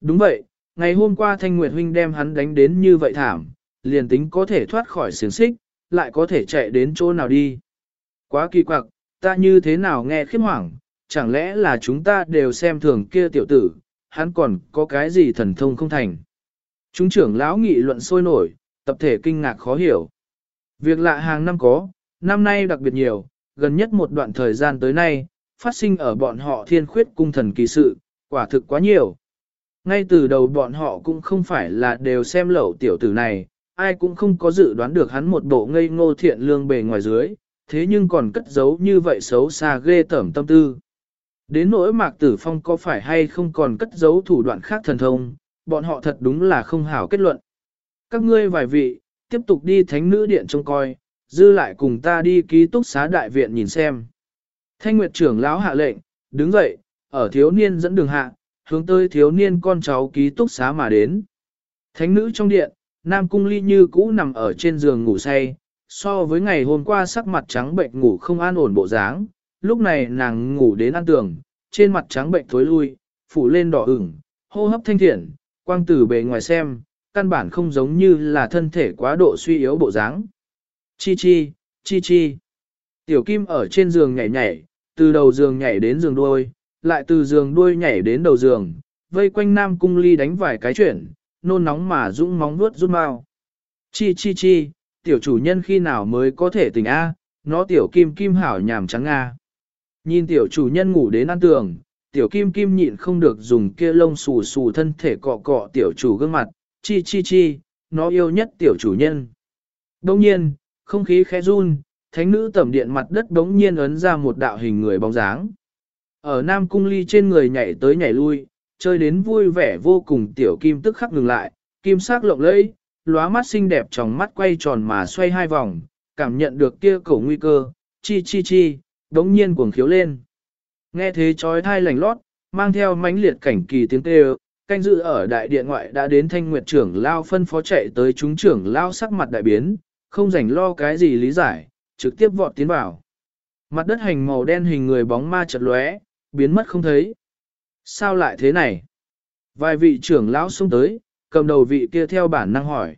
Đúng vậy, ngày hôm qua Thanh Nguyệt Huynh đem hắn đánh đến như vậy thảm, liền tính có thể thoát khỏi xiềng xích, lại có thể chạy đến chỗ nào đi. Quá kỳ quặc, ta như thế nào nghe khiếp hoảng, chẳng lẽ là chúng ta đều xem thường kia tiểu tử, hắn còn có cái gì thần thông không thành. Chúng trưởng lão nghị luận sôi nổi, tập thể kinh ngạc khó hiểu. Việc lạ hàng năm có, năm nay đặc biệt nhiều, gần nhất một đoạn thời gian tới nay, phát sinh ở bọn họ thiên khuyết cung thần kỳ sự, quả thực quá nhiều. Ngay từ đầu bọn họ cũng không phải là đều xem lẩu tiểu tử này, ai cũng không có dự đoán được hắn một bộ ngây ngô thiện lương bề ngoài dưới, thế nhưng còn cất giấu như vậy xấu xa ghê tởm tâm tư. Đến nỗi mạc tử phong có phải hay không còn cất giấu thủ đoạn khác thần thông, bọn họ thật đúng là không hảo kết luận. Các ngươi vài vị, tiếp tục đi thánh nữ điện trông coi, dư lại cùng ta đi ký túc xá đại viện nhìn xem. Thanh Nguyệt trưởng lão hạ lệnh, đứng dậy, ở thiếu niên dẫn đường hạ, hướng tới thiếu niên con cháu ký túc xá mà đến. Thánh nữ trong điện, Nam Cung Ly như cũ nằm ở trên giường ngủ say, so với ngày hôm qua sắc mặt trắng bệnh ngủ không an ổn bộ dáng, lúc này nàng ngủ đến an tường, trên mặt trắng bệnh thối lui, phủ lên đỏ ửng, hô hấp thanh thiện, quang tử bề ngoài xem, căn bản không giống như là thân thể quá độ suy yếu bộ dáng. Chi chi, chi chi. Tiểu Kim ở trên giường nhảy nhảy, từ đầu giường nhảy đến giường đuôi, lại từ giường đuôi nhảy đến đầu giường, vây quanh Nam Cung Ly đánh vài cái chuyển, nôn nóng mà dũng móng nuốt rút mau. Chi chi chi, tiểu chủ nhân khi nào mới có thể tỉnh A, nó tiểu kim kim hảo nhảm trắng A. Nhìn tiểu chủ nhân ngủ đến ăn tường, tiểu kim kim nhịn không được dùng kia lông xù xù thân thể cọ cọ tiểu chủ gương mặt, chi chi chi, nó yêu nhất tiểu chủ nhân. Đông nhiên, không khí khẽ run, thánh nữ tẩm điện mặt đất đống nhiên ấn ra một đạo hình người bóng dáng. Ở Nam Cung Ly trên người nhảy tới nhảy lui, chơi đến vui vẻ vô cùng tiểu kim tức khắc ngừng lại, kim sắc lộng lẫy, lóa mắt xinh đẹp trong mắt quay tròn mà xoay hai vòng, cảm nhận được kia cổ nguy cơ, chi chi chi, đống nhiên cuồng khiếu lên. Nghe thế chói thai lành lót, mang theo mãnh liệt cảnh kỳ tiếng kêu, canh dự ở đại điện ngoại đã đến thanh nguyệt trưởng lao phân phó chạy tới chúng trưởng lao sắc mặt đại biến, không rảnh lo cái gì lý giải, trực tiếp vọt tiến vào. Mặt đất hành màu đen hình người bóng ma chật lóe, biến mất không thấy. Sao lại thế này? Vài vị trưởng lão xuống tới, cầm đầu vị kia theo bản năng hỏi.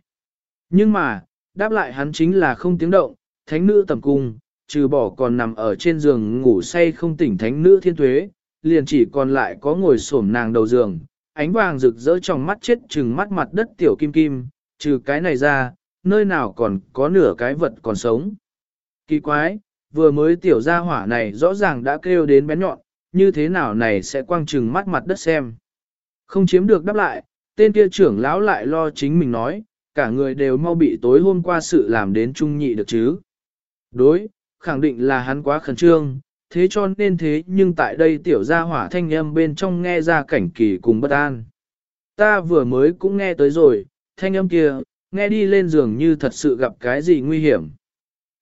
Nhưng mà, đáp lại hắn chính là không tiếng động, thánh nữ tầm cung, trừ bỏ còn nằm ở trên giường ngủ say không tỉnh thánh nữ thiên tuế, liền chỉ còn lại có ngồi xổm nàng đầu giường, ánh vàng rực rỡ trong mắt chết trừng mắt mặt đất tiểu kim kim, trừ cái này ra, nơi nào còn có nửa cái vật còn sống. Kỳ quái, vừa mới tiểu gia hỏa này rõ ràng đã kêu đến bén nhọn, như thế nào này sẽ quang trừng mắt mặt đất xem. Không chiếm được đáp lại, tên kia trưởng lão lại lo chính mình nói, cả người đều mau bị tối hôm qua sự làm đến trung nhị được chứ. Đối, khẳng định là hắn quá khẩn trương, thế cho nên thế nhưng tại đây tiểu gia hỏa thanh âm bên trong nghe ra cảnh kỳ cùng bất an. Ta vừa mới cũng nghe tới rồi, thanh âm kia, nghe đi lên giường như thật sự gặp cái gì nguy hiểm.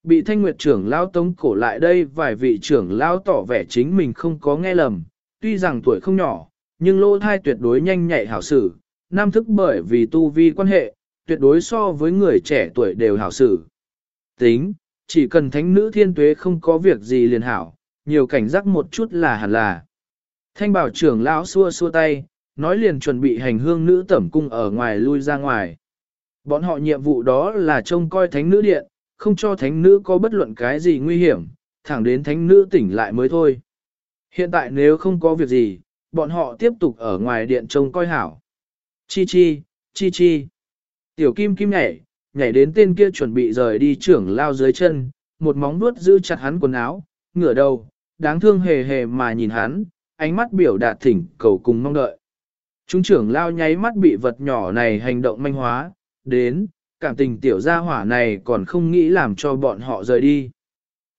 Bị thanh nguyệt trưởng lao tống cổ lại đây vài vị trưởng lao tỏ vẻ chính mình không có nghe lầm, tuy rằng tuổi không nhỏ, nhưng lỗ thai tuyệt đối nhanh nhạy hảo sử, nam thức bởi vì tu vi quan hệ, tuyệt đối so với người trẻ tuổi đều hảo sử. Tính, chỉ cần thánh nữ thiên tuế không có việc gì liền hảo, nhiều cảnh giác một chút là hẳn là. Thanh bảo trưởng lão xua xua tay, nói liền chuẩn bị hành hương nữ tẩm cung ở ngoài lui ra ngoài. Bọn họ nhiệm vụ đó là trông coi thánh nữ điện, không cho thánh nữ có bất luận cái gì nguy hiểm, thẳng đến thánh nữ tỉnh lại mới thôi. Hiện tại nếu không có việc gì, bọn họ tiếp tục ở ngoài điện trông coi hảo. Chi chi, chi chi. Tiểu kim kim nhảy, nhảy đến tên kia chuẩn bị rời đi trưởng lao dưới chân, một móng vuốt giữ chặt hắn quần áo, ngửa đầu, đáng thương hề hề mà nhìn hắn, ánh mắt biểu đạt thỉnh cầu cùng mong đợi. Trung trưởng lao nháy mắt bị vật nhỏ này hành động manh hóa, đến, cảm tình tiểu gia hỏa này còn không nghĩ làm cho bọn họ rời đi.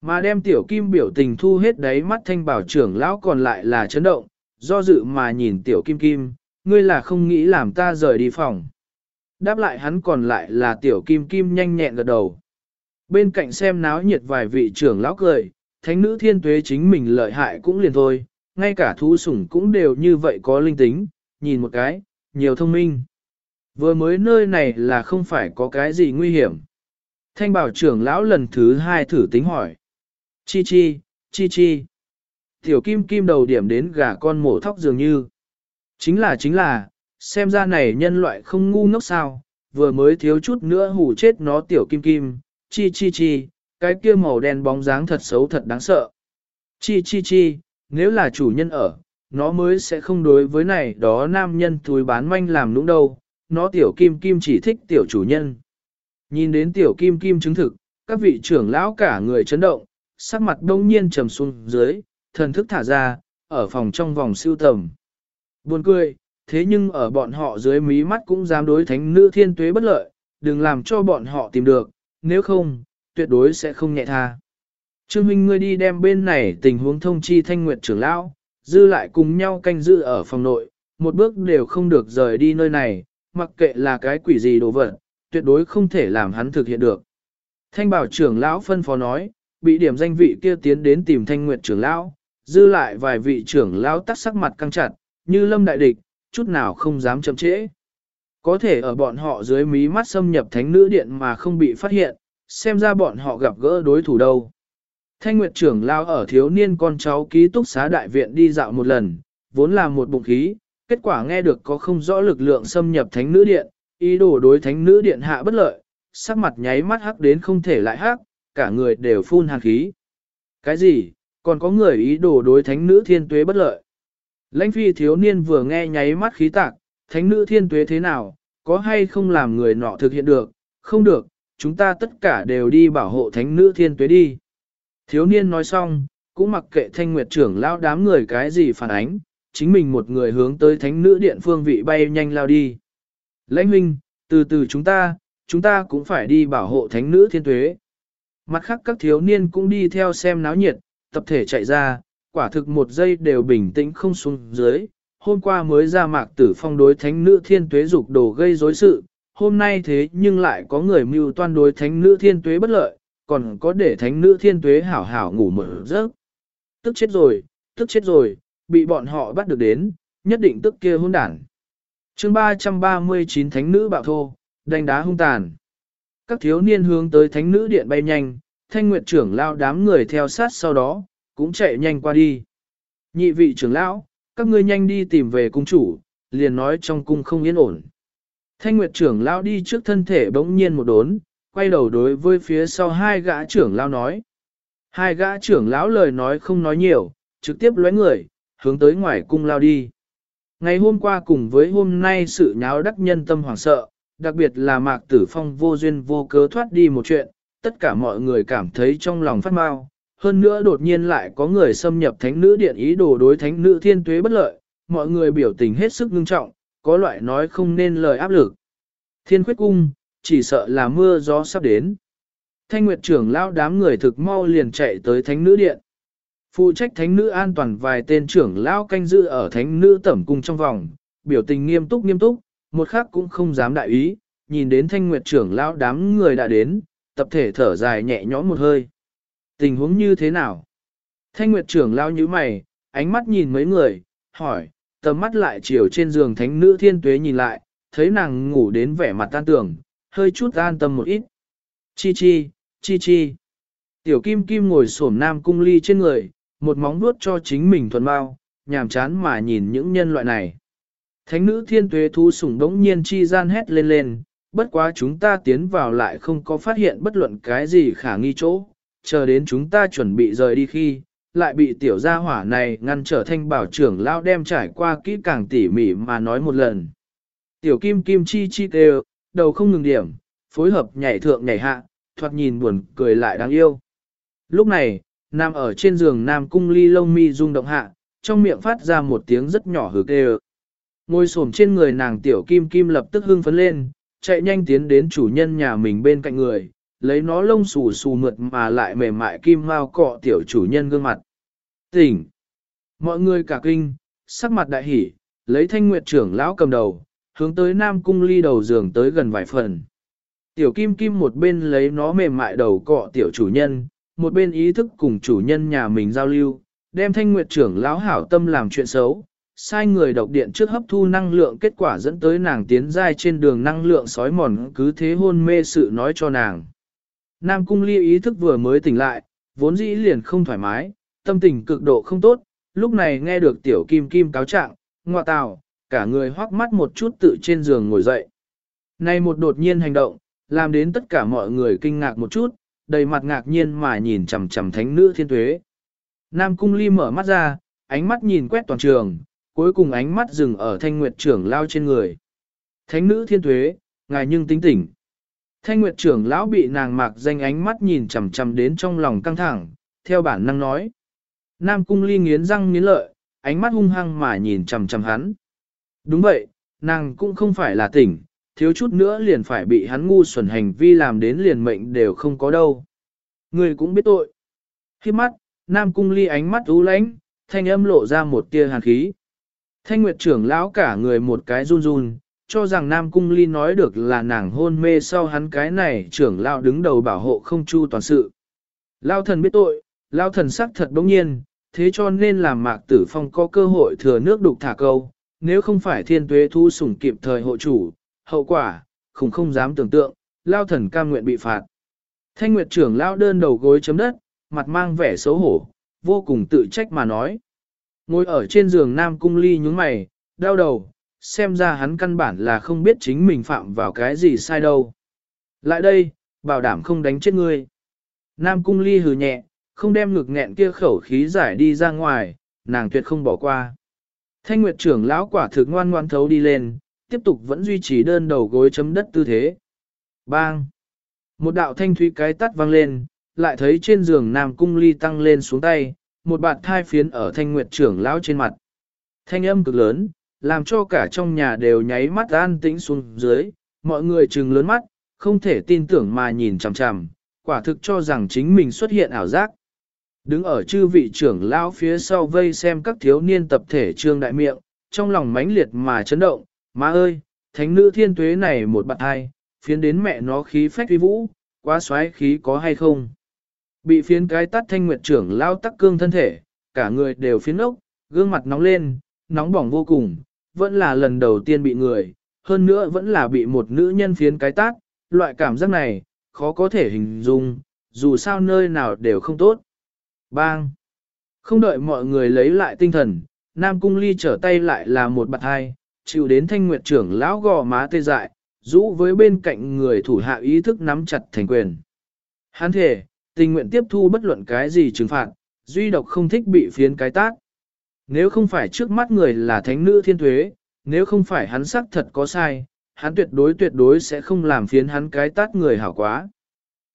Mà đem tiểu kim biểu tình thu hết đáy mắt thanh bảo trưởng lão còn lại là chấn động, do dự mà nhìn tiểu kim kim, ngươi là không nghĩ làm ta rời đi phòng. Đáp lại hắn còn lại là tiểu kim kim nhanh nhẹn gật đầu. Bên cạnh xem náo nhiệt vài vị trưởng lão cười, thánh nữ thiên tuế chính mình lợi hại cũng liền thôi, ngay cả thú sủng cũng đều như vậy có linh tính, nhìn một cái, nhiều thông minh. Vừa mới nơi này là không phải có cái gì nguy hiểm. Thanh bảo trưởng lão lần thứ hai thử tính hỏi. Chi chi, chi chi. Tiểu kim kim đầu điểm đến gà con mổ thóc dường như. Chính là chính là, xem ra này nhân loại không ngu ngốc sao, vừa mới thiếu chút nữa hù chết nó tiểu kim kim, chi chi chi, cái kia màu đen bóng dáng thật xấu thật đáng sợ. Chi chi chi, nếu là chủ nhân ở, nó mới sẽ không đối với này đó nam nhân thúi bán manh làm nũng đâu, nó tiểu kim kim chỉ thích tiểu chủ nhân. Nhìn đến tiểu kim kim chứng thực, các vị trưởng lão cả người chấn động, sắc mặt đông nhiên trầm xuống dưới, thần thức thả ra, ở phòng trong vòng siêu tầm. Buồn cười, thế nhưng ở bọn họ dưới mí mắt cũng dám đối thánh nữ thiên tuế bất lợi, đừng làm cho bọn họ tìm được, nếu không, tuyệt đối sẽ không nhẹ tha. Trương huynh ngươi đi đem bên này tình huống thông chi thanh nguyệt trưởng lão, dư lại cùng nhau canh giữ ở phòng nội, một bước đều không được rời đi nơi này, mặc kệ là cái quỷ gì đồ vật, tuyệt đối không thể làm hắn thực hiện được. Thanh bảo trưởng lão phân phó nói, bị điểm danh vị kia tiến đến tìm thanh nguyệt trưởng lão, dư lại vài vị trưởng lão tắt sắc mặt căng chặt, như lâm đại địch, chút nào không dám chậm trễ. Có thể ở bọn họ dưới mí mắt xâm nhập thánh nữ điện mà không bị phát hiện, xem ra bọn họ gặp gỡ đối thủ đâu. Thanh Nguyệt trưởng lao ở thiếu niên con cháu ký túc xá đại viện đi dạo một lần, vốn là một bụng khí, kết quả nghe được có không rõ lực lượng xâm nhập thánh nữ điện, ý đồ đối thánh nữ điện hạ bất lợi, sắc mặt nháy mắt hắc đến không thể lại hắc, cả người đều phun hàn khí. Cái gì, còn có người ý đồ đối thánh nữ thiên tuế bất lợi. Lãnh phi thiếu niên vừa nghe nháy mắt khí tạc, thánh nữ thiên tuế thế nào, có hay không làm người nọ thực hiện được, không được, chúng ta tất cả đều đi bảo hộ thánh nữ thiên tuế đi. Thiếu niên nói xong, cũng mặc kệ thanh nguyệt trưởng lao đám người cái gì phản ánh, chính mình một người hướng tới thánh nữ điện phương vị bay nhanh lao đi. Lãnh huynh, từ từ chúng ta, chúng ta cũng phải đi bảo hộ thánh nữ thiên tuế. Mặt khác các thiếu niên cũng đi theo xem náo nhiệt, tập thể chạy ra, quả thực một giây đều bình tĩnh không xuống dưới. Hôm qua mới ra mạc tử phong đối thánh nữ thiên tuế dục đồ gây rối sự, hôm nay thế nhưng lại có người mưu toan đối thánh nữ thiên tuế bất lợi, còn có để thánh nữ thiên tuế hảo hảo ngủ một giấc. Tức chết rồi, tức chết rồi, bị bọn họ bắt được đến, nhất định tức kia hôn đản. chương 339 thánh nữ bạo thô, đánh đá hung tàn. Các thiếu niên hướng tới thánh nữ điện bay nhanh, thanh nguyệt trưởng lao đám người theo sát sau đó, cũng chạy nhanh qua đi. Nhị vị trưởng lão, các ngươi nhanh đi tìm về cung chủ, liền nói trong cung không yên ổn. Thanh nguyệt trưởng lão đi trước thân thể bỗng nhiên một đốn, quay đầu đối với phía sau hai gã trưởng lão nói. Hai gã trưởng lão lời nói không nói nhiều, trực tiếp lóe người, hướng tới ngoài cung lao đi. Ngày hôm qua cùng với hôm nay sự nháo đắc nhân tâm hoảng sợ, đặc biệt là mạc tử phong vô duyên vô cớ thoát đi một chuyện, tất cả mọi người cảm thấy trong lòng phát mau. Hơn nữa đột nhiên lại có người xâm nhập thánh nữ điện ý đồ đối thánh nữ thiên tuế bất lợi, mọi người biểu tình hết sức ngưng trọng, có loại nói không nên lời áp lực. Thiên khuyết cung, chỉ sợ là mưa gió sắp đến. Thanh Nguyệt trưởng lao đám người thực mau liền chạy tới thánh nữ điện. Phụ trách thánh nữ an toàn vài tên trưởng lão canh giữ ở thánh nữ tẩm cung trong vòng, biểu tình nghiêm túc nghiêm túc, một khắc cũng không dám đại ý, nhìn đến thanh nguyệt trưởng lão đám người đã đến, tập thể thở dài nhẹ nhõm một hơi. Tình huống như thế nào? Thanh nguyệt trưởng lão như mày, ánh mắt nhìn mấy người, hỏi, tầm mắt lại chiều trên giường thánh nữ thiên tuế nhìn lại, thấy nàng ngủ đến vẻ mặt tan tưởng, hơi chút an tâm một ít. Chi chi, chi chi. Tiểu kim kim ngồi xổm nam cung ly trên người, một móng vuốt cho chính mình thuần bao, nhàm chán mà nhìn những nhân loại này. Thánh nữ thiên tuế thú sủng đống nhiên chi gian hét lên lên, bất quá chúng ta tiến vào lại không có phát hiện bất luận cái gì khả nghi chỗ, chờ đến chúng ta chuẩn bị rời đi khi, lại bị tiểu gia hỏa này ngăn trở thanh bảo trưởng lao đem trải qua kỹ càng tỉ mỉ mà nói một lần. Tiểu kim kim chi chi kêu, đầu không ngừng điểm, phối hợp nhảy thượng nhảy hạ, thoạt nhìn buồn cười lại đáng yêu. Lúc này, nằm ở trên giường nam cung ly lông mi rung động hạ, trong miệng phát ra một tiếng rất nhỏ hừ kêu. Ngồi xổm trên người nàng tiểu kim kim lập tức hưng phấn lên, chạy nhanh tiến đến chủ nhân nhà mình bên cạnh người, lấy nó lông xù xù mượt mà lại mềm mại kim mau cọ tiểu chủ nhân gương mặt. Tỉnh! Mọi người cả kinh, sắc mặt đại hỉ, lấy thanh nguyệt trưởng lão cầm đầu, hướng tới nam cung ly đầu giường tới gần vài phần. Tiểu kim kim một bên lấy nó mềm mại đầu cọ tiểu chủ nhân, một bên ý thức cùng chủ nhân nhà mình giao lưu, đem thanh nguyệt trưởng lão hảo tâm làm chuyện xấu, sai người độc điện trước hấp thu năng lượng kết quả dẫn tới nàng tiến giai trên đường năng lượng sói mòn cứ thế hôn mê sự nói cho nàng. Nam cung ly ý thức vừa mới tỉnh lại, vốn dĩ liền không thoải mái, tâm tình cực độ không tốt, lúc này nghe được tiểu kim kim cáo trạng, ngọa tào, cả người hoắc mắt một chút tự trên giường ngồi dậy. Này một đột nhiên hành động, làm đến tất cả mọi người kinh ngạc một chút, đầy mặt ngạc nhiên mà nhìn chằm chằm thánh nữ thiên tuế. Nam cung ly mở mắt ra, ánh mắt nhìn quét toàn trường, cuối cùng ánh mắt dừng ở thanh nguyệt trưởng lao trên người. Thánh nữ thiên tuế, ngài nhưng tính tỉnh. Thanh nguyệt trưởng lão bị nàng mạc danh ánh mắt nhìn chằm chằm đến trong lòng căng thẳng, theo bản năng nói. Nam cung ly nghiến răng nghiến lợi, ánh mắt hung hăng mà nhìn chằm chằm hắn. Đúng vậy, nàng cũng không phải là tỉnh, thiếu chút nữa liền phải bị hắn ngu xuẩn hành vi làm đến liền mệnh đều không có đâu. Người cũng biết tội. Khi mắt, Nam cung ly ánh mắt u lãnh, thanh âm lộ ra một tia hàn khí. Thanh Nguyệt trưởng lão cả người một cái run run, cho rằng Nam Cung Ly nói được là nàng hôn mê sau hắn cái này trưởng lão đứng đầu bảo hộ không chu toàn sự. Lao thần biết tội, Lao thần sắc thật bỗng nhiên, thế cho nên làm mạc tử phong có cơ hội thừa nước đục thả câu, nếu không phải thiên tuế thu sủng kịp thời hộ chủ, hậu quả, không không dám tưởng tượng, Lao thần cam nguyện bị phạt. Thanh Nguyệt trưởng lão đơn đầu gối chấm đất, mặt mang vẻ xấu hổ, vô cùng tự trách mà nói. Ngồi ở trên giường Nam Cung Ly nhúng mày, đau đầu, xem ra hắn căn bản là không biết chính mình phạm vào cái gì sai đâu. Lại đây, bảo đảm không đánh chết ngươi. Nam Cung Ly hừ nhẹ, không đem ngực nghẹn kia khẩu khí giải đi ra ngoài, nàng tuyệt không bỏ qua. Thanh Nguyệt trưởng lão quả thực ngoan ngoan thấu đi lên, tiếp tục vẫn duy trì đơn đầu gối chấm đất tư thế. Bang! Một đạo thanh thúy cái tắt vang lên, lại thấy trên giường Nam Cung Ly tăng lên xuống tay, một bạt thai phiến ở thanh nguyệt trưởng lão trên mặt. Thanh âm cực lớn, làm cho cả trong nhà đều nháy mắt an tĩnh xuống dưới, mọi người trừng lớn mắt, không thể tin tưởng mà nhìn chằm chằm, quả thực cho rằng chính mình xuất hiện ảo giác. Đứng ở chư vị trưởng lão phía sau vây xem các thiếu niên tập thể trương đại miệng, trong lòng mãnh liệt mà chấn động, má ơi, thánh nữ thiên tuế này một bạn hai, phiến đến mẹ nó khí phách uy vũ, quá xoáy khí có hay không? Bị phiến cái tắt thanh nguyệt trưởng lao tắc cương thân thể, cả người đều phiến ốc, gương mặt nóng lên, nóng bỏng vô cùng, vẫn là lần đầu tiên bị người, hơn nữa vẫn là bị một nữ nhân phiến cái tát, loại cảm giác này, khó có thể hình dung, dù sao nơi nào đều không tốt. Bang! Không đợi mọi người lấy lại tinh thần, Nam Cung Ly trở tay lại là một bạt hai, chịu đến thanh nguyệt trưởng lão gò má tê dại, rũ với bên cạnh người thủ hạ ý thức nắm chặt thành quyền. Hắn thể, tình nguyện tiếp thu bất luận cái gì trừng phạt, duy độc không thích bị phiến cái tác. Nếu không phải trước mắt người là thánh nữ thiên thuế, nếu không phải hắn sắc thật có sai, hắn tuyệt đối tuyệt đối sẽ không làm phiến hắn cái tát người hảo quá.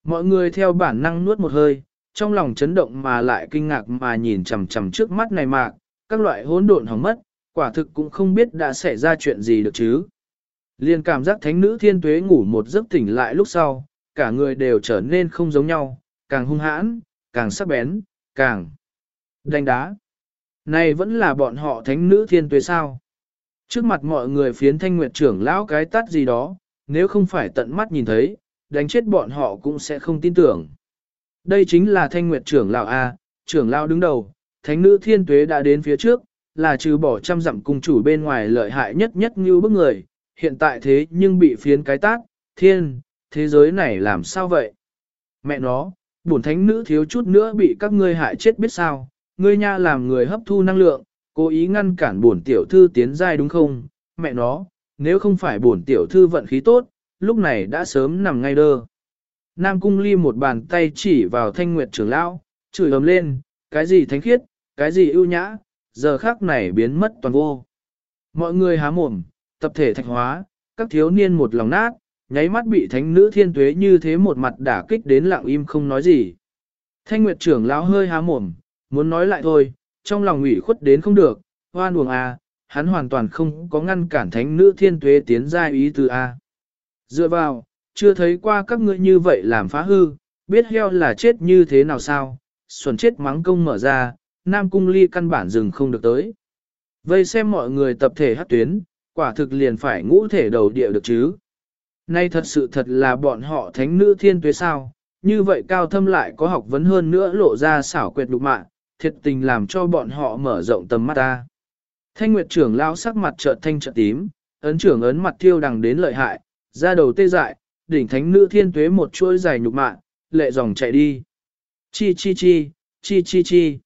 Mọi người theo bản năng nuốt một hơi, trong lòng chấn động mà lại kinh ngạc mà nhìn chằm chằm trước mắt này mạc, các loại hỗn độn hỏng mất, quả thực cũng không biết đã xảy ra chuyện gì được chứ. Liên cảm giác thánh nữ thiên tuế ngủ một giấc tỉnh lại lúc sau, cả người đều trở nên không giống nhau, càng hung hãn, càng sắc bén, càng đánh đá. Này vẫn là bọn họ thánh nữ thiên tuế sao. Trước mặt mọi người phiến thanh nguyệt trưởng lão cái tắt gì đó, nếu không phải tận mắt nhìn thấy, đánh chết bọn họ cũng sẽ không tin tưởng. Đây chính là thanh nguyệt trưởng lão A, trưởng lão đứng đầu, thánh nữ thiên tuế đã đến phía trước, là trừ bỏ trăm dặm cung chủ bên ngoài lợi hại nhất nhất như bức người, hiện tại thế nhưng bị phiến cái tác thiên, thế giới này làm sao vậy? Mẹ nó, bổn thánh nữ thiếu chút nữa bị các ngươi hại chết biết sao, ngươi nha làm người hấp thu năng lượng, cố ý ngăn cản bổn tiểu thư tiến giai đúng không, mẹ nó, nếu không phải bổn tiểu thư vận khí tốt, lúc này đã sớm nằm ngay đơ. Nam cung ly một bàn tay chỉ vào thanh nguyệt trưởng lão, chửi ầm lên, cái gì thánh khiết, cái gì ưu nhã, giờ khác này biến mất toàn vô. Mọi người há mồm, tập thể thạch hóa, các thiếu niên một lòng nát, nháy mắt bị thánh nữ thiên tuế như thế một mặt đả kích đến lặng im không nói gì. Thanh Nguyệt trưởng lão hơi há mồm, muốn nói lại thôi, trong lòng ủy khuất đến không được, hoan uổng à, hắn hoàn toàn không có ngăn cản thánh nữ thiên tuế tiến ra ý từ A. À. Dựa vào, chưa thấy qua các ngươi như vậy làm phá hư, biết heo là chết như thế nào sao, xuẩn chết mắng công mở ra, nam cung ly căn bản dừng không được tới. Vây xem mọi người tập thể hát tuyến, quả thực liền phải ngũ thể đầu địa được chứ. Nay thật sự thật là bọn họ thánh nữ thiên tuế sao, như vậy cao thâm lại có học vấn hơn nữa lộ ra xảo quyệt đục mạng, thiệt tình làm cho bọn họ mở rộng tầm mắt ta. Thanh Nguyệt trưởng lao sắc mặt trợn thanh trợn tím, ấn trưởng ấn mặt thiêu đằng đến lợi hại, ra đầu tê dại, đỉnh thánh nữ thiên tuế một chuỗi dài nhục mạng, lệ dòng chạy đi. Chi chi chi, chi chi chi.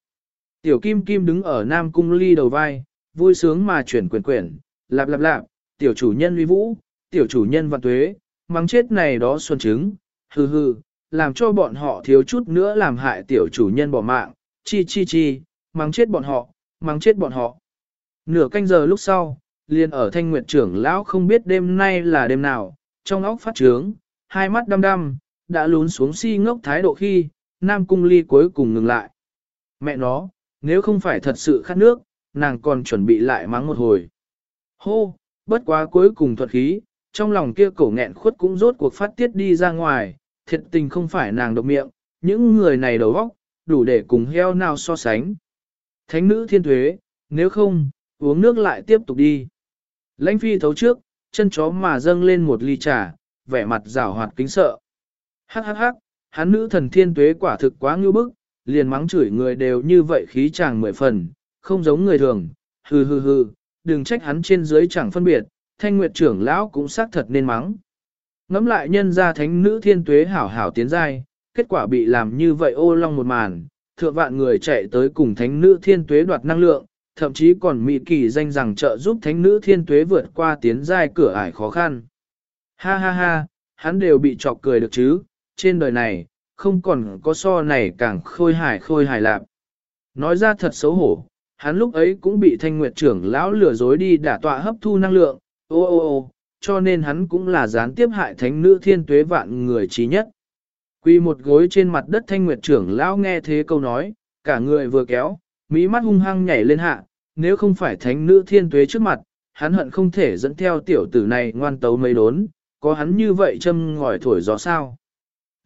Tiểu kim kim đứng ở nam cung ly đầu vai, vui sướng mà chuyển quyển quyển, lạp lạp lạp, tiểu chủ nhân uy vũ, tiểu chủ nhân vạn tuế, mắng chết này đó xuân trứng, hừ hừ, làm cho bọn họ thiếu chút nữa làm hại tiểu chủ nhân bỏ mạng, chi chi chi, mắng chết bọn họ, mắng chết bọn họ. Nửa canh giờ lúc sau, liền ở thanh nguyệt trưởng lão không biết đêm nay là đêm nào, trong óc phát trướng, hai mắt đăm đăm, đã lún xuống si ngốc thái độ khi, Nam Cung Ly cuối cùng ngừng lại. Mẹ nó, nếu không phải thật sự khát nước, nàng còn chuẩn bị lại mắng một hồi. Hô, bất quá cuối cùng thuật khí, trong lòng kia cổ nghẹn khuất cũng rốt cuộc phát tiết đi ra ngoài, thiệt tình không phải nàng độc miệng, những người này đầu óc, đủ để cùng heo nào so sánh. Thánh nữ thiên thuế, nếu không, uống nước lại tiếp tục đi. Lãnh phi thấu trước, chân chó mà dâng lên một ly trà, vẻ mặt rảo hoạt kính sợ. Hắc hắc hắc, hắn nữ thần thiên tuế quả thực quá ngưu bức, liền mắng chửi người đều như vậy khí chàng mười phần, không giống người thường, hừ hừ hừ, đừng trách hắn trên dưới chẳng phân biệt, thanh nguyệt trưởng lão cũng xác thật nên mắng. Ngắm lại nhân gia thánh nữ thiên tuế hảo hảo tiến giai, kết quả bị làm như vậy ô long một màn, thượng vạn người chạy tới cùng thánh nữ thiên tuế đoạt năng lượng, thậm chí còn mỹ kỳ danh rằng trợ giúp thánh nữ thiên tuế vượt qua tiến giai cửa ải khó khăn. Ha ha ha, hắn đều bị chọc cười được chứ, trên đời này, không còn có so này càng khôi hài khôi hài lạc. Nói ra thật xấu hổ, hắn lúc ấy cũng bị thanh nguyệt trưởng lão lừa dối đi đả tọa hấp thu năng lượng, ô ô ô, cho nên hắn cũng là gián tiếp hại thánh nữ thiên tuế vạn người trí nhất. Quy một gối trên mặt đất thanh nguyệt trưởng lão nghe thế câu nói, cả người vừa kéo, mỹ mắt hung hăng nhảy lên hạ, nếu không phải thánh nữ thiên tuế trước mặt, hắn hận không thể dẫn theo tiểu tử này ngoan tấu mấy đốn, có hắn như vậy châm ngòi thổi gió sao.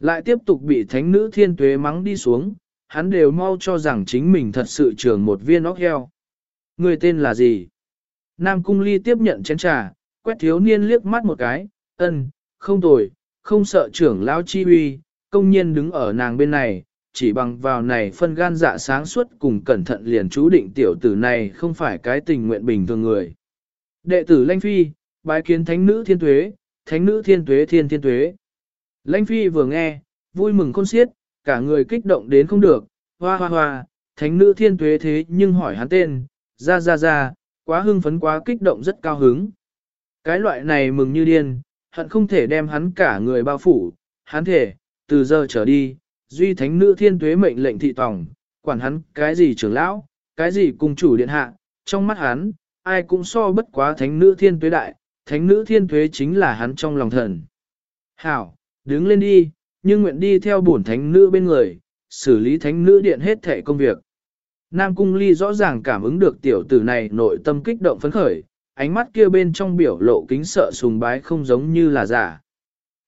Lại tiếp tục bị thánh nữ thiên tuế mắng đi xuống, hắn đều mau cho rằng chính mình thật sự trưởng một viên óc heo. Người tên là gì? Nam Cung Ly tiếp nhận chén trà, quét thiếu niên liếc mắt một cái, ân, không tồi, không sợ trưởng lão chi uy, công nhiên đứng ở nàng bên này, chỉ bằng vào này phân gan dạ sáng suốt cùng cẩn thận liền chú định tiểu tử này không phải cái tình nguyện bình thường người. Đệ tử Lanh Phi, bái kiến thánh nữ thiên tuế, thánh nữ thiên tuế thiên thiên tuế. Lãnh phi vừa nghe, vui mừng khôn xiết, cả người kích động đến không được, hoa hoa hoa, thánh nữ thiên tuế thế nhưng hỏi hắn tên, ra ra ra, quá hưng phấn quá kích động rất cao hứng. Cái loại này mừng như điên, hận không thể đem hắn cả người bao phủ, hắn thể, từ giờ trở đi, duy thánh nữ thiên tuế mệnh lệnh thị tòng, quản hắn cái gì trưởng lão, cái gì cung chủ điện hạ, trong mắt hắn, ai cũng so bất quá thánh nữ thiên tuế đại, thánh nữ thiên tuế chính là hắn trong lòng thần. Hảo, đứng lên đi, nhưng nguyện đi theo bổn thánh nữ bên người, xử lý thánh nữ điện hết thể công việc. Nam Cung Ly rõ ràng cảm ứng được tiểu tử này nội tâm kích động phấn khởi, ánh mắt kia bên trong biểu lộ kính sợ sùng bái không giống như là giả.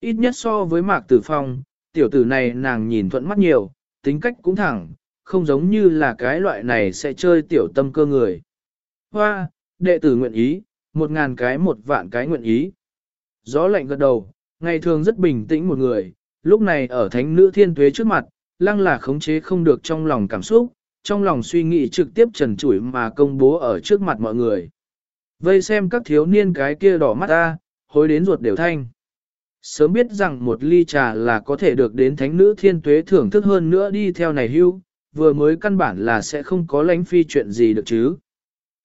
Ít nhất so với Mạc Tử Phong, tiểu tử này nàng nhìn thuận mắt nhiều, tính cách cũng thẳng, không giống như là cái loại này sẽ chơi tiểu tâm cơ người. Hoa, đệ tử nguyện ý, một ngàn cái một vạn cái nguyện ý. Gió lạnh gật đầu, ngày thường rất bình tĩnh một người, lúc này ở thánh nữ thiên tuế trước mặt, lăng là khống chế không được trong lòng cảm xúc, trong lòng suy nghĩ trực tiếp trần trụi mà công bố ở trước mặt mọi người. Vây xem các thiếu niên cái kia đỏ mắt ta, hối đến ruột đều thanh. Sớm biết rằng một ly trà là có thể được đến thánh nữ thiên tuế thưởng thức hơn nữa đi theo này hưu, vừa mới căn bản là sẽ không có lánh phi chuyện gì được chứ.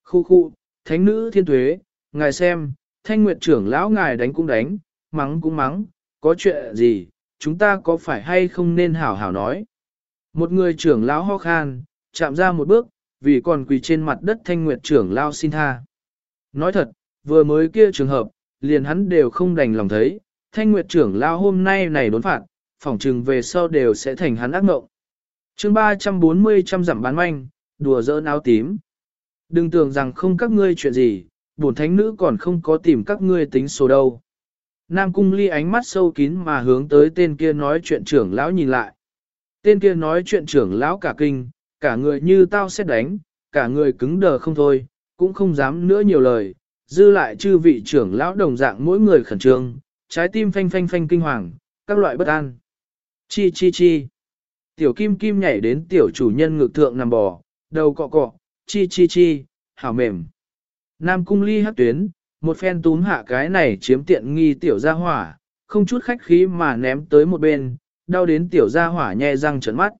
Khu khu, thánh nữ thiên tuế, ngài xem, thanh nguyệt trưởng lão ngài đánh cũng đánh, mắng cũng mắng, có chuyện gì, chúng ta có phải hay không nên hảo hảo nói. Một người trưởng lão ho khan, chạm ra một bước, vì còn quỳ trên mặt đất thanh nguyệt trưởng lão xin tha. Nói thật, vừa mới kia trường hợp, liền hắn đều không đành lòng thấy, thanh nguyệt trưởng lão hôm nay này đốn phạt, phỏng trừng về sau đều sẽ thành hắn ác ngộng. chương 340 trăm giảm bán manh, đùa dỡ áo tím. Đừng tưởng rằng không các ngươi chuyện gì, bổn thánh nữ còn không có tìm các ngươi tính số đâu. Nam cung ly ánh mắt sâu kín mà hướng tới tên kia nói chuyện trưởng lão nhìn lại. Tên kia nói chuyện trưởng lão cả kinh, cả người như tao sẽ đánh, cả người cứng đờ không thôi, cũng không dám nữa nhiều lời, dư lại chư vị trưởng lão đồng dạng mỗi người khẩn trương, trái tim phanh phanh phanh kinh hoàng, các loại bất an. Chi chi chi. Tiểu kim kim nhảy đến tiểu chủ nhân ngực thượng nằm bò, đầu cọ cọ, chi chi chi, hảo mềm. Nam cung ly hát tuyến, một phen túm hạ cái này chiếm tiện nghi tiểu gia hỏa, không chút khách khí mà ném tới một bên, đau đến tiểu gia hỏa nhẹ răng trợn mắt.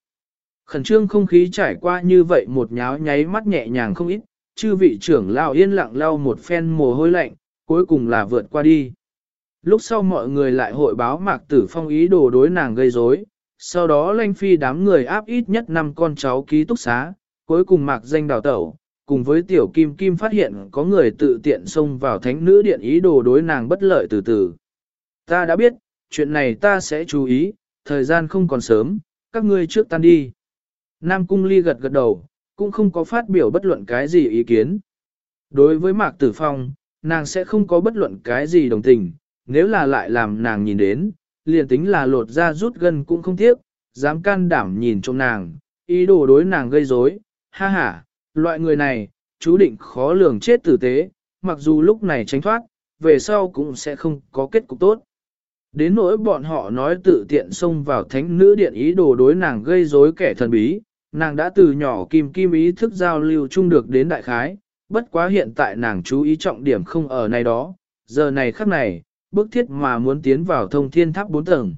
Khẩn trương không khí trải qua như vậy một nháo nháy mắt nhẹ nhàng không ít, chư vị trưởng lao yên lặng lau một phen mồ hôi lạnh, cuối cùng là vượt qua đi. Lúc sau mọi người lại hội báo mạc tử phong ý đồ đối nàng gây rối, sau đó lanh phi đám người áp ít nhất 5 con cháu ký túc xá, cuối cùng mạc danh đào tẩu, cùng với tiểu kim kim phát hiện có người tự tiện xông vào thánh nữ điện ý đồ đối nàng bất lợi từ từ. Ta đã biết, chuyện này ta sẽ chú ý, thời gian không còn sớm, các ngươi trước tan đi. Nam Cung Ly gật gật đầu, cũng không có phát biểu bất luận cái gì ý kiến. Đối với Mạc Tử Phong, nàng sẽ không có bất luận cái gì đồng tình, nếu là lại làm nàng nhìn đến, liền tính là lột ra rút gân cũng không tiếc, dám can đảm nhìn trong nàng, ý đồ đối nàng gây rối, ha ha, loại người này, chú định khó lường chết tử tế, mặc dù lúc này tránh thoát, về sau cũng sẽ không có kết cục tốt. Đến nỗi bọn họ nói tự tiện xông vào thánh nữ điện ý đồ đối nàng gây rối kẻ thần bí, nàng đã từ nhỏ kim kim ý thức giao lưu chung được đến đại khái, bất quá hiện tại nàng chú ý trọng điểm không ở này đó, giờ này khắc này, bước thiết mà muốn tiến vào thông thiên tháp bốn tầng.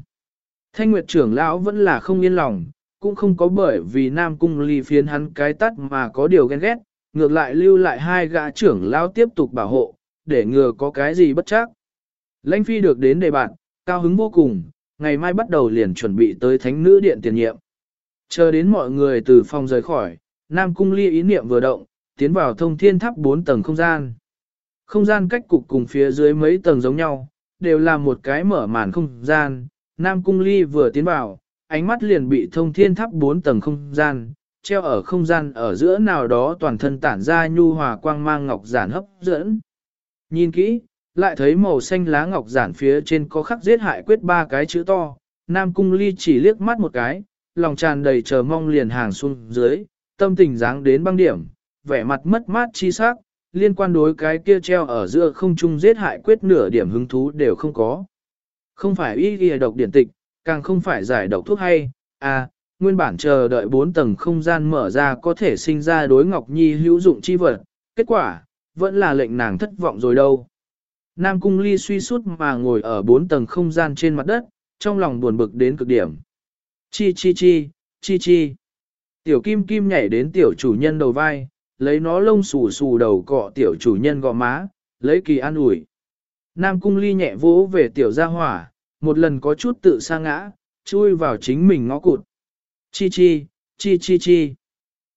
Thanh Nguyệt trưởng lão vẫn là không yên lòng, cũng không có bởi vì Nam Cung ly phiến hắn cái tắt mà có điều ghen ghét, ngược lại lưu lại hai gã trưởng lão tiếp tục bảo hộ, để ngừa có cái gì bất chắc. Lãnh phi được đến đề bạn, cao hứng vô cùng, ngày mai bắt đầu liền chuẩn bị tới thánh nữ điện tiền nhiệm. Chờ đến mọi người từ phòng rời khỏi, Nam Cung ly ý niệm vừa động, tiến vào thông thiên tháp 4 tầng không gian. Không gian cách cục cùng phía dưới mấy tầng giống nhau, đều là một cái mở màn không gian. Nam Cung ly vừa tiến vào, ánh mắt liền bị thông thiên tháp bốn tầng không gian, treo ở không gian ở giữa nào đó toàn thân tản ra nhu hòa quang mang ngọc giản hấp dẫn. Nhìn kỹ, lại thấy màu xanh lá ngọc giản phía trên có khắc giết hại quyết ba cái chữ to, Nam Cung Ly chỉ liếc mắt một cái, lòng tràn đầy chờ mong liền hàng xuống dưới, tâm tình dáng đến băng điểm, vẻ mặt mất mát chi sắc, liên quan đối cái kia treo ở giữa không trung giết hại quyết nửa điểm hứng thú đều không có. Không phải y ghi độc điển tịch, càng không phải giải độc thuốc hay, à, nguyên bản chờ đợi bốn tầng không gian mở ra có thể sinh ra đối Ngọc Nhi hữu dụng chi vật, kết quả, vẫn là lệnh nàng thất vọng rồi đâu. Nam Cung Ly suy sút mà ngồi ở bốn tầng không gian trên mặt đất, trong lòng buồn bực đến cực điểm. Chi chi chi, chi chi. Tiểu kim kim nhảy đến tiểu chủ nhân đầu vai, lấy nó lông xù xù đầu cọ tiểu chủ nhân gò má, lấy kỳ an ủi. Nam Cung Ly nhẹ vỗ về tiểu gia hỏa, một lần có chút tự sa ngã, chui vào chính mình ngõ cụt. Chi chi, chi chi chi.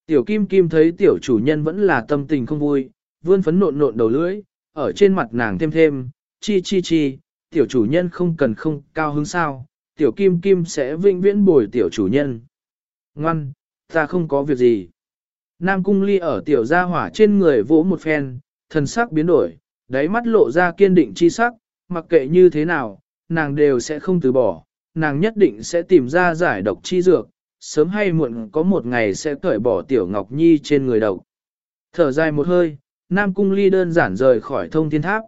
Tiểu kim kim thấy tiểu chủ nhân vẫn là tâm tình không vui, vươn phấn nộn nộn đầu lưỡi, ở trên mặt nàng thêm thêm, chi chi chi, tiểu chủ nhân không cần không cao hứng sao, tiểu kim kim sẽ vinh viễn bồi tiểu chủ nhân. Ngoan, ta không có việc gì. Nam cung ly ở tiểu gia hỏa trên người vỗ một phen, thần sắc biến đổi, đáy mắt lộ ra kiên định chi sắc, mặc kệ như thế nào, nàng đều sẽ không từ bỏ, nàng nhất định sẽ tìm ra giải độc chi dược, sớm hay muộn có một ngày sẽ cởi bỏ tiểu ngọc nhi trên người độc. Thở dài một hơi, Nam Cung Ly đơn giản rời khỏi thông thiên tháp.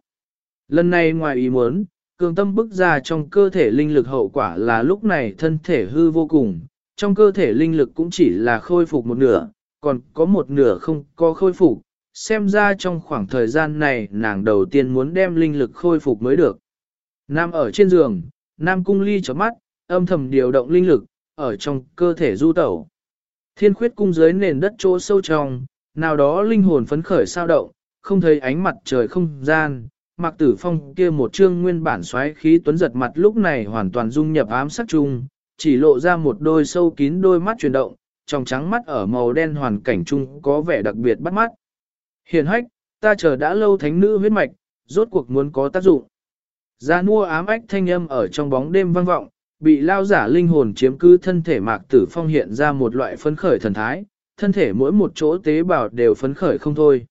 Lần này ngoài ý muốn, cường tâm bức ra trong cơ thể linh lực hậu quả là lúc này thân thể hư vô cùng, trong cơ thể linh lực cũng chỉ là khôi phục một nửa, còn có một nửa không có khôi phục, xem ra trong khoảng thời gian này nàng đầu tiên muốn đem linh lực khôi phục mới được. Nam ở trên giường, Nam cung ly chớp mắt, âm thầm điều động linh lực, ở trong cơ thể du tẩu. Thiên khuyết cung dưới nền đất chỗ sâu trong, nào đó linh hồn phấn khởi sao động, không thấy ánh mặt trời không gian. Mạc Tử Phong kia một trương nguyên bản xoáy khí tuấn giật mặt lúc này hoàn toàn dung nhập ám sắc chung, chỉ lộ ra một đôi sâu kín đôi mắt chuyển động, trong trắng mắt ở màu đen hoàn cảnh chung có vẻ đặc biệt bắt mắt. Hiền hách, ta chờ đã lâu thánh nữ huyết mạch, rốt cuộc muốn có tác dụng. Gia nua ám ách thanh âm ở trong bóng đêm vang vọng, bị lao giả linh hồn chiếm cứ thân thể mạc tử phong hiện ra một loại phấn khởi thần thái, thân thể mỗi một chỗ tế bào đều phấn khởi không thôi.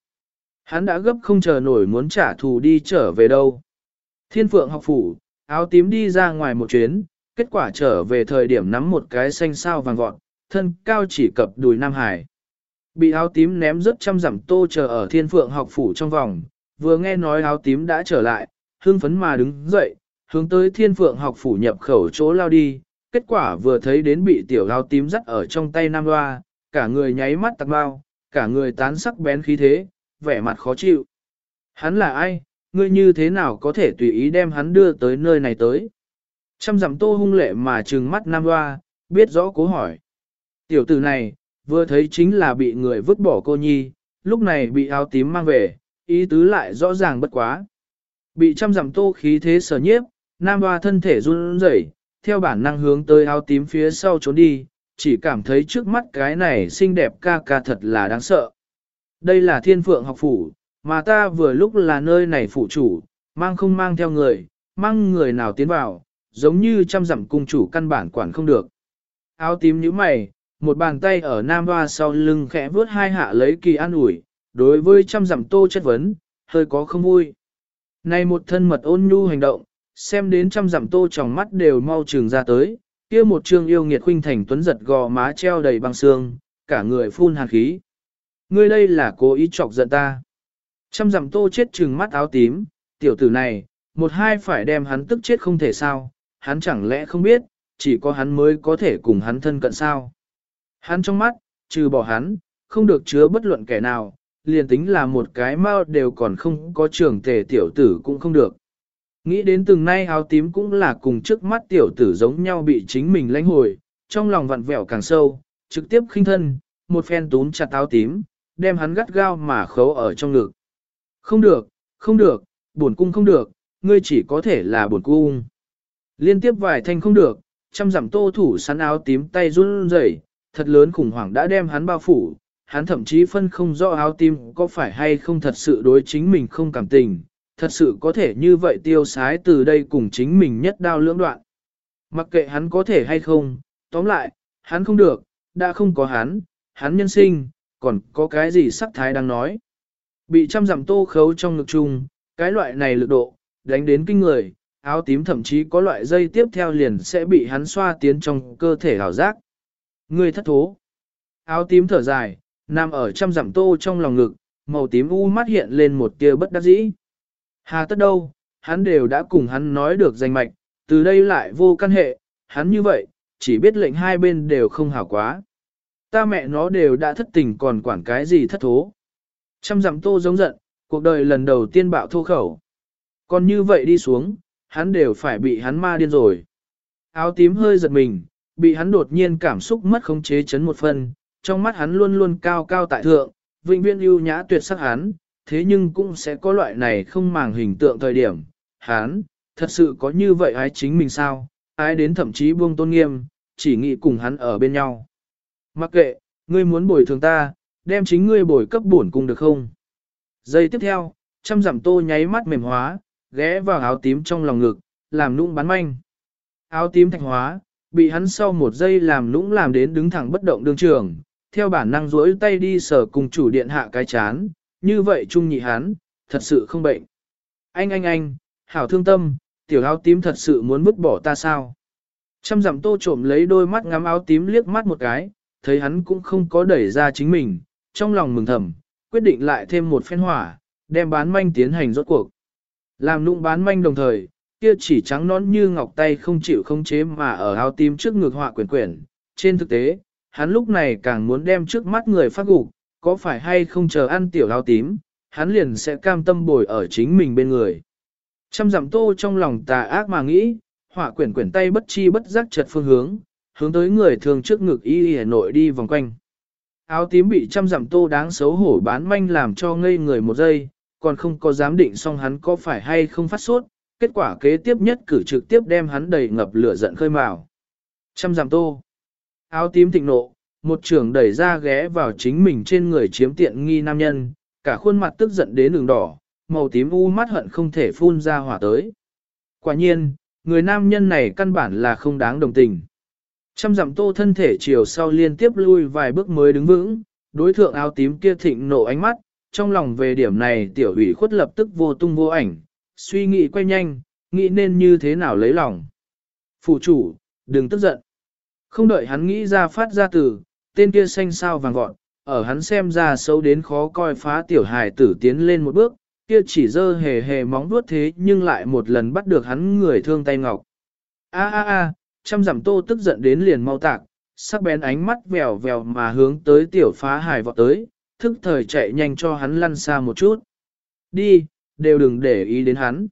Hắn đã gấp không chờ nổi muốn trả thù đi trở về đâu. Thiên phượng học phủ, áo tím đi ra ngoài một chuyến, kết quả trở về thời điểm nắm một cái xanh sao vàng vọt, thân cao chỉ cập đùi Nam Hải. Bị áo tím ném rất trăm dặm tô chờ ở thiên phượng học phủ trong vòng, vừa nghe nói áo tím đã trở lại, hương phấn mà đứng dậy, hướng tới thiên phượng học phủ nhập khẩu chỗ lao đi, kết quả vừa thấy đến bị tiểu lao tím dắt ở trong tay Nam Loa, cả người nháy mắt tạc bao, cả người tán sắc bén khí thế, vẻ mặt khó chịu. Hắn là ai, ngươi như thế nào có thể tùy ý đem hắn đưa tới nơi này tới? Trăm dặm tô hung lệ mà trừng mắt Nam Loa, biết rõ cố hỏi. Tiểu tử này, vừa thấy chính là bị người vứt bỏ cô nhi, lúc này bị áo tím mang về, ý tứ lại rõ ràng bất quá. Bị trăm dặm tô khí thế sở nhiếp, nam hoa thân thể run rẩy, theo bản năng hướng tới áo tím phía sau trốn đi, chỉ cảm thấy trước mắt cái này xinh đẹp ca ca thật là đáng sợ. Đây là thiên phượng học phủ, mà ta vừa lúc là nơi này phụ chủ, mang không mang theo người, mang người nào tiến vào, giống như trăm dặm cung chủ căn bản quản không được. Áo tím như mày, một bàn tay ở nam hoa sau lưng khẽ vướt hai hạ lấy kỳ an ủi, đối với trăm dặm tô chất vấn, hơi có không vui. Này một thân mật ôn nhu hành động, xem đến trăm dặm tô trong mắt đều mau trường ra tới, kia một trương yêu nghiệt khuynh thành tuấn giật gò má treo đầy băng xương, cả người phun hàn khí. Ngươi đây là cố ý chọc giận ta. Trăm dặm tô chết trừng mắt áo tím, tiểu tử này, một hai phải đem hắn tức chết không thể sao, hắn chẳng lẽ không biết, chỉ có hắn mới có thể cùng hắn thân cận sao. Hắn trong mắt, trừ bỏ hắn, không được chứa bất luận kẻ nào, liền tính là một cái mao đều còn không có trưởng tề tiểu tử cũng không được. Nghĩ đến từng nay áo tím cũng là cùng trước mắt tiểu tử giống nhau bị chính mình lãnh hồi, trong lòng vặn vẹo càng sâu, trực tiếp khinh thân, một phen túm chặt áo tím, đem hắn gắt gao mà khấu ở trong ngực. Không được, không được, buồn cung không được, ngươi chỉ có thể là buồn cung. Liên tiếp vài thanh không được, trăm dặm tô thủ sắn áo tím tay run rẩy, thật lớn khủng hoảng đã đem hắn bao phủ, hắn thậm chí phân không rõ áo tím có phải hay không thật sự đối chính mình không cảm tình, thật sự có thể như vậy tiêu sái từ đây cùng chính mình nhất đao lưỡng đoạn. Mặc kệ hắn có thể hay không, tóm lại, hắn không được, đã không có hắn, hắn nhân sinh, còn có cái gì sắc thái đang nói. Bị trăm dặm tô khấu trong ngực chung, cái loại này lực độ, đánh đến kinh người, áo tím thậm chí có loại dây tiếp theo liền sẽ bị hắn xoa tiến trong cơ thể hảo giác. Người thất thố. Áo tím thở dài, nằm ở trăm dặm tô trong lòng ngực, màu tím u mắt hiện lên một tia bất đắc dĩ. Hà tất đâu, hắn đều đã cùng hắn nói được danh mạch, từ đây lại vô căn hệ, hắn như vậy, chỉ biết lệnh hai bên đều không hảo quá. Ta mẹ nó đều đã thất tình còn quản cái gì thất thố. Trăm dặm tô giống giận, cuộc đời lần đầu tiên bạo thô khẩu. Còn như vậy đi xuống, hắn đều phải bị hắn ma điên rồi. Áo tím hơi giật mình, bị hắn đột nhiên cảm xúc mất khống chế chấn một phần, trong mắt hắn luôn luôn cao cao tại thượng, vĩnh viễn ưu nhã tuyệt sắc hắn, thế nhưng cũng sẽ có loại này không màng hình tượng thời điểm. Hắn, thật sự có như vậy ái chính mình sao, ái đến thậm chí buông tôn nghiêm, chỉ nghĩ cùng hắn ở bên nhau. Mặc kệ, ngươi muốn bồi thường ta, đem chính ngươi bồi cấp bổn cung được không? Giây tiếp theo, trăm giảm tô nháy mắt mềm hóa, ghé vào áo tím trong lòng ngực, làm nũng bắn manh. Áo tím thạch hóa, bị hắn sau một giây làm nũng làm đến đứng thẳng bất động đương trường, theo bản năng duỗi tay đi sở cùng chủ điện hạ cái chán, như vậy trung nhị hán thật sự không bệnh. Anh anh anh, hảo thương tâm, tiểu áo tím thật sự muốn vứt bỏ ta sao? Trăm dặm tô trộm lấy đôi mắt ngắm áo tím liếc mắt một cái, thấy hắn cũng không có đẩy ra chính mình, trong lòng mừng thầm, quyết định lại thêm một phen hỏa, đem bán manh tiến hành rốt cuộc. Làm nụng bán manh đồng thời, kia chỉ trắng nón như ngọc tay không chịu không chế mà ở áo tím trước ngực họa quyển quyển. Trên thực tế, hắn lúc này càng muốn đem trước mắt người phát gục, có phải hay không chờ ăn tiểu áo tím, hắn liền sẽ cam tâm bồi ở chính mình bên người. Trăm dặm tô trong lòng tà ác mà nghĩ, họa quyển quyển tay bất chi bất giác chật phương hướng, hướng tới người thường trước ngực y y nội đi vòng quanh. Áo tím bị trăm dặm tô đáng xấu hổ bán manh làm cho ngây người một giây, còn không có dám định xong hắn có phải hay không phát sốt, kết quả kế tiếp nhất cử trực tiếp đem hắn đầy ngập lửa giận khơi mào. Trăm dặm tô. Áo tím thịnh nộ, một trưởng đẩy ra ghé vào chính mình trên người chiếm tiện nghi nam nhân, cả khuôn mặt tức giận đến đường đỏ, màu tím u mắt hận không thể phun ra hỏa tới. Quả nhiên, người nam nhân này căn bản là không đáng đồng tình. Trăm dặm tô thân thể chiều sau liên tiếp lui vài bước mới đứng vững, đối thượng áo tím kia thịnh nộ ánh mắt, trong lòng về điểm này tiểu ủy khuất lập tức vô tung vô ảnh, suy nghĩ quay nhanh, nghĩ nên như thế nào lấy lòng. Phụ chủ, đừng tức giận. Không đợi hắn nghĩ ra phát ra từ, tên kia xanh sao vàng vọt, ở hắn xem ra xấu đến khó coi phá tiểu hài tử tiến lên một bước, kia chỉ dơ hề hề móng vuốt thế nhưng lại một lần bắt được hắn người thương tay ngọc. A a a, trăm giảm tô tức giận đến liền mau tạc, sắc bén ánh mắt vèo vèo mà hướng tới tiểu phá hài vọt tới, thức thời chạy nhanh cho hắn lăn xa một chút. Đi, đều đừng để ý đến hắn.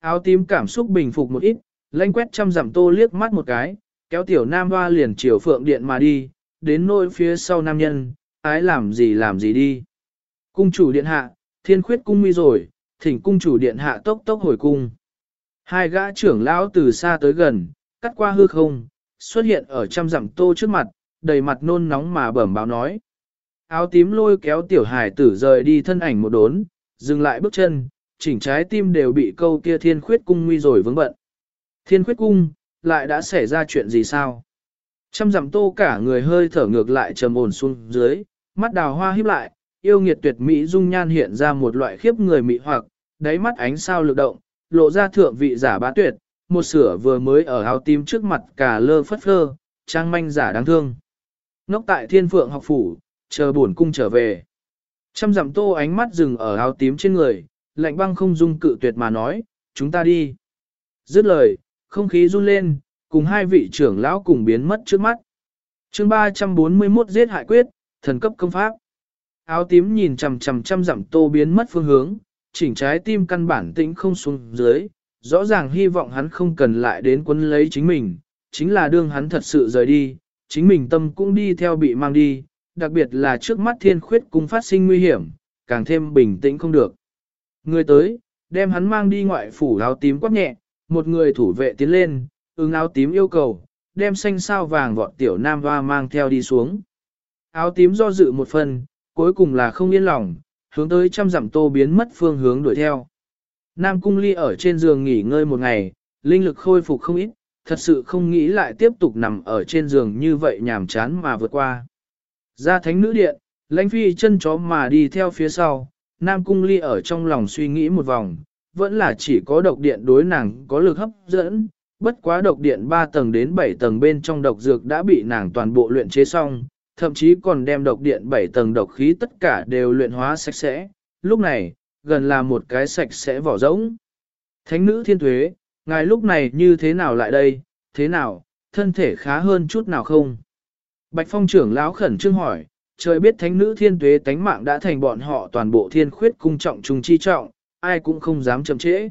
Áo tím cảm xúc bình phục một ít, lanh quét trăm giảm tô liếc mắt một cái, kéo tiểu nam hoa liền chiều phượng điện mà đi, đến nôi phía sau nam nhân, ái làm gì làm gì đi. Cung chủ điện hạ, thiên khuyết cung nguy rồi, thỉnh cung chủ điện hạ tốc tốc hồi cung. Hai gã trưởng lão từ xa tới gần, cắt qua hư không, xuất hiện ở trăm dặm tô trước mặt, đầy mặt nôn nóng mà bẩm báo nói. Áo tím lôi kéo tiểu hải tử rời đi thân ảnh một đốn, dừng lại bước chân, chỉnh trái tim đều bị câu kia thiên khuyết cung nguy rồi vướng bận. Thiên khuyết cung, lại đã xảy ra chuyện gì sao? Trăm dặm tô cả người hơi thở ngược lại trầm ổn xuống dưới, mắt đào hoa híp lại, yêu nghiệt tuyệt mỹ dung nhan hiện ra một loại khiếp người mị hoặc, đáy mắt ánh sao lực động, lộ ra thượng vị giả bá tuyệt, một sửa vừa mới ở áo tím trước mặt cả lơ phất phơ, trang manh giả đáng thương. Ngốc tại thiên phượng học phủ, chờ buồn cung trở về. Trăm dặm tô ánh mắt dừng ở áo tím trên người, lạnh băng không dung cự tuyệt mà nói, chúng ta đi. Dứt lời, không khí run lên, cùng hai vị trưởng lão cùng biến mất trước mắt. chương 341 giết hại quyết, thần cấp công pháp. Áo tím nhìn chằm chằm trăm dặm tô biến mất phương hướng, chỉnh trái tim căn bản tĩnh không xuống dưới, rõ ràng hy vọng hắn không cần lại đến quấn lấy chính mình, chính là đương hắn thật sự rời đi, chính mình tâm cũng đi theo bị mang đi, đặc biệt là trước mắt thiên khuyết cung phát sinh nguy hiểm, càng thêm bình tĩnh không được. Người tới, đem hắn mang đi ngoại phủ áo tím quát nhẹ, một người thủ vệ tiến lên, ứng áo tím yêu cầu, đem xanh sao vàng vọt tiểu nam hoa mang theo đi xuống. Áo tím do dự một phần, cuối cùng là không yên lòng, hướng tới trăm dặm tô biến mất phương hướng đuổi theo. Nam cung ly ở trên giường nghỉ ngơi một ngày, linh lực khôi phục không ít, thật sự không nghĩ lại tiếp tục nằm ở trên giường như vậy nhàm chán mà vượt qua. Ra thánh nữ điện, lãnh phi chân chó mà đi theo phía sau, Nam cung ly ở trong lòng suy nghĩ một vòng, vẫn là chỉ có độc điện đối nàng có lực hấp dẫn, bất quá độc điện 3 tầng đến 7 tầng bên trong độc dược đã bị nàng toàn bộ luyện chế xong, thậm chí còn đem độc điện 7 tầng độc khí tất cả đều luyện hóa sạch sẽ, lúc này, gần là một cái sạch sẽ vỏ rỗng. Thánh nữ thiên thuế, ngài lúc này như thế nào lại đây, thế nào, thân thể khá hơn chút nào không? Bạch phong trưởng lão khẩn trương hỏi, trời biết thánh nữ thiên tuế tánh mạng đã thành bọn họ toàn bộ thiên khuyết cung trọng trùng chi trọng, ai cũng không dám chậm trễ.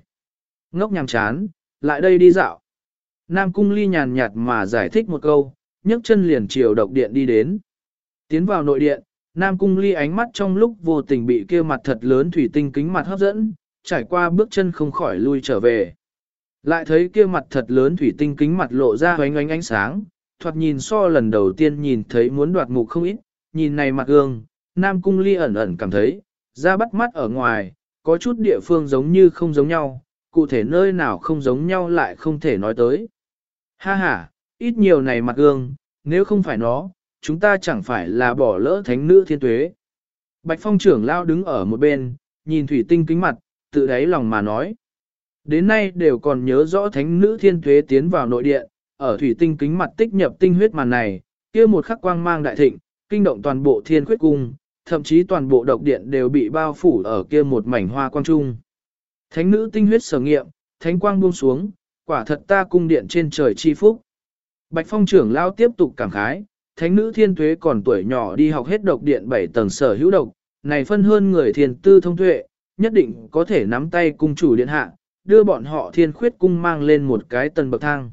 Ngốc nhằm chán, lại đây đi dạo. Nam cung ly nhàn nhạt mà giải thích một câu, nhấc chân liền chiều độc điện đi đến. Tiến vào nội điện, Nam cung ly ánh mắt trong lúc vô tình bị kia mặt thật lớn thủy tinh kính mặt hấp dẫn, trải qua bước chân không khỏi lui trở về. Lại thấy kia mặt thật lớn thủy tinh kính mặt lộ ra ánh ánh ánh sáng, thoạt nhìn so lần đầu tiên nhìn thấy muốn đoạt mục không ít, nhìn này mặt gương, Nam Cung Ly ẩn ẩn cảm thấy, ra bắt mắt ở ngoài, có chút địa phương giống như không giống nhau, cụ thể nơi nào không giống nhau lại không thể nói tới. Ha ha, ít nhiều này mặt gương, nếu không phải nó, chúng ta chẳng phải là bỏ lỡ thánh nữ thiên tuế. Bạch phong trưởng lao đứng ở một bên, nhìn thủy tinh kính mặt, tự đáy lòng mà nói. Đến nay đều còn nhớ rõ thánh nữ thiên tuế tiến vào nội điện, ở thủy tinh kính mặt tích nhập tinh huyết màn này, kia một khắc quang mang đại thịnh, kinh động toàn bộ thiên khuyết cung, thậm chí toàn bộ độc điện đều bị bao phủ ở kia một mảnh hoa quang trung. Thánh nữ tinh huyết sở nghiệm, thánh quang buông xuống, quả thật ta cung điện trên trời chi phúc. Bạch phong trưởng lao tiếp tục cảm khái, thánh nữ thiên tuế còn tuổi nhỏ đi học hết độc điện 7 tầng sở hữu độc, này phân hơn người thiên tư thông tuệ, nhất định có thể nắm tay cung chủ điện hạ, đưa bọn họ thiên khuyết cung mang lên một cái tầng bậc thang.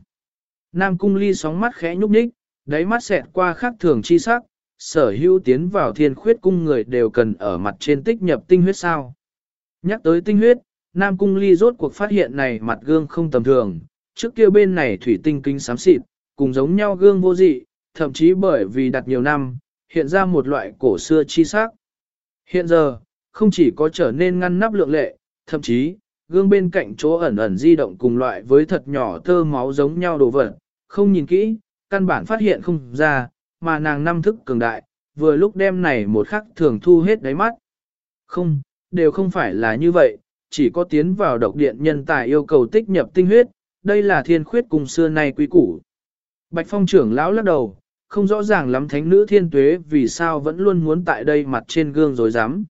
Nam cung ly sóng mắt khẽ nhúc nhích, đáy mắt xẹt qua khắc thường chi sắc, sở hữu tiến vào thiên khuyết cung người đều cần ở mặt trên tích nhập tinh huyết sao. Nhắc tới tinh huyết, Nam cung ly rốt cuộc phát hiện này mặt gương không tầm thường, trước kia bên này thủy tinh kinh xám xịt, cùng giống nhau gương vô dị, thậm chí bởi vì đặt nhiều năm, hiện ra một loại cổ xưa chi sắc. Hiện giờ, không chỉ có trở nên ngăn nắp lượng lệ, thậm chí, gương bên cạnh chỗ ẩn ẩn di động cùng loại với thật nhỏ thơ máu giống nhau đồ vật, không nhìn kỹ, căn bản phát hiện không ra, mà nàng năm thức cường đại, vừa lúc đem này một khắc thường thu hết đáy mắt. Không, đều không phải là như vậy, chỉ có tiến vào độc điện nhân tài yêu cầu tích nhập tinh huyết, đây là thiên khuyết cùng xưa nay quý củ. Bạch phong trưởng lão lắc đầu, không rõ ràng lắm thánh nữ thiên tuế vì sao vẫn luôn muốn tại đây mặt trên gương rồi dám.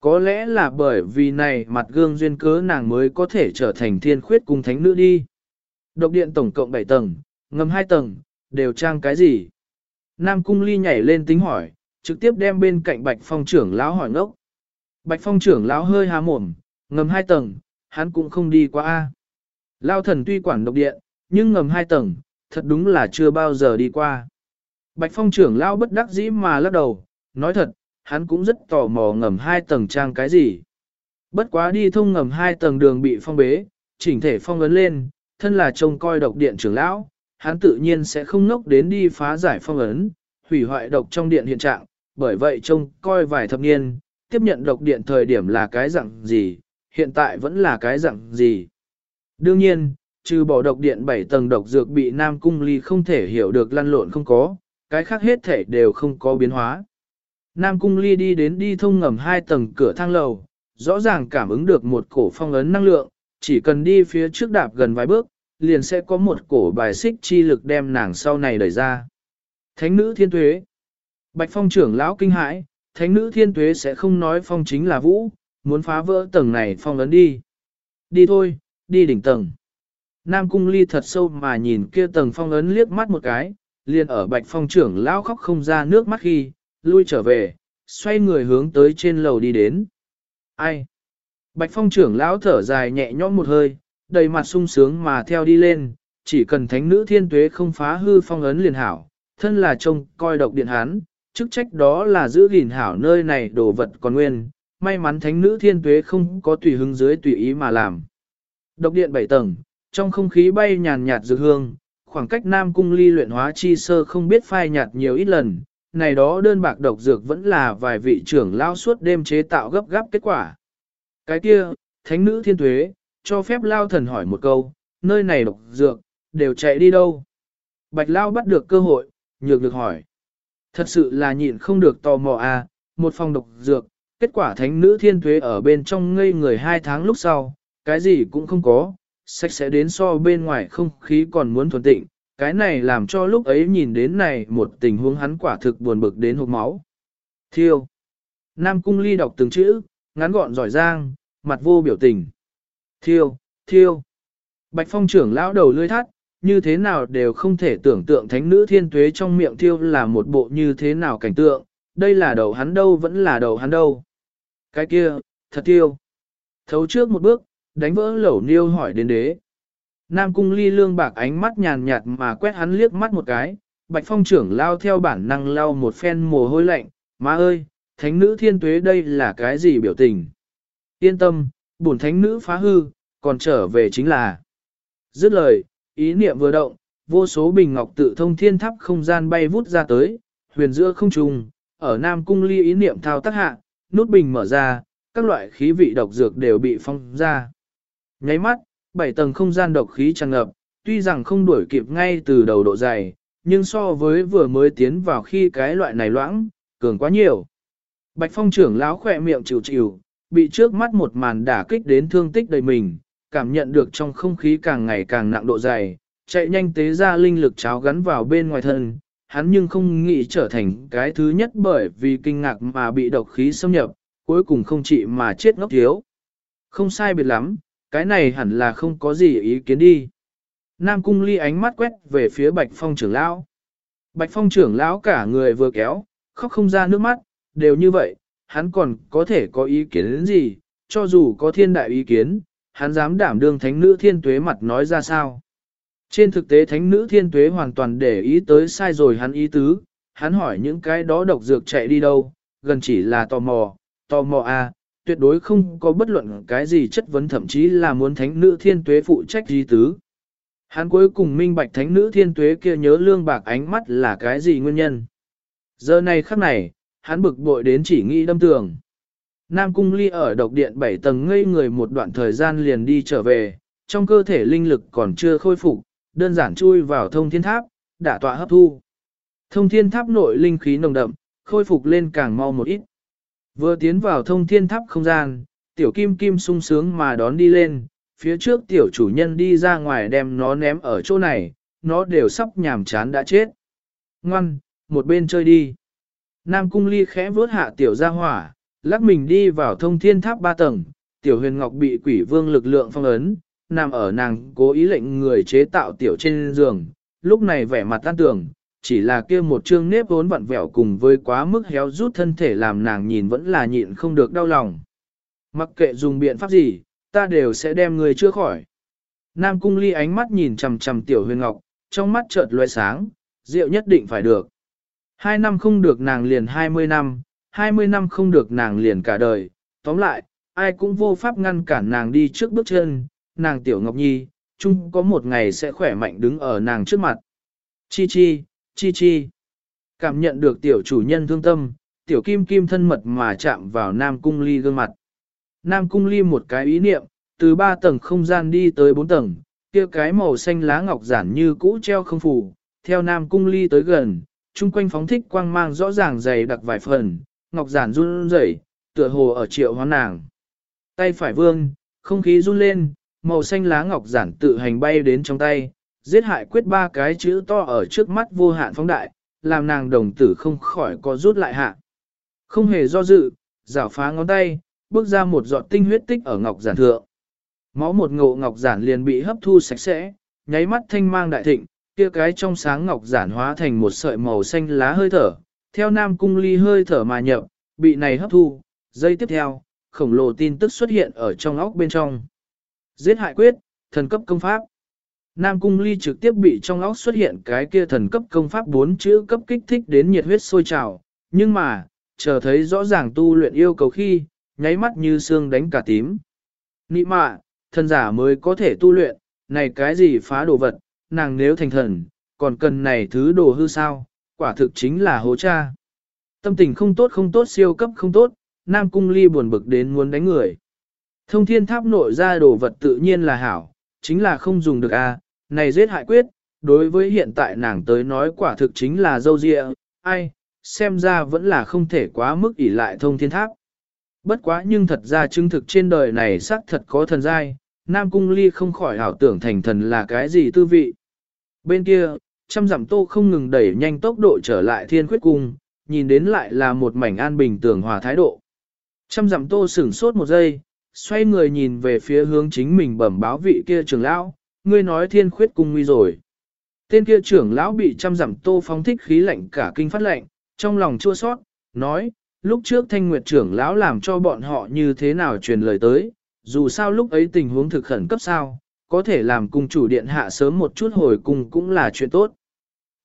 Có lẽ là bởi vì này mặt gương duyên cớ nàng mới có thể trở thành thiên khuyết cùng thánh nữ đi. Độc điện tổng cộng 7 tầng, ngầm 2 tầng, đều trang cái gì? Nam cung ly nhảy lên tính hỏi, trực tiếp đem bên cạnh bạch phong trưởng lão hỏi ngốc. Bạch phong trưởng lão hơi há mồm, ngầm hai tầng, hắn cũng không đi qua A. Lao thần tuy quản độc điện, nhưng ngầm hai tầng, thật đúng là chưa bao giờ đi qua. Bạch phong trưởng lão bất đắc dĩ mà lắc đầu, nói thật, hắn cũng rất tò mò ngầm hai tầng trang cái gì. Bất quá đi thông ngầm hai tầng đường bị phong bế, chỉnh thể phong ấn lên, thân là trông coi độc điện trưởng lão, hắn tự nhiên sẽ không nốc đến đi phá giải phong ấn, hủy hoại độc trong điện hiện trạng, bởi vậy trông coi vài thập niên, tiếp nhận độc điện thời điểm là cái dạng gì, hiện tại vẫn là cái dạng gì. Đương nhiên, trừ bỏ độc điện 7 tầng độc dược bị Nam Cung Ly không thể hiểu được lăn lộn không có, cái khác hết thể đều không có biến hóa. Nam Cung Ly đi đến đi thông ngầm hai tầng cửa thang lầu, rõ ràng cảm ứng được một cổ phong ấn năng lượng, chỉ cần đi phía trước đạp gần vài bước, liền sẽ có một cổ bài xích chi lực đem nàng sau này đẩy ra. Thánh nữ thiên tuế. Bạch phong trưởng lão kinh hãi, thánh nữ thiên tuế sẽ không nói phong chính là vũ, muốn phá vỡ tầng này phong lớn đi. Đi thôi, đi đỉnh tầng. Nam cung ly thật sâu mà nhìn kia tầng phong ấn liếc mắt một cái, liền ở bạch phong trưởng lão khóc không ra nước mắt khi, lui trở về, xoay người hướng tới trên lầu đi đến. Ai? Bạch phong trưởng lão thở dài nhẹ nhõm một hơi, đầy mặt sung sướng mà theo đi lên, chỉ cần thánh nữ thiên tuế không phá hư phong ấn liền hảo, thân là trông coi độc điện hán, chức trách đó là giữ gìn hảo nơi này đồ vật còn nguyên, may mắn thánh nữ thiên tuế không có tùy hứng dưới tùy ý mà làm. Độc điện bảy tầng, trong không khí bay nhàn nhạt dược hương, khoảng cách Nam Cung ly luyện hóa chi sơ không biết phai nhạt nhiều ít lần, này đó đơn bạc độc dược vẫn là vài vị trưởng lao suốt đêm chế tạo gấp gáp kết quả. Cái kia, thánh nữ thiên tuế, cho phép lao thần hỏi một câu, nơi này độc dược, đều chạy đi đâu? Bạch lao bắt được cơ hội, nhược được hỏi. Thật sự là nhịn không được tò mò à, một phòng độc dược, kết quả thánh nữ thiên thuế ở bên trong ngây người hai tháng lúc sau, cái gì cũng không có, sách sẽ đến so bên ngoài không khí còn muốn thuần tịnh, cái này làm cho lúc ấy nhìn đến này một tình huống hắn quả thực buồn bực đến hộp máu. Thiêu. Nam cung ly đọc từng chữ, ngắn gọn giỏi giang, mặt vô biểu tình. Thiêu, thiêu. Bạch phong trưởng lão đầu lưỡi thắt, như thế nào đều không thể tưởng tượng thánh nữ thiên tuế trong miệng thiêu là một bộ như thế nào cảnh tượng, đây là đầu hắn đâu vẫn là đầu hắn đâu. Cái kia, thật thiêu. Thấu trước một bước, đánh vỡ lẩu niêu hỏi đến đế. Nam cung ly lương bạc ánh mắt nhàn nhạt mà quét hắn liếc mắt một cái, bạch phong trưởng lao theo bản năng lao một phen mồ hôi lạnh, má ơi, thánh nữ thiên tuế đây là cái gì biểu tình. Yên tâm, bổn thánh nữ phá hư, còn trở về chính là. Dứt lời, ý niệm vừa động, vô số bình ngọc tự thông thiên tháp không gian bay vút ra tới, huyền giữa không trùng, ở Nam Cung ly ý niệm thao tác hạ, nút bình mở ra, các loại khí vị độc dược đều bị phong ra. Nháy mắt, bảy tầng không gian độc khí tràn ngập, tuy rằng không đuổi kịp ngay từ đầu độ dày, nhưng so với vừa mới tiến vào khi cái loại này loãng, cường quá nhiều. Bạch phong trưởng lão khỏe miệng chịu chịu, bị trước mắt một màn đả kích đến thương tích đầy mình, cảm nhận được trong không khí càng ngày càng nặng độ dày, chạy nhanh tế ra linh lực cháo gắn vào bên ngoài thân, hắn nhưng không nghĩ trở thành cái thứ nhất bởi vì kinh ngạc mà bị độc khí xâm nhập, cuối cùng không chỉ mà chết ngốc thiếu. Không sai biệt lắm, cái này hẳn là không có gì ý kiến đi. Nam cung ly ánh mắt quét về phía bạch phong trưởng lão. Bạch phong trưởng lão cả người vừa kéo, khóc không ra nước mắt, đều như vậy, hắn còn có thể có ý kiến đến gì, cho dù có thiên đại ý kiến, hắn dám đảm đương thánh nữ thiên tuế mặt nói ra sao. Trên thực tế thánh nữ thiên tuế hoàn toàn để ý tới sai rồi hắn ý tứ, hắn hỏi những cái đó độc dược chạy đi đâu, gần chỉ là tò mò, tò mò à, tuyệt đối không có bất luận cái gì chất vấn thậm chí là muốn thánh nữ thiên tuế phụ trách ý tứ. Hắn cuối cùng minh bạch thánh nữ thiên tuế kia nhớ lương bạc ánh mắt là cái gì nguyên nhân. Giờ này khắc này, hắn bực bội đến chỉ nghĩ đâm tường. Nam Cung Ly ở độc điện 7 tầng ngây người một đoạn thời gian liền đi trở về, trong cơ thể linh lực còn chưa khôi phục, đơn giản chui vào thông thiên tháp, đã tọa hấp thu. Thông thiên tháp nội linh khí nồng đậm, khôi phục lên càng mau một ít. Vừa tiến vào thông thiên tháp không gian, tiểu kim kim sung sướng mà đón đi lên, phía trước tiểu chủ nhân đi ra ngoài đem nó ném ở chỗ này, nó đều sắp nhàm chán đã chết. Ngoan, một bên chơi đi. Nam cung ly khẽ vớt hạ tiểu ra hỏa, lắc mình đi vào thông thiên tháp ba tầng, tiểu huyền ngọc bị quỷ vương lực lượng phong ấn, nằm ở nàng cố ý lệnh người chế tạo tiểu trên giường, lúc này vẻ mặt tan tường, chỉ là kia một chương nếp vốn vặn vẹo cùng với quá mức héo rút thân thể làm nàng nhìn vẫn là nhịn không được đau lòng. Mặc kệ dùng biện pháp gì, ta đều sẽ đem người chưa khỏi. Nam cung ly ánh mắt nhìn chầm chầm tiểu huyền ngọc, trong mắt chợt loe sáng, rượu nhất định phải được. Hai năm không được nàng liền hai mươi năm, 20 năm không được nàng liền cả đời, tóm lại, ai cũng vô pháp ngăn cản nàng đi trước bước chân, nàng tiểu ngọc nhi, chung có một ngày sẽ khỏe mạnh đứng ở nàng trước mặt. Chi chi, chi chi. Cảm nhận được tiểu chủ nhân thương tâm, tiểu kim kim thân mật mà chạm vào nam cung ly gương mặt. Nam cung ly một cái ý niệm, từ ba tầng không gian đi tới bốn tầng, kia cái màu xanh lá ngọc giản như cũ treo không phủ, theo nam cung ly tới gần, chung quanh phóng thích quang mang rõ ràng dày đặc vài phần, ngọc giản run rẩy, tựa hồ ở triệu hóa nàng. Tay phải vương, không khí run lên, màu xanh lá ngọc giản tự hành bay đến trong tay, giết hại quyết ba cái chữ to ở trước mắt vô hạn phóng đại, làm nàng đồng tử không khỏi có rút lại hạ. Không hề do dự, giảo phá ngón tay, bước ra một giọt tinh huyết tích ở ngọc giản thượng. Máu một ngộ ngọc giản liền bị hấp thu sạch sẽ, nháy mắt thanh mang đại thịnh, kia cái trong sáng ngọc giản hóa thành một sợi màu xanh lá hơi thở, theo nam cung ly hơi thở mà nhập, bị này hấp thu, giây tiếp theo, khổng lồ tin tức xuất hiện ở trong óc bên trong. Giết hại quyết, thần cấp công pháp. Nam cung ly trực tiếp bị trong óc xuất hiện cái kia thần cấp công pháp bốn chữ cấp kích thích đến nhiệt huyết sôi trào, nhưng mà, chờ thấy rõ ràng tu luyện yêu cầu khi, nháy mắt như xương đánh cả tím. Nị mạ, thần giả mới có thể tu luyện, này cái gì phá đồ vật, nàng nếu thành thần, còn cần này thứ đồ hư sao, quả thực chính là hố cha. Tâm tình không tốt không tốt siêu cấp không tốt, Nam Cung Ly buồn bực đến muốn đánh người. Thông thiên tháp nội ra đồ vật tự nhiên là hảo, chính là không dùng được a. À, này giết hại quyết, đối với hiện tại nàng tới nói quả thực chính là dâu dịa, ai, xem ra vẫn là không thể quá mức ỷ lại thông thiên tháp. Bất quá nhưng thật ra chứng thực trên đời này xác thật có thần giai, Nam Cung Ly không khỏi hảo tưởng thành thần là cái gì tư vị. Bên kia, trăm dặm tô không ngừng đẩy nhanh tốc độ trở lại thiên khuyết cung, nhìn đến lại là một mảnh an bình tường hòa thái độ. Trăm dặm tô sửng sốt một giây, xoay người nhìn về phía hướng chính mình bẩm báo vị kia trưởng lão, ngươi nói thiên khuyết cung nguy rồi. Tên kia trưởng lão bị trăm dặm tô phóng thích khí lạnh cả kinh phát lạnh, trong lòng chua sót, nói, lúc trước thanh nguyệt trưởng lão làm cho bọn họ như thế nào truyền lời tới, dù sao lúc ấy tình huống thực khẩn cấp sao, có thể làm cung chủ điện hạ sớm một chút hồi cùng cũng là chuyện tốt.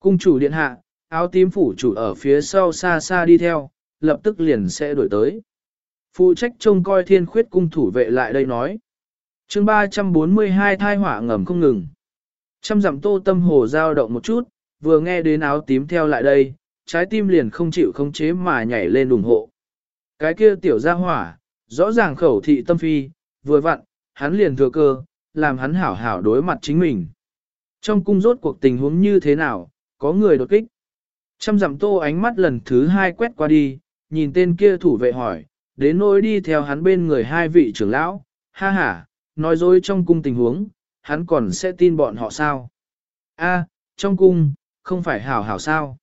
Cung chủ điện hạ, áo tím phủ chủ ở phía sau xa xa đi theo, lập tức liền sẽ đổi tới. Phụ trách trông coi thiên khuyết cung thủ vệ lại đây nói. chương 342 thai hỏa ngầm không ngừng. Trăm dặm tô tâm hồ dao động một chút, vừa nghe đến áo tím theo lại đây, trái tim liền không chịu không chế mà nhảy lên ủng hộ. Cái kia tiểu ra hỏa, rõ ràng khẩu thị tâm phi, vừa vặn, hắn liền thừa cơ, làm hắn hảo hảo đối mặt chính mình. Trong cung rốt cuộc tình huống như thế nào, có người đột kích. Trăm dặm tô ánh mắt lần thứ hai quét qua đi, nhìn tên kia thủ vệ hỏi, đến nỗi đi theo hắn bên người hai vị trưởng lão, ha ha, nói dối trong cung tình huống, hắn còn sẽ tin bọn họ sao? A, trong cung, không phải hảo hảo sao?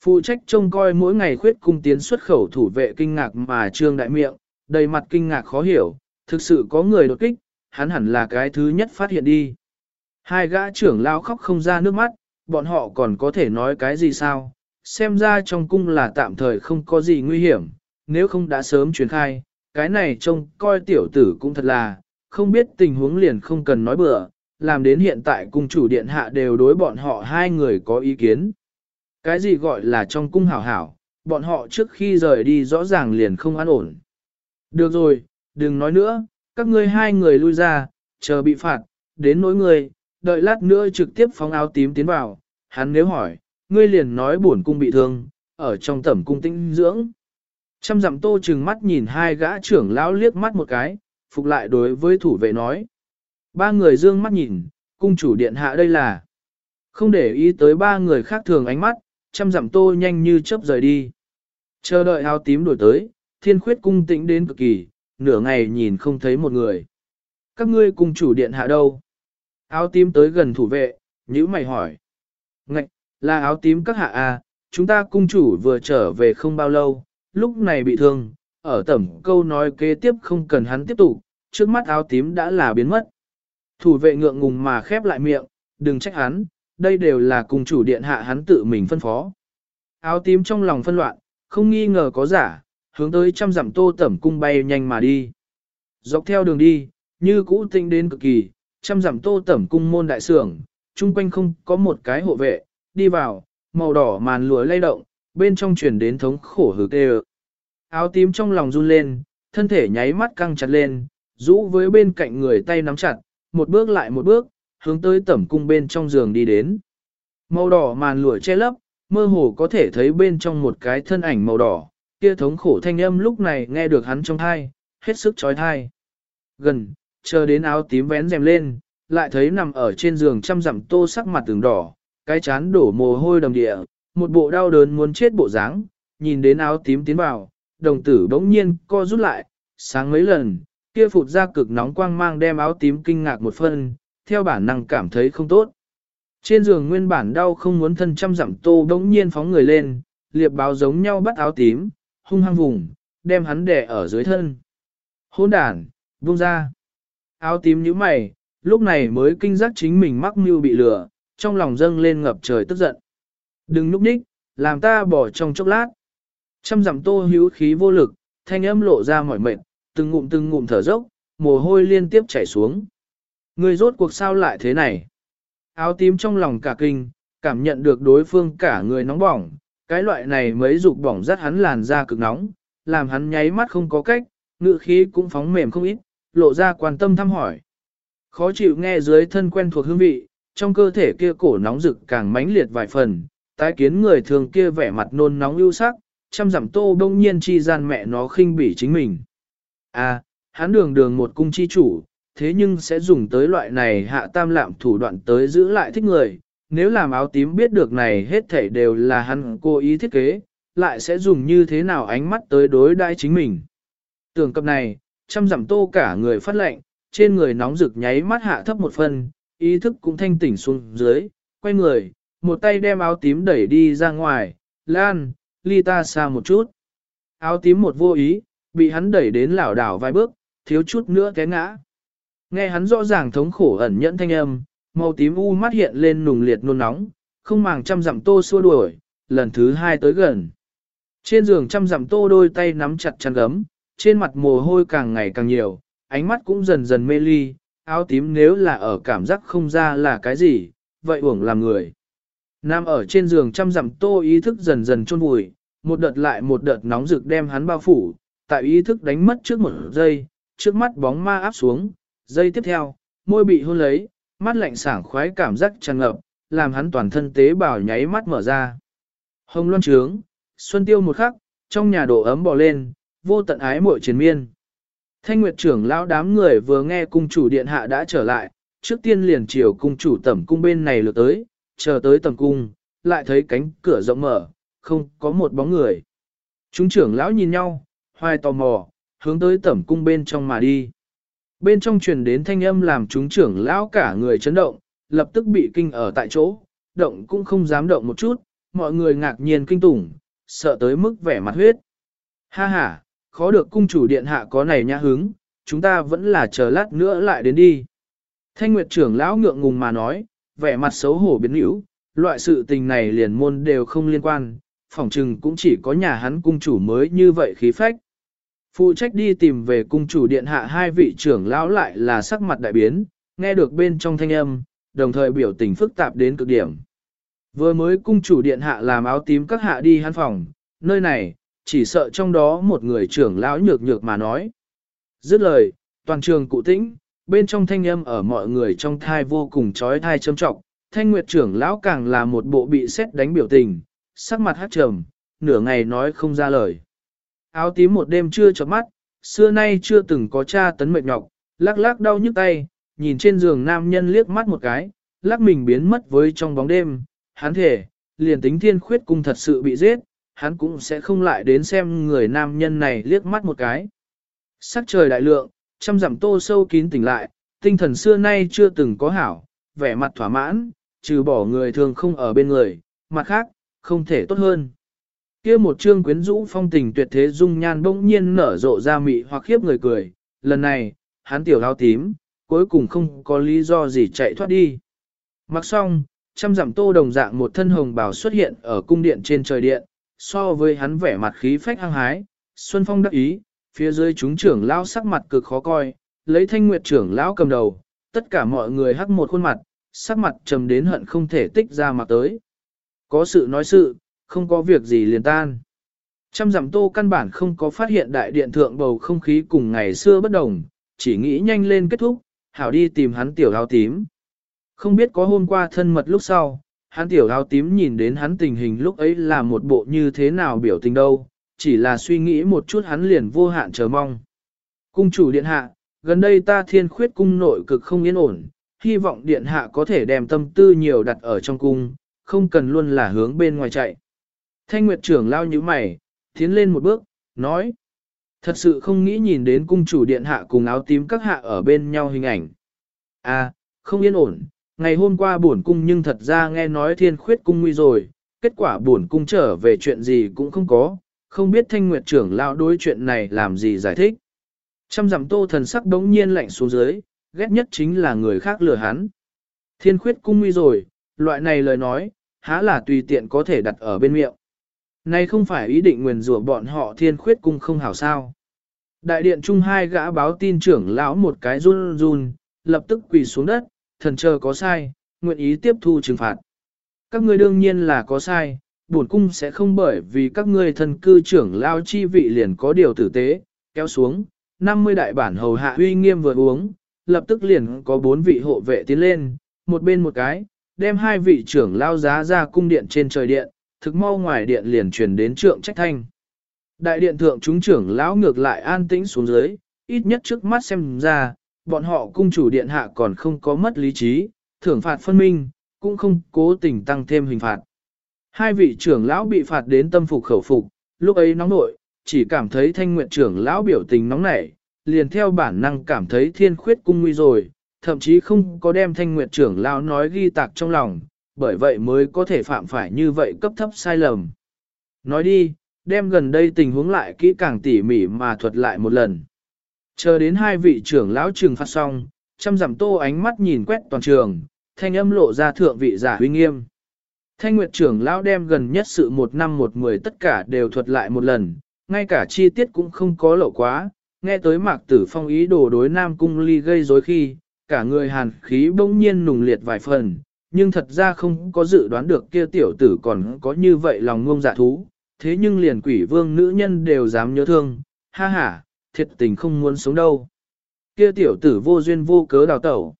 Phụ trách trông coi mỗi ngày khuyết cung tiến xuất khẩu thủ vệ kinh ngạc mà trương đại miệng, đầy mặt kinh ngạc khó hiểu, thực sự có người đột kích, hắn hẳn là cái thứ nhất phát hiện đi. Hai gã trưởng lao khóc không ra nước mắt, bọn họ còn có thể nói cái gì sao, xem ra trong cung là tạm thời không có gì nguy hiểm, nếu không đã sớm truyền khai, cái này trông coi tiểu tử cũng thật là, không biết tình huống liền không cần nói bừa, làm đến hiện tại cung chủ điện hạ đều đối bọn họ hai người có ý kiến. Cái gì gọi là trong cung hảo hảo, bọn họ trước khi rời đi rõ ràng liền không an ổn. Được rồi, đừng nói nữa, các ngươi hai người lui ra, chờ bị phạt, đến nỗi người, đợi lát nữa trực tiếp phóng áo tím tiến vào, hắn nếu hỏi, ngươi liền nói bổn cung bị thương, ở trong tẩm cung tinh dưỡng. Trăm dặm tô chừng mắt nhìn hai gã trưởng lão liếc mắt một cái, phục lại đối với thủ vệ nói. Ba người dương mắt nhìn, cung chủ điện hạ đây là. Không để ý tới ba người khác thường ánh mắt, trăm dặm tô nhanh như chớp rời đi. Chờ đợi áo tím đổi tới, thiên khuyết cung tĩnh đến cực kỳ, nửa ngày nhìn không thấy một người. Các ngươi cung chủ điện hạ đâu? Áo tím tới gần thủ vệ, nhữ mày hỏi. Ngạch, là áo tím các hạ à, chúng ta cung chủ vừa trở về không bao lâu, lúc này bị thương, ở tẩm câu nói kế tiếp không cần hắn tiếp tục, trước mắt áo tím đã là biến mất. Thủ vệ ngượng ngùng mà khép lại miệng, đừng trách hắn, đây đều là cung chủ điện hạ hắn tự mình phân phó. Áo tím trong lòng phân loạn, không nghi ngờ có giả, hướng tới trăm dặm tô tẩm cung bay nhanh mà đi. Dọc theo đường đi, như cũ tinh đến cực kỳ, trăm dặm tô tẩm cung môn đại sưởng, chung quanh không có một cái hộ vệ, đi vào, màu đỏ màn lụa lay động, bên trong truyền đến thống khổ hừ tê áo tím trong lòng run lên, thân thể nháy mắt căng chặt lên, rũ với bên cạnh người tay nắm chặt, một bước lại một bước, hướng tới tẩm cung bên trong giường đi đến. Màu đỏ màn lụa che lấp, mơ hồ có thể thấy bên trong một cái thân ảnh màu đỏ, kia thống khổ thanh âm lúc này nghe được hắn trong thai, hết sức trói thai. Gần, chờ đến áo tím vén rèm lên, lại thấy nằm ở trên giường chăm dặm tô sắc mặt tường đỏ, cái chán đổ mồ hôi đầm địa, một bộ đau đớn muốn chết bộ dáng, nhìn đến áo tím tiến vào, đồng tử bỗng nhiên co rút lại, sáng mấy lần, kia phụt ra cực nóng quang mang đem áo tím kinh ngạc một phân, theo bản năng cảm thấy không tốt. Trên giường nguyên bản đau không muốn thân chăm dặm tô bỗng nhiên phóng người lên, liệp báo giống nhau bắt áo tím, hung hăng vùng, đem hắn đè ở dưới thân. Hôn đàn, buông ra. Áo tím như mày, lúc này mới kinh giác chính mình mắc mưu bị lừa, trong lòng dâng lên ngập trời tức giận. Đừng núp ních, làm ta bỏ trong chốc lát. Trăm dặm tô hữu khí vô lực, thanh âm lộ ra mỏi mệt, từng ngụm từng ngụm thở dốc, mồ hôi liên tiếp chảy xuống. Người rốt cuộc sao lại thế này? Áo tím trong lòng cả kinh, cảm nhận được đối phương cả người nóng bỏng, cái loại này mấy dục bỏng rất hắn làn da cực nóng, làm hắn nháy mắt không có cách, ngự khí cũng phóng mềm không ít, lộ ra quan tâm thăm hỏi. Khó chịu nghe dưới thân quen thuộc hương vị, trong cơ thể kia cổ nóng rực càng mãnh liệt vài phần, tái kiến người thường kia vẻ mặt nôn nóng ưu sắc, chăm giảm tô đông nhiên chi gian mẹ nó khinh bỉ chính mình. À, hắn đường đường một cung chi chủ, thế nhưng sẽ dùng tới loại này hạ tam lạm thủ đoạn tới giữ lại thích người. Nếu làm áo tím biết được này hết thảy đều là hắn cố ý thiết kế, lại sẽ dùng như thế nào ánh mắt tới đối đãi chính mình. Tưởng cập này, chăm dặm tô cả người phát lệnh, trên người nóng rực nháy mắt hạ thấp một phần, ý thức cũng thanh tỉnh xuống dưới, quay người, một tay đem áo tím đẩy đi ra ngoài, lan, ly ta xa một chút. Áo tím một vô ý, bị hắn đẩy đến lảo đảo vài bước, thiếu chút nữa té ngã. Nghe hắn rõ ràng thống khổ ẩn nhẫn thanh âm, màu tím u mắt hiện lên nùng liệt nôn nóng, không màng trăm dặm tô xua đuổi, lần thứ hai tới gần. Trên giường trăm dặm tô đôi tay nắm chặt chăn gấm, trên mặt mồ hôi càng ngày càng nhiều, ánh mắt cũng dần dần mê ly, áo tím nếu là ở cảm giác không ra là cái gì, vậy uổng làm người. Nam ở trên giường trăm dặm tô ý thức dần dần chôn vùi, một đợt lại một đợt nóng rực đem hắn bao phủ, tại ý thức đánh mất trước một giây, trước mắt bóng ma áp xuống, giây tiếp theo, môi bị hôn lấy, mắt lạnh sảng khoái cảm giác tràn ngập, làm hắn toàn thân tế bào nháy mắt mở ra. Hồng loan trướng, xuân tiêu một khắc, trong nhà độ ấm bò lên, vô tận ái muội triền miên. Thanh Nguyệt trưởng lão đám người vừa nghe cung chủ điện hạ đã trở lại, trước tiên liền chiều cung chủ tẩm cung bên này lượt tới, chờ tới tầm cung, lại thấy cánh cửa rộng mở, không có một bóng người. Chúng trưởng lão nhìn nhau, hoài tò mò, hướng tới tẩm cung bên trong mà đi. Bên trong truyền đến thanh âm làm chúng trưởng lão cả người chấn động, lập tức bị kinh ở tại chỗ, động cũng không dám động một chút, mọi người ngạc nhiên kinh tủng, sợ tới mức vẻ mặt huyết. Ha ha, khó được cung chủ điện hạ có này nhã hứng, chúng ta vẫn là chờ lát nữa lại đến đi. Thanh Nguyệt trưởng lão ngượng ngùng mà nói, vẻ mặt xấu hổ biến hữu, loại sự tình này liền môn đều không liên quan, phỏng chừng cũng chỉ có nhà hắn cung chủ mới như vậy khí phách. Phụ trách đi tìm về cung chủ điện hạ hai vị trưởng lão lại là sắc mặt đại biến, nghe được bên trong thanh âm, đồng thời biểu tình phức tạp đến cực điểm. Vừa mới cung chủ điện hạ làm áo tím các hạ đi hắn phòng, nơi này, chỉ sợ trong đó một người trưởng lão nhược nhược mà nói. Dứt lời, toàn trường cụ tĩnh, bên trong thanh âm ở mọi người trong thai vô cùng trói thai châm trọng, thanh nguyệt trưởng lão càng là một bộ bị xét đánh biểu tình, sắc mặt hát trầm, nửa ngày nói không ra lời. Áo tím một đêm chưa chợp mắt, xưa nay chưa từng có cha tấn mệt nhọc, lắc lắc đau nhức tay, nhìn trên giường nam nhân liếc mắt một cái, lắc mình biến mất với trong bóng đêm, hắn thể, liền tính thiên khuyết cung thật sự bị giết, hắn cũng sẽ không lại đến xem người nam nhân này liếc mắt một cái. Sắc trời đại lượng, trăm dặm tô sâu kín tỉnh lại, tinh thần xưa nay chưa từng có hảo, vẻ mặt thỏa mãn, trừ bỏ người thường không ở bên người, mặt khác, không thể tốt hơn kia một chương quyến rũ phong tình tuyệt thế dung nhan bỗng nhiên nở rộ ra mị hoặc khiếp người cười, lần này, hắn tiểu lao tím, cuối cùng không có lý do gì chạy thoát đi. Mặc xong, trăm dặm tô đồng dạng một thân hồng bào xuất hiện ở cung điện trên trời điện, so với hắn vẻ mặt khí phách hăng hái, Xuân Phong đắc ý, phía dưới chúng trưởng lão sắc mặt cực khó coi, lấy thanh nguyệt trưởng lão cầm đầu, tất cả mọi người hắc một khuôn mặt, sắc mặt trầm đến hận không thể tích ra mặt tới. Có sự nói sự, không có việc gì liền tan. Trăm dặm tô căn bản không có phát hiện đại điện thượng bầu không khí cùng ngày xưa bất đồng, chỉ nghĩ nhanh lên kết thúc, hảo đi tìm hắn tiểu áo tím. Không biết có hôm qua thân mật lúc sau, hắn tiểu áo tím nhìn đến hắn tình hình lúc ấy là một bộ như thế nào biểu tình đâu, chỉ là suy nghĩ một chút hắn liền vô hạn chờ mong. Cung chủ điện hạ, gần đây ta thiên khuyết cung nội cực không yên ổn, hy vọng điện hạ có thể đem tâm tư nhiều đặt ở trong cung, không cần luôn là hướng bên ngoài chạy. Thanh Nguyệt trưởng lao như mày, tiến lên một bước, nói. Thật sự không nghĩ nhìn đến cung chủ điện hạ cùng áo tím các hạ ở bên nhau hình ảnh. À, không yên ổn, ngày hôm qua bổn cung nhưng thật ra nghe nói thiên khuyết cung nguy rồi, kết quả bổn cung trở về chuyện gì cũng không có, không biết thanh nguyệt trưởng lão đối chuyện này làm gì giải thích. Trăm dặm tô thần sắc đống nhiên lạnh xuống dưới, ghét nhất chính là người khác lừa hắn. Thiên khuyết cung nguy rồi, loại này lời nói, há là tùy tiện có thể đặt ở bên miệng. Này không phải ý định nguyền rủa bọn họ thiên khuyết cung không hảo sao. Đại điện chung hai gã báo tin trưởng lão một cái run run, lập tức quỳ xuống đất, thần chờ có sai, nguyện ý tiếp thu trừng phạt. Các ngươi đương nhiên là có sai, bổn cung sẽ không bởi vì các ngươi thần cư trưởng lao chi vị liền có điều tử tế, kéo xuống, 50 đại bản hầu hạ uy nghiêm vừa uống, lập tức liền có bốn vị hộ vệ tiến lên, một bên một cái, đem hai vị trưởng lao giá ra cung điện trên trời điện, thực mau ngoài điện liền truyền đến trượng trách thanh. Đại điện thượng chúng trưởng lão ngược lại an tĩnh xuống dưới, ít nhất trước mắt xem ra, bọn họ cung chủ điện hạ còn không có mất lý trí, thưởng phạt phân minh, cũng không cố tình tăng thêm hình phạt. Hai vị trưởng lão bị phạt đến tâm phục khẩu phục, lúc ấy nóng nội, chỉ cảm thấy thanh nguyện trưởng lão biểu tình nóng nảy, liền theo bản năng cảm thấy thiên khuyết cung nguy rồi, thậm chí không có đem thanh nguyện trưởng lão nói ghi tạc trong lòng, bởi vậy mới có thể phạm phải như vậy cấp thấp sai lầm. Nói đi, đem gần đây tình huống lại kỹ càng tỉ mỉ mà thuật lại một lần. Chờ đến hai vị trưởng lão trừng phạt xong, chăm dặm tô ánh mắt nhìn quét toàn trường, thanh âm lộ ra thượng vị giả huy nghiêm. Thanh Nguyệt trưởng lão đem gần nhất sự một năm một mười tất cả đều thuật lại một lần, ngay cả chi tiết cũng không có lộ quá, nghe tới mạc tử phong ý đồ đối nam cung ly gây rối khi, cả người hàn khí bỗng nhiên nùng liệt vài phần, nhưng thật ra không có dự đoán được kia tiểu tử còn có như vậy lòng ngông dạ thú, thế nhưng liền quỷ vương nữ nhân đều dám nhớ thương, ha ha, thiệt tình không muốn sống đâu. Kia tiểu tử vô duyên vô cớ đào tẩu.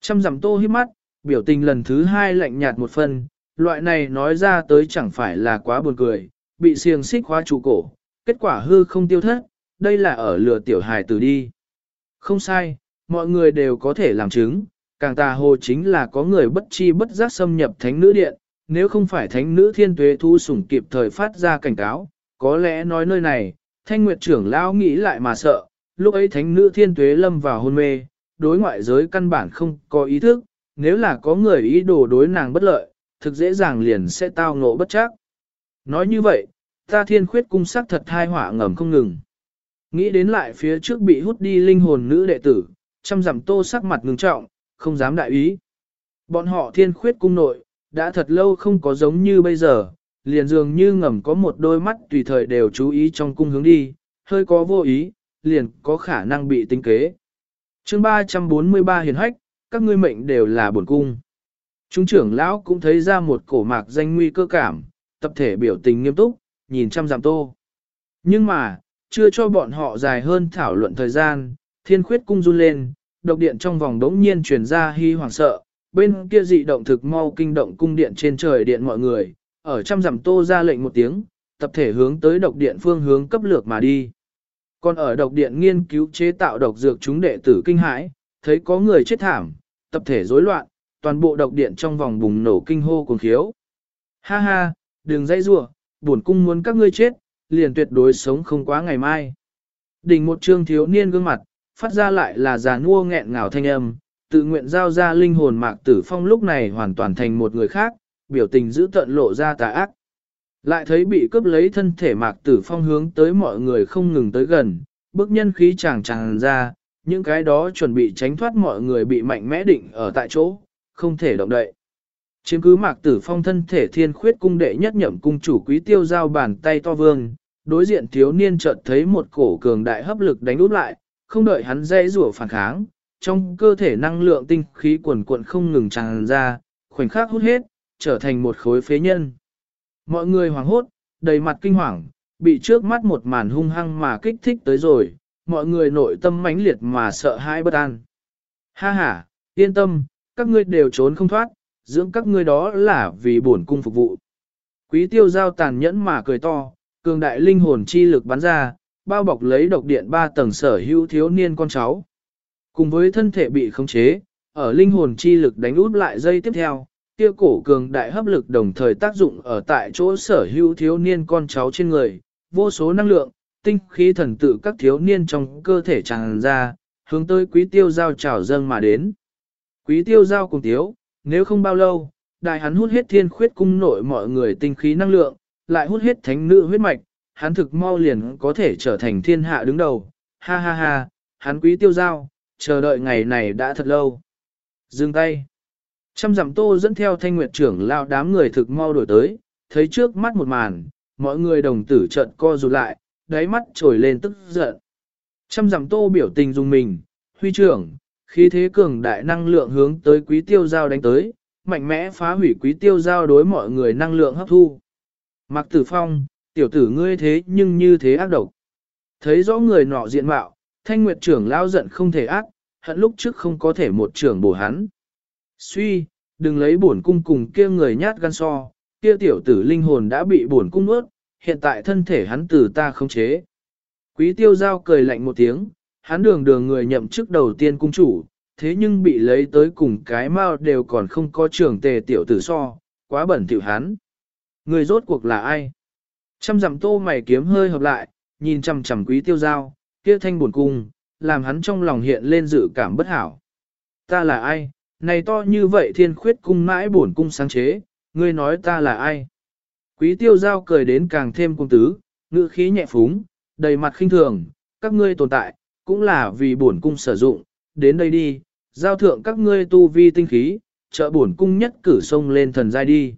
Trăm dặm tô hít mắt, biểu tình lần thứ hai lạnh nhạt một phần, loại này nói ra tới chẳng phải là quá buồn cười, bị xiềng xích khóa trụ cổ, kết quả hư không tiêu thất, đây là ở lừa tiểu hài tử đi. Không sai, mọi người đều có thể làm chứng, càng tà hồ chính là có người bất chi bất giác xâm nhập thánh nữ điện, nếu không phải thánh nữ thiên tuế thu sủng kịp thời phát ra cảnh cáo, có lẽ nói nơi này, thanh nguyệt trưởng lão nghĩ lại mà sợ, lúc ấy thánh nữ thiên tuế lâm vào hôn mê, đối ngoại giới căn bản không có ý thức, nếu là có người ý đồ đối nàng bất lợi, thực dễ dàng liền sẽ tao ngộ bất chắc. Nói như vậy, ta thiên khuyết cung sắc thật thai hỏa ngầm không ngừng. Nghĩ đến lại phía trước bị hút đi linh hồn nữ đệ tử, chăm dặm tô sắc mặt ngừng trọng, không dám đại ý. Bọn họ thiên khuyết cung nội, đã thật lâu không có giống như bây giờ, liền dường như ngầm có một đôi mắt tùy thời đều chú ý trong cung hướng đi, hơi có vô ý, liền có khả năng bị tính kế. chương 343 hiền hách, các ngươi mệnh đều là bổn cung. Trung trưởng lão cũng thấy ra một cổ mạc danh nguy cơ cảm, tập thể biểu tình nghiêm túc, nhìn chăm giảm tô. Nhưng mà, chưa cho bọn họ dài hơn thảo luận thời gian, thiên khuyết cung run lên, độc điện trong vòng đống nhiên truyền ra hy hoàng sợ, bên kia dị động thực mau kinh động cung điện trên trời điện mọi người, ở trăm dặm tô ra lệnh một tiếng, tập thể hướng tới độc điện phương hướng cấp lược mà đi. Còn ở độc điện nghiên cứu chế tạo độc dược chúng đệ tử kinh hãi, thấy có người chết thảm, tập thể rối loạn, toàn bộ độc điện trong vòng bùng nổ kinh hô cuồng khiếu. Ha ha, đừng dây rủa, bổn cung muốn các ngươi chết, liền tuyệt đối sống không quá ngày mai. Đỉnh một trương thiếu niên gương mặt, phát ra lại là già nua nghẹn ngào thanh âm, tự nguyện giao ra linh hồn mạc tử phong lúc này hoàn toàn thành một người khác, biểu tình giữ tận lộ ra tà ác. Lại thấy bị cướp lấy thân thể mạc tử phong hướng tới mọi người không ngừng tới gần, bước nhân khí chàng chàng ra, những cái đó chuẩn bị tránh thoát mọi người bị mạnh mẽ định ở tại chỗ, không thể động đậy. Chiếm cứ mạc tử phong thân thể thiên khuyết cung đệ nhất nhậm cung chủ quý tiêu giao bàn tay to vương, đối diện thiếu niên chợt thấy một cổ cường đại hấp lực đánh úp lại, không đợi hắn dây rủa phản kháng, trong cơ thể năng lượng tinh khí quần cuộn không ngừng tràn ra, khoảnh khắc hút hết, trở thành một khối phế nhân. Mọi người hoảng hốt, đầy mặt kinh hoàng, bị trước mắt một màn hung hăng mà kích thích tới rồi, mọi người nội tâm mãnh liệt mà sợ hãi bất an. Ha ha, yên tâm, các ngươi đều trốn không thoát, dưỡng các ngươi đó là vì bổn cung phục vụ. Quý tiêu giao tàn nhẫn mà cười to, cường đại linh hồn chi lực bắn ra, bao bọc lấy độc điện ba tầng sở hữu thiếu niên con cháu. Cùng với thân thể bị khống chế, ở linh hồn chi lực đánh út lại dây tiếp theo, kia cổ cường đại hấp lực đồng thời tác dụng ở tại chỗ sở hữu thiếu niên con cháu trên người, vô số năng lượng, tinh khí thần tự các thiếu niên trong cơ thể tràn ra, hướng tới quý tiêu giao trào dâng mà đến. Quý tiêu giao cùng tiếu, nếu không bao lâu, đại hắn hút hết thiên khuyết cung nội mọi người tinh khí năng lượng, lại hút hết thánh nữ huyết mạch, hắn thực mau liền có thể trở thành thiên hạ đứng đầu. Ha ha ha, hắn quý tiêu giao, chờ đợi ngày này đã thật lâu. Dừng tay. Trăm dặm tô dẫn theo thanh nguyệt trưởng lao đám người thực mau đổi tới, thấy trước mắt một màn, mọi người đồng tử trận co rụt lại, đáy mắt trồi lên tức giận. Trăm dặm tô biểu tình dùng mình, huy trưởng, khí thế cường đại năng lượng hướng tới quý tiêu giao đánh tới, mạnh mẽ phá hủy quý tiêu giao đối mọi người năng lượng hấp thu. Mạc tử phong, tiểu tử ngươi thế nhưng như thế ác độc. Thấy rõ người nọ diện mạo, thanh nguyệt trưởng lao giận không thể ác, hận lúc trước không có thể một trưởng bổ hắn. Suy, đừng lấy bổn cung cùng kia người nhát gan so, kia tiểu tử linh hồn đã bị bổn cung ướt, hiện tại thân thể hắn từ ta không chế. Quý tiêu giao cười lạnh một tiếng, hắn đường đường người nhậm chức đầu tiên cung chủ, thế nhưng bị lấy tới cùng cái mao đều còn không có trưởng tề tiểu tử so, quá bẩn tiểu hắn. Người rốt cuộc là ai? Trăm dặm tô mày kiếm hơi hợp lại, nhìn chằm chằm quý tiêu giao, kia thanh buồn cung, làm hắn trong lòng hiện lên dự cảm bất hảo. Ta là ai? Này to như vậy thiên khuyết cung mãi bổn cung sáng chế, ngươi nói ta là ai? Quý tiêu giao cười đến càng thêm cung tứ, ngữ khí nhẹ phúng, đầy mặt khinh thường, các ngươi tồn tại, cũng là vì bổn cung sử dụng, đến đây đi, giao thượng các ngươi tu vi tinh khí, trợ bổn cung nhất cử sông lên thần giai đi.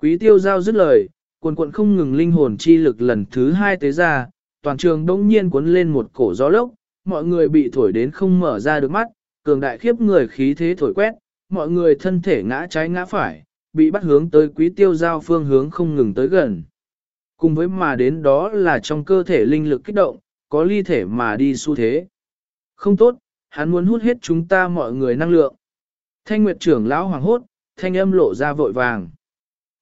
Quý tiêu giao dứt lời, cuồn cuộn không ngừng linh hồn chi lực lần thứ hai tế ra, toàn trường đông nhiên cuốn lên một cổ gió lốc, mọi người bị thổi đến không mở ra được mắt, cường đại khiếp người khí thế thổi quét, mọi người thân thể ngã trái ngã phải, bị bắt hướng tới quý tiêu giao phương hướng không ngừng tới gần. Cùng với mà đến đó là trong cơ thể linh lực kích động, có ly thể mà đi xu thế. Không tốt, hắn muốn hút hết chúng ta mọi người năng lượng. Thanh Nguyệt trưởng lão hoàng hốt, thanh âm lộ ra vội vàng.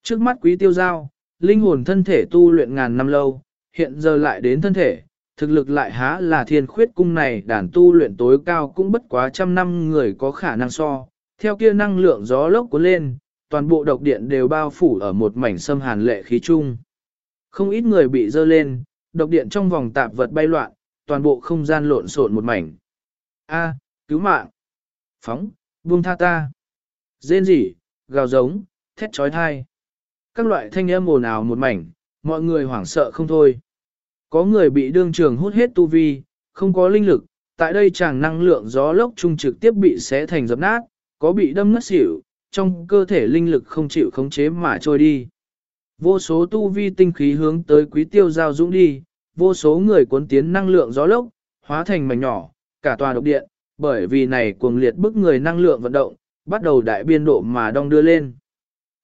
Trước mắt quý tiêu giao, linh hồn thân thể tu luyện ngàn năm lâu, hiện giờ lại đến thân thể, thực lực lại há là thiên khuyết cung này đàn tu luyện tối cao cũng bất quá trăm năm người có khả năng so. Theo kia năng lượng gió lốc cuốn lên, toàn bộ độc điện đều bao phủ ở một mảnh xâm hàn lệ khí chung. Không ít người bị dơ lên, độc điện trong vòng tạp vật bay loạn, toàn bộ không gian lộn xộn một mảnh. A, cứu mạng! Phóng, buông tha ta! Dên gì, gào giống, thét trói thai. Các loại thanh âm ồn ào một mảnh, mọi người hoảng sợ không thôi. Có người bị đương trường hút hết tu vi, không có linh lực, tại đây chàng năng lượng gió lốc trung trực tiếp bị xé thành dập nát, có bị đâm ngất xỉu, trong cơ thể linh lực không chịu khống chế mà trôi đi. Vô số tu vi tinh khí hướng tới quý tiêu giao dũng đi, vô số người cuốn tiến năng lượng gió lốc, hóa thành mảnh nhỏ, cả tòa độc điện, bởi vì này cuồng liệt bức người năng lượng vận động, bắt đầu đại biên độ mà đong đưa lên.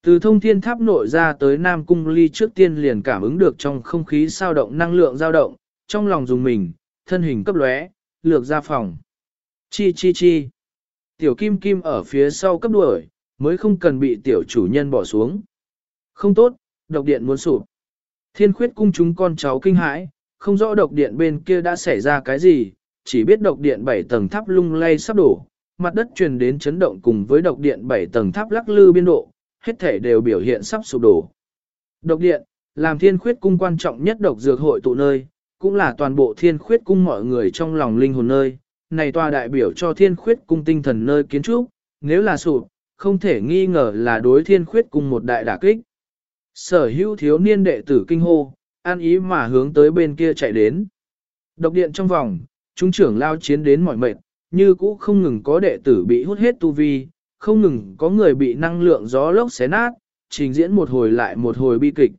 Từ thông thiên tháp nội ra tới Nam Cung Ly trước tiên liền cảm ứng được trong không khí sao động năng lượng dao động, trong lòng dùng mình, thân hình cấp lóe, lược ra phòng. Chi chi chi. Tiểu kim kim ở phía sau cấp đuổi, mới không cần bị tiểu chủ nhân bỏ xuống. Không tốt, độc điện muốn sụp. Thiên khuyết cung chúng con cháu kinh hãi, không rõ độc điện bên kia đã xảy ra cái gì, chỉ biết độc điện 7 tầng tháp lung lay sắp đổ, mặt đất truyền đến chấn động cùng với độc điện 7 tầng tháp lắc lư biên độ, hết thể đều biểu hiện sắp sụp đổ. Độc điện, làm thiên khuyết cung quan trọng nhất độc dược hội tụ nơi, cũng là toàn bộ thiên khuyết cung mọi người trong lòng linh hồn nơi, này tòa đại biểu cho thiên khuyết cung tinh thần nơi kiến trúc, nếu là sụp, không thể nghi ngờ là đối thiên khuyết cung một đại đả kích. Sở hữu thiếu niên đệ tử kinh hô, an ý mà hướng tới bên kia chạy đến. Độc điện trong vòng, trung trưởng lao chiến đến mỏi mệt, như cũ không ngừng có đệ tử bị hút hết tu vi, không ngừng có người bị năng lượng gió lốc xé nát, trình diễn một hồi lại một hồi bi kịch.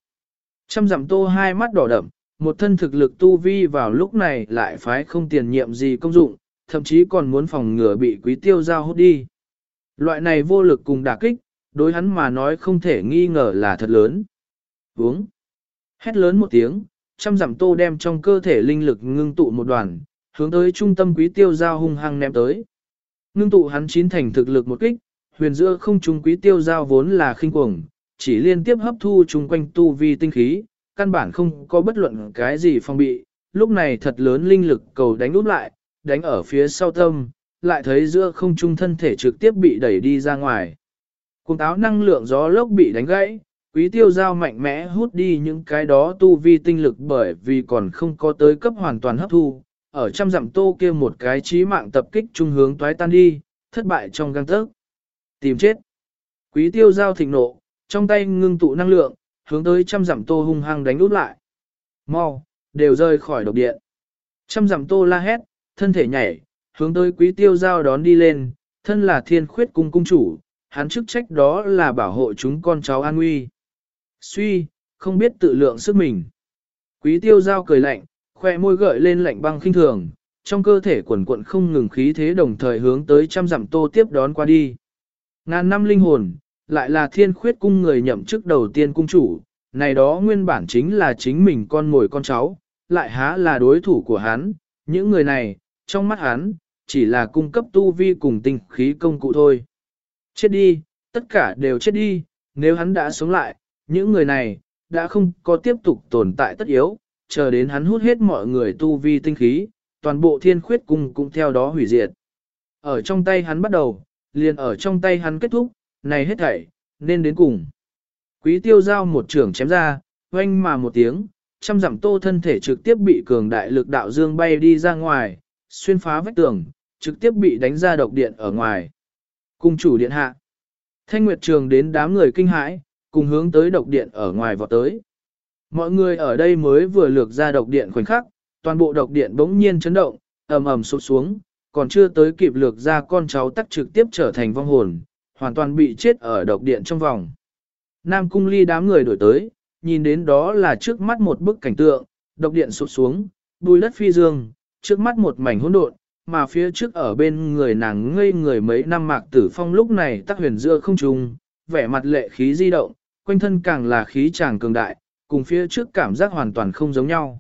Trăm dặm tô hai mắt đỏ đậm, một thân thực lực tu vi vào lúc này lại phái không tiền nhiệm gì công dụng, thậm chí còn muốn phòng ngừa bị quý tiêu giao hút đi. Loại này vô lực cùng đả kích, đối hắn mà nói không thể nghi ngờ là thật lớn. Uống. Hét lớn một tiếng, trăm dặm tô đem trong cơ thể linh lực ngưng tụ một đoàn, hướng tới trung tâm quý tiêu giao hung hăng ném tới. Ngưng tụ hắn chín thành thực lực một kích, huyền giữa không trung quý tiêu giao vốn là khinh cuồng, chỉ liên tiếp hấp thu chung quanh tu vi tinh khí, căn bản không có bất luận cái gì phong bị, lúc này thật lớn linh lực cầu đánh úp lại, đánh ở phía sau tâm, lại thấy giữa không trung thân thể trực tiếp bị đẩy đi ra ngoài. Cùng táo năng lượng gió lốc bị đánh gãy, quý tiêu giao mạnh mẽ hút đi những cái đó tu vi tinh lực bởi vì còn không có tới cấp hoàn toàn hấp thu, ở trăm dặm tô kia một cái trí mạng tập kích trung hướng toái tan đi, thất bại trong găng tớc. Tìm chết. Quý tiêu giao thịnh nộ, trong tay ngưng tụ năng lượng, hướng tới trăm dặm tô hung hăng đánh út lại. Mau, đều rơi khỏi độc điện. Trăm dặm tô la hét, thân thể nhảy, hướng tới quý tiêu giao đón đi lên, thân là thiên khuyết cung cung chủ, hắn chức trách đó là bảo hộ chúng con cháu an nguy. Suy, không biết tự lượng sức mình. Quý tiêu giao cười lạnh, khoe môi gợi lên lạnh băng khinh thường, trong cơ thể quần quận không ngừng khí thế đồng thời hướng tới trăm dặm tô tiếp đón qua đi. Ngàn năm linh hồn, lại là thiên khuyết cung người nhậm chức đầu tiên cung chủ, này đó nguyên bản chính là chính mình con mồi con cháu, lại há là đối thủ của hắn, những người này, trong mắt hắn, chỉ là cung cấp tu vi cùng tinh khí công cụ thôi. Chết đi, tất cả đều chết đi, nếu hắn đã sống lại, những người này, đã không có tiếp tục tồn tại tất yếu, chờ đến hắn hút hết mọi người tu vi tinh khí, toàn bộ thiên khuyết cung cũng theo đó hủy diệt. Ở trong tay hắn bắt đầu, liền ở trong tay hắn kết thúc, này hết thảy, nên đến cùng. Quý tiêu giao một trường chém ra, oanh mà một tiếng, trăm dặm tô thân thể trực tiếp bị cường đại lực đạo dương bay đi ra ngoài, xuyên phá vách tường, trực tiếp bị đánh ra độc điện ở ngoài. Cung chủ điện hạ. Thanh Nguyệt Trường đến đám người kinh hãi, cùng hướng tới độc điện ở ngoài vọt tới. Mọi người ở đây mới vừa lược ra độc điện khoảnh khắc, toàn bộ độc điện bỗng nhiên chấn động, ầm ầm sụp xuống, còn chưa tới kịp lược ra con cháu tắc trực tiếp trở thành vong hồn, hoàn toàn bị chết ở độc điện trong vòng. Nam cung ly đám người đổi tới, nhìn đến đó là trước mắt một bức cảnh tượng, độc điện sụp xuống, bùi đất phi dương, trước mắt một mảnh hỗn độn, mà phía trước ở bên người nàng ngây người mấy năm mạc tử phong lúc này tắc huyền giữa không trùng, vẻ mặt lệ khí di động, quanh thân càng là khí tràng cường đại, cùng phía trước cảm giác hoàn toàn không giống nhau.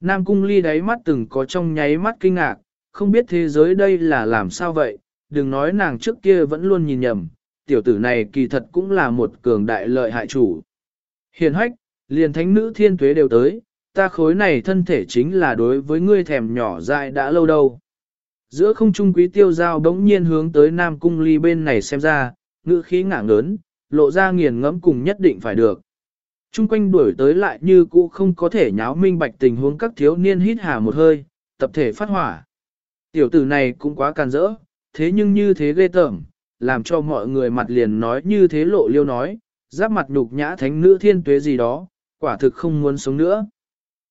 Nam cung ly đáy mắt từng có trong nháy mắt kinh ngạc, không biết thế giới đây là làm sao vậy, đừng nói nàng trước kia vẫn luôn nhìn nhầm, tiểu tử này kỳ thật cũng là một cường đại lợi hại chủ. Hiền hách, liền thánh nữ thiên tuế đều tới, ta khối này thân thể chính là đối với ngươi thèm nhỏ dại đã lâu đâu. Giữa không trung quý tiêu giao đống nhiên hướng tới Nam Cung ly bên này xem ra, ngữ khí ngả ngớn, lộ ra nghiền ngẫm cùng nhất định phải được. Trung quanh đuổi tới lại như cũ không có thể nháo minh bạch tình huống các thiếu niên hít hà một hơi, tập thể phát hỏa. Tiểu tử này cũng quá càn rỡ, thế nhưng như thế ghê tởm, làm cho mọi người mặt liền nói như thế lộ liêu nói, giáp mặt nhục nhã thánh nữ thiên tuế gì đó, quả thực không muốn sống nữa.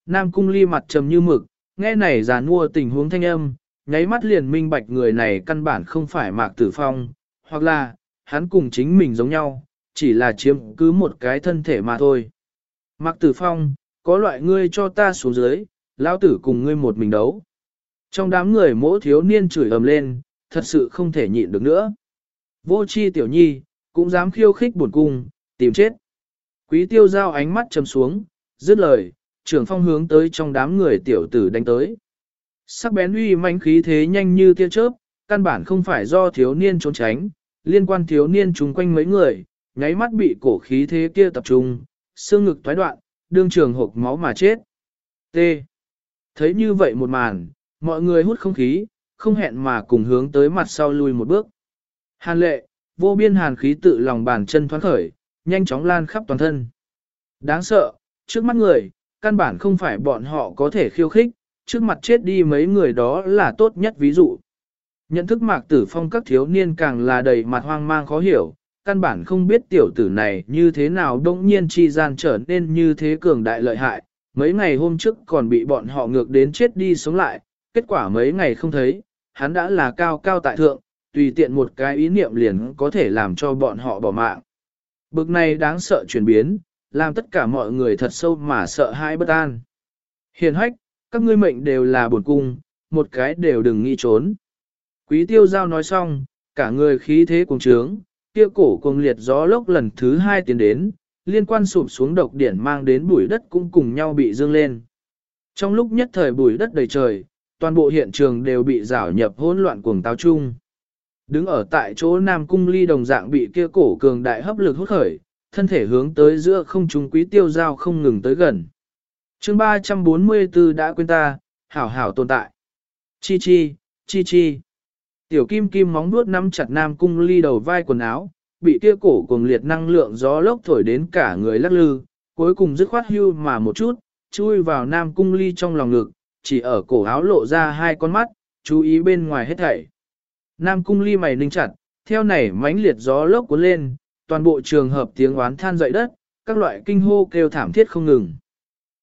Nam cung ly mặt trầm như mực, nghe này già nua tình huống thanh âm, nháy mắt liền minh bạch người này căn bản không phải mạc tử phong, hoặc là, hắn cùng chính mình giống nhau, chỉ là chiếm cứ một cái thân thể mà thôi. Mạc tử phong, có loại ngươi cho ta xuống dưới, lão tử cùng ngươi một mình đấu. Trong đám người mỗi thiếu niên chửi ầm lên, thật sự không thể nhịn được nữa. Vô chi tiểu nhi, cũng dám khiêu khích buồn cung, tìm chết. Quý tiêu giao ánh mắt chầm xuống, dứt lời, trưởng phong hướng tới trong đám người tiểu tử đánh tới. Sắc bén uy manh khí thế nhanh như tia chớp, căn bản không phải do thiếu niên trốn tránh, liên quan thiếu niên chung quanh mấy người, nháy mắt bị cổ khí thế kia tập trung, xương ngực thoái đoạn, đương trường hộp máu mà chết. T. Thấy như vậy một màn, mọi người hút không khí, không hẹn mà cùng hướng tới mặt sau lui một bước. Hàn lệ, vô biên hàn khí tự lòng bàn chân thoáng khởi, nhanh chóng lan khắp toàn thân. Đáng sợ, trước mắt người, căn bản không phải bọn họ có thể khiêu khích, trước mặt chết đi mấy người đó là tốt nhất ví dụ. Nhận thức mạc tử phong các thiếu niên càng là đầy mặt hoang mang khó hiểu, căn bản không biết tiểu tử này như thế nào đông nhiên chi gian trở nên như thế cường đại lợi hại, mấy ngày hôm trước còn bị bọn họ ngược đến chết đi sống lại, kết quả mấy ngày không thấy, hắn đã là cao cao tại thượng, tùy tiện một cái ý niệm liền có thể làm cho bọn họ bỏ mạng. Bực này đáng sợ chuyển biến, làm tất cả mọi người thật sâu mà sợ hãi bất an. Hiền hách, các ngươi mệnh đều là buồn cung, một cái đều đừng nghĩ trốn. Quý tiêu giao nói xong, cả người khí thế cùng trướng, kia cổ cuồng liệt gió lốc lần thứ hai tiến đến, liên quan sụp xuống độc điển mang đến bụi đất cũng cùng nhau bị dương lên. Trong lúc nhất thời bụi đất đầy trời, toàn bộ hiện trường đều bị rảo nhập hỗn loạn cuồng táo chung. Đứng ở tại chỗ Nam Cung Ly đồng dạng bị kia cổ cường đại hấp lực hút khởi, thân thể hướng tới giữa không trung quý tiêu giao không ngừng tới gần. chương 344 đã quên ta, hảo hảo tồn tại. Chi chi, chi chi. Tiểu kim kim móng nuốt nắm chặt Nam Cung Ly đầu vai quần áo, bị kia cổ cuồng liệt năng lượng gió lốc thổi đến cả người lắc lư, cuối cùng dứt khoát hưu mà một chút, chui vào Nam Cung Ly trong lòng ngực, chỉ ở cổ áo lộ ra hai con mắt, chú ý bên ngoài hết thảy. Nam Cung Ly mày ninh chặt, theo này mãnh liệt gió lốc cuốn lên, toàn bộ trường hợp tiếng oán than dậy đất, các loại kinh hô kêu thảm thiết không ngừng.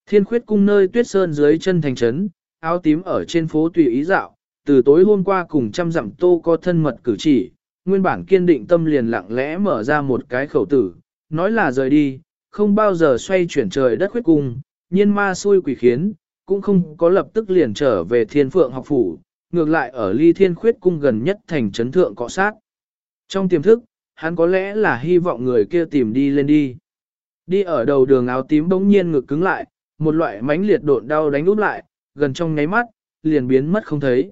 Thiên khuyết cung nơi tuyết sơn dưới chân thành trấn, áo tím ở trên phố tùy ý dạo, từ tối hôm qua cùng trăm dặm tô có thân mật cử chỉ, nguyên bản kiên định tâm liền lặng lẽ mở ra một cái khẩu tử, nói là rời đi, không bao giờ xoay chuyển trời đất khuyết cung, nhiên ma xui quỷ khiến, cũng không có lập tức liền trở về thiên phượng học phủ, ngược lại ở ly thiên khuyết cung gần nhất thành trấn thượng cọ sát. Trong tiềm thức, hắn có lẽ là hy vọng người kia tìm đi lên đi. Đi ở đầu đường áo tím bỗng nhiên ngực cứng lại, một loại mãnh liệt độn đau đánh úp lại, gần trong nháy mắt, liền biến mất không thấy.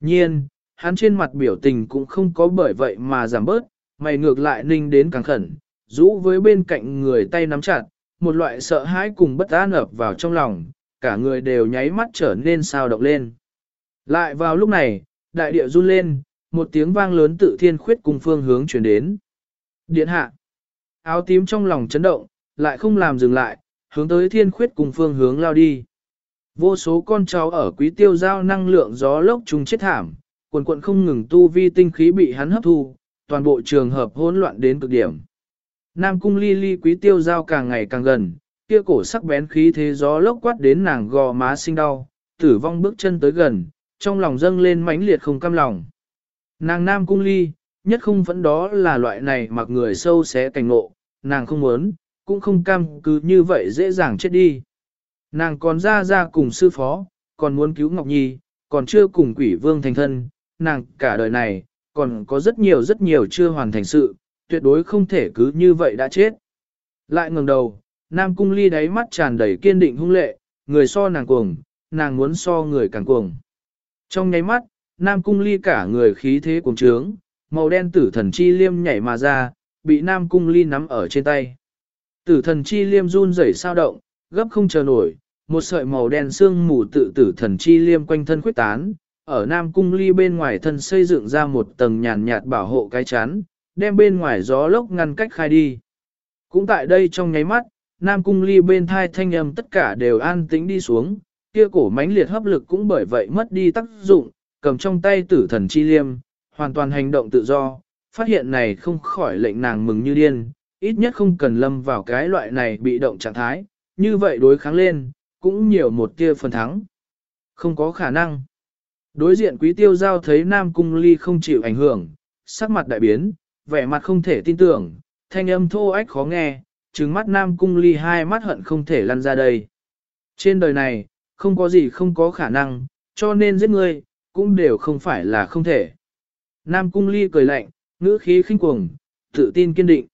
Nhiên, hắn trên mặt biểu tình cũng không có bởi vậy mà giảm bớt, mày ngược lại ninh đến càng khẩn, rũ với bên cạnh người tay nắm chặt, một loại sợ hãi cùng bất an ập vào trong lòng, cả người đều nháy mắt trở nên sao động lên. Lại vào lúc này, đại địa run lên, một tiếng vang lớn tự thiên khuyết cùng phương hướng chuyển đến. Điện hạ, áo tím trong lòng chấn động, lại không làm dừng lại, hướng tới thiên khuyết cùng phương hướng lao đi. Vô số con cháu ở quý tiêu giao năng lượng gió lốc trùng chết thảm, quần quận không ngừng tu vi tinh khí bị hắn hấp thu, toàn bộ trường hợp hỗn loạn đến cực điểm. Nam cung ly ly quý tiêu giao càng ngày càng gần, kia cổ sắc bén khí thế gió lốc quát đến nàng gò má sinh đau, tử vong bước chân tới gần, trong lòng dâng lên mãnh liệt không cam lòng. Nàng nam cung ly, nhất không vẫn đó là loại này mặc người sâu xé cảnh ngộ, nàng không muốn, cũng không cam cứ như vậy dễ dàng chết đi. Nàng còn ra ra cùng sư phó, còn muốn cứu Ngọc Nhi, còn chưa cùng quỷ vương thành thân, nàng cả đời này, còn có rất nhiều rất nhiều chưa hoàn thành sự, tuyệt đối không thể cứ như vậy đã chết. Lại ngẩng đầu, Nam Cung Ly đáy mắt tràn đầy kiên định hung lệ, người so nàng cuồng, nàng muốn so người càng cuồng. Trong nháy mắt, Nam Cung Ly cả người khí thế cuồng trướng, màu đen tử thần chi liêm nhảy mà ra, bị Nam Cung Ly nắm ở trên tay. Tử thần chi liêm run rẩy sao động, gấp không chờ nổi, một sợi màu đen xương mù tự tử thần chi liêm quanh thân khuyết tán, ở Nam Cung Ly bên ngoài thân xây dựng ra một tầng nhàn nhạt bảo hộ cái chắn, đem bên ngoài gió lốc ngăn cách khai đi. Cũng tại đây trong nháy mắt, Nam Cung Ly bên thai thanh âm tất cả đều an tĩnh đi xuống, kia cổ mãnh liệt hấp lực cũng bởi vậy mất đi tác dụng, cầm trong tay tử thần chi liêm, hoàn toàn hành động tự do, phát hiện này không khỏi lệnh nàng mừng như điên, ít nhất không cần lâm vào cái loại này bị động trạng thái, như vậy đối kháng lên, cũng nhiều một tia phần thắng. Không có khả năng. Đối diện quý tiêu giao thấy Nam Cung Ly không chịu ảnh hưởng, sắc mặt đại biến, vẻ mặt không thể tin tưởng, thanh âm thô ách khó nghe, trừng mắt Nam Cung Ly hai mắt hận không thể lăn ra đây. Trên đời này, không có gì không có khả năng, cho nên giết ngươi, cũng đều không phải là không thể. Nam Cung Ly cười lạnh, ngữ khí khinh cuồng, tự tin kiên định.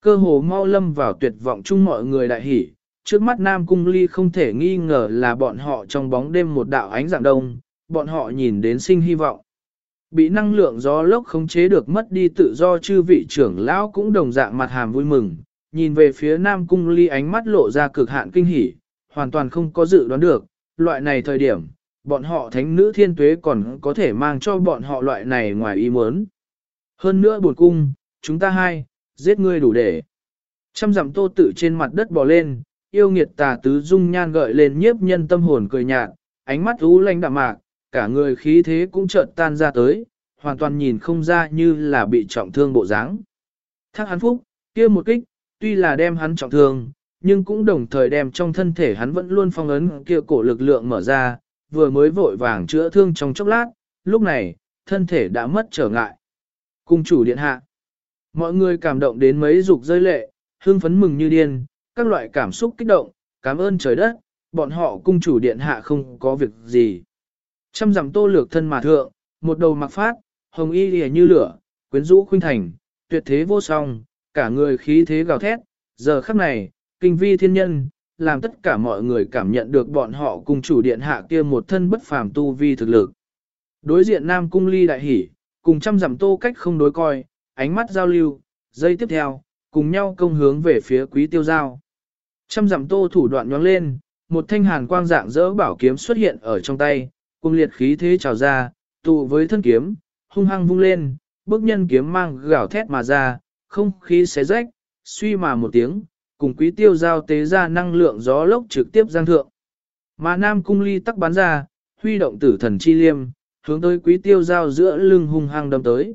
Cơ hồ mau lâm vào tuyệt vọng chung mọi người đại hỉ, trước mắt Nam Cung Ly không thể nghi ngờ là bọn họ trong bóng đêm một đạo ánh dạng đông, bọn họ nhìn đến sinh hy vọng. Bị năng lượng gió lốc khống chế được mất đi tự do chư vị trưởng lão cũng đồng dạng mặt hàm vui mừng, nhìn về phía Nam Cung Ly ánh mắt lộ ra cực hạn kinh hỉ, hoàn toàn không có dự đoán được, loại này thời điểm, bọn họ thánh nữ thiên tuế còn có thể mang cho bọn họ loại này ngoài ý muốn. Hơn nữa buồn cung, chúng ta hai, giết ngươi đủ để. Trăm dặm tô tự trên mặt đất bò lên, yêu nghiệt tà tứ dung nhan gợi lên nhiếp nhân tâm hồn cười nhạt, ánh mắt u lanh đạm mạc, cả người khí thế cũng chợt tan ra tới, hoàn toàn nhìn không ra như là bị trọng thương bộ dáng. Thác hắn phúc, kia một kích, tuy là đem hắn trọng thương, nhưng cũng đồng thời đem trong thân thể hắn vẫn luôn phong ấn kia cổ lực lượng mở ra, vừa mới vội vàng chữa thương trong chốc lát, lúc này, thân thể đã mất trở ngại. Cung chủ điện hạ, mọi người cảm động đến mấy dục rơi lệ, hương phấn mừng như điên, các loại cảm xúc kích động, cảm ơn trời đất, bọn họ cung chủ điện hạ không có việc gì. Trăm dặm tô lược thân mà thượng, một đầu mặc phát, hồng y lìa như lửa, quyến rũ khuynh thành, tuyệt thế vô song, cả người khí thế gào thét, giờ khắc này, kinh vi thiên nhân, làm tất cả mọi người cảm nhận được bọn họ cùng chủ điện hạ kia một thân bất phàm tu vi thực lực. Đối diện Nam Cung Ly đại hỉ, cùng trăm dặm tô cách không đối coi, ánh mắt giao lưu, dây tiếp theo, cùng nhau công hướng về phía quý tiêu giao. Trăm dặm tô thủ đoạn nhoáng lên, một thanh hàn quang dạng dỡ bảo kiếm xuất hiện ở trong tay, cùng liệt khí thế trào ra, tụ với thân kiếm, hung hăng vung lên, bước nhân kiếm mang gào thét mà ra, không khí xé rách, suy mà một tiếng, cùng quý tiêu giao tế ra năng lượng gió lốc trực tiếp giang thượng. Mà Nam Cung Ly tắc bắn ra, huy động tử thần chi liêm, hướng tới quý tiêu giao giữa lưng hung hăng đâm tới.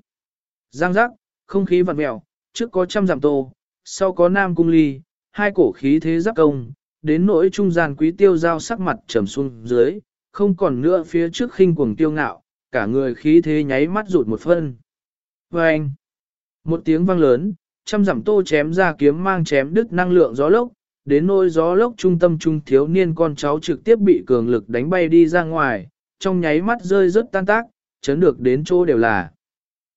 Giang giác, không khí vặn mẹo, trước có trăm giảm tô, sau có Nam Cung Ly, hai cổ khí thế giáp công, đến nỗi trung gian quý tiêu giao sắc mặt trầm xuống dưới, không còn nữa phía trước khinh cuồng tiêu ngạo, cả người khí thế nháy mắt rụt một phân. Và anh, một tiếng vang lớn, trăm giảm tô chém ra kiếm mang chém đứt năng lượng gió lốc, đến nỗi gió lốc trung tâm trung thiếu niên con cháu trực tiếp bị cường lực đánh bay đi ra ngoài, trong nháy mắt rơi rất tan tác, chấn được đến chỗ đều là.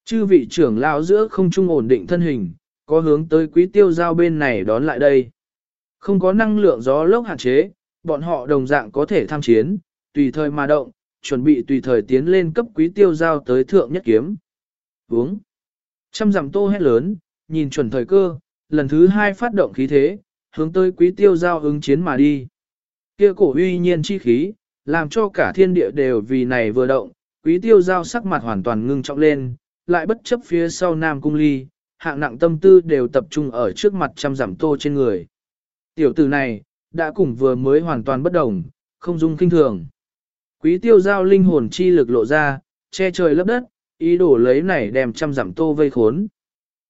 Chư vị trưởng lão giữa không trung ổn định thân hình, có hướng tới quý tiêu giao bên này đón lại đây. Không có năng lượng gió lốc hạn chế, bọn họ đồng dạng có thể tham chiến, tùy thời mà động, chuẩn bị tùy thời tiến lên cấp quý tiêu giao tới thượng nhất kiếm. Uống. Trăm dặm tô hét lớn, nhìn chuẩn thời cơ, lần thứ hai phát động khí thế, hướng tới quý tiêu giao ứng chiến mà đi. Kia cổ uy nhiên chi khí, làm cho cả thiên địa đều vì này vừa động, quý tiêu giao sắc mặt hoàn toàn ngưng trọng lên, lại bất chấp phía sau nam cung ly, hạng nặng tâm tư đều tập trung ở trước mặt trăm giảm tô trên người. Tiểu tử này, đã cùng vừa mới hoàn toàn bất đồng, không dung kinh thường. Quý tiêu giao linh hồn chi lực lộ ra, che trời lấp đất, ý đồ lấy này đem trăm dặm tô vây khốn.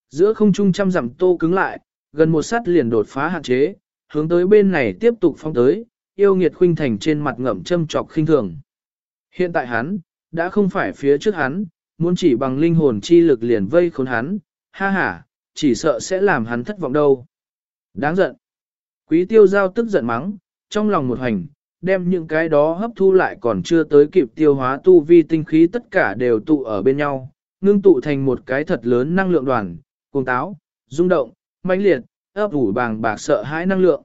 Giữa không trung trăm dặm tô cứng lại, gần một sát liền đột phá hạn chế, hướng tới bên này tiếp tục phong tới, yêu nghiệt khuynh thành trên mặt ngậm châm trọc khinh thường. Hiện tại hắn, đã không phải phía trước hắn, muốn chỉ bằng linh hồn chi lực liền vây khốn hắn, ha ha, chỉ sợ sẽ làm hắn thất vọng đâu. Đáng giận. Quý tiêu giao tức giận mắng, trong lòng một hành, đem những cái đó hấp thu lại còn chưa tới kịp tiêu hóa tu vi tinh khí tất cả đều tụ ở bên nhau, ngưng tụ thành một cái thật lớn năng lượng đoàn, cuồng táo, rung động, mãnh liệt, ấp ủ bàng bạc sợ hãi năng lượng.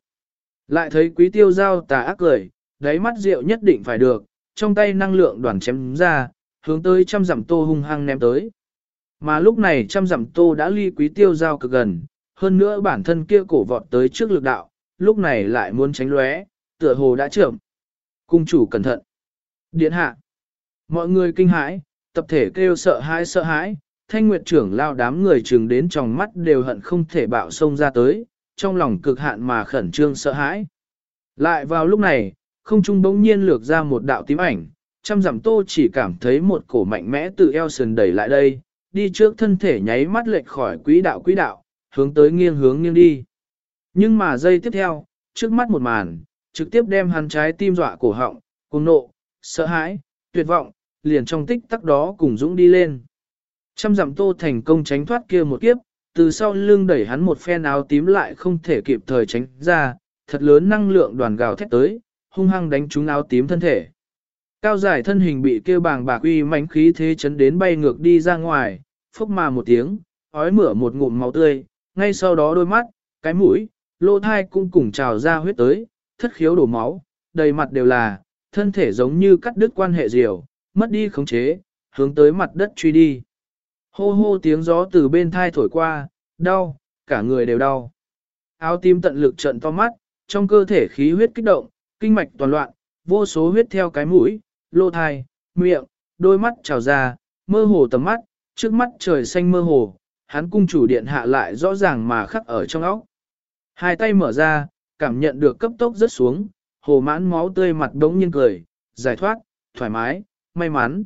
Lại thấy quý tiêu giao tà ác cười, đáy mắt rượu nhất định phải được, trong tay năng lượng đoàn chém ra, hướng tới trăm dặm tô hung hăng ném tới. Mà lúc này trăm dặm tô đã ly quý tiêu giao cực gần, hơn nữa bản thân kia cổ vọt tới trước lực đạo, lúc này lại muốn tránh lóe, tựa hồ đã trưởng. Cung chủ cẩn thận. Điện hạ. Mọi người kinh hãi, tập thể kêu sợ hãi sợ hãi, thanh nguyệt trưởng lao đám người trừng đến trong mắt đều hận không thể bạo sông ra tới, trong lòng cực hạn mà khẩn trương sợ hãi. Lại vào lúc này, không trung bỗng nhiên lược ra một đạo tím ảnh, trăm dặm tô chỉ cảm thấy một cổ mạnh mẽ từ eo sườn đẩy lại đây, đi trước thân thể nháy mắt lệch khỏi quỹ đạo quỹ đạo, hướng tới nghiêng hướng nghiêng đi. Nhưng mà giây tiếp theo, trước mắt một màn, trực tiếp đem hắn trái tim dọa cổ họng, cùng nộ, sợ hãi, tuyệt vọng, liền trong tích tắc đó cùng dũng đi lên. Trăm dặm tô thành công tránh thoát kia một kiếp, từ sau lưng đẩy hắn một phen áo tím lại không thể kịp thời tránh ra, thật lớn năng lượng đoàn gào thét tới, hung hăng đánh trúng áo tím thân thể. Cao giải thân hình bị kêu bàng bạc uy mãnh khí thế chấn đến bay ngược đi ra ngoài, phốc mà một tiếng, ói mửa một ngụm máu tươi, ngay sau đó đôi mắt, cái mũi, lỗ thai cũng cùng trào ra huyết tới, thất khiếu đổ máu, đầy mặt đều là, thân thể giống như cắt đứt quan hệ diều, mất đi khống chế, hướng tới mặt đất truy đi. Hô hô tiếng gió từ bên thai thổi qua, đau, cả người đều đau. Áo tím tận lực trận to mắt, trong cơ thể khí huyết kích động, kinh mạch toàn loạn, vô số huyết theo cái mũi, lô thai, miệng, đôi mắt trào ra, mơ hồ tầm mắt, trước mắt trời xanh mơ hồ, hắn cung chủ điện hạ lại rõ ràng mà khắc ở trong óc. Hai tay mở ra, cảm nhận được cấp tốc rất xuống, hồ mãn máu tươi mặt đống nhiên cười, giải thoát, thoải mái, may mắn.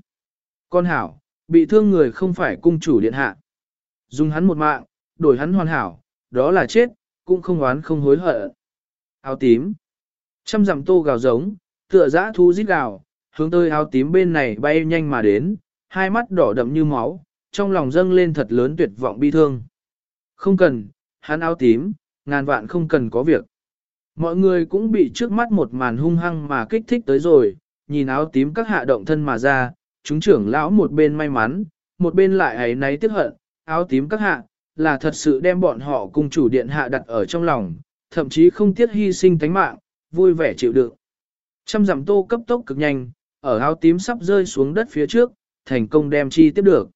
Con hảo, bị thương người không phải cung chủ điện hạ. Dùng hắn một mạng, đổi hắn hoàn hảo, đó là chết, cũng không oán không hối hận. Áo tím. Trăm dặm tô gào giống, tựa dã thú rít gào, hướng tới áo tím bên này bay nhanh mà đến, hai mắt đỏ đậm như máu, trong lòng dâng lên thật lớn tuyệt vọng bi thương. Không cần, hắn áo tím, ngàn vạn không cần có việc. Mọi người cũng bị trước mắt một màn hung hăng mà kích thích tới rồi, nhìn áo tím các hạ động thân mà ra, chúng trưởng lão một bên may mắn, một bên lại ấy náy tiếc hận, áo tím các hạ, là thật sự đem bọn họ cùng chủ điện hạ đặt ở trong lòng, thậm chí không tiếc hy sinh tánh mạng, vui vẻ chịu đựng. Trăm dặm tô cấp tốc cực nhanh, ở áo tím sắp rơi xuống đất phía trước, thành công đem chi tiếp được.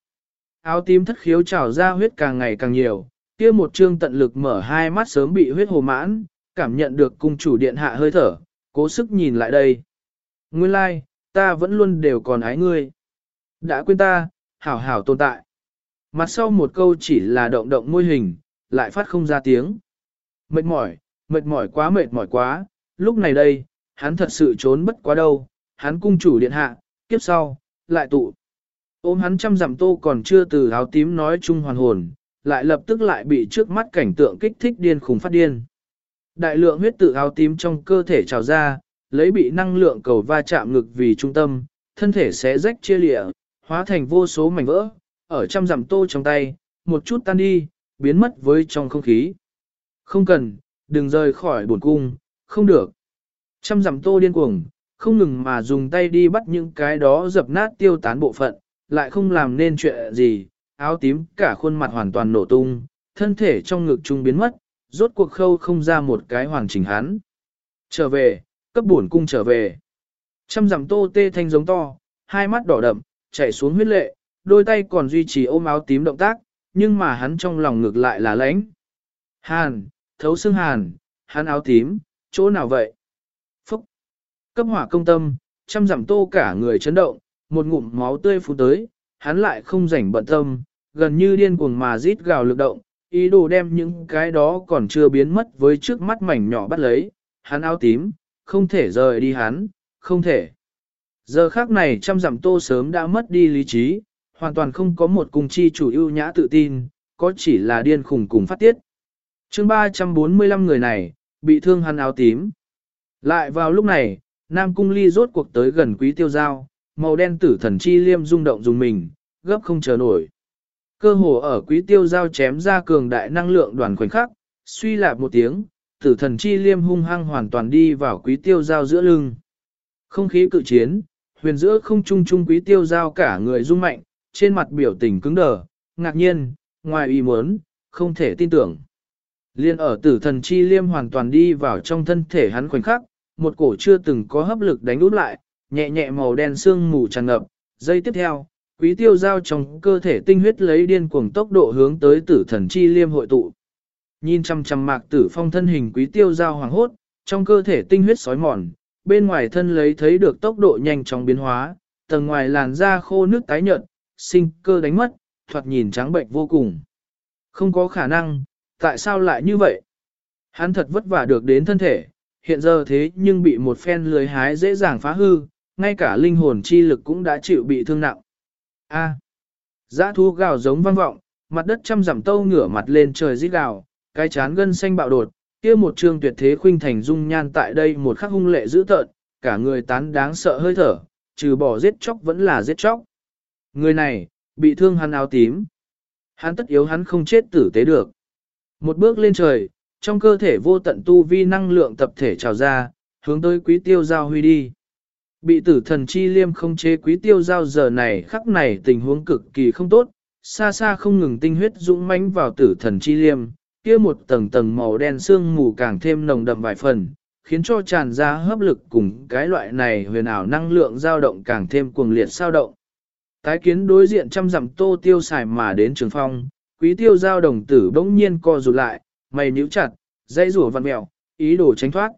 Áo tím thất khiếu trào ra huyết càng ngày càng nhiều, kia một trương tận lực mở hai mắt sớm bị huyết hồ mãn, cảm nhận được cung chủ điện hạ hơi thở, cố sức nhìn lại đây. Nguyên lai, like, ta vẫn luôn đều còn ái ngươi. Đã quên ta, hảo hảo tồn tại. Mặt sau một câu chỉ là động động môi hình, lại phát không ra tiếng. Mệt mỏi, mệt mỏi quá mệt mỏi quá, lúc này đây, hắn thật sự trốn bất quá đâu, hắn cung chủ điện hạ, kiếp sau, lại tụ. Ôm hắn trăm dặm tô còn chưa từ áo tím nói chung hoàn hồn, lại lập tức lại bị trước mắt cảnh tượng kích thích điên khùng phát điên. Đại lượng huyết tự áo tím trong cơ thể trào ra, lấy bị năng lượng cầu va chạm ngực vì trung tâm, thân thể sẽ rách chia lịa, hóa thành vô số mảnh vỡ, ở trăm dặm tô trong tay, một chút tan đi, biến mất với trong không khí. Không cần, đừng rời khỏi buồn cung, không được. Trăm dặm tô điên cuồng, không ngừng mà dùng tay đi bắt những cái đó dập nát tiêu tán bộ phận, lại không làm nên chuyện gì, áo tím cả khuôn mặt hoàn toàn nổ tung, thân thể trong ngực trung biến mất, rốt cuộc khâu không ra một cái hoàn chỉnh hắn. Trở về, cấp bổn cung trở về. Trăm dặm tô tê thanh giống to, hai mắt đỏ đậm, chảy xuống huyết lệ, đôi tay còn duy trì ôm áo tím động tác, nhưng mà hắn trong lòng ngược lại là lãnh. Hàn, thấu xương hàn, hắn áo tím, chỗ nào vậy? Phúc! Cấp hỏa công tâm, trăm dặm tô cả người chấn động, một ngụm máu tươi phun tới, hắn lại không rảnh bận tâm, gần như điên cuồng mà rít gào lực động, ý đồ đem những cái đó còn chưa biến mất với trước mắt mảnh nhỏ bắt lấy, hắn áo tím, không thể rời đi hắn, không thể. Giờ khác này trăm dặm tô sớm đã mất đi lý trí, hoàn toàn không có một cung chi chủ ưu nhã tự tin, có chỉ là điên khùng cùng phát tiết. chương 345 người này, bị thương hắn áo tím. Lại vào lúc này, Nam Cung Ly rốt cuộc tới gần quý tiêu giao, màu đen tử thần chi liêm rung động dùng mình, gấp không chờ nổi. Cơ hồ ở quý tiêu giao chém ra cường đại năng lượng đoàn khoảnh khắc, suy lạp một tiếng, tử thần chi liêm hung hăng hoàn toàn đi vào quý tiêu giao giữa lưng. Không khí cự chiến, huyền giữa không trung trung quý tiêu giao cả người rung mạnh, trên mặt biểu tình cứng đờ, ngạc nhiên, ngoài ý muốn, không thể tin tưởng. Liên ở tử thần chi liêm hoàn toàn đi vào trong thân thể hắn khoảnh khắc, một cổ chưa từng có hấp lực đánh út lại, nhẹ nhẹ màu đen xương mù tràn ngập. Giây tiếp theo, quý tiêu giao trong cơ thể tinh huyết lấy điên cuồng tốc độ hướng tới tử thần chi liêm hội tụ. Nhìn chăm chăm mạc tử phong thân hình quý tiêu giao hoàng hốt, trong cơ thể tinh huyết sói mòn, bên ngoài thân lấy thấy được tốc độ nhanh chóng biến hóa, tầng ngoài làn da khô nước tái nhợt, sinh cơ đánh mất, thoạt nhìn trắng bệnh vô cùng. Không có khả năng, tại sao lại như vậy? Hắn thật vất vả được đến thân thể, hiện giờ thế nhưng bị một phen lưới hái dễ dàng phá hư, ngay cả linh hồn chi lực cũng đã chịu bị thương nặng. A. À, Giã thú gào giống vang vọng, mặt đất trăm dặm tâu ngửa mặt lên trời rít gào, cái chán gân xanh bạo đột, kia một trương tuyệt thế khuynh thành dung nhan tại đây một khắc hung lệ dữ tợn, cả người tán đáng sợ hơi thở, trừ bỏ giết chóc vẫn là giết chóc. Người này, bị thương hắn áo tím. Hắn tất yếu hắn không chết tử tế được. Một bước lên trời, trong cơ thể vô tận tu vi năng lượng tập thể trào ra, hướng tới quý tiêu giao huy đi. Bị tử thần chi liêm không chế quý tiêu giao giờ này khắc này tình huống cực kỳ không tốt, xa xa không ngừng tinh huyết dũng mãnh vào tử thần chi liêm, kia một tầng tầng màu đen sương mù càng thêm nồng đậm vài phần, khiến cho tràn ra hấp lực cùng cái loại này huyền ảo năng lượng dao động càng thêm cuồng liệt sao động. Tái kiến đối diện trăm dặm tô tiêu xài mà đến trường phong, quý tiêu giao đồng tử bỗng nhiên co rụt lại, mày nhíu chặt, dây rủa văn mèo, ý đồ tránh thoát.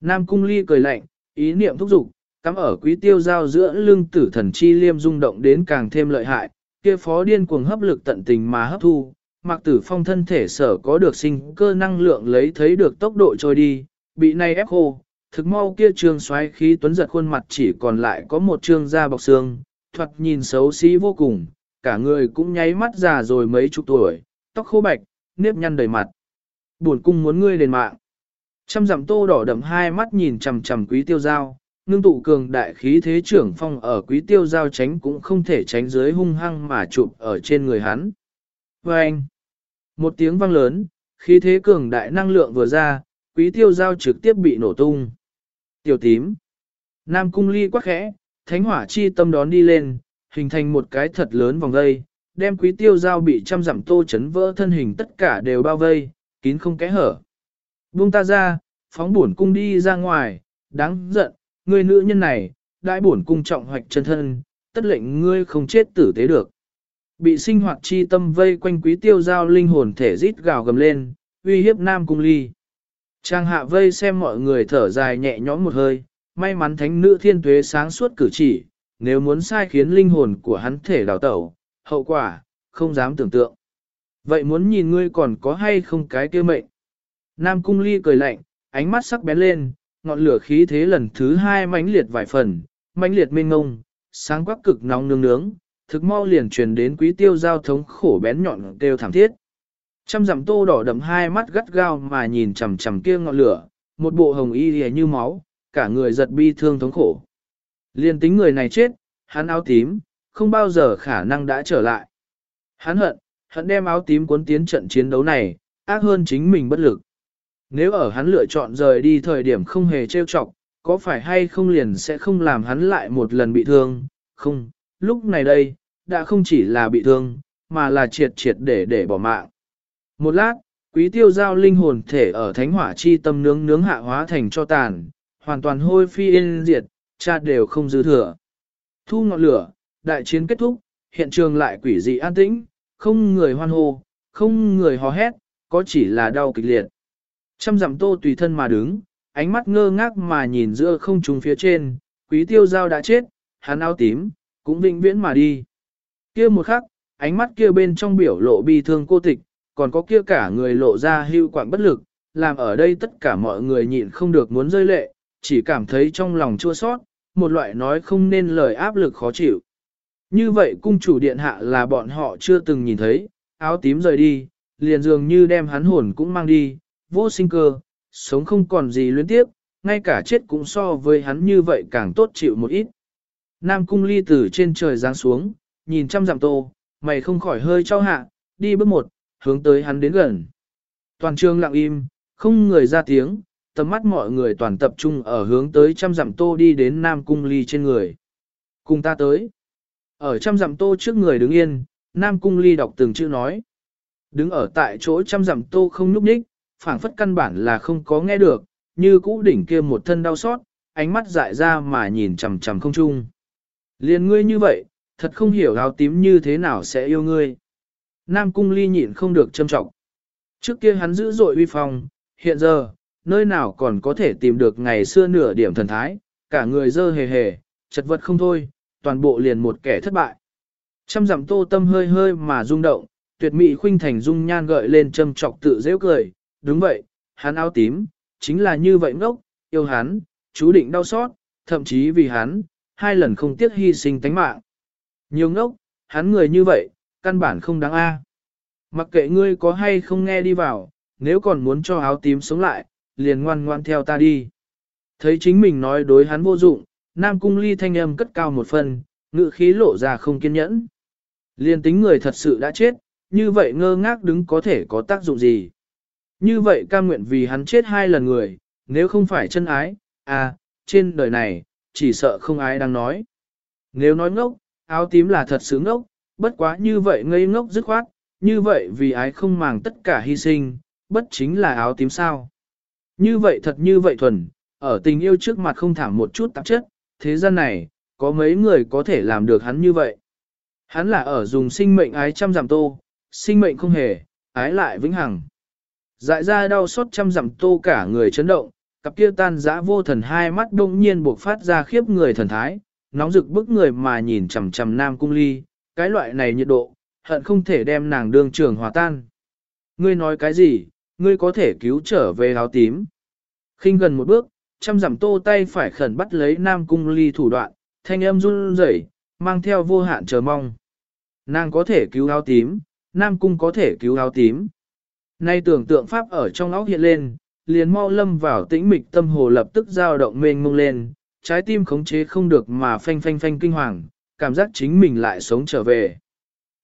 Nam cung ly cười lạnh, ý niệm thúc giục, cắm ở quý tiêu giao giữa lưng tử thần chi liêm rung động đến càng thêm lợi hại, kia phó điên cuồng hấp lực tận tình mà hấp thu, mặc tử phong thân thể sở có được sinh cơ năng lượng lấy thấy được tốc độ trôi đi, bị này ép khô, thực mau kia trường xoáy khí tuấn giật khuôn mặt chỉ còn lại có một trương da bọc xương, thoạt nhìn xấu xí vô cùng, cả người cũng nháy mắt già rồi mấy chục tuổi, tóc khô bạch, nếp nhăn đầy mặt. Buồn cung muốn ngươi đền mạng. Trăm dặm tô đỏ đậm hai mắt nhìn chằm chằm quý tiêu giao, ngưng tụ cường đại khí thế trưởng phong ở quý tiêu giao tránh cũng không thể tránh dưới hung hăng mà chụp ở trên người hắn. Và anh, một tiếng vang lớn, khí thế cường đại năng lượng vừa ra, quý tiêu giao trực tiếp bị nổ tung. Tiểu tím, Nam cung ly quá khẽ, thánh hỏa chi tâm đón đi lên, hình thành một cái thật lớn vòng dây, đem quý tiêu giao bị trăm dặm tô chấn vỡ thân hình tất cả đều bao vây, kín không kẽ hở. Buông ta ra, phóng bổn cung đi ra ngoài, đáng giận, ngươi nữ nhân này, đại bổn cung trọng hoạch chân thân, tất lệnh ngươi không chết tử tế được. Bị sinh hoạt chi tâm vây quanh quý tiêu giao linh hồn thể rít gào gầm lên, uy hiếp nam cung ly. Trang hạ vây xem mọi người thở dài nhẹ nhõm một hơi, may mắn thánh nữ thiên tuế sáng suốt cử chỉ, nếu muốn sai khiến linh hồn của hắn thể đào tẩu, hậu quả, không dám tưởng tượng. Vậy muốn nhìn ngươi còn có hay không cái kia mệnh? Nam cung ly cười lạnh, ánh mắt sắc bén lên, ngọn lửa khí thế lần thứ hai mãnh liệt vài phần, mãnh liệt mênh ngông, sáng quắc cực nóng nướng nướng, thực mau liền truyền đến quý tiêu giao thống khổ bén nhọn kêu thảm thiết. Trăm dặm tô đỏ đậm hai mắt gắt gao mà nhìn chằm chằm kia ngọn lửa, một bộ hồng y hề như máu, cả người giật bi thương thống khổ. Liên tính người này chết, hắn áo tím, không bao giờ khả năng đã trở lại. Hắn hận, hận đem áo tím cuốn tiến trận chiến đấu này, ác hơn chính mình bất lực. Nếu ở hắn lựa chọn rời đi thời điểm không hề trêu chọc, có phải hay không liền sẽ không làm hắn lại một lần bị thương, không, lúc này đây, đã không chỉ là bị thương, mà là triệt triệt để để bỏ mạng. Một lát, quý tiêu giao linh hồn thể ở thánh hỏa chi tâm nướng nướng hạ hóa thành cho tàn, hoàn toàn hôi phi yên diệt, cha đều không dư thừa. Thu ngọn lửa, đại chiến kết thúc, hiện trường lại quỷ dị an tĩnh, không người hoan hô, không người hò hét, có chỉ là đau kịch liệt. Trăm dặm tô tùy thân mà đứng, ánh mắt ngơ ngác mà nhìn giữa không trung phía trên, quý tiêu giao đã chết, hắn áo tím, cũng vĩnh viễn mà đi. kia một khắc, ánh mắt kia bên trong biểu lộ bi thương cô tịch, còn có kia cả người lộ ra hưu quạng bất lực, làm ở đây tất cả mọi người nhịn không được muốn rơi lệ, chỉ cảm thấy trong lòng chua sót, một loại nói không nên lời áp lực khó chịu. Như vậy cung chủ điện hạ là bọn họ chưa từng nhìn thấy, áo tím rời đi, liền dường như đem hắn hồn cũng mang đi, vô sinh cơ, sống không còn gì luyến tiếp, ngay cả chết cũng so với hắn như vậy càng tốt chịu một ít. Nam cung ly từ trên trời giáng xuống, nhìn trăm dặm tô, mày không khỏi hơi trao hạ, đi bước một, hướng tới hắn đến gần. Toàn trường lặng im, không người ra tiếng, tầm mắt mọi người toàn tập trung ở hướng tới trăm dặm tô đi đến Nam cung ly trên người. Cùng ta tới. Ở trăm dặm tô trước người đứng yên, Nam cung ly đọc từng chữ nói. Đứng ở tại chỗ trăm dặm tô không núp đích, phảng phất căn bản là không có nghe được, như cũ đỉnh kia một thân đau xót, ánh mắt dại ra mà nhìn chằm chằm không chung. Liên ngươi như vậy, thật không hiểu áo tím như thế nào sẽ yêu ngươi. Nam cung ly nhịn không được châm trọng. Trước kia hắn giữ dội uy phong, hiện giờ, nơi nào còn có thể tìm được ngày xưa nửa điểm thần thái, cả người dơ hề hề, chật vật không thôi, toàn bộ liền một kẻ thất bại. Trăm dặm tô tâm hơi hơi mà rung động, tuyệt mỹ khuynh thành dung nhan gợi lên châm trọc tự dễ cười, đúng vậy, hắn áo tím, chính là như vậy ngốc, yêu hắn, chú định đau xót, thậm chí vì hắn, hai lần không tiếc hy sinh tánh mạng. Nhiều ngốc, hắn người như vậy, căn bản không đáng a. Mặc kệ ngươi có hay không nghe đi vào, nếu còn muốn cho áo tím sống lại, liền ngoan ngoan theo ta đi. Thấy chính mình nói đối hắn vô dụng, Nam Cung Ly thanh âm cất cao một phần, ngự khí lộ ra không kiên nhẫn. Liền tính người thật sự đã chết, như vậy ngơ ngác đứng có thể có tác dụng gì. Như vậy cam nguyện vì hắn chết hai lần người, nếu không phải chân ái, à, trên đời này, chỉ sợ không ai đang nói. Nếu nói ngốc, áo tím là thật sướng ngốc, bất quá như vậy ngây ngốc dứt khoát, như vậy vì ái không màng tất cả hy sinh, bất chính là áo tím sao. Như vậy thật như vậy thuần, ở tình yêu trước mặt không thảm một chút tạp chất, thế gian này, có mấy người có thể làm được hắn như vậy. Hắn là ở dùng sinh mệnh ái trăm giảm tô, sinh mệnh không hề, ái lại vĩnh hằng. Dại ra đau xót trăm dặm tô cả người chấn động, cặp kia tan dã vô thần hai mắt đông nhiên buộc phát ra khiếp người thần thái, nóng rực bức người mà nhìn chằm chằm nam cung ly, cái loại này nhiệt độ, hận không thể đem nàng đương trường hòa tan. Ngươi nói cái gì, ngươi có thể cứu trở về áo tím. khinh gần một bước, trăm dặm tô tay phải khẩn bắt lấy nam cung ly thủ đoạn, thanh âm run rẩy, mang theo vô hạn chờ mong. Nàng có thể cứu áo tím, nam cung có thể cứu áo tím. Nay tưởng tượng pháp ở trong óc hiện lên, liền mau lâm vào tĩnh mịch tâm hồ lập tức dao động mênh mông lên, trái tim khống chế không được mà phanh phanh phanh kinh hoàng, cảm giác chính mình lại sống trở về.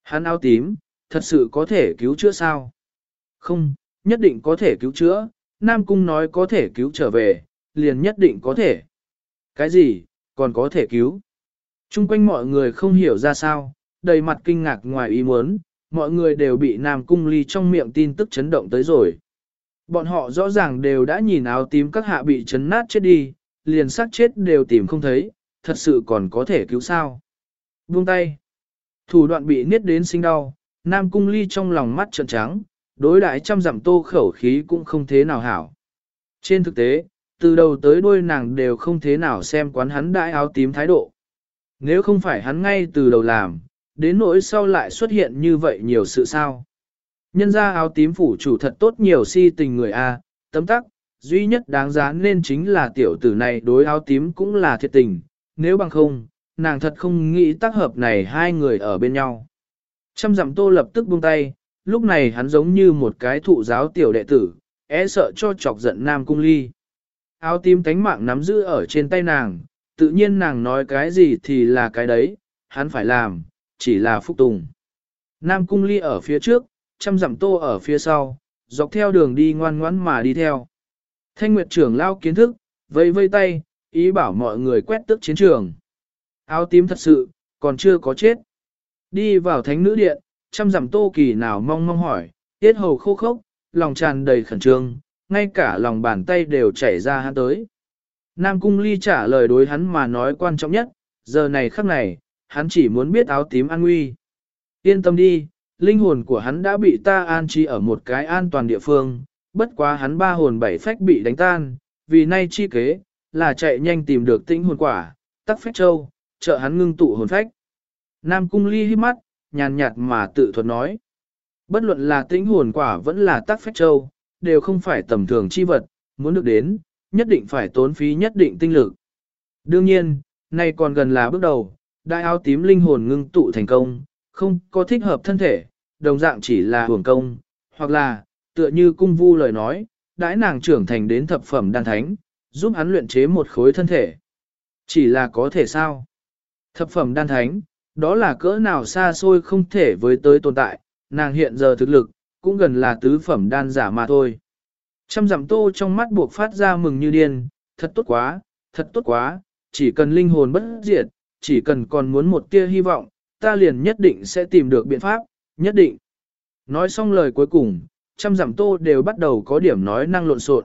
Hắn áo tím, thật sự có thể cứu chữa sao? Không, nhất định có thể cứu chữa, Nam Cung nói có thể cứu trở về, liền nhất định có thể. Cái gì, còn có thể cứu? Trung quanh mọi người không hiểu ra sao, đầy mặt kinh ngạc ngoài ý muốn, mọi người đều bị Nam Cung Ly trong miệng tin tức chấn động tới rồi. Bọn họ rõ ràng đều đã nhìn áo tím các hạ bị chấn nát chết đi, liền xác chết đều tìm không thấy, thật sự còn có thể cứu sao. Buông tay. Thủ đoạn bị niết đến sinh đau, Nam Cung Ly trong lòng mắt trợn trắng, đối đại trăm dặm tô khẩu khí cũng không thế nào hảo. Trên thực tế, từ đầu tới đuôi nàng đều không thế nào xem quán hắn đại áo tím thái độ. Nếu không phải hắn ngay từ đầu làm, đến nỗi sau lại xuất hiện như vậy nhiều sự sao. Nhân ra áo tím phủ chủ thật tốt nhiều si tình người A, tấm tắc, duy nhất đáng giá nên chính là tiểu tử này đối áo tím cũng là thiệt tình, nếu bằng không, nàng thật không nghĩ tác hợp này hai người ở bên nhau. Trăm dặm tô lập tức buông tay, lúc này hắn giống như một cái thụ giáo tiểu đệ tử, é sợ cho chọc giận nam cung ly. Áo tím cánh mạng nắm giữ ở trên tay nàng, tự nhiên nàng nói cái gì thì là cái đấy, hắn phải làm, chỉ là phúc tùng. Nam cung ly ở phía trước, trăm dặm tô ở phía sau, dọc theo đường đi ngoan ngoãn mà đi theo. Thanh Nguyệt trưởng lao kiến thức, vây vây tay, ý bảo mọi người quét tức chiến trường. Áo tím thật sự, còn chưa có chết. Đi vào thánh nữ điện, trăm dặm tô kỳ nào mong mong hỏi, tiết hầu khô khốc, lòng tràn đầy khẩn trương, ngay cả lòng bàn tay đều chảy ra hắn tới. Nam Cung Ly trả lời đối hắn mà nói quan trọng nhất, giờ này khắc này, hắn chỉ muốn biết áo tím an nguy. Yên tâm đi, linh hồn của hắn đã bị ta an trí ở một cái an toàn địa phương, bất quá hắn ba hồn bảy phách bị đánh tan, vì nay chi kế, là chạy nhanh tìm được tĩnh hồn quả, tắc phách châu, trợ hắn ngưng tụ hồn phách. Nam Cung Ly hít mắt, nhàn nhạt mà tự thuật nói. Bất luận là tĩnh hồn quả vẫn là tắc phách châu, đều không phải tầm thường chi vật, muốn được đến, nhất định phải tốn phí nhất định tinh lực. Đương nhiên, nay còn gần là bước đầu, đại áo tím linh hồn ngưng tụ thành công, không có thích hợp thân thể, đồng dạng chỉ là hưởng công, hoặc là, tựa như cung vu lời nói, đãi nàng trưởng thành đến thập phẩm đan thánh, giúp hắn luyện chế một khối thân thể. Chỉ là có thể sao? Thập phẩm đan thánh, đó là cỡ nào xa xôi không thể với tới tồn tại, nàng hiện giờ thực lực, cũng gần là tứ phẩm đan giả mà thôi. Trăm dặm tô trong mắt buộc phát ra mừng như điên, thật tốt quá, thật tốt quá, chỉ cần linh hồn bất diệt, chỉ cần còn muốn một tia hy vọng, ta liền nhất định sẽ tìm được biện pháp, nhất định. Nói xong lời cuối cùng, trăm dặm tô đều bắt đầu có điểm nói năng lộn xộn.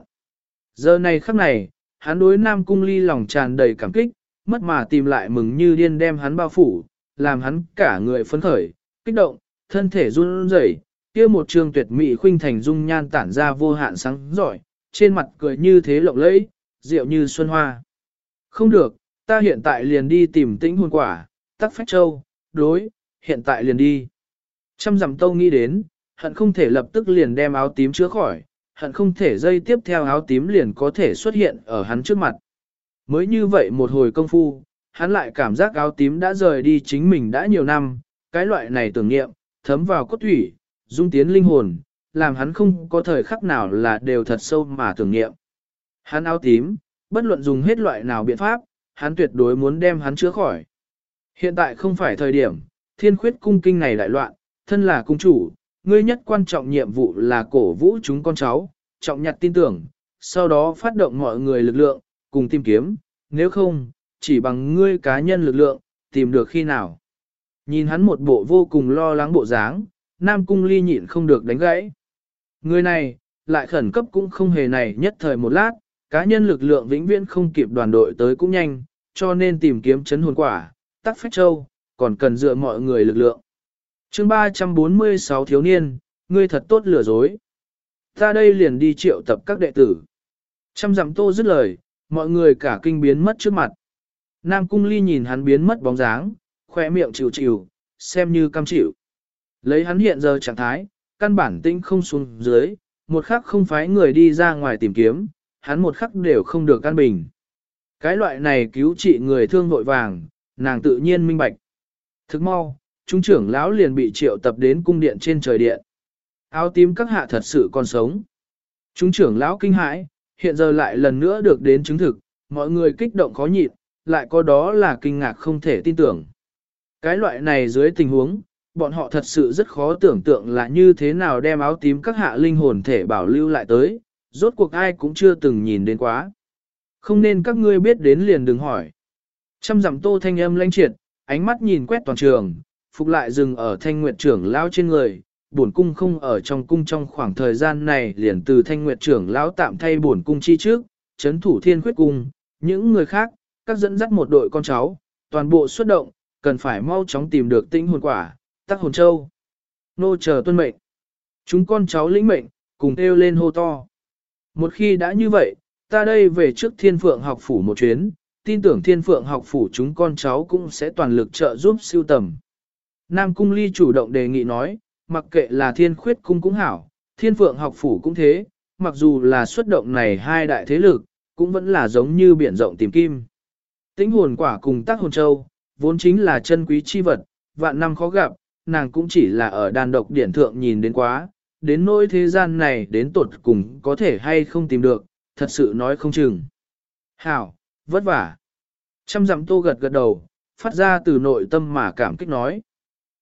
Giờ này khắc này, hắn đối Nam Cung Ly lòng tràn đầy cảm kích, mất mà tìm lại mừng như điên đem hắn bao phủ, làm hắn cả người phấn khởi, kích động, thân thể run rẩy, kia một trường tuyệt mỹ khuynh thành dung nhan tản ra vô hạn sáng giỏi, trên mặt cười như thế lộng lẫy, rượu như xuân hoa. Không được, ta hiện tại liền đi tìm tĩnh hồn quả, tắc phách châu, đối, hiện tại liền đi. Trăm dặm tâu nghĩ đến, hận không thể lập tức liền đem áo tím chữa khỏi, hận không thể dây tiếp theo áo tím liền có thể xuất hiện ở hắn trước mặt. Mới như vậy một hồi công phu, hắn lại cảm giác áo tím đã rời đi chính mình đã nhiều năm, cái loại này tưởng nghiệm, thấm vào cốt thủy, dung tiến linh hồn, làm hắn không có thời khắc nào là đều thật sâu mà tưởng nghiệm. Hắn áo tím, bất luận dùng hết loại nào biện pháp, hắn tuyệt đối muốn đem hắn chữa khỏi. Hiện tại không phải thời điểm, thiên khuyết cung kinh này đại loạn, thân là cung chủ, ngươi nhất quan trọng nhiệm vụ là cổ vũ chúng con cháu, trọng nhặt tin tưởng, sau đó phát động mọi người lực lượng, cùng tìm kiếm, nếu không, chỉ bằng ngươi cá nhân lực lượng, tìm được khi nào. Nhìn hắn một bộ vô cùng lo lắng bộ dáng, Nam Cung Ly nhịn không được đánh gãy. Người này, lại khẩn cấp cũng không hề này nhất thời một lát, cá nhân lực lượng vĩnh viễn không kịp đoàn đội tới cũng nhanh, cho nên tìm kiếm chấn hồn quả, tắc phách châu, còn cần dựa mọi người lực lượng. chương 346 thiếu niên, ngươi thật tốt lừa dối. Ta đây liền đi triệu tập các đệ tử. Trăm dặm tô dứt lời, mọi người cả kinh biến mất trước mặt. Nam cung ly nhìn hắn biến mất bóng dáng, khoe miệng chịu chịu, xem như cam chịu. Lấy hắn hiện giờ trạng thái, căn bản tinh không xuống dưới, một khắc không phái người đi ra ngoài tìm kiếm, hắn một khắc đều không được căn bình. Cái loại này cứu trị người thương vội vàng, nàng tự nhiên minh bạch. Thức mau, trung trưởng lão liền bị triệu tập đến cung điện trên trời điện. Áo tím các hạ thật sự còn sống. Trung trưởng lão kinh hãi, hiện giờ lại lần nữa được đến chứng thực, mọi người kích động khó nhịn, lại có đó là kinh ngạc không thể tin tưởng. Cái loại này dưới tình huống, bọn họ thật sự rất khó tưởng tượng là như thế nào đem áo tím các hạ linh hồn thể bảo lưu lại tới, rốt cuộc ai cũng chưa từng nhìn đến quá. Không nên các ngươi biết đến liền đừng hỏi. Trăm dặm tô thanh âm lãnh triệt, ánh mắt nhìn quét toàn trường, phục lại dừng ở thanh nguyệt trưởng lão trên người, bổn cung không ở trong cung trong khoảng thời gian này liền từ thanh nguyệt trưởng lão tạm thay bổn cung chi trước, chấn thủ thiên khuyết cung, những người khác, các dẫn dắt một đội con cháu, toàn bộ xuất động, cần phải mau chóng tìm được tinh hồn quả, tắc hồn châu. Nô chờ tuân mệnh. Chúng con cháu lĩnh mệnh, cùng kêu lên hô to. Một khi đã như vậy, ta đây về trước thiên phượng học phủ một chuyến, tin tưởng thiên phượng học phủ chúng con cháu cũng sẽ toàn lực trợ giúp siêu tầm. Nam Cung Ly chủ động đề nghị nói, mặc kệ là thiên khuyết cung cũng hảo, thiên phượng học phủ cũng thế, mặc dù là xuất động này hai đại thế lực, cũng vẫn là giống như biển rộng tìm kim. Tính hồn quả cùng tác hồn châu, vốn chính là chân quý chi vật, vạn năm khó gặp, nàng cũng chỉ là ở đàn độc điển thượng nhìn đến quá, đến nỗi thế gian này đến tột cùng có thể hay không tìm được, thật sự nói không chừng. Hảo, vất vả. Trăm dặm tô gật gật đầu, phát ra từ nội tâm mà cảm kích nói.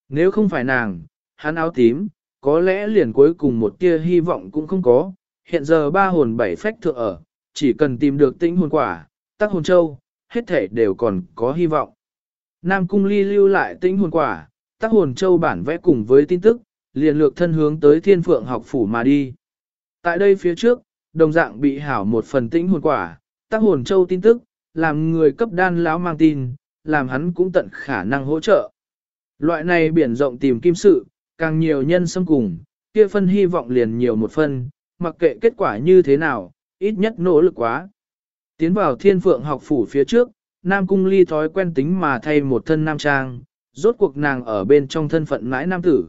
Nếu không phải nàng, hắn áo tím, có lẽ liền cuối cùng một tia hy vọng cũng không có, hiện giờ ba hồn bảy phách thượng ở, chỉ cần tìm được tĩnh hồn quả, tắc hồn châu, hết thể đều còn có hy vọng. Nam Cung Ly lưu lại tĩnh hồn quả, tắc hồn châu bản vẽ cùng với tin tức, liền lược thân hướng tới thiên phượng học phủ mà đi. Tại đây phía trước, đồng dạng bị hảo một phần tĩnh hồn quả, tác hồn châu tin tức, làm người cấp đan lão mang tin, làm hắn cũng tận khả năng hỗ trợ. Loại này biển rộng tìm kim sự, càng nhiều nhân xâm cùng, kia phân hy vọng liền nhiều một phân, mặc kệ kết quả như thế nào, ít nhất nỗ lực quá. Tiến vào thiên phượng học phủ phía trước, Nam Cung Ly thói quen tính mà thay một thân nam trang, rốt cuộc nàng ở bên trong thân phận mãi nam tử.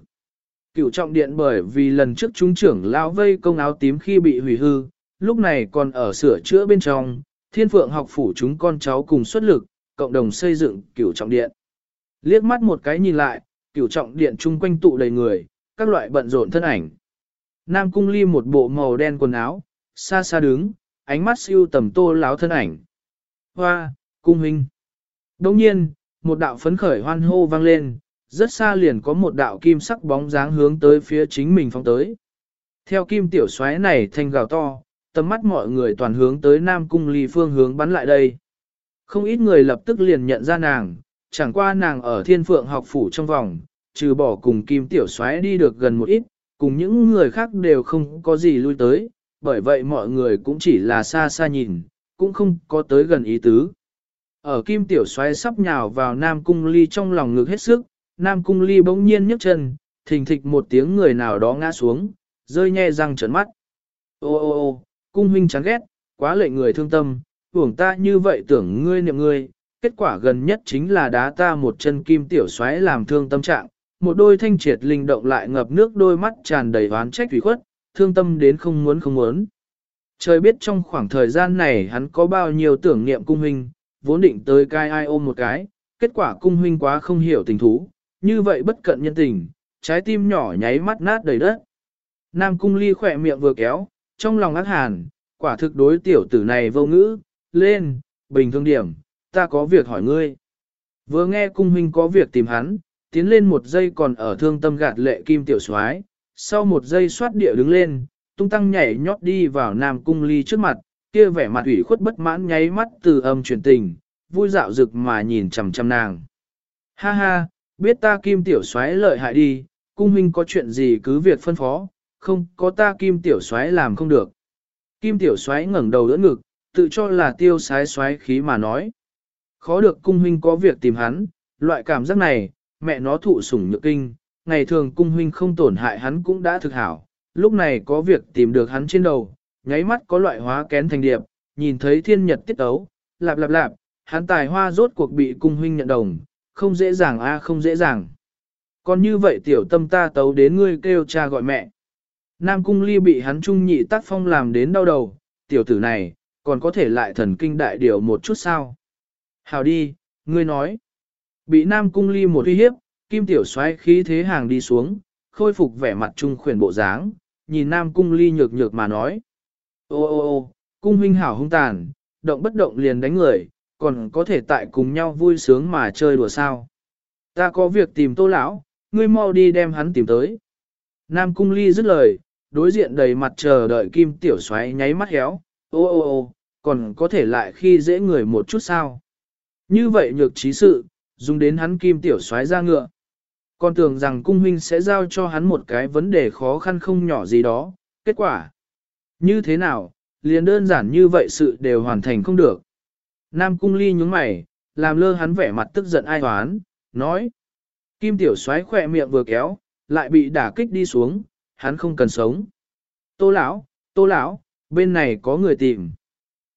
Cựu trọng điện bởi vì lần trước chúng trưởng lao vây công áo tím khi bị hủy hư, lúc này còn ở sửa chữa bên trong, thiên phượng học phủ chúng con cháu cùng xuất lực, cộng đồng xây dựng cựu trọng điện. Liếc mắt một cái nhìn lại, cửu trọng điện chung quanh tụ đầy người, các loại bận rộn thân ảnh. Nam cung ly một bộ màu đen quần áo, xa xa đứng, ánh mắt siêu tầm tô láo thân ảnh. Hoa, cung huynh. Đồng nhiên, một đạo phấn khởi hoan hô vang lên, rất xa liền có một đạo kim sắc bóng dáng hướng tới phía chính mình phóng tới. Theo kim tiểu xoáy này thanh gào to, tầm mắt mọi người toàn hướng tới Nam Cung Ly phương hướng bắn lại đây. Không ít người lập tức liền nhận ra nàng, chẳng qua nàng ở thiên phượng học phủ trong vòng, trừ bỏ cùng kim tiểu xoáy đi được gần một ít, cùng những người khác đều không có gì lui tới, bởi vậy mọi người cũng chỉ là xa xa nhìn, cũng không có tới gần ý tứ. Ở kim tiểu xoáy sắp nhào vào Nam Cung Ly trong lòng ngực hết sức, Nam Cung Ly bỗng nhiên nhấc chân, thình thịch một tiếng người nào đó ngã xuống, rơi nhe răng trợn mắt. Ô ô ô, Cung huynh chán ghét, quá lệ người thương tâm, hưởng ta như vậy tưởng ngươi niệm ngươi, kết quả gần nhất chính là đá ta một chân kim tiểu xoáy làm thương tâm trạng, một đôi thanh triệt linh động lại ngập nước đôi mắt tràn đầy oán trách thủy khuất, thương tâm đến không muốn không muốn. Trời biết trong khoảng thời gian này hắn có bao nhiêu tưởng niệm cung huynh, vốn định tới cai ai ôm một cái, kết quả cung huynh quá không hiểu tình thú, như vậy bất cận nhân tình, trái tim nhỏ nháy mắt nát đầy đất. Nam cung ly khỏe miệng vừa kéo, trong lòng ác hàn, quả thực đối tiểu tử này vô ngữ, lên, bình thường điểm, ta có việc hỏi ngươi. Vừa nghe cung huynh có việc tìm hắn, tiến lên một giây còn ở thương tâm gạt lệ kim tiểu soái sau một giây xoát địa đứng lên, tung tăng nhảy nhót đi vào nam cung ly trước mặt, kia vẻ mặt ủy khuất bất mãn nháy mắt từ âm truyền tình, vui dạo rực mà nhìn chằm chằm nàng. Ha ha, biết ta kim tiểu soái lợi hại đi, cung huynh có chuyện gì cứ việc phân phó, không có ta kim tiểu soái làm không được. Kim tiểu soái ngẩng đầu đỡ ngực, tự cho là tiêu sái soái khí mà nói. Khó được cung huynh có việc tìm hắn, loại cảm giác này, mẹ nó thụ sủng nhược kinh, ngày thường cung huynh không tổn hại hắn cũng đã thực hảo, lúc này có việc tìm được hắn trên đầu, nháy mắt có loại hóa kén thành điệp, nhìn thấy thiên nhật tiết ấu, lạp lạp lạp, hắn tài hoa rốt cuộc bị cung huynh nhận đồng, không dễ dàng a không dễ dàng. Còn như vậy tiểu tâm ta tấu đến ngươi kêu cha gọi mẹ. Nam cung ly bị hắn trung nhị tác phong làm đến đau đầu, tiểu tử này, còn có thể lại thần kinh đại điều một chút sao. Hào đi, ngươi nói. Bị Nam Cung Ly một uy hiếp, Kim Tiểu xoáy khí thế hàng đi xuống, khôi phục vẻ mặt trung khuyển bộ dáng, nhìn Nam Cung Ly nhược nhược mà nói. Ô ô ô, Cung huynh hảo hung tàn, động bất động liền đánh người, còn có thể tại cùng nhau vui sướng mà chơi đùa sao. Ta có việc tìm tô lão, ngươi mau đi đem hắn tìm tới. Nam Cung Ly dứt lời, đối diện đầy mặt chờ đợi Kim Tiểu xoáy nháy mắt héo, ô ô ô, còn có thể lại khi dễ người một chút sao. Như vậy nhược trí sự, dùng đến hắn kim tiểu xoáy ra ngựa. Con tưởng rằng cung huynh sẽ giao cho hắn một cái vấn đề khó khăn không nhỏ gì đó, kết quả. Như thế nào, liền đơn giản như vậy sự đều hoàn thành không được. Nam cung ly nhúng mày, làm lơ hắn vẻ mặt tức giận ai hoán, nói. Kim tiểu xoáy khỏe miệng vừa kéo, lại bị đả kích đi xuống, hắn không cần sống. Tô lão, tô lão, bên này có người tìm.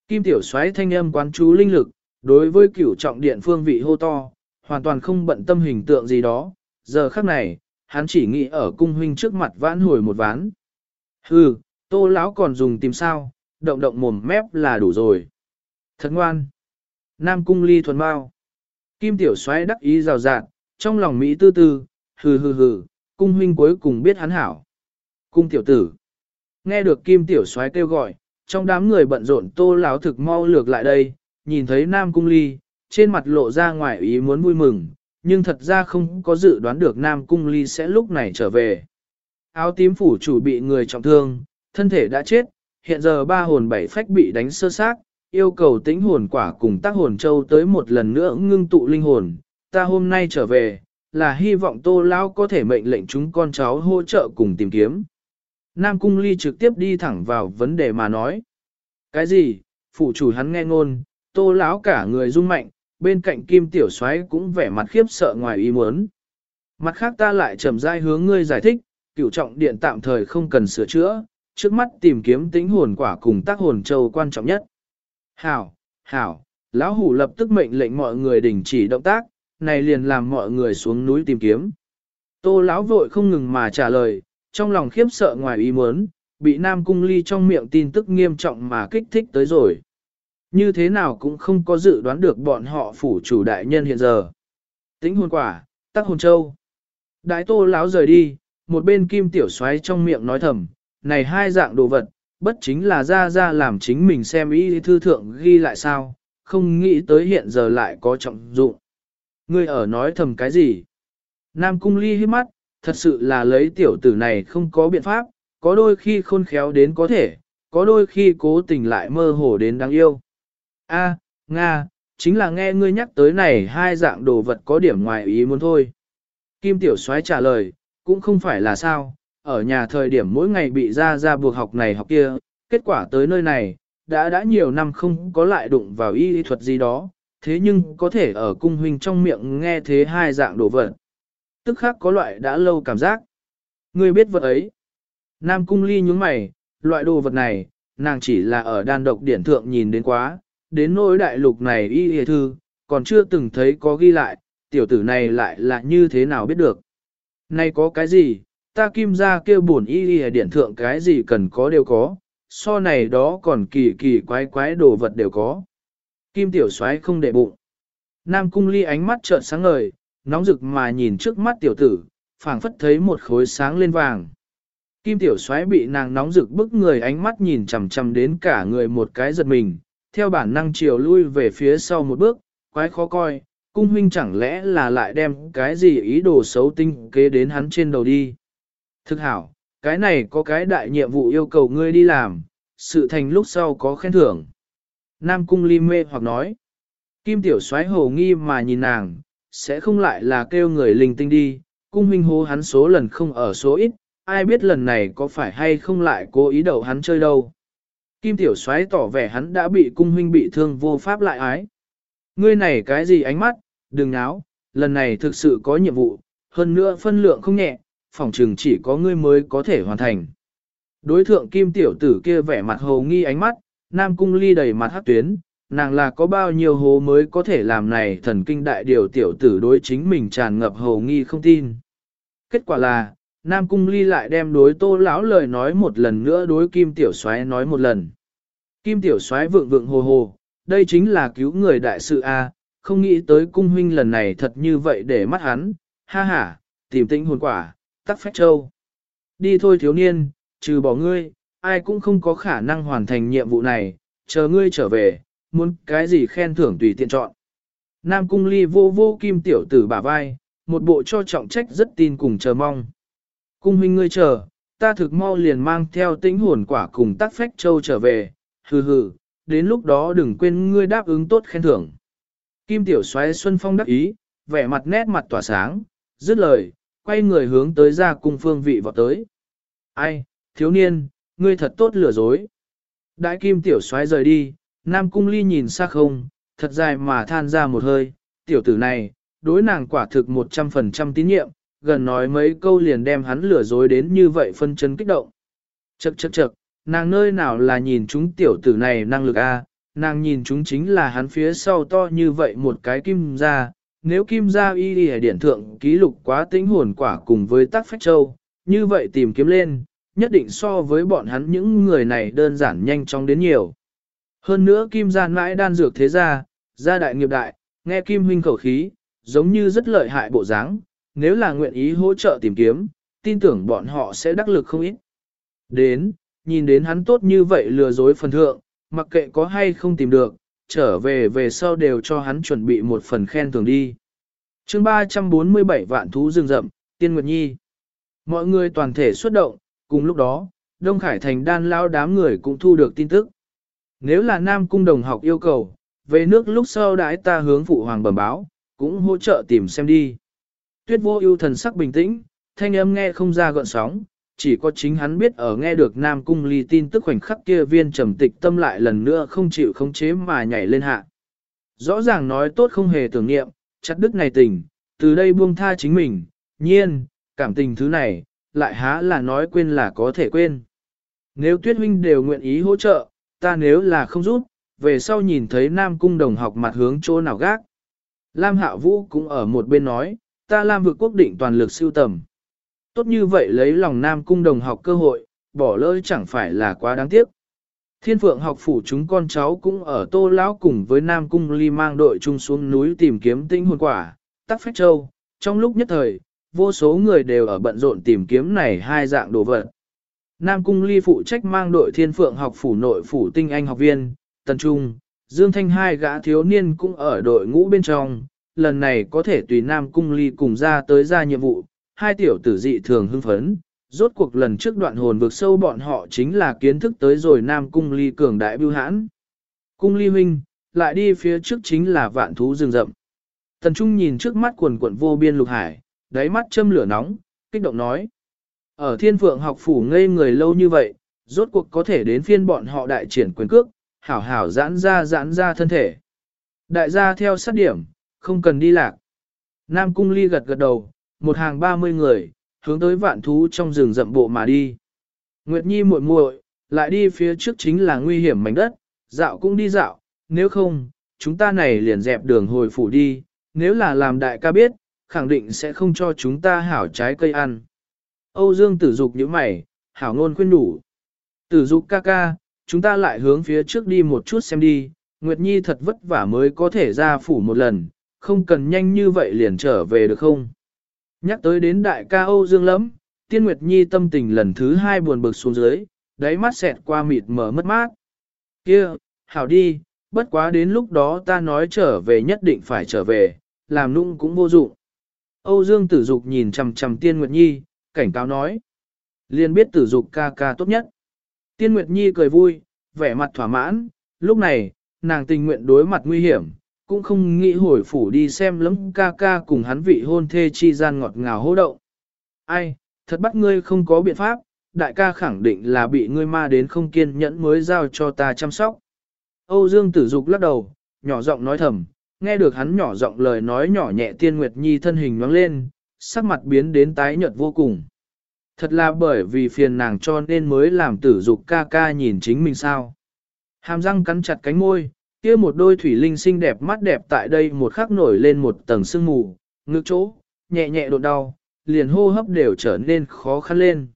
Kim tiểu xoáy thanh âm quán chú linh lực, đối với cửu trọng điện phương vị hô to, hoàn toàn không bận tâm hình tượng gì đó, giờ khắc này, hắn chỉ nghĩ ở cung huynh trước mặt vãn hồi một ván. Hừ, tô lão còn dùng tìm sao, động động mồm mép là đủ rồi. Thật ngoan. Nam cung ly thuần bao. Kim tiểu xoáy đắc ý rào rạt, trong lòng Mỹ tư tư, hừ hừ hừ, cung huynh cuối cùng biết hắn hảo. Cung tiểu tử. Nghe được kim tiểu xoáy kêu gọi, trong đám người bận rộn tô láo thực mau lược lại đây, nhìn thấy Nam cung ly, trên mặt lộ ra ngoài ý muốn vui mừng, nhưng thật ra không có dự đoán được Nam cung ly sẽ lúc này trở về. Áo tím phủ chủ bị người trọng thương, thân thể đã chết, hiện giờ ba hồn bảy phách bị đánh sơ xác, yêu cầu tĩnh hồn quả cùng tác hồn châu tới một lần nữa ngưng tụ linh hồn. Ta hôm nay trở về, là hy vọng tô lão có thể mệnh lệnh chúng con cháu hỗ trợ cùng tìm kiếm. Nam Cung Ly trực tiếp đi thẳng vào vấn đề mà nói. Cái gì? Phụ chủ hắn nghe ngôn, tô lão cả người rung mạnh, bên cạnh kim tiểu soái cũng vẻ mặt khiếp sợ ngoài ý muốn. Mặt khác ta lại chậm rãi hướng ngươi giải thích, cửu trọng điện tạm thời không cần sửa chữa, trước mắt tìm kiếm tính hồn quả cùng tác hồn châu quan trọng nhất. Hảo, hảo, lão hủ lập tức mệnh lệnh mọi người đình chỉ động tác, này liền làm mọi người xuống núi tìm kiếm. Tô lão vội không ngừng mà trả lời, trong lòng khiếp sợ ngoài ý muốn, bị Nam Cung Ly trong miệng tin tức nghiêm trọng mà kích thích tới rồi. Như thế nào cũng không có dự đoán được bọn họ phủ chủ đại nhân hiện giờ. Tính hồn quả, tắc hồn châu. Đại tô lão rời đi, một bên kim tiểu xoáy trong miệng nói thầm, này hai dạng đồ vật, bất chính là ra ra làm chính mình xem ý thư thượng ghi lại sao, không nghĩ tới hiện giờ lại có trọng dụng. Ngươi ở nói thầm cái gì? Nam cung ly hít mắt, thật sự là lấy tiểu tử này không có biện pháp, có đôi khi khôn khéo đến có thể, có đôi khi cố tình lại mơ hồ đến đáng yêu. A, Nga, chính là nghe ngươi nhắc tới này hai dạng đồ vật có điểm ngoài ý muốn thôi. Kim Tiểu Soái trả lời, cũng không phải là sao, ở nhà thời điểm mỗi ngày bị ra ra buộc học này học kia, kết quả tới nơi này, đã đã nhiều năm không có lại đụng vào y thuật gì đó, thế nhưng có thể ở cung huynh trong miệng nghe thế hai dạng đồ vật. Tức khác có loại đã lâu cảm giác. Ngươi biết vật ấy. Nam cung ly nhúng mày, loại đồ vật này, nàng chỉ là ở đan độc điển thượng nhìn đến quá, đến nỗi đại lục này y hề thư, còn chưa từng thấy có ghi lại, tiểu tử này lại là như thế nào biết được. Này có cái gì, ta kim ra kêu buồn y y điện thượng cái gì cần có đều có, so này đó còn kỳ kỳ quái quái đồ vật đều có. Kim tiểu soái không để bụng. Nam cung ly ánh mắt trợn sáng ngời, nóng rực mà nhìn trước mắt tiểu tử, phảng phất thấy một khối sáng lên vàng. Kim tiểu soái bị nàng nóng rực bức người ánh mắt nhìn chằm chằm đến cả người một cái giật mình, theo bản năng chiều lui về phía sau một bước, quái khó coi, cung huynh chẳng lẽ là lại đem cái gì ý đồ xấu tinh kế đến hắn trên đầu đi. Thực hảo, cái này có cái đại nhiệm vụ yêu cầu ngươi đi làm, sự thành lúc sau có khen thưởng. Nam cung ly mê hoặc nói, kim tiểu soái hồ nghi mà nhìn nàng, sẽ không lại là kêu người linh tinh đi, cung huynh hô hắn số lần không ở số ít, ai biết lần này có phải hay không lại cố ý đầu hắn chơi đâu. Kim Tiểu Soái tỏ vẻ hắn đã bị cung huynh bị thương vô pháp lại ái. Ngươi này cái gì ánh mắt, đừng náo, lần này thực sự có nhiệm vụ, hơn nữa phân lượng không nhẹ, phòng trường chỉ có ngươi mới có thể hoàn thành. Đối thượng Kim Tiểu Tử kia vẻ mặt hồ nghi ánh mắt, Nam Cung Ly đầy mặt hát tuyến, nàng là có bao nhiêu hồ mới có thể làm này thần kinh đại điều tiểu tử đối chính mình tràn ngập hồ nghi không tin. Kết quả là, Nam Cung Ly lại đem đối tô lão lời nói một lần nữa đối Kim Tiểu Soái nói một lần. Kim Tiểu Soái vượng vượng hồ hồ, đây chính là cứu người đại sự A, không nghĩ tới cung huynh lần này thật như vậy để mắt hắn, ha ha, tìm tĩnh hồn quả, tắc phách châu. Đi thôi thiếu niên, trừ bỏ ngươi, ai cũng không có khả năng hoàn thành nhiệm vụ này, chờ ngươi trở về, muốn cái gì khen thưởng tùy tiện chọn. Nam Cung Ly vô vô Kim Tiểu Tử bả vai, một bộ cho trọng trách rất tin cùng chờ mong. Cung huynh ngươi chờ, ta thực mau liền mang theo tính hồn quả cùng tác phách châu trở về, hừ hừ, đến lúc đó đừng quên ngươi đáp ứng tốt khen thưởng. Kim tiểu xoáy Xuân Phong đắc ý, vẻ mặt nét mặt tỏa sáng, dứt lời, quay người hướng tới ra cung phương vị vọt tới. Ai, thiếu niên, ngươi thật tốt lừa dối. Đại kim tiểu xoáy rời đi, Nam Cung Ly nhìn xa không, thật dài mà than ra một hơi, tiểu tử này, đối nàng quả thực 100% tín nhiệm, gần nói mấy câu liền đem hắn lừa dối đến như vậy phân chân kích động. Chậc chậc chậc, nàng nơi nào là nhìn chúng tiểu tử này năng lực a, nàng nhìn chúng chính là hắn phía sau to như vậy một cái kim ra, nếu kim Gia y đi điển thượng ký lục quá tính hồn quả cùng với tác phách châu, như vậy tìm kiếm lên, nhất định so với bọn hắn những người này đơn giản nhanh chóng đến nhiều. Hơn nữa kim Gia mãi đan dược thế gia, gia đại nghiệp đại, nghe kim huynh khẩu khí, giống như rất lợi hại bộ dáng, nếu là nguyện ý hỗ trợ tìm kiếm, tin tưởng bọn họ sẽ đắc lực không ít. Đến, nhìn đến hắn tốt như vậy lừa dối phần thượng, mặc kệ có hay không tìm được, trở về về sau đều cho hắn chuẩn bị một phần khen thưởng đi. chương 347 vạn thú rừng rậm, Tiên Nguyệt Nhi. Mọi người toàn thể xuất động, cùng lúc đó, Đông Khải Thành đan lao đám người cũng thu được tin tức. Nếu là Nam Cung đồng học yêu cầu, về nước lúc sau đãi ta hướng phụ hoàng bẩm báo, cũng hỗ trợ tìm xem đi. Tuyết vô ưu thần sắc bình tĩnh, thanh âm nghe không ra gợn sóng, chỉ có chính hắn biết ở nghe được Nam Cung ly tin tức khoảnh khắc kia viên trầm tịch tâm lại lần nữa không chịu khống chế mà nhảy lên hạ. Rõ ràng nói tốt không hề tưởng niệm, chặt đức này tình, từ đây buông tha chính mình, nhiên, cảm tình thứ này, lại há là nói quên là có thể quên. Nếu tuyết huynh đều nguyện ý hỗ trợ, ta nếu là không giúp, về sau nhìn thấy Nam Cung đồng học mặt hướng chỗ nào gác. Lam Hạ Vũ cũng ở một bên nói, ta Lam vực quốc định toàn lực siêu tầm. Tốt như vậy lấy lòng Nam Cung đồng học cơ hội, bỏ lỡ chẳng phải là quá đáng tiếc. Thiên phượng học phủ chúng con cháu cũng ở tô lão cùng với Nam Cung ly mang đội chung xuống núi tìm kiếm tinh hồn quả, tắc phách châu. Trong lúc nhất thời, vô số người đều ở bận rộn tìm kiếm này hai dạng đồ vật. Nam Cung ly phụ trách mang đội thiên phượng học phủ nội phủ tinh anh học viên, Tần Trung, Dương Thanh hai gã thiếu niên cũng ở đội ngũ bên trong, lần này có thể tùy Nam Cung ly cùng ra tới ra nhiệm vụ, hai tiểu tử dị thường hưng phấn, rốt cuộc lần trước đoạn hồn vực sâu bọn họ chính là kiến thức tới rồi Nam Cung Ly cường đại bưu hãn. Cung Ly huynh, lại đi phía trước chính là vạn thú rừng rậm. Tần Trung nhìn trước mắt quần quận vô biên lục hải, đáy mắt châm lửa nóng, kích động nói. Ở thiên phượng học phủ ngây người lâu như vậy, rốt cuộc có thể đến phiên bọn họ đại triển quyền cước, hảo hảo giãn ra giãn ra thân thể. Đại gia theo sát điểm, không cần đi lạc. Nam Cung Ly gật gật đầu, một hàng ba mươi người, hướng tới vạn thú trong rừng rậm bộ mà đi. Nguyệt Nhi muội muội, lại đi phía trước chính là nguy hiểm mảnh đất, dạo cũng đi dạo, nếu không, chúng ta này liền dẹp đường hồi phủ đi, nếu là làm đại ca biết, khẳng định sẽ không cho chúng ta hảo trái cây ăn. Âu Dương tử dục như mày, hảo ngôn khuyên đủ. Tử dục ca ca, chúng ta lại hướng phía trước đi một chút xem đi, Nguyệt Nhi thật vất vả mới có thể ra phủ một lần, không cần nhanh như vậy liền trở về được không? Nhắc tới đến đại ca Âu Dương lắm, Tiên Nguyệt Nhi tâm tình lần thứ hai buồn bực xuống dưới, đáy mắt xẹt qua mịt mở mất mát. Kia, hảo đi, bất quá đến lúc đó ta nói trở về nhất định phải trở về, làm nung cũng vô dụng. Âu Dương tử dục nhìn chằm chằm Tiên Nguyệt Nhi, cảnh cáo nói. Liên biết tử dục ca ca tốt nhất. Tiên Nguyệt Nhi cười vui, vẻ mặt thỏa mãn, lúc này, nàng tình nguyện đối mặt nguy hiểm, cũng không nghĩ hồi phủ đi xem lấm ca ca cùng hắn vị hôn thê chi gian ngọt ngào hô động. Ai, thật bắt ngươi không có biện pháp, đại ca khẳng định là bị ngươi ma đến không kiên nhẫn mới giao cho ta chăm sóc. Âu Dương tử dục lắc đầu, nhỏ giọng nói thầm, nghe được hắn nhỏ giọng lời nói nhỏ nhẹ tiên nguyệt nhi thân hình nhoáng lên, sắc mặt biến đến tái nhợt vô cùng. Thật là bởi vì phiền nàng cho nên mới làm tử dục ca ca nhìn chính mình sao. Hàm răng cắn chặt cánh môi, kia một đôi thủy linh xinh đẹp mắt đẹp tại đây một khắc nổi lên một tầng sương mù, ngực chỗ, nhẹ nhẹ độ đau, liền hô hấp đều trở nên khó khăn lên.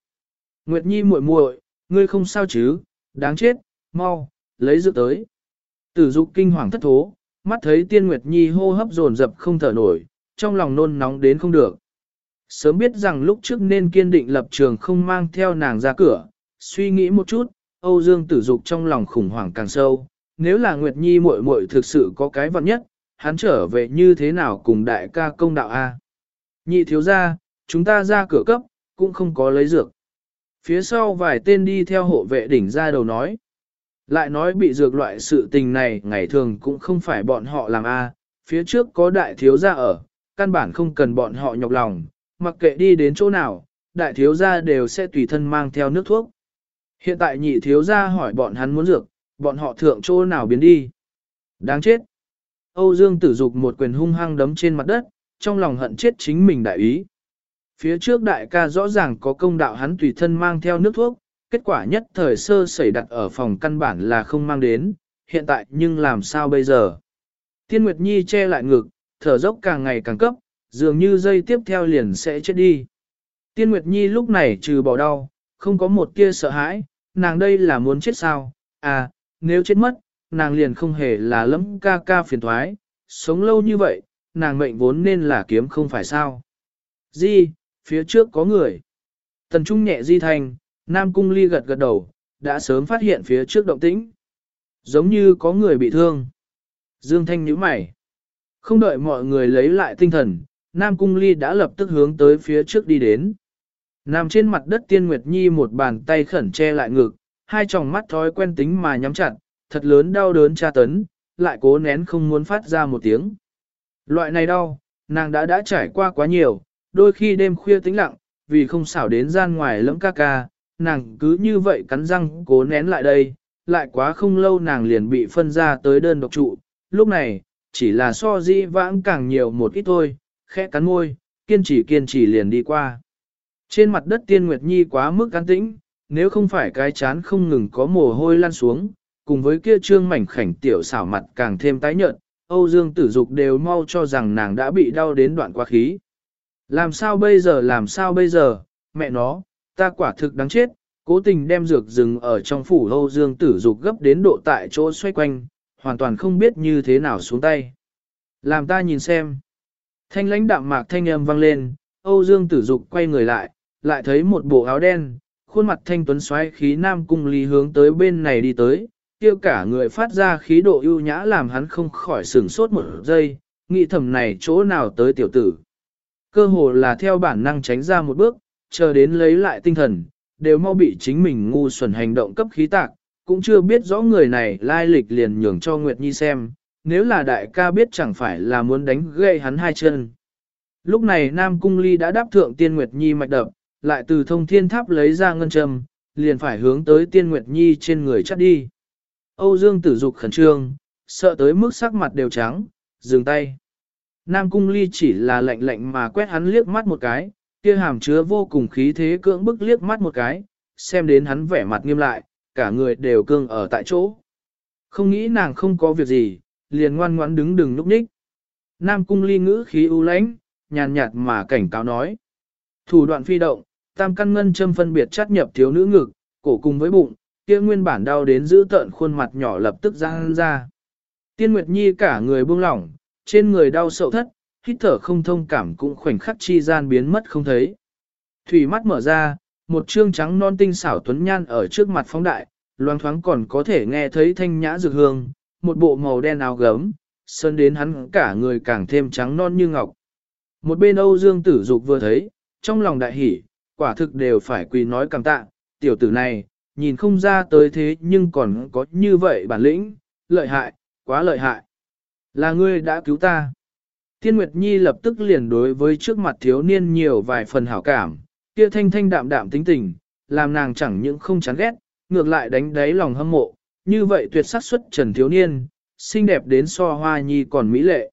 Nguyệt Nhi muội muội, ngươi không sao chứ, đáng chết, mau, lấy dự tới. Tử dục kinh hoàng thất thố, mắt thấy tiên Nguyệt Nhi hô hấp dồn dập không thở nổi, trong lòng nôn nóng đến không được. Sớm biết rằng lúc trước nên kiên định lập trường không mang theo nàng ra cửa, suy nghĩ một chút, Âu Dương tử dục trong lòng khủng hoảng càng sâu, nếu là Nguyệt Nhi muội muội thực sự có cái vật nhất, hắn trở về như thế nào cùng đại ca công đạo A. Nhị thiếu ra, chúng ta ra cửa cấp, cũng không có lấy dược. Phía sau vài tên đi theo hộ vệ đỉnh ra đầu nói. Lại nói bị dược loại sự tình này ngày thường cũng không phải bọn họ làm A, phía trước có đại thiếu gia ở, căn bản không cần bọn họ nhọc lòng, mặc kệ đi đến chỗ nào, đại thiếu gia đều sẽ tùy thân mang theo nước thuốc. Hiện tại nhị thiếu gia hỏi bọn hắn muốn dược, bọn họ thượng chỗ nào biến đi. Đáng chết. Âu Dương tử dục một quyền hung hăng đấm trên mặt đất, trong lòng hận chết chính mình đại ý. Phía trước đại ca rõ ràng có công đạo hắn tùy thân mang theo nước thuốc, kết quả nhất thời sơ sẩy đặt ở phòng căn bản là không mang đến, hiện tại nhưng làm sao bây giờ? Tiên Nguyệt Nhi che lại ngực, thở dốc càng ngày càng cấp, dường như dây tiếp theo liền sẽ chết đi. Tiên Nguyệt Nhi lúc này trừ bỏ đau, không có một tia sợ hãi, nàng đây là muốn chết sao? À, nếu chết mất, nàng liền không hề là lẫm ca ca phiền thoái, sống lâu như vậy, nàng mệnh vốn nên là kiếm không phải sao. Di, phía trước có người. Tần Trung nhẹ di thành, Nam Cung Ly gật gật đầu, đã sớm phát hiện phía trước động tĩnh. Giống như có người bị thương. Dương Thanh nhíu mày. Không đợi mọi người lấy lại tinh thần, Nam Cung Ly đã lập tức hướng tới phía trước đi đến. Nằm trên mặt đất Tiên Nguyệt Nhi một bàn tay khẩn che lại ngực, hai tròng mắt thói quen tính mà nhắm chặt, thật lớn đau đớn tra tấn, lại cố nén không muốn phát ra một tiếng. Loại này đau, nàng đã đã trải qua quá nhiều, đôi khi đêm khuya tĩnh lặng, vì không xảo đến gian ngoài lẫm ca ca, nàng cứ như vậy cắn răng cố nén lại đây, lại quá không lâu nàng liền bị phân ra tới đơn độc trụ, lúc này, chỉ là so di vãng càng nhiều một ít thôi, khẽ cắn môi, kiên trì kiên trì liền đi qua. Trên mặt đất tiên nguyệt nhi quá mức cắn tĩnh, nếu không phải cái chán không ngừng có mồ hôi lan xuống, cùng với kia trương mảnh khảnh tiểu xảo mặt càng thêm tái nhợt, Âu Dương tử dục đều mau cho rằng nàng đã bị đau đến đoạn quá khí. Làm sao bây giờ làm sao bây giờ, mẹ nó, ta quả thực đáng chết, cố tình đem dược rừng ở trong phủ Âu Dương tử dục gấp đến độ tại chỗ xoay quanh, hoàn toàn không biết như thế nào xuống tay. Làm ta nhìn xem. Thanh lãnh đạm mạc thanh âm vang lên, Âu Dương tử dục quay người lại, lại thấy một bộ áo đen, khuôn mặt thanh tuấn xoáy khí nam cung ly hướng tới bên này đi tới, tiêu cả người phát ra khí độ ưu nhã làm hắn không khỏi sửng sốt một giây, nghĩ thầm này chỗ nào tới tiểu tử. Cơ hồ là theo bản năng tránh ra một bước, chờ đến lấy lại tinh thần, đều mau bị chính mình ngu xuẩn hành động cấp khí tạc, cũng chưa biết rõ người này lai lịch liền nhường cho Nguyệt Nhi xem, nếu là đại ca biết chẳng phải là muốn đánh gây hắn hai chân. Lúc này Nam Cung Ly đã đáp thượng Tiên Nguyệt Nhi mạch đập, lại từ thông thiên tháp lấy ra ngân châm, liền phải hướng tới Tiên Nguyệt Nhi trên người chắt đi. Âu Dương tử dục khẩn trương, sợ tới mức sắc mặt đều trắng, dừng tay. Nam Cung Ly chỉ là lạnh lạnh mà quét hắn liếc mắt một cái, kia hàm chứa vô cùng khí thế cưỡng bức liếc mắt một cái, xem đến hắn vẻ mặt nghiêm lại, cả người đều cương ở tại chỗ. Không nghĩ nàng không có việc gì, liền ngoan ngoãn đứng đừng núp ních. Nam Cung Ly ngữ khí u lãnh, nhàn nhạt mà cảnh cáo nói. Thủ đoạn phi động, tam căn ngân châm phân biệt chắt nhập thiếu nữ ngực, cổ cùng với bụng, kia nguyên bản đau đến giữ tợn khuôn mặt nhỏ lập tức ra ra. Tiên Nguyệt Nhi cả người buông lỏng, trên người đau sậu thất, hít thở không thông cảm cũng khoảnh khắc chi gian biến mất không thấy. Thủy mắt mở ra, một trương trắng non tinh xảo tuấn nhan ở trước mặt phóng đại, loang thoáng còn có thể nghe thấy thanh nhã dược hương, một bộ màu đen áo gấm, sơn đến hắn cả người càng thêm trắng non như ngọc. Một bên Âu Dương Tử Dục vừa thấy, trong lòng đại hỉ, quả thực đều phải quỳ nói cảm tạ, tiểu tử này, nhìn không ra tới thế nhưng còn có như vậy bản lĩnh, lợi hại, quá lợi hại. Là ngươi đã cứu ta. Thiên Nguyệt Nhi lập tức liền đối với trước mặt thiếu niên nhiều vài phần hảo cảm, kia thanh thanh đạm đạm tính tình, làm nàng chẳng những không chán ghét, ngược lại đánh đáy lòng hâm mộ, như vậy tuyệt sắc xuất trần thiếu niên, xinh đẹp đến so hoa nhi còn mỹ lệ.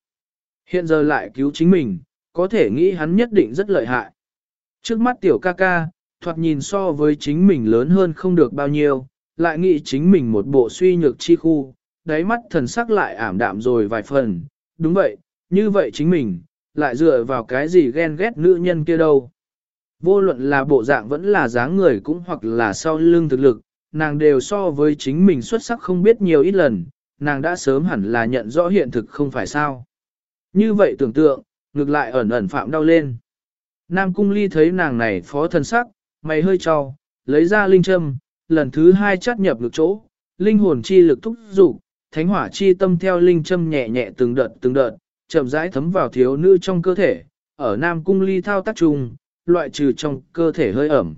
Hiện giờ lại cứu chính mình, có thể nghĩ hắn nhất định rất lợi hại. Trước mắt tiểu ca ca, thoạt nhìn so với chính mình lớn hơn không được bao nhiêu, lại nghĩ chính mình một bộ suy nhược chi khu, đáy mắt thần sắc lại ảm đạm rồi vài phần, đúng vậy, như vậy chính mình, lại dựa vào cái gì ghen ghét nữ nhân kia đâu. Vô luận là bộ dạng vẫn là dáng người cũng hoặc là sau lưng thực lực, nàng đều so với chính mình xuất sắc không biết nhiều ít lần, nàng đã sớm hẳn là nhận rõ hiện thực không phải sao. Như vậy tưởng tượng, ngược lại ẩn ẩn phạm đau lên. Nam cung ly thấy nàng này phó thần sắc, mày hơi trò, lấy ra linh châm, lần thứ hai chắt nhập được chỗ, linh hồn chi lực thúc dục thánh hỏa chi tâm theo linh châm nhẹ nhẹ từng đợt từng đợt, chậm rãi thấm vào thiếu nữ trong cơ thể, ở Nam cung ly thao tác trùng loại trừ trong cơ thể hơi ẩm.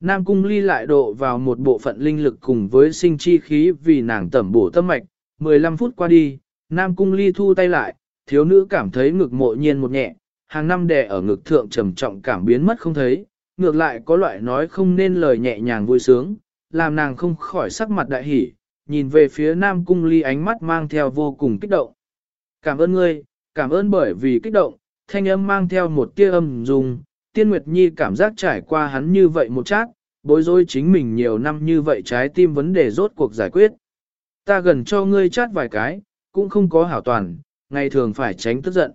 Nam cung ly lại độ vào một bộ phận linh lực cùng với sinh chi khí vì nàng tẩm bổ tâm mạch, 15 phút qua đi, Nam cung ly thu tay lại, thiếu nữ cảm thấy ngực mộ nhiên một nhẹ, hàng năm đè ở ngực thượng trầm trọng cảm biến mất không thấy, ngược lại có loại nói không nên lời nhẹ nhàng vui sướng, làm nàng không khỏi sắc mặt đại hỉ, nhìn về phía Nam Cung Ly ánh mắt mang theo vô cùng kích động. Cảm ơn ngươi, cảm ơn bởi vì kích động, thanh âm mang theo một tia âm dùng, Tiên Nguyệt Nhi cảm giác trải qua hắn như vậy một chát, bối rối chính mình nhiều năm như vậy trái tim vấn đề rốt cuộc giải quyết. Ta gần cho ngươi chát vài cái, cũng không có hảo toàn, ngày thường phải tránh tức giận.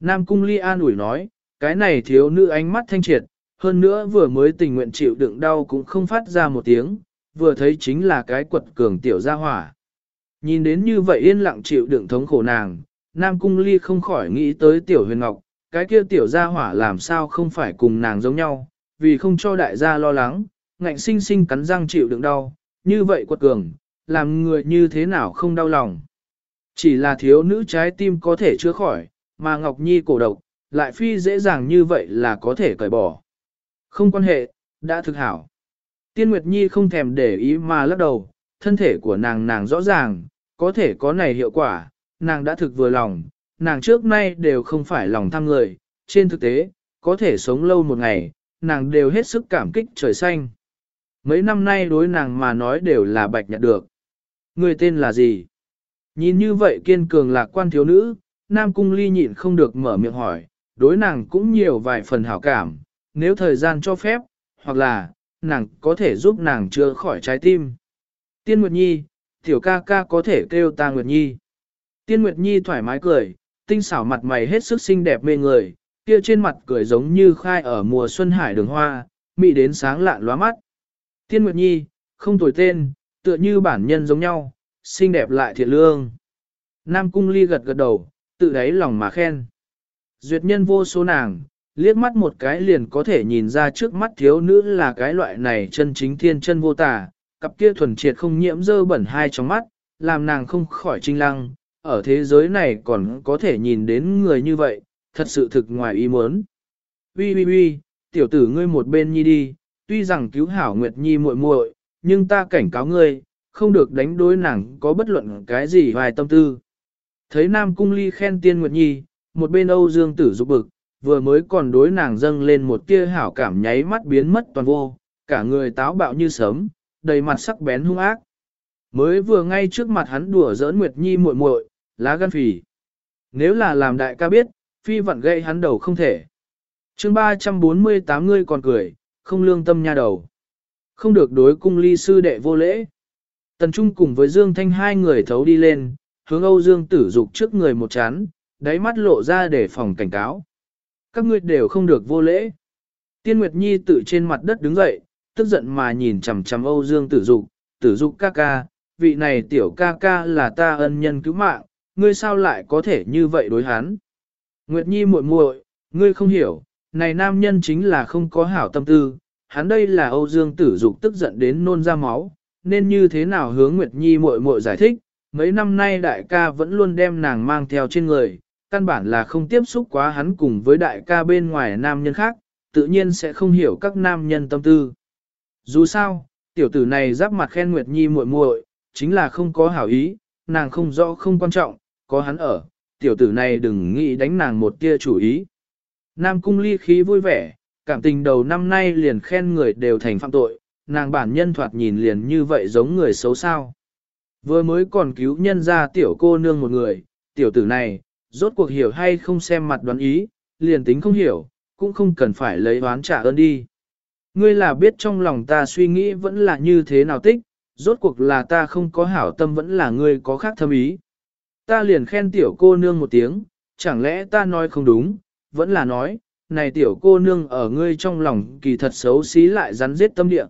Nam Cung Ly an ủi nói, cái này thiếu nữ ánh mắt thanh triệt, hơn nữa vừa mới tình nguyện chịu đựng đau cũng không phát ra một tiếng, vừa thấy chính là cái quật cường tiểu gia hỏa. Nhìn đến như vậy yên lặng chịu đựng thống khổ nàng, Nam Cung Ly không khỏi nghĩ tới tiểu huyền ngọc, cái kia tiểu gia hỏa làm sao không phải cùng nàng giống nhau, vì không cho đại gia lo lắng, ngạnh sinh sinh cắn răng chịu đựng đau, như vậy quật cường, làm người như thế nào không đau lòng. Chỉ là thiếu nữ trái tim có thể chữa khỏi, mà Ngọc Nhi cổ độc, lại phi dễ dàng như vậy là có thể cởi bỏ. Không quan hệ, đã thực hảo. Tiên Nguyệt Nhi không thèm để ý mà lắc đầu, thân thể của nàng nàng rõ ràng, có thể có này hiệu quả, nàng đã thực vừa lòng, nàng trước nay đều không phải lòng tham người, trên thực tế, có thể sống lâu một ngày, nàng đều hết sức cảm kích trời xanh. Mấy năm nay đối nàng mà nói đều là bạch nhận được. Người tên là gì? Nhìn như vậy kiên cường lạc quan thiếu nữ, Nam Cung Ly nhịn không được mở miệng hỏi, đối nàng cũng nhiều vài phần hảo cảm, nếu thời gian cho phép, hoặc là, nàng có thể giúp nàng chữa khỏi trái tim. Tiên Nguyệt Nhi, tiểu ca ca có thể kêu ta Nguyệt Nhi. Tiên Nguyệt Nhi thoải mái cười, tinh xảo mặt mày hết sức xinh đẹp mê người, kia trên mặt cười giống như khai ở mùa xuân hải đường hoa, mị đến sáng lạn lóa mắt. Tiên Nguyệt Nhi, không tuổi tên, tựa như bản nhân giống nhau, xinh đẹp lại thiệt lương. Nam Cung Ly gật gật đầu, tự đáy lòng mà khen. Duyệt nhân vô số nàng, liếc mắt một cái liền có thể nhìn ra trước mắt thiếu nữ là cái loại này chân chính thiên chân vô tả, cặp kia thuần triệt không nhiễm dơ bẩn hai trong mắt, làm nàng không khỏi trinh lăng, ở thế giới này còn có thể nhìn đến người như vậy, thật sự thực ngoài ý muốn. Ui ui ui, tiểu tử ngươi một bên nhi đi, tuy rằng cứu hảo Nguyệt Nhi muội muội, nhưng ta cảnh cáo ngươi, không được đánh đối nàng có bất luận cái gì vài tâm tư. Thấy Nam Cung Ly khen tiên Nguyệt Nhi, một bên Âu Dương tử dục bực, vừa mới còn đối nàng dâng lên một tia hảo cảm nháy mắt biến mất toàn vô, cả người táo bạo như sớm, đầy mặt sắc bén hung ác. Mới vừa ngay trước mặt hắn đùa giỡn Nguyệt Nhi muội muội, lá gan phì. Nếu là làm đại ca biết, phi vận gây hắn đầu không thể. chương 348 ngươi còn cười, không lương tâm nha đầu. Không được đối cung ly sư đệ vô lễ. Tần Trung cùng với Dương Thanh hai người thấu đi lên, hướng Âu Dương tử dục trước người một chán, đáy mắt lộ ra để phòng cảnh cáo. Các ngươi đều không được vô lễ. Tiên Nguyệt Nhi tự trên mặt đất đứng dậy, tức giận mà nhìn chằm chằm Âu Dương tử dục, tử dục ca ca, vị này tiểu ca ca là ta ân nhân cứu mạng, ngươi sao lại có thể như vậy đối hắn. Nguyệt Nhi muội muội, ngươi không hiểu, này nam nhân chính là không có hảo tâm tư, hắn đây là Âu Dương tử dục tức giận đến nôn ra máu, nên như thế nào hướng Nguyệt Nhi muội muội giải thích, mấy năm nay đại ca vẫn luôn đem nàng mang theo trên người, căn bản là không tiếp xúc quá hắn cùng với đại ca bên ngoài nam nhân khác, tự nhiên sẽ không hiểu các nam nhân tâm tư. Dù sao, tiểu tử này giáp mặt khen Nguyệt Nhi muội muội, chính là không có hảo ý, nàng không rõ không quan trọng, có hắn ở, tiểu tử này đừng nghĩ đánh nàng một tia chủ ý. Nam cung ly khí vui vẻ, cảm tình đầu năm nay liền khen người đều thành phạm tội, nàng bản nhân thoạt nhìn liền như vậy giống người xấu sao. Vừa mới còn cứu nhân ra tiểu cô nương một người, tiểu tử này, rốt cuộc hiểu hay không xem mặt đoán ý, liền tính không hiểu, cũng không cần phải lấy oán trả ơn đi. Ngươi là biết trong lòng ta suy nghĩ vẫn là như thế nào tích, rốt cuộc là ta không có hảo tâm vẫn là ngươi có khác thâm ý. Ta liền khen tiểu cô nương một tiếng, chẳng lẽ ta nói không đúng, vẫn là nói, này tiểu cô nương ở ngươi trong lòng kỳ thật xấu xí lại rắn giết tâm địa.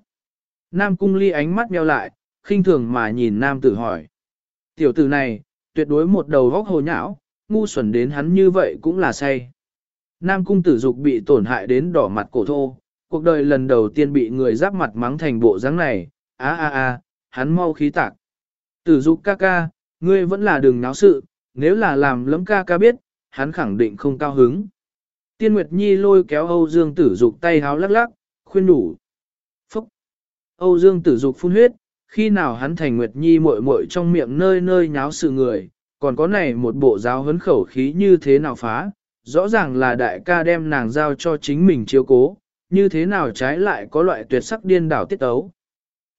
Nam cung ly ánh mắt meo lại, khinh thường mà nhìn nam tử hỏi. Tiểu tử này, tuyệt đối một đầu vóc hồ nhão, ngu xuẩn đến hắn như vậy cũng là say. Nam cung tử dục bị tổn hại đến đỏ mặt cổ thô, cuộc đời lần đầu tiên bị người giáp mặt mắng thành bộ dáng này, a a a, hắn mau khí tạc. Tử dục ca ca, ngươi vẫn là đường náo sự, nếu là làm lấm ca ca biết, hắn khẳng định không cao hứng. Tiên Nguyệt Nhi lôi kéo Âu Dương tử dục tay háo lắc lắc, khuyên đủ. Phúc! Âu Dương tử dục phun huyết, khi nào hắn thành Nguyệt Nhi muội muội trong miệng nơi nơi nháo sự người, còn có này một bộ giáo huấn khẩu khí như thế nào phá, rõ ràng là đại ca đem nàng giao cho chính mình chiếu cố, như thế nào trái lại có loại tuyệt sắc điên đảo tiết tấu.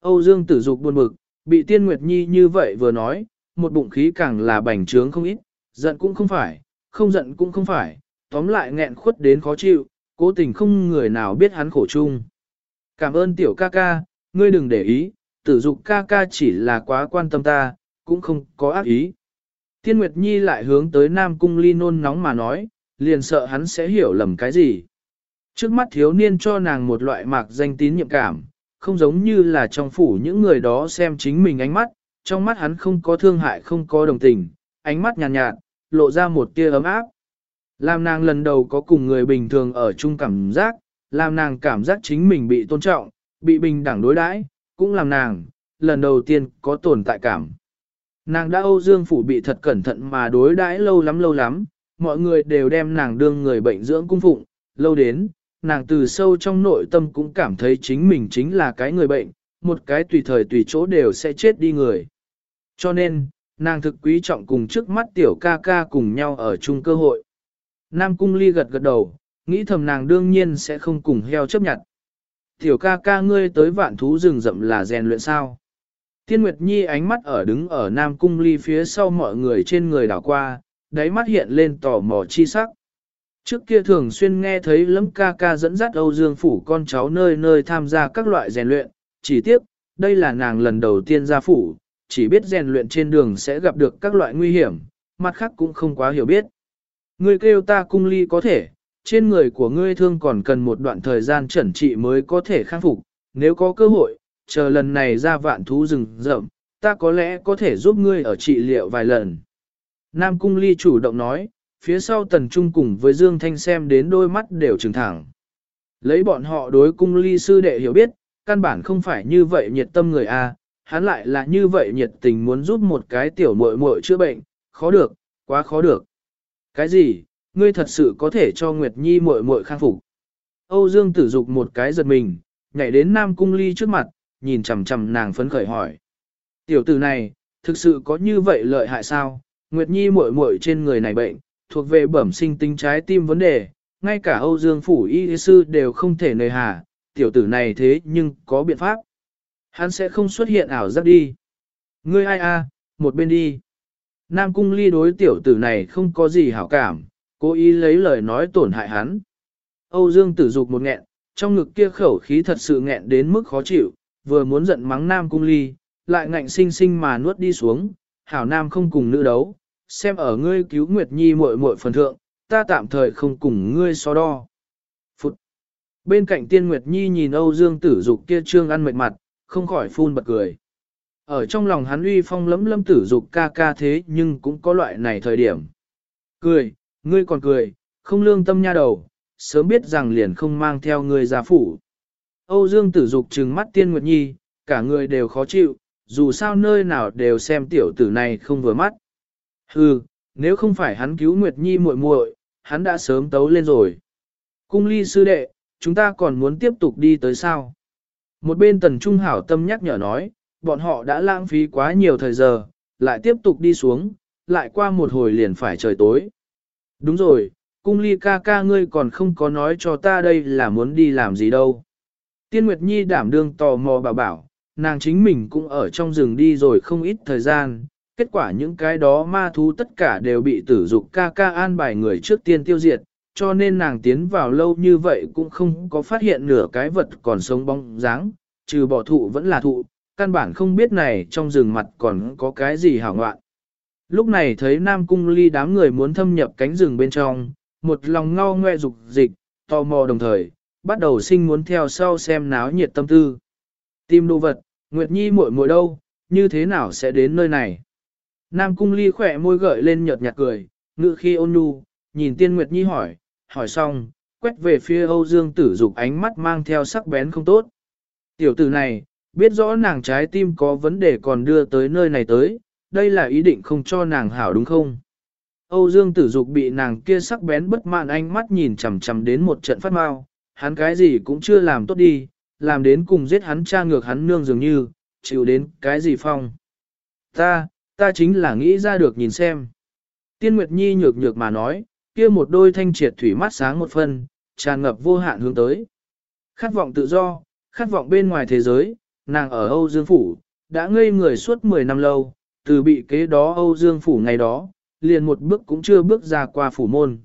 Âu Dương tử dục buồn bực, bị tiên nguyệt nhi như vậy vừa nói, một bụng khí càng là bành trướng không ít, giận cũng không phải, không giận cũng không phải, tóm lại nghẹn khuất đến khó chịu, cố tình không người nào biết hắn khổ chung. Cảm ơn tiểu ca ca, ngươi đừng để ý, tử dục ca ca chỉ là quá quan tâm ta, cũng không có ác ý. Tiên Nguyệt Nhi lại hướng tới Nam Cung Ly nôn nóng mà nói, liền sợ hắn sẽ hiểu lầm cái gì. Trước mắt thiếu niên cho nàng một loại mạc danh tín nhiệm cảm, không giống như là trong phủ những người đó xem chính mình ánh mắt, trong mắt hắn không có thương hại không có đồng tình, ánh mắt nhàn nhạt, nhạt, lộ ra một tia ấm áp. Làm nàng lần đầu có cùng người bình thường ở chung cảm giác, làm nàng cảm giác chính mình bị tôn trọng, bị bình đẳng đối đãi, cũng làm nàng, lần đầu tiên có tồn tại cảm. Nàng đã Âu Dương Phủ bị thật cẩn thận mà đối đãi lâu lắm lâu lắm, mọi người đều đem nàng đương người bệnh dưỡng cung phụng, lâu đến, nàng từ sâu trong nội tâm cũng cảm thấy chính mình chính là cái người bệnh, một cái tùy thời tùy chỗ đều sẽ chết đi người. Cho nên, nàng thực quý trọng cùng trước mắt tiểu ca ca cùng nhau ở chung cơ hội. Nam Cung Ly gật gật đầu, nghĩ thầm nàng đương nhiên sẽ không cùng heo chấp nhận. Tiểu ca ca ngươi tới vạn thú rừng rậm là rèn luyện sao. Tiên Nguyệt Nhi ánh mắt ở đứng ở Nam Cung Ly phía sau mọi người trên người đảo qua, đáy mắt hiện lên tò mò chi sắc. Trước kia thường xuyên nghe thấy lấm ca ca dẫn dắt Âu Dương Phủ con cháu nơi nơi tham gia các loại rèn luyện, chỉ tiếc, đây là nàng lần đầu tiên ra phủ, chỉ biết rèn luyện trên đường sẽ gặp được các loại nguy hiểm, mặt khác cũng không quá hiểu biết. Người kêu ta cung ly có thể, trên người của ngươi thương còn cần một đoạn thời gian chẩn trị mới có thể khắc phục, nếu có cơ hội, chờ lần này ra vạn thú rừng rậm, ta có lẽ có thể giúp ngươi ở trị liệu vài lần. Nam cung ly chủ động nói, phía sau tần trung cùng với Dương Thanh xem đến đôi mắt đều trừng thẳng. Lấy bọn họ đối cung ly sư đệ hiểu biết, căn bản không phải như vậy nhiệt tâm người A, hắn lại là như vậy nhiệt tình muốn giúp một cái tiểu muội muội chữa bệnh, khó được, quá khó được. Cái gì, ngươi thật sự có thể cho Nguyệt Nhi muội muội khang phục. Âu Dương tử dục một cái giật mình, nhảy đến Nam Cung Ly trước mặt, nhìn chằm chằm nàng phấn khởi hỏi. Tiểu tử này, thực sự có như vậy lợi hại sao? Nguyệt Nhi muội muội trên người này bệnh, thuộc về bẩm sinh tính trái tim vấn đề, ngay cả Âu Dương phủ y sư đều không thể nơi hà, tiểu tử này thế nhưng có biện pháp. Hắn sẽ không xuất hiện ảo giác đi. Ngươi ai a, một bên đi. Nam cung ly đối tiểu tử này không có gì hảo cảm, cố ý lấy lời nói tổn hại hắn. Âu Dương tử dục một nghẹn, trong ngực kia khẩu khí thật sự nghẹn đến mức khó chịu, vừa muốn giận mắng Nam cung ly, lại ngạnh sinh sinh mà nuốt đi xuống, hảo Nam không cùng nữ đấu, xem ở ngươi cứu Nguyệt Nhi muội muội phần thượng, ta tạm thời không cùng ngươi so đo. Phụt! Bên cạnh tiên Nguyệt Nhi nhìn Âu Dương tử dục kia trương ăn mệt mặt, không khỏi phun bật cười. Ở trong lòng hắn uy phong lấm lâm tử dục ca ca thế nhưng cũng có loại này thời điểm. Cười, ngươi còn cười, không lương tâm nha đầu, sớm biết rằng liền không mang theo ngươi ra phủ. Âu Dương tử dục trừng mắt tiên nguyệt nhi, cả người đều khó chịu, dù sao nơi nào đều xem tiểu tử này không vừa mắt. Hừ, nếu không phải hắn cứu Nguyệt Nhi muội muội, hắn đã sớm tấu lên rồi. Cung ly sư đệ, chúng ta còn muốn tiếp tục đi tới sao? Một bên tần trung hảo tâm nhắc nhở nói, bọn họ đã lãng phí quá nhiều thời giờ, lại tiếp tục đi xuống, lại qua một hồi liền phải trời tối. Đúng rồi, cung ly ca ca ngươi còn không có nói cho ta đây là muốn đi làm gì đâu. Tiên Nguyệt Nhi đảm đương tò mò bảo bảo, nàng chính mình cũng ở trong rừng đi rồi không ít thời gian, kết quả những cái đó ma thú tất cả đều bị tử dục ca ca an bài người trước tiên tiêu diệt, cho nên nàng tiến vào lâu như vậy cũng không có phát hiện nửa cái vật còn sống bóng dáng, trừ bỏ thụ vẫn là thụ, căn bản không biết này trong rừng mặt còn có cái gì hảo ngoạn. Lúc này thấy Nam Cung Ly đám người muốn thâm nhập cánh rừng bên trong, một lòng ngao ngoe dục dịch, tò mò đồng thời, bắt đầu sinh muốn theo sau xem náo nhiệt tâm tư. Tìm đồ vật, Nguyệt Nhi muội muội đâu, như thế nào sẽ đến nơi này? Nam Cung Ly khỏe môi gợi lên nhợt nhạt cười, ngự khi ôn nhu, nhìn Tiên Nguyệt Nhi hỏi, hỏi xong, quét về phía Âu Dương Tử Dục ánh mắt mang theo sắc bén không tốt. Tiểu tử này, biết rõ nàng trái tim có vấn đề còn đưa tới nơi này tới, đây là ý định không cho nàng hảo đúng không? Âu Dương Tử Dục bị nàng kia sắc bén bất mãn ánh mắt nhìn chằm chằm đến một trận phát mau, hắn cái gì cũng chưa làm tốt đi, làm đến cùng giết hắn cha ngược hắn nương dường như, chịu đến cái gì phong. Ta, ta chính là nghĩ ra được nhìn xem. Tiên Nguyệt Nhi nhược nhược mà nói, kia một đôi thanh triệt thủy mắt sáng một phân, tràn ngập vô hạn hướng tới. Khát vọng tự do, khát vọng bên ngoài thế giới, nàng ở Âu Dương Phủ, đã ngây người suốt 10 năm lâu, từ bị kế đó Âu Dương Phủ ngày đó, liền một bước cũng chưa bước ra qua phủ môn.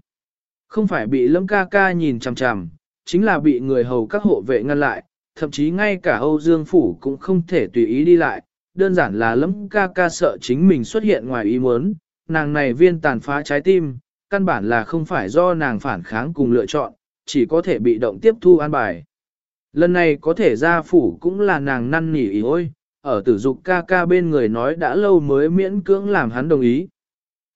Không phải bị lâm ca ca nhìn chằm chằm, chính là bị người hầu các hộ vệ ngăn lại, thậm chí ngay cả Âu Dương Phủ cũng không thể tùy ý đi lại, đơn giản là lâm ca ca sợ chính mình xuất hiện ngoài ý muốn, nàng này viên tàn phá trái tim, căn bản là không phải do nàng phản kháng cùng lựa chọn, chỉ có thể bị động tiếp thu an bài. Lần này có thể ra phủ cũng là nàng năn nỉ ý ôi, ở tử dục ca ca bên người nói đã lâu mới miễn cưỡng làm hắn đồng ý.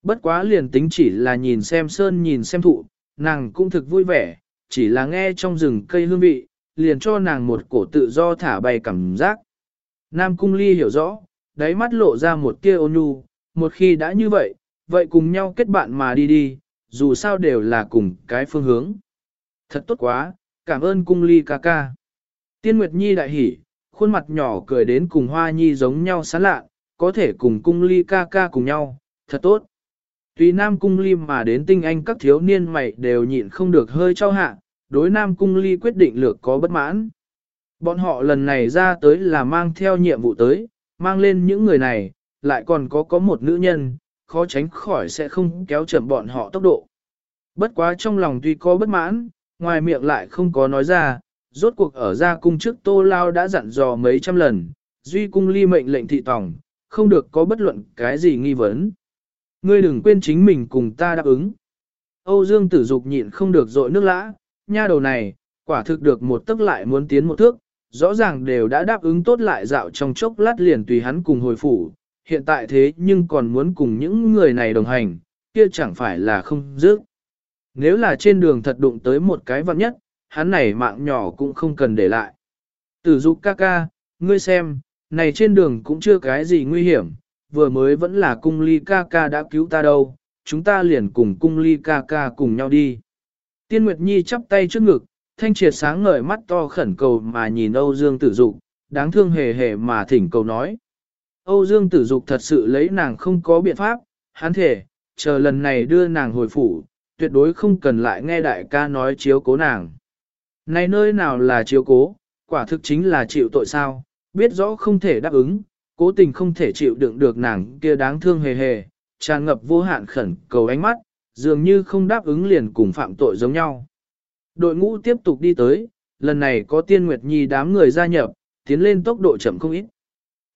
Bất quá liền tính chỉ là nhìn xem sơn nhìn xem thụ, nàng cũng thực vui vẻ, chỉ là nghe trong rừng cây hương vị, liền cho nàng một cổ tự do thả bay cảm giác. Nam Cung Ly hiểu rõ, đáy mắt lộ ra một tia ôn nhu, một khi đã như vậy, vậy cùng nhau kết bạn mà đi đi, dù sao đều là cùng cái phương hướng. Thật tốt quá, cảm ơn Cung Ly ca ca. Tiên Nguyệt Nhi đại hỉ, khuôn mặt nhỏ cười đến cùng Hoa Nhi giống nhau sán lạ, có thể cùng Cung Ly ca ca cùng nhau, thật tốt. Tùy Nam Cung Ly mà đến tinh anh các thiếu niên mày đều nhịn không được hơi trao hạ, đối Nam Cung Ly quyết định lược có bất mãn. Bọn họ lần này ra tới là mang theo nhiệm vụ tới, mang lên những người này, lại còn có có một nữ nhân, khó tránh khỏi sẽ không kéo chậm bọn họ tốc độ. Bất quá trong lòng tuy có bất mãn, ngoài miệng lại không có nói ra, rốt cuộc ở ra cung trước Tô Lao đã dặn dò mấy trăm lần, duy cung ly mệnh lệnh thị tòng, không được có bất luận cái gì nghi vấn. Ngươi đừng quên chính mình cùng ta đáp ứng. Âu Dương tử dục nhịn không được dội nước lã, nha đầu này, quả thực được một tức lại muốn tiến một thước, rõ ràng đều đã đáp ứng tốt lại dạo trong chốc lát liền tùy hắn cùng hồi phủ, hiện tại thế nhưng còn muốn cùng những người này đồng hành, kia chẳng phải là không dứt. Nếu là trên đường thật đụng tới một cái vặn nhất, hắn này mạng nhỏ cũng không cần để lại. Tử dục ca ca, ngươi xem, này trên đường cũng chưa cái gì nguy hiểm, vừa mới vẫn là cung ly ca ca đã cứu ta đâu, chúng ta liền cùng cung ly ca ca cùng nhau đi. Tiên Nguyệt Nhi chắp tay trước ngực, thanh triệt sáng ngời mắt to khẩn cầu mà nhìn Âu Dương tử dục, đáng thương hề hề mà thỉnh cầu nói. Âu Dương tử dục thật sự lấy nàng không có biện pháp, hắn thể, chờ lần này đưa nàng hồi phủ, tuyệt đối không cần lại nghe đại ca nói chiếu cố nàng. Này nơi nào là chiếu cố, quả thực chính là chịu tội sao, biết rõ không thể đáp ứng, cố tình không thể chịu đựng được nàng kia đáng thương hề hề, tràn ngập vô hạn khẩn cầu ánh mắt, dường như không đáp ứng liền cùng phạm tội giống nhau. Đội ngũ tiếp tục đi tới, lần này có tiên nguyệt nhi đám người gia nhập, tiến lên tốc độ chậm không ít.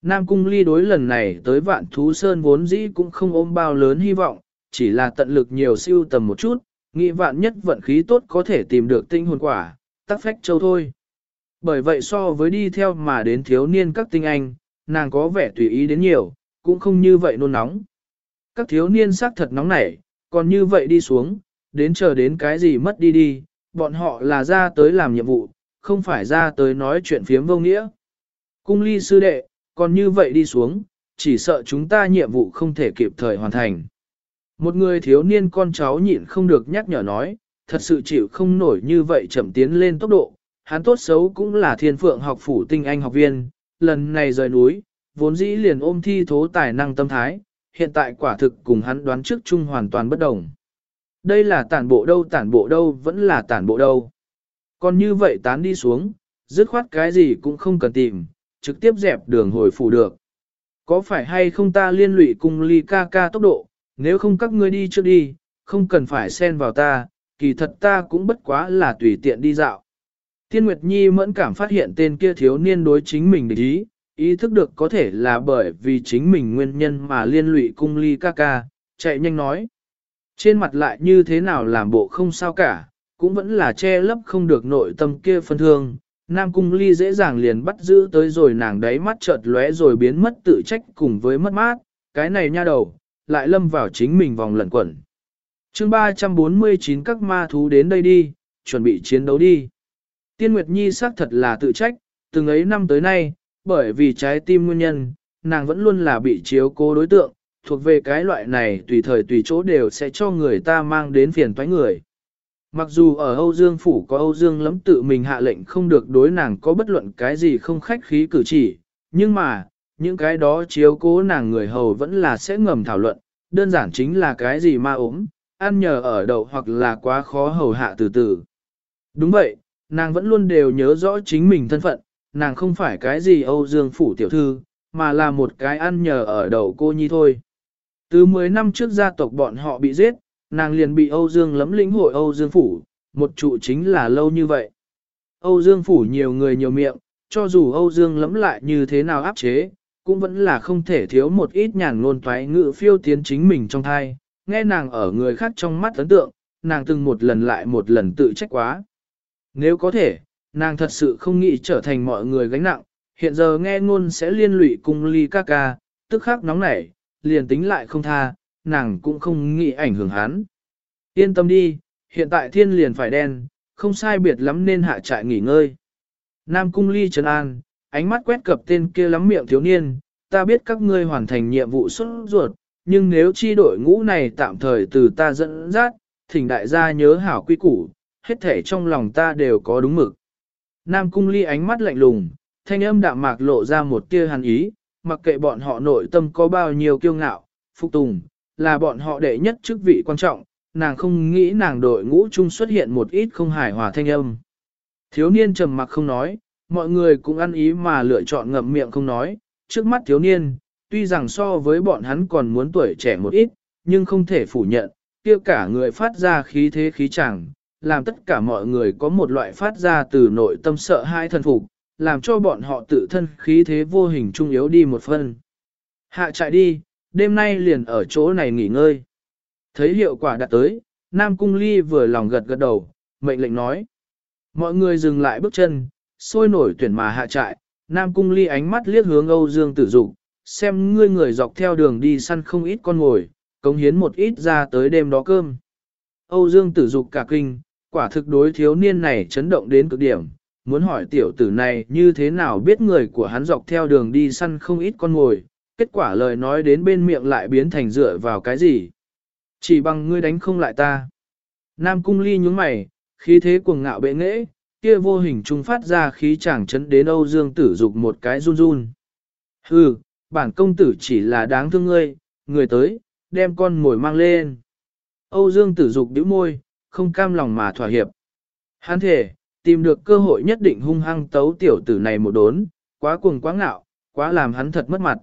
Nam Cung Ly đối lần này tới vạn thú sơn vốn dĩ cũng không ôm bao lớn hy vọng, chỉ là tận lực nhiều siêu tầm một chút, nghĩ vạn nhất vận khí tốt có thể tìm được tinh hồn quả, tắc phách châu thôi. Bởi vậy so với đi theo mà đến thiếu niên các tinh anh, nàng có vẻ tùy ý đến nhiều, cũng không như vậy nôn nóng. Các thiếu niên xác thật nóng nảy, còn như vậy đi xuống, đến chờ đến cái gì mất đi đi, bọn họ là ra tới làm nhiệm vụ, không phải ra tới nói chuyện phiếm vô nghĩa. Cung ly sư đệ, còn như vậy đi xuống, chỉ sợ chúng ta nhiệm vụ không thể kịp thời hoàn thành. Một người thiếu niên con cháu nhịn không được nhắc nhở nói, thật sự chịu không nổi như vậy chậm tiến lên tốc độ. Hắn tốt xấu cũng là thiên phượng học phủ tinh anh học viên, lần này rời núi, vốn dĩ liền ôm thi thố tài năng tâm thái, hiện tại quả thực cùng hắn đoán trước chung hoàn toàn bất đồng. Đây là tản bộ đâu tản bộ đâu vẫn là tản bộ đâu. Còn như vậy tán đi xuống, dứt khoát cái gì cũng không cần tìm, trực tiếp dẹp đường hồi phủ được. Có phải hay không ta liên lụy cùng ly ca ca tốc độ, nếu không các ngươi đi trước đi, không cần phải xen vào ta, kỳ thật ta cũng bất quá là tùy tiện đi dạo. Tiên Nguyệt Nhi mẫn cảm phát hiện tên kia thiếu niên đối chính mình để ý, ý thức được có thể là bởi vì chính mình nguyên nhân mà liên lụy cung ly ca ca, chạy nhanh nói. Trên mặt lại như thế nào làm bộ không sao cả, cũng vẫn là che lấp không được nội tâm kia phân thương. Nam cung ly dễ dàng liền bắt giữ tới rồi nàng đáy mắt chợt lóe rồi biến mất tự trách cùng với mất mát, cái này nha đầu, lại lâm vào chính mình vòng lẩn quẩn chương 349 các ma thú đến đây đi, chuẩn bị chiến đấu đi. Tiên Nguyệt Nhi xác thật là tự trách, từng ấy năm tới nay, bởi vì trái tim nguyên nhân, nàng vẫn luôn là bị chiếu cố đối tượng, thuộc về cái loại này tùy thời tùy chỗ đều sẽ cho người ta mang đến phiền toái người. Mặc dù ở Âu Dương Phủ có Âu Dương lắm tự mình hạ lệnh không được đối nàng có bất luận cái gì không khách khí cử chỉ, nhưng mà, những cái đó chiếu cố nàng người hầu vẫn là sẽ ngầm thảo luận, đơn giản chính là cái gì ma ốm, ăn nhờ ở đậu hoặc là quá khó hầu hạ từ từ. Đúng vậy, nàng vẫn luôn đều nhớ rõ chính mình thân phận, nàng không phải cái gì Âu Dương Phủ tiểu thư, mà là một cái ăn nhờ ở đậu cô nhi thôi. Từ 10 năm trước gia tộc bọn họ bị giết, nàng liền bị Âu Dương lấm lĩnh hội Âu Dương Phủ, một trụ chính là lâu như vậy. Âu Dương Phủ nhiều người nhiều miệng, cho dù Âu Dương lấm lại như thế nào áp chế, cũng vẫn là không thể thiếu một ít nhàn ngôn toái ngữ phiêu tiến chính mình trong thai, nghe nàng ở người khác trong mắt ấn tượng, nàng từng một lần lại một lần tự trách quá. Nếu có thể, nàng thật sự không nghĩ trở thành mọi người gánh nặng, hiện giờ nghe ngôn sẽ liên lụy cung ly ca ca, tức khắc nóng nảy, liền tính lại không tha, nàng cũng không nghĩ ảnh hưởng hắn. Yên tâm đi, hiện tại thiên liền phải đen, không sai biệt lắm nên hạ trại nghỉ ngơi. Nam cung ly trấn an, ánh mắt quét cập tên kia lắm miệng thiếu niên, ta biết các ngươi hoàn thành nhiệm vụ xuất ruột, nhưng nếu chi đội ngũ này tạm thời từ ta dẫn dắt, thỉnh đại gia nhớ hảo quy củ, hết thể trong lòng ta đều có đúng mực. Nam cung ly ánh mắt lạnh lùng, thanh âm đạm mạc lộ ra một tia hàn ý, mặc kệ bọn họ nội tâm có bao nhiêu kiêu ngạo, phục tùng, là bọn họ đệ nhất chức vị quan trọng, nàng không nghĩ nàng đội ngũ chung xuất hiện một ít không hài hòa thanh âm. Thiếu niên trầm mặc không nói, mọi người cũng ăn ý mà lựa chọn ngậm miệng không nói, trước mắt thiếu niên, tuy rằng so với bọn hắn còn muốn tuổi trẻ một ít, nhưng không thể phủ nhận, kia cả người phát ra khí thế khí chẳng, làm tất cả mọi người có một loại phát ra từ nội tâm sợ hai thần phục, làm cho bọn họ tự thân khí thế vô hình trung yếu đi một phần. Hạ chạy đi, đêm nay liền ở chỗ này nghỉ ngơi. Thấy hiệu quả đạt tới, Nam Cung Ly vừa lòng gật gật đầu, mệnh lệnh nói. Mọi người dừng lại bước chân, sôi nổi tuyển mà hạ trại, Nam Cung Ly ánh mắt liếc hướng Âu Dương Tử Dục, xem ngươi người dọc theo đường đi săn không ít con ngồi, cống hiến một ít ra tới đêm đó cơm. Âu Dương Tử Dục cả kinh, quả thực đối thiếu niên này chấn động đến cực điểm, muốn hỏi tiểu tử này như thế nào biết người của hắn dọc theo đường đi săn không ít con ngồi, kết quả lời nói đến bên miệng lại biến thành dựa vào cái gì. Chỉ bằng ngươi đánh không lại ta. Nam cung ly nhúng mày, khí thế cuồng ngạo bệ nghễ, kia vô hình trung phát ra khí chẳng chấn đến Âu Dương tử dục một cái run run. Hừ, bản công tử chỉ là đáng thương ngươi, người tới, đem con mồi mang lên. Âu Dương tử dục bĩu môi, không cam lòng mà thỏa hiệp. Hắn thể, tìm được cơ hội nhất định hung hăng tấu tiểu tử này một đốn, quá cuồng quá ngạo, quá làm hắn thật mất mặt.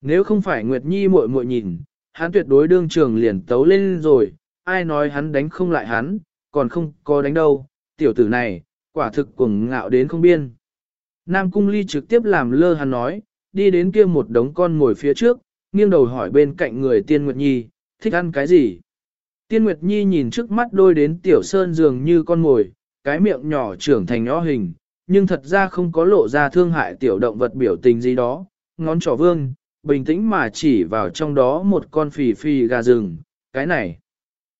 Nếu không phải Nguyệt Nhi muội muội nhìn, hắn tuyệt đối đương trường liền tấu lên rồi, ai nói hắn đánh không lại hắn, còn không có đánh đâu, tiểu tử này, quả thực cuồng ngạo đến không biên. Nam Cung Ly trực tiếp làm lơ hắn nói, đi đến kia một đống con ngồi phía trước, nghiêng đầu hỏi bên cạnh người Tiên Nguyệt Nhi, thích ăn cái gì? Tiên Nguyệt Nhi nhìn trước mắt đôi đến tiểu sơn dường như con ngồi, cái miệng nhỏ trưởng thành nhỏ hình, nhưng thật ra không có lộ ra thương hại tiểu động vật biểu tình gì đó, ngón trỏ vương, bình tĩnh mà chỉ vào trong đó một con phì phì gà rừng, cái này.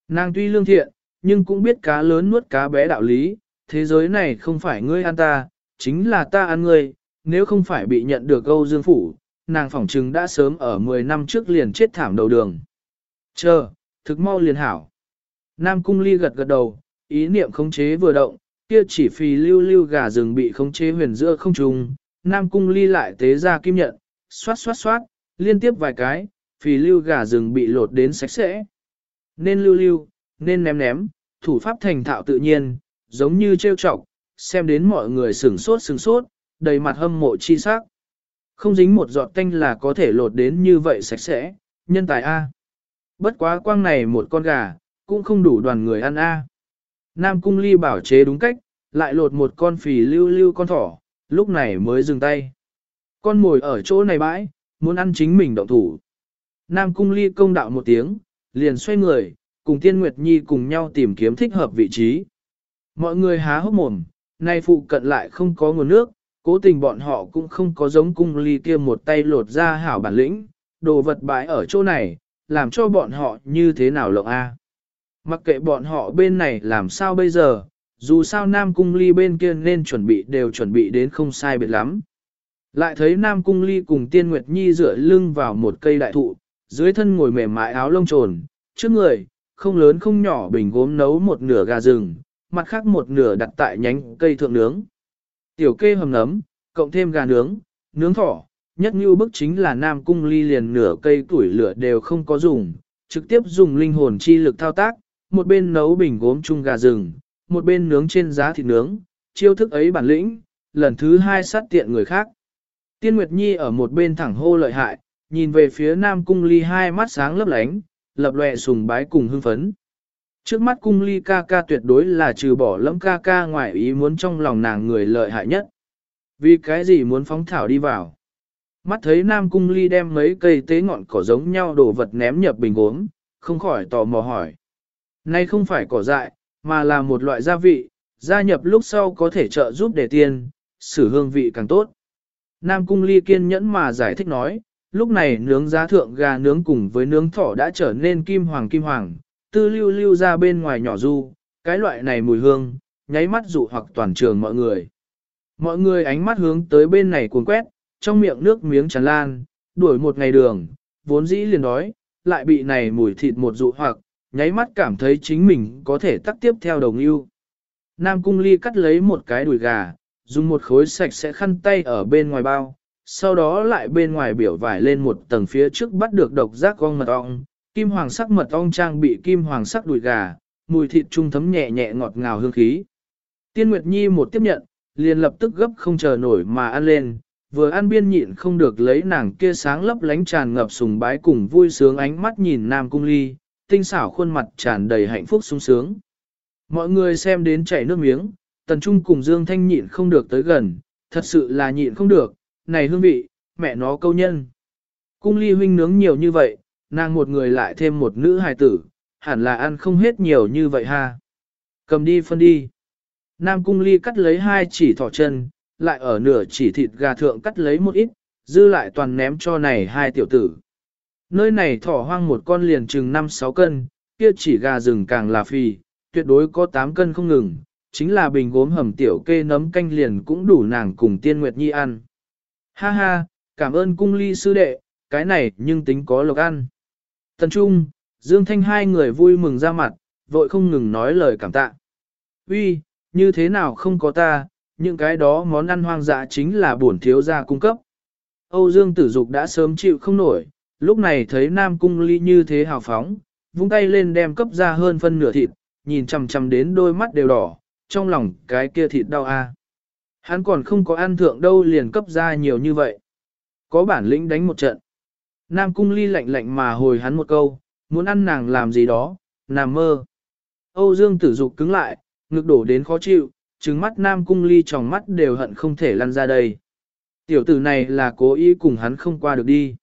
Nàng tuy lương thiện, nhưng cũng biết cá lớn nuốt cá bé đạo lý, thế giới này không phải ngươi ăn ta, chính là ta ăn ngươi, nếu không phải bị nhận được Âu Dương Phủ, nàng phỏng trừng đã sớm ở 10 năm trước liền chết thảm đầu đường. Chờ, thực mau liền hảo. Nam Cung Ly gật gật đầu, ý niệm khống chế vừa động, kia chỉ phì lưu lưu gà rừng bị khống chế huyền giữa không trùng, Nam Cung Ly lại tế ra kim nhận, xoát xoát xoát, liên tiếp vài cái, phì lưu gà rừng bị lột đến sạch sẽ. Nên lưu lưu, nên ném ném, thủ pháp thành thạo tự nhiên, giống như trêu chọc, xem đến mọi người sửng sốt sửng sốt, đầy mặt hâm mộ chi sắc. Không dính một giọt tanh là có thể lột đến như vậy sạch sẽ, nhân tài A. Bất quá quang này một con gà, cũng không đủ đoàn người ăn A. Nam cung ly bảo chế đúng cách, lại lột một con phì lưu lưu con thỏ, lúc này mới dừng tay. Con mồi ở chỗ này bãi, muốn ăn chính mình động thủ. Nam cung ly công đạo một tiếng, liền xoay người, cùng Tiên Nguyệt Nhi cùng nhau tìm kiếm thích hợp vị trí. Mọi người há hốc mồm, nay phụ cận lại không có nguồn nước, cố tình bọn họ cũng không có giống cung ly kia một tay lột ra hảo bản lĩnh, đồ vật bãi ở chỗ này, làm cho bọn họ như thế nào lộng a? Mặc kệ bọn họ bên này làm sao bây giờ, dù sao Nam Cung Ly bên kia nên chuẩn bị đều chuẩn bị đến không sai biệt lắm. Lại thấy Nam Cung Ly cùng Tiên Nguyệt Nhi dựa lưng vào một cây đại thụ, dưới thân ngồi mềm mại áo lông trồn, trước người, không lớn không nhỏ bình gốm nấu một nửa gà rừng, mặt khác một nửa đặt tại nhánh cây thượng nướng. Tiểu kê hầm nấm, cộng thêm gà nướng, nướng thỏ, nhất như bức chính là Nam Cung Ly liền nửa cây tuổi lửa đều không có dùng, trực tiếp dùng linh hồn chi lực thao tác, một bên nấu bình gốm chung gà rừng, một bên nướng trên giá thịt nướng, chiêu thức ấy bản lĩnh, lần thứ hai sát tiện người khác. Tiên Nguyệt Nhi ở một bên thẳng hô lợi hại, nhìn về phía Nam Cung Ly hai mắt sáng lấp lánh, lập lòe sùng bái cùng hưng phấn. Trước mắt Cung Ly ca ca tuyệt đối là trừ bỏ lẫm ca ca ngoài ý muốn trong lòng nàng người lợi hại nhất. Vì cái gì muốn phóng thảo đi vào? Mắt thấy Nam Cung Ly đem mấy cây tế ngọn cỏ giống nhau đồ vật ném nhập bình uống, không khỏi tò mò hỏi. Nay không phải cỏ dại, mà là một loại gia vị, gia nhập lúc sau có thể trợ giúp để tiền, sử hương vị càng tốt. Nam Cung Ly kiên nhẫn mà giải thích nói, lúc này nướng giá thượng gà nướng cùng với nướng thỏ đã trở nên kim hoàng kim hoàng, tư lưu lưu ra bên ngoài nhỏ du, cái loại này mùi hương, nháy mắt dụ hoặc toàn trường mọi người. Mọi người ánh mắt hướng tới bên này cuốn quét, trong miệng nước miếng tràn lan, đuổi một ngày đường, vốn dĩ liền đói, lại bị này mùi thịt một dụ hoặc, nháy mắt cảm thấy chính mình có thể tắt tiếp theo đồng yêu. Nam Cung Ly cắt lấy một cái đùi gà, dùng một khối sạch sẽ khăn tay ở bên ngoài bao, sau đó lại bên ngoài biểu vải lên một tầng phía trước bắt được độc giác con mật ong, kim hoàng sắc mật ong trang bị kim hoàng sắc đùi gà, mùi thịt trung thấm nhẹ nhẹ ngọt ngào hương khí. Tiên Nguyệt Nhi một tiếp nhận, liền lập tức gấp không chờ nổi mà ăn lên, vừa ăn biên nhịn không được lấy nàng kia sáng lấp lánh tràn ngập sùng bái cùng vui sướng ánh mắt nhìn Nam Cung Ly, tinh xảo khuôn mặt tràn đầy hạnh phúc sung sướng. Mọi người xem đến chảy nước miếng, Tần Trung cùng Dương Thanh nhịn không được tới gần, thật sự là nhịn không được, này hương vị, mẹ nó câu nhân. Cung ly huynh nướng nhiều như vậy, nàng một người lại thêm một nữ hài tử, hẳn là ăn không hết nhiều như vậy ha. Cầm đi phân đi. Nam cung ly cắt lấy hai chỉ thỏ chân, lại ở nửa chỉ thịt gà thượng cắt lấy một ít, dư lại toàn ném cho này hai tiểu tử. Nơi này thỏ hoang một con liền chừng 5-6 cân, kia chỉ gà rừng càng là phì, tuyệt đối có 8 cân không ngừng, chính là bình gốm hầm tiểu kê nấm canh liền cũng đủ nàng cùng tiên nguyệt nhi ăn. Ha ha, cảm ơn cung ly sư đệ, cái này nhưng tính có lộc ăn. Tần Trung, Dương Thanh hai người vui mừng ra mặt, vội không ngừng nói lời cảm tạ. Uy, như thế nào không có ta, những cái đó món ăn hoang dã chính là bổn thiếu gia cung cấp. Âu Dương Tử Dục đã sớm chịu không nổi, lúc này thấy Nam Cung Ly như thế hào phóng, vung tay lên đem cấp ra hơn phân nửa thịt, nhìn chằm chằm đến đôi mắt đều đỏ, trong lòng cái kia thịt đau a. Hắn còn không có ăn thượng đâu liền cấp ra nhiều như vậy. Có bản lĩnh đánh một trận. Nam cung ly lạnh lạnh mà hồi hắn một câu, muốn ăn nàng làm gì đó, nằm mơ. Âu Dương tử dục cứng lại, ngực đổ đến khó chịu, trừng mắt Nam cung ly trong mắt đều hận không thể lăn ra đây. Tiểu tử này là cố ý cùng hắn không qua được đi.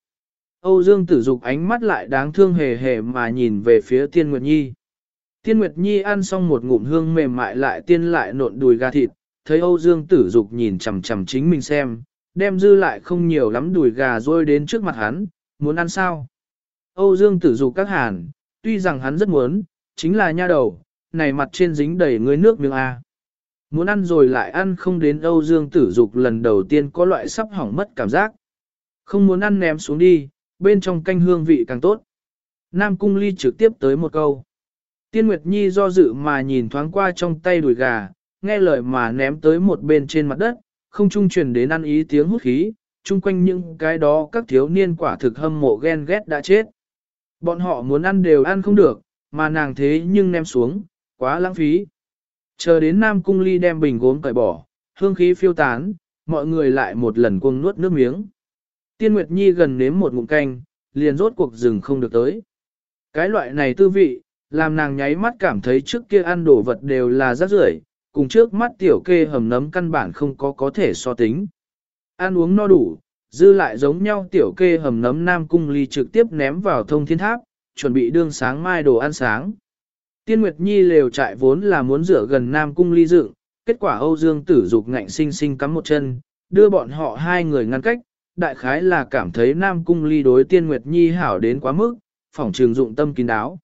Âu Dương tử dục ánh mắt lại đáng thương hề hề mà nhìn về phía Tiên Nguyệt Nhi. Tiên Nguyệt Nhi ăn xong một ngụm hương mềm mại lại tiên lại nộn đùi gà thịt, thấy Âu Dương Tử Dục nhìn chằm chằm chính mình xem, đem dư lại không nhiều lắm đùi gà rôi đến trước mặt hắn, muốn ăn sao? Âu Dương Tử dụ các hàn, tuy rằng hắn rất muốn, chính là nha đầu, này mặt trên dính đầy người nước miếng A. Muốn ăn rồi lại ăn không đến Âu Dương Tử Dục lần đầu tiên có loại sắp hỏng mất cảm giác. Không muốn ăn ném xuống đi, bên trong canh hương vị càng tốt. Nam Cung Ly trực tiếp tới một câu. Tiên Nguyệt Nhi do dự mà nhìn thoáng qua trong tay đùi gà, nghe lời mà ném tới một bên trên mặt đất, không trung truyền đến ăn ý tiếng hút khí, chung quanh những cái đó các thiếu niên quả thực hâm mộ ghen ghét đã chết. Bọn họ muốn ăn đều ăn không được, mà nàng thế nhưng ném xuống, quá lãng phí. Chờ đến Nam Cung Ly đem bình gốm cởi bỏ, hương khí phiêu tán, mọi người lại một lần cuồng nuốt nước miếng. Tiên Nguyệt Nhi gần nếm một ngụm canh, liền rốt cuộc rừng không được tới. Cái loại này tư vị, làm nàng nháy mắt cảm thấy trước kia ăn đồ vật đều là rác rưởi, cùng trước mắt tiểu kê hầm nấm căn bản không có có thể so tính. Ăn uống no đủ, dư lại giống nhau tiểu kê hầm nấm nam cung ly trực tiếp ném vào thông thiên tháp, chuẩn bị đương sáng mai đồ ăn sáng. Tiên Nguyệt Nhi lều trại vốn là muốn rửa gần nam cung ly dựng, kết quả Âu Dương tử dục ngạnh sinh sinh cắm một chân, đưa bọn họ hai người ngăn cách, đại khái là cảm thấy nam cung ly đối tiên Nguyệt Nhi hảo đến quá mức, phỏng trường dụng tâm kín đáo.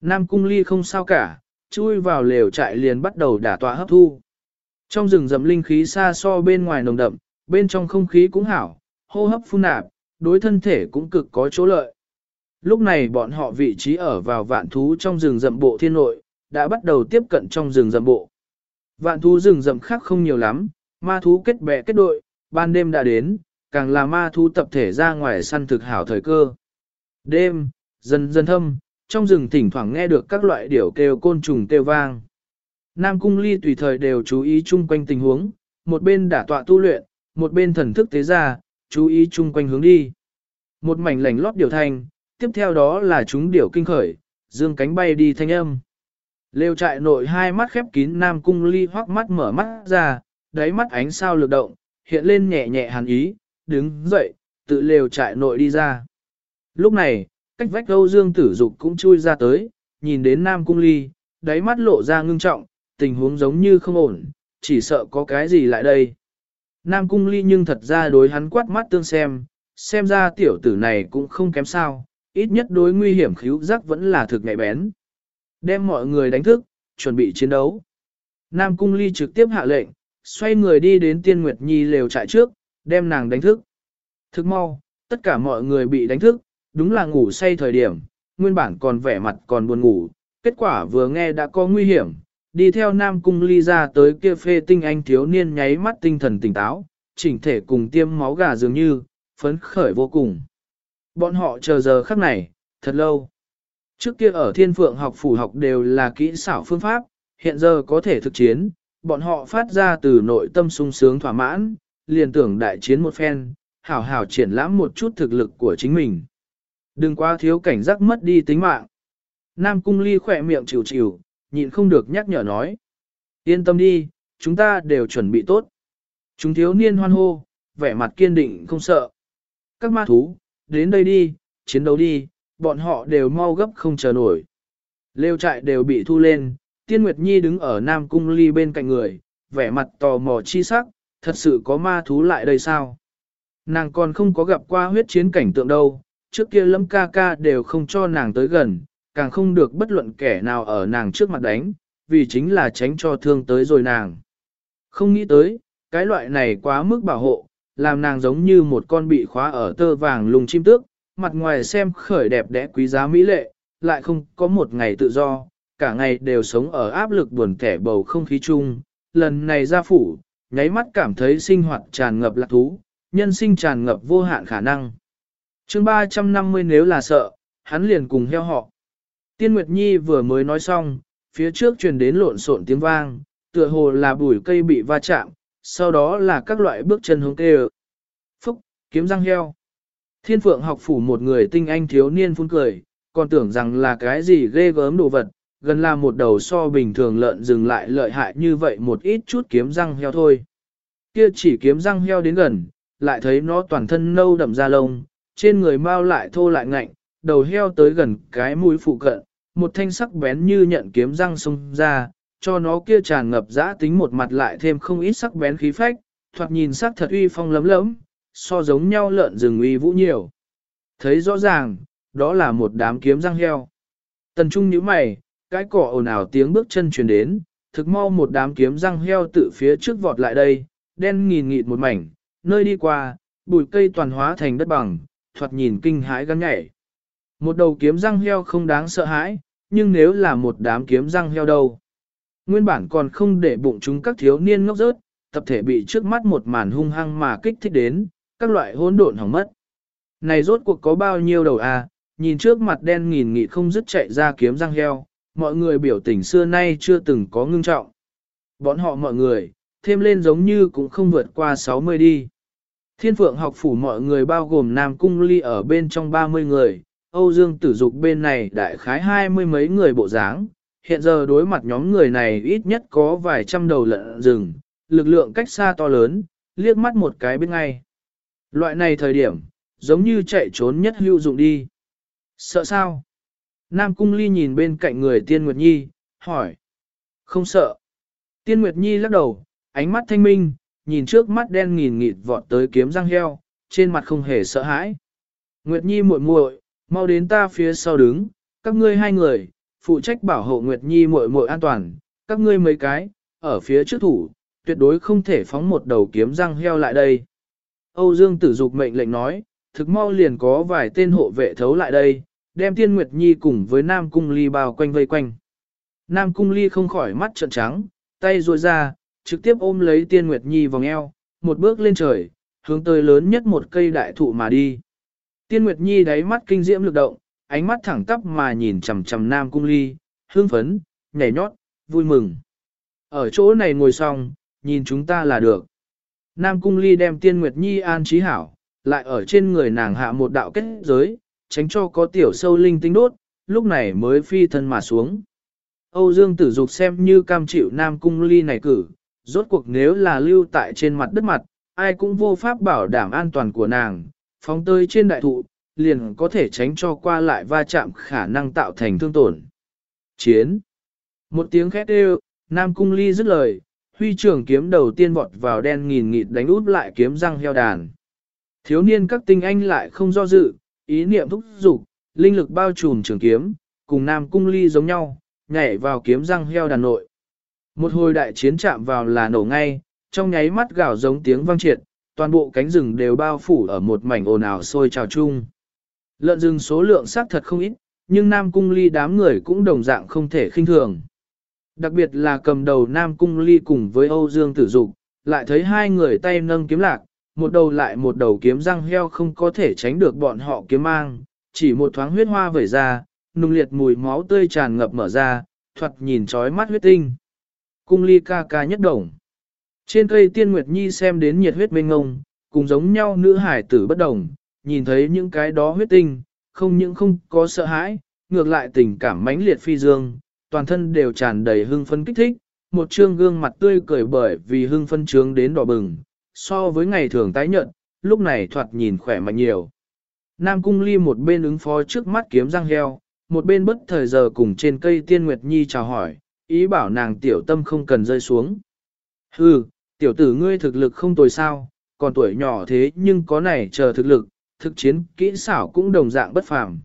Nam cung ly không sao cả, chui vào lều trại liền bắt đầu đả tọa hấp thu. Trong rừng rậm linh khí xa so bên ngoài nồng đậm, bên trong không khí cũng hảo, hô hấp phun nạp, đối thân thể cũng cực có chỗ lợi. Lúc này bọn họ vị trí ở vào vạn thú trong rừng rậm bộ thiên nội, đã bắt đầu tiếp cận trong rừng rậm bộ. Vạn thú rừng rậm khác không nhiều lắm, ma thú kết bè kết đội, ban đêm đã đến, càng là ma thú tập thể ra ngoài săn thực hảo thời cơ. Đêm, dần dần thâm, trong rừng thỉnh thoảng nghe được các loại điểu kêu côn trùng kêu vang. Nam Cung Ly tùy thời đều chú ý chung quanh tình huống, một bên đả tọa tu luyện, một bên thần thức tế ra, chú ý chung quanh hướng đi. Một mảnh lảnh lót điều thanh, tiếp theo đó là chúng điểu kinh khởi, dương cánh bay đi thanh âm. Lêu trại nội hai mắt khép kín Nam Cung Ly hoắc mắt mở mắt ra, đáy mắt ánh sao lực động, hiện lên nhẹ nhẹ hàn ý, đứng dậy, tự lều trại nội đi ra. Lúc này, cách vách Âu Dương Tử Dục cũng chui ra tới, nhìn đến Nam Cung Ly, đáy mắt lộ ra ngưng trọng, tình huống giống như không ổn, chỉ sợ có cái gì lại đây. Nam Cung Ly nhưng thật ra đối hắn quát mắt tương xem, xem ra tiểu tử này cũng không kém sao, ít nhất đối nguy hiểm khíu giác vẫn là thực nhạy bén. Đem mọi người đánh thức, chuẩn bị chiến đấu. Nam Cung Ly trực tiếp hạ lệnh, xoay người đi đến Tiên Nguyệt Nhi lều trại trước, đem nàng đánh thức. Thức mau, tất cả mọi người bị đánh thức, đúng là ngủ say thời điểm, nguyên bản còn vẻ mặt còn buồn ngủ, kết quả vừa nghe đã có nguy hiểm, đi theo Nam Cung Ly ra tới kia phê tinh anh thiếu niên nháy mắt tinh thần tỉnh táo, chỉnh thể cùng tiêm máu gà dường như, phấn khởi vô cùng. Bọn họ chờ giờ khắc này, thật lâu. Trước kia ở thiên phượng học phủ học đều là kỹ xảo phương pháp, hiện giờ có thể thực chiến, bọn họ phát ra từ nội tâm sung sướng thỏa mãn, liền tưởng đại chiến một phen, hảo hảo triển lãm một chút thực lực của chính mình. Đừng quá thiếu cảnh giác mất đi tính mạng. Nam cung ly khỏe miệng chịu chịu, nhịn không được nhắc nhở nói. Yên tâm đi, chúng ta đều chuẩn bị tốt. Chúng thiếu niên hoan hô, vẻ mặt kiên định không sợ. Các ma thú, đến đây đi, chiến đấu đi, bọn họ đều mau gấp không chờ nổi. Lêu trại đều bị thu lên, Tiên Nguyệt Nhi đứng ở Nam Cung Ly bên cạnh người, vẻ mặt tò mò chi sắc, thật sự có ma thú lại đây sao? Nàng còn không có gặp qua huyết chiến cảnh tượng đâu, trước kia lâm ca ca đều không cho nàng tới gần, càng không được bất luận kẻ nào ở nàng trước mặt đánh, vì chính là tránh cho thương tới rồi nàng. Không nghĩ tới, cái loại này quá mức bảo hộ, làm nàng giống như một con bị khóa ở tơ vàng lùng chim tước, mặt ngoài xem khởi đẹp đẽ quý giá mỹ lệ, lại không có một ngày tự do, cả ngày đều sống ở áp lực buồn kẻ bầu không khí chung. Lần này ra phủ, nháy mắt cảm thấy sinh hoạt tràn ngập lạc thú, nhân sinh tràn ngập vô hạn khả năng. chương 350 nếu là sợ, hắn liền cùng heo họ. Tiên Nguyệt Nhi vừa mới nói xong, phía trước truyền đến lộn xộn tiếng vang, tựa hồ là bụi cây bị va chạm, sau đó là các loại bước chân hướng kê Phúc, kiếm răng heo. Thiên phượng học phủ một người tinh anh thiếu niên phun cười, còn tưởng rằng là cái gì ghê gớm đồ vật, gần là một đầu so bình thường lợn dừng lại lợi hại như vậy một ít chút kiếm răng heo thôi. Kia chỉ kiếm răng heo đến gần, lại thấy nó toàn thân nâu đậm da lông, trên người mau lại thô lại ngạnh, đầu heo tới gần cái mũi phụ cận, một thanh sắc bén như nhận kiếm răng xông ra, cho nó kia tràn ngập dã tính một mặt lại thêm không ít sắc bén khí phách, thoạt nhìn sắc thật uy phong lấm lấm, so giống nhau lợn rừng uy vũ nhiều. Thấy rõ ràng, đó là một đám kiếm răng heo. Tần Trung nhíu mày, cái cỏ ồn ào tiếng bước chân truyền đến, thực mau một đám kiếm răng heo tự phía trước vọt lại đây, đen nghìn nghịt một mảnh, nơi đi qua, bụi cây toàn hóa thành đất bằng, thoạt nhìn kinh hãi gan nhảy. Một đầu kiếm răng heo không đáng sợ hãi, nhưng nếu là một đám kiếm răng heo đâu. Nguyên bản còn không để bụng chúng các thiếu niên ngốc rớt, tập thể bị trước mắt một màn hung hăng mà kích thích đến, các loại hỗn độn hỏng mất. Này rốt cuộc có bao nhiêu đầu à, nhìn trước mặt đen nghìn nghị không dứt chạy ra kiếm răng heo, mọi người biểu tình xưa nay chưa từng có ngưng trọng. Bọn họ mọi người, thêm lên giống như cũng không vượt qua 60 đi. Thiên phượng học phủ mọi người bao gồm Nam Cung Ly ở bên trong 30 người, Âu Dương tử dục bên này đại khái hai mươi mấy người bộ dáng, hiện giờ đối mặt nhóm người này ít nhất có vài trăm đầu lợn rừng, lực lượng cách xa to lớn, liếc mắt một cái bên ngay. Loại này thời điểm, giống như chạy trốn nhất hữu dụng đi. Sợ sao? Nam Cung Ly nhìn bên cạnh người Tiên Nguyệt Nhi, hỏi. Không sợ. Tiên Nguyệt Nhi lắc đầu, ánh mắt thanh minh, nhìn trước mắt đen nghìn nghịt vọt tới kiếm răng heo, trên mặt không hề sợ hãi. Nguyệt Nhi muội muội, mau đến ta phía sau đứng, các ngươi hai người, phụ trách bảo hộ Nguyệt Nhi muội muội an toàn, các ngươi mấy cái, ở phía trước thủ, tuyệt đối không thể phóng một đầu kiếm răng heo lại đây. Âu Dương Tử Dục mệnh lệnh nói, thực mau liền có vài tên hộ vệ thấu lại đây, đem Tiên Nguyệt Nhi cùng với Nam Cung Ly bao quanh vây quanh. Nam Cung Ly không khỏi mắt trợn trắng, tay duỗi ra, trực tiếp ôm lấy Tiên Nguyệt Nhi vòng eo, một bước lên trời, hướng tới lớn nhất một cây đại thụ mà đi. Tiên Nguyệt Nhi đáy mắt kinh diễm lực động, ánh mắt thẳng tắp mà nhìn chằm chằm Nam Cung Ly, hương phấn, nhảy nhót, vui mừng. Ở chỗ này ngồi xong, nhìn chúng ta là được. Nam Cung Ly đem Tiên Nguyệt Nhi an trí hảo, lại ở trên người nàng hạ một đạo kết giới, tránh cho có tiểu sâu linh tinh đốt, lúc này mới phi thân mà xuống. Âu Dương Tử Dục xem như cam chịu Nam Cung Ly này cử, rốt cuộc nếu là lưu tại trên mặt đất mặt, ai cũng vô pháp bảo đảm an toàn của nàng, phóng tới trên đại thụ, liền có thể tránh cho qua lại va chạm khả năng tạo thành thương tổn. Chiến! Một tiếng khét đều, Nam Cung Ly dứt lời, huy trưởng kiếm đầu tiên vọt vào đen nghìn nghịt đánh út lại kiếm răng heo đàn. Thiếu niên các tinh anh lại không do dự, ý niệm thúc dục, linh lực bao trùm trường kiếm, cùng Nam Cung Ly giống nhau, nhảy vào kiếm răng heo đàn nội. Một hồi đại chiến chạm vào là nổ ngay, trong nháy mắt gạo giống tiếng vang triệt, toàn bộ cánh rừng đều bao phủ ở một mảnh ồn ào sôi trào chung. Lợn rừng số lượng xác thật không ít, nhưng Nam Cung Ly đám người cũng đồng dạng không thể khinh thường. Đặc biệt là cầm đầu Nam Cung Ly cùng với Âu Dương Tử Dục, lại thấy hai người tay nâng kiếm lạc, một đầu lại một đầu kiếm răng heo không có thể tránh được bọn họ kiếm mang, chỉ một thoáng huyết hoa vẩy ra, nung liệt mùi máu tươi tràn ngập mở ra, thuật nhìn trói mắt huyết tinh. Cung Ly ca ca nhất đồng. Trên cây tiên Nguyệt Nhi xem đến nhiệt huyết mênh ngông, cùng giống nhau nữ hải tử bất đồng, nhìn thấy những cái đó huyết tinh, không những không có sợ hãi, ngược lại tình cảm mãnh liệt phi dương, toàn thân đều tràn đầy hưng phấn kích thích, một trương gương mặt tươi cười bởi vì hưng phân trướng đến đỏ bừng, so với ngày thường tái nhận, lúc này thoạt nhìn khỏe mạnh nhiều. Nam Cung Ly một bên ứng phó trước mắt kiếm răng heo, một bên bất thời giờ cùng trên cây Tiên Nguyệt Nhi chào hỏi, ý bảo nàng tiểu tâm không cần rơi xuống. Hừ, tiểu tử ngươi thực lực không tồi sao, còn tuổi nhỏ thế nhưng có này chờ thực lực, thực chiến kỹ xảo cũng đồng dạng bất phàm.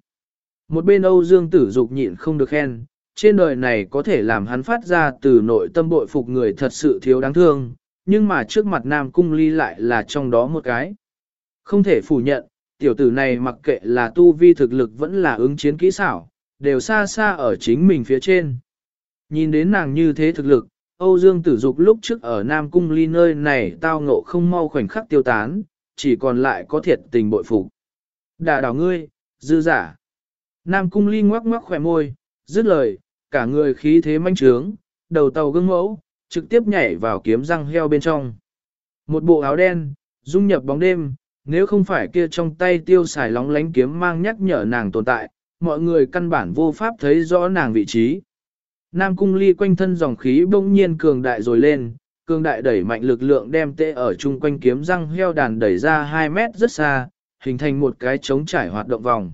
Một bên Âu Dương tử dục nhịn không được khen, trên đời này có thể làm hắn phát ra từ nội tâm bội phục người thật sự thiếu đáng thương, nhưng mà trước mặt Nam Cung Ly lại là trong đó một cái. Không thể phủ nhận, tiểu tử này mặc kệ là tu vi thực lực vẫn là ứng chiến kỹ xảo, đều xa xa ở chính mình phía trên. Nhìn đến nàng như thế thực lực, Âu Dương tử dục lúc trước ở Nam Cung Ly nơi này tao ngộ không mau khoảnh khắc tiêu tán, chỉ còn lại có thiệt tình bội phục. Đà đảo ngươi, dư giả. Nam Cung Ly ngoắc ngoắc khỏe môi, dứt lời, cả người khí thế manh trướng, đầu tàu gương mẫu, trực tiếp nhảy vào kiếm răng heo bên trong. Một bộ áo đen, dung nhập bóng đêm, nếu không phải kia trong tay tiêu xài lóng lánh kiếm mang nhắc nhở nàng tồn tại, mọi người căn bản vô pháp thấy rõ nàng vị trí. Nam cung ly quanh thân dòng khí bỗng nhiên cường đại rồi lên, cường đại đẩy mạnh lực lượng đem tê ở chung quanh kiếm răng heo đàn đẩy ra 2 mét rất xa, hình thành một cái trống trải hoạt động vòng.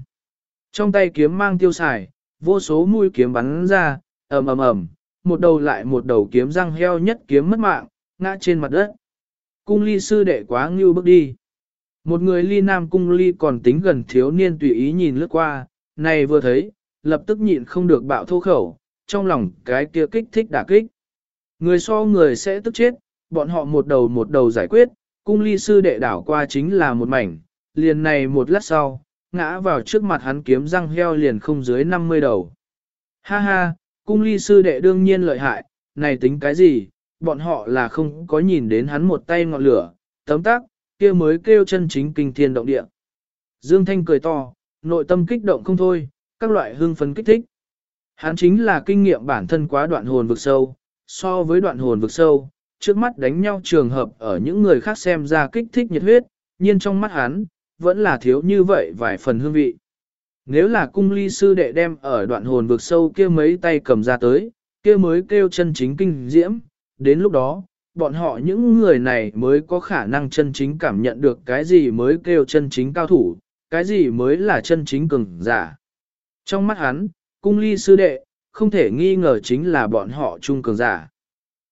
Trong tay kiếm mang tiêu xài, vô số mũi kiếm bắn ra, ầm ầm ầm, một đầu lại một đầu kiếm răng heo nhất kiếm mất mạng, ngã trên mặt đất. Cung ly sư đệ quá ngưu bước đi. Một người ly nam cung ly còn tính gần thiếu niên tùy ý nhìn lướt qua, này vừa thấy, lập tức nhịn không được bạo thô khẩu, trong lòng cái kia kích thích đả kích. Người so người sẽ tức chết, bọn họ một đầu một đầu giải quyết, cung ly sư đệ đảo qua chính là một mảnh, liền này một lát sau, ngã vào trước mặt hắn kiếm răng heo liền không dưới 50 đầu. Ha ha, cung ly sư đệ đương nhiên lợi hại, này tính cái gì, bọn họ là không có nhìn đến hắn một tay ngọn lửa, tấm tắc kia mới kêu chân chính kinh thiên động địa. Dương Thanh cười to, nội tâm kích động không thôi, các loại hương phấn kích thích. Hắn chính là kinh nghiệm bản thân quá đoạn hồn vực sâu, so với đoạn hồn vực sâu, trước mắt đánh nhau trường hợp ở những người khác xem ra kích thích nhiệt huyết, nhưng trong mắt hắn, vẫn là thiếu như vậy vài phần hương vị. Nếu là cung ly sư đệ đem ở đoạn hồn vực sâu kia mấy tay cầm ra tới, kia mới kêu chân chính kinh diễm, đến lúc đó, bọn họ những người này mới có khả năng chân chính cảm nhận được cái gì mới kêu chân chính cao thủ, cái gì mới là chân chính cường giả. Trong mắt hắn, cung ly sư đệ, không thể nghi ngờ chính là bọn họ trung cường giả.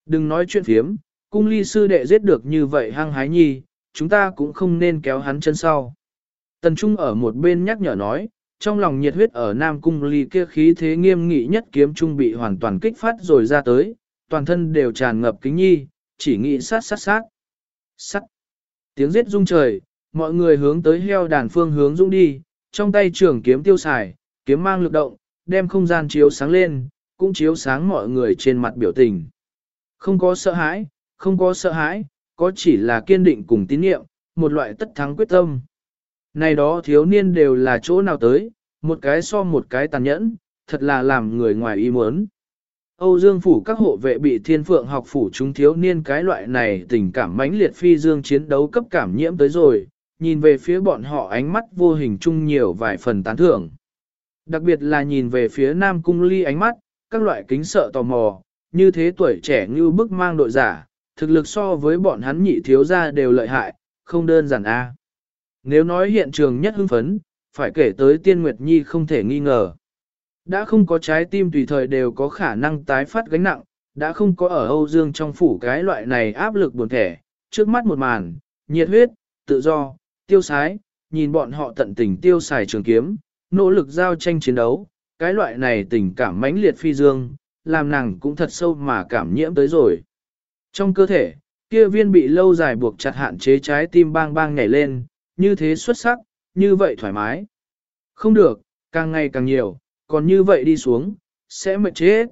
Đừng nói chuyện phiếm, cung ly sư đệ giết được như vậy hăng hái nhi, chúng ta cũng không nên kéo hắn chân sau. Tần Trung ở một bên nhắc nhở nói, trong lòng nhiệt huyết ở Nam Cung Ly kia khí thế nghiêm nghị nhất kiếm trung bị hoàn toàn kích phát rồi ra tới, toàn thân đều tràn ngập kính nhi, chỉ nghĩ sát sát sát. sát, Tiếng giết rung trời, mọi người hướng tới heo đàn phương hướng rung đi, trong tay trường kiếm tiêu xài, kiếm mang lực động, đem không gian chiếu sáng lên, cũng chiếu sáng mọi người trên mặt biểu tình. Không có sợ hãi, không có sợ hãi, có chỉ là kiên định cùng tín nhiệm, một loại tất thắng quyết tâm. Này đó thiếu niên đều là chỗ nào tới, Một cái so một cái tàn nhẫn, thật là làm người ngoài ý muốn. Âu Dương phủ các hộ vệ bị thiên phượng học phủ chúng thiếu niên cái loại này tình cảm mãnh liệt phi dương chiến đấu cấp cảm nhiễm tới rồi, nhìn về phía bọn họ ánh mắt vô hình chung nhiều vài phần tán thưởng. Đặc biệt là nhìn về phía Nam Cung Ly ánh mắt, các loại kính sợ tò mò, như thế tuổi trẻ như bức mang đội giả, thực lực so với bọn hắn nhị thiếu ra đều lợi hại, không đơn giản a. Nếu nói hiện trường nhất hưng phấn, phải kể tới Tiên Nguyệt Nhi không thể nghi ngờ. Đã không có trái tim tùy thời đều có khả năng tái phát gánh nặng, đã không có ở Âu Dương trong phủ cái loại này áp lực buồn thẻ, trước mắt một màn, nhiệt huyết, tự do, tiêu sái, nhìn bọn họ tận tình tiêu xài trường kiếm, nỗ lực giao tranh chiến đấu, cái loại này tình cảm mãnh liệt phi dương, làm nàng cũng thật sâu mà cảm nhiễm tới rồi. Trong cơ thể, kia viên bị lâu dài buộc chặt hạn chế trái tim bang bang nhảy lên, như thế xuất sắc, như vậy thoải mái. Không được, càng ngày càng nhiều, còn như vậy đi xuống, sẽ mệt chết.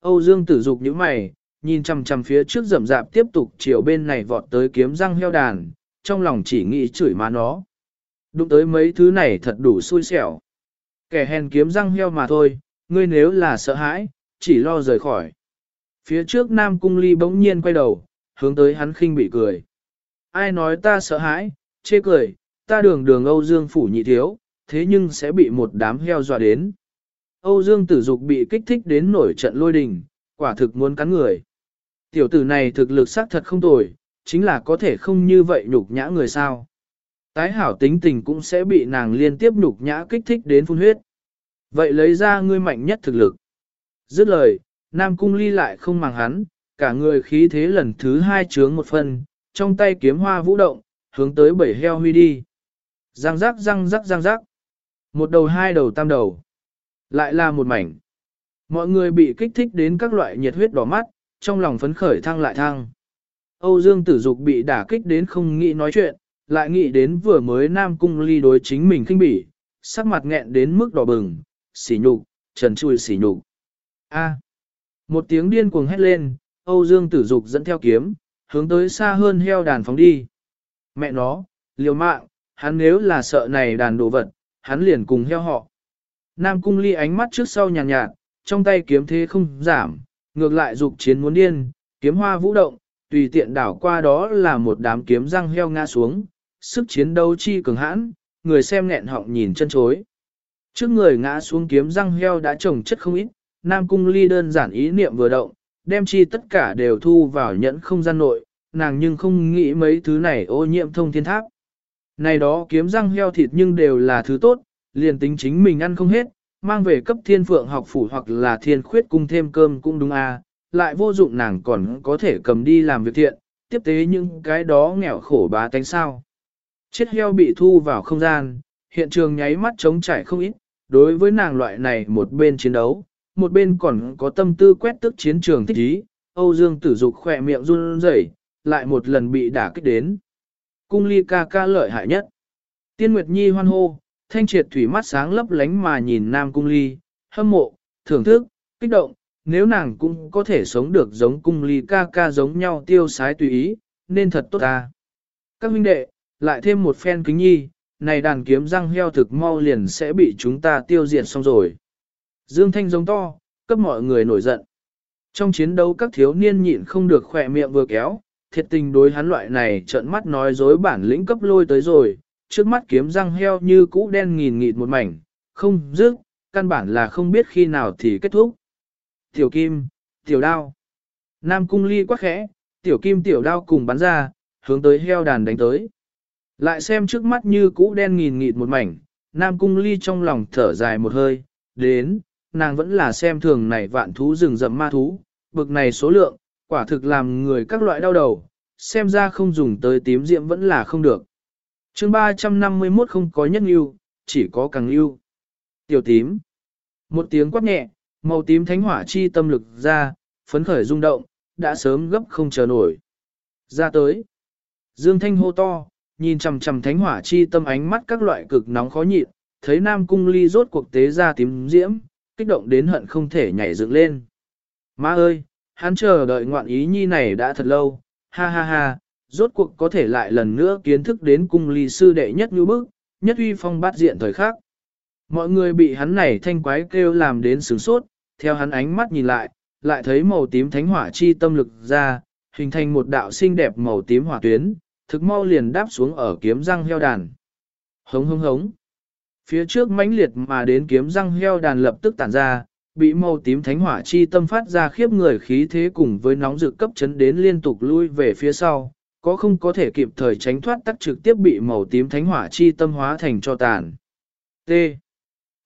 Âu Dương tử dục những mày, nhìn chằm chằm phía trước rậm rạp tiếp tục chiều bên này vọt tới kiếm răng heo đàn, trong lòng chỉ nghĩ chửi má nó. Đụng tới mấy thứ này thật đủ xui xẻo. Kẻ hèn kiếm răng heo mà thôi, ngươi nếu là sợ hãi, chỉ lo rời khỏi. Phía trước Nam Cung Ly bỗng nhiên quay đầu, hướng tới hắn khinh bị cười. Ai nói ta sợ hãi, chê cười, ta đường đường Âu Dương phủ nhị thiếu, thế nhưng sẽ bị một đám heo dọa đến. Âu Dương tử dục bị kích thích đến nổi trận lôi đình, quả thực muốn cắn người. Tiểu tử này thực lực xác thật không tồi, chính là có thể không như vậy nhục nhã người sao. Tái hảo tính tình cũng sẽ bị nàng liên tiếp nhục nhã kích thích đến phun huyết. Vậy lấy ra ngươi mạnh nhất thực lực. Dứt lời, Nam Cung ly lại không màng hắn, cả người khí thế lần thứ hai trướng một phần, trong tay kiếm hoa vũ động, hướng tới bảy heo huy đi. Răng rắc răng rắc răng rắc. Một đầu hai đầu tam đầu. Lại là một mảnh. Mọi người bị kích thích đến các loại nhiệt huyết đỏ mắt, trong lòng phấn khởi thăng lại thăng. Âu Dương Tử Dục bị đả kích đến không nghĩ nói chuyện, lại nghĩ đến vừa mới Nam Cung ly đối chính mình khinh bỉ, sắc mặt nghẹn đến mức đỏ bừng, xỉ nhục, trần chui xỉ nhục. A. À. Một tiếng điên cuồng hét lên, Âu Dương Tử Dục dẫn theo kiếm, hướng tới xa hơn heo đàn phóng đi. Mẹ nó, liều mạng, hắn nếu là sợ này đàn đồ vật, hắn liền cùng heo họ. Nam Cung ly ánh mắt trước sau nhàn nhạt, nhạt, trong tay kiếm thế không giảm, ngược lại dục chiến muốn điên, kiếm hoa vũ động, tùy tiện đảo qua đó là một đám kiếm răng heo ngã xuống, sức chiến đấu chi cường hãn, người xem nghẹn họng nhìn chân chối. Trước người ngã xuống kiếm răng heo đã trồng chất không ít, Nam Cung Ly đơn giản ý niệm vừa động, đem chi tất cả đều thu vào nhẫn không gian nội, nàng nhưng không nghĩ mấy thứ này ô nhiễm thông thiên tháp. Này đó kiếm răng heo thịt nhưng đều là thứ tốt, liền tính chính mình ăn không hết, mang về cấp thiên phượng học phủ hoặc là thiên khuyết cung thêm cơm cũng đúng à, lại vô dụng nàng còn có thể cầm đi làm việc thiện, tiếp tế những cái đó nghèo khổ bá tánh sao. Chết heo bị thu vào không gian, hiện trường nháy mắt trống trải không ít, đối với nàng loại này một bên chiến đấu, một bên còn có tâm tư quét tức chiến trường thích ý, Âu Dương tử dục khỏe miệng run rẩy, lại một lần bị đả kích đến. Cung ly ca ca lợi hại nhất. Tiên Nguyệt Nhi hoan hô, thanh triệt thủy mắt sáng lấp lánh mà nhìn Nam Cung ly, hâm mộ, thưởng thức, kích động, nếu nàng cũng có thể sống được giống cung ly ca ca giống nhau tiêu sái tùy ý, nên thật tốt ta. Các huynh đệ, lại thêm một phen kính nhi, này đàn kiếm răng heo thực mau liền sẽ bị chúng ta tiêu diệt xong rồi. Dương Thanh giống to, cấp mọi người nổi giận. Trong chiến đấu các thiếu niên nhịn không được khỏe miệng vừa kéo, thiệt tình đối hắn loại này trợn mắt nói dối bản lĩnh cấp lôi tới rồi, trước mắt kiếm răng heo như cũ đen nghìn nghịt một mảnh, không dứt, căn bản là không biết khi nào thì kết thúc. Tiểu kim, tiểu đao. Nam cung ly quá khẽ, tiểu kim tiểu đao cùng bắn ra, hướng tới heo đàn đánh tới. Lại xem trước mắt như cũ đen nghìn nghịt một mảnh, Nam cung ly trong lòng thở dài một hơi, đến, nàng vẫn là xem thường này vạn thú rừng rậm ma thú, bực này số lượng, quả thực làm người các loại đau đầu, xem ra không dùng tới tím diệm vẫn là không được. chương 351 không có nhất yêu, chỉ có càng yêu. Tiểu tím. Một tiếng quát nhẹ, màu tím thánh hỏa chi tâm lực ra, phấn khởi rung động, đã sớm gấp không chờ nổi. Ra tới. Dương Thanh hô to, nhìn chằm chằm thánh hỏa chi tâm ánh mắt các loại cực nóng khó nhịn, thấy Nam Cung Ly rốt cuộc tế ra tím diễm, kích động đến hận không thể nhảy dựng lên. Má ơi, hắn chờ đợi ngoạn ý nhi này đã thật lâu, ha ha ha, rốt cuộc có thể lại lần nữa kiến thức đến cung ly sư đệ nhất như bức, nhất uy phong bát diện thời khắc. Mọi người bị hắn này thanh quái kêu làm đến sướng sốt, theo hắn ánh mắt nhìn lại, lại thấy màu tím thánh hỏa chi tâm lực ra, hình thành một đạo xinh đẹp màu tím hỏa tuyến, thực mau liền đáp xuống ở kiếm răng heo đàn. Hống hống hống. Phía trước mãnh liệt mà đến kiếm răng heo đàn lập tức tản ra, bị màu tím thánh hỏa chi tâm phát ra khiếp người khí thế cùng với nóng dự cấp chấn đến liên tục lui về phía sau, có không có thể kịp thời tránh thoát tắc trực tiếp bị màu tím thánh hỏa chi tâm hóa thành cho tàn. T.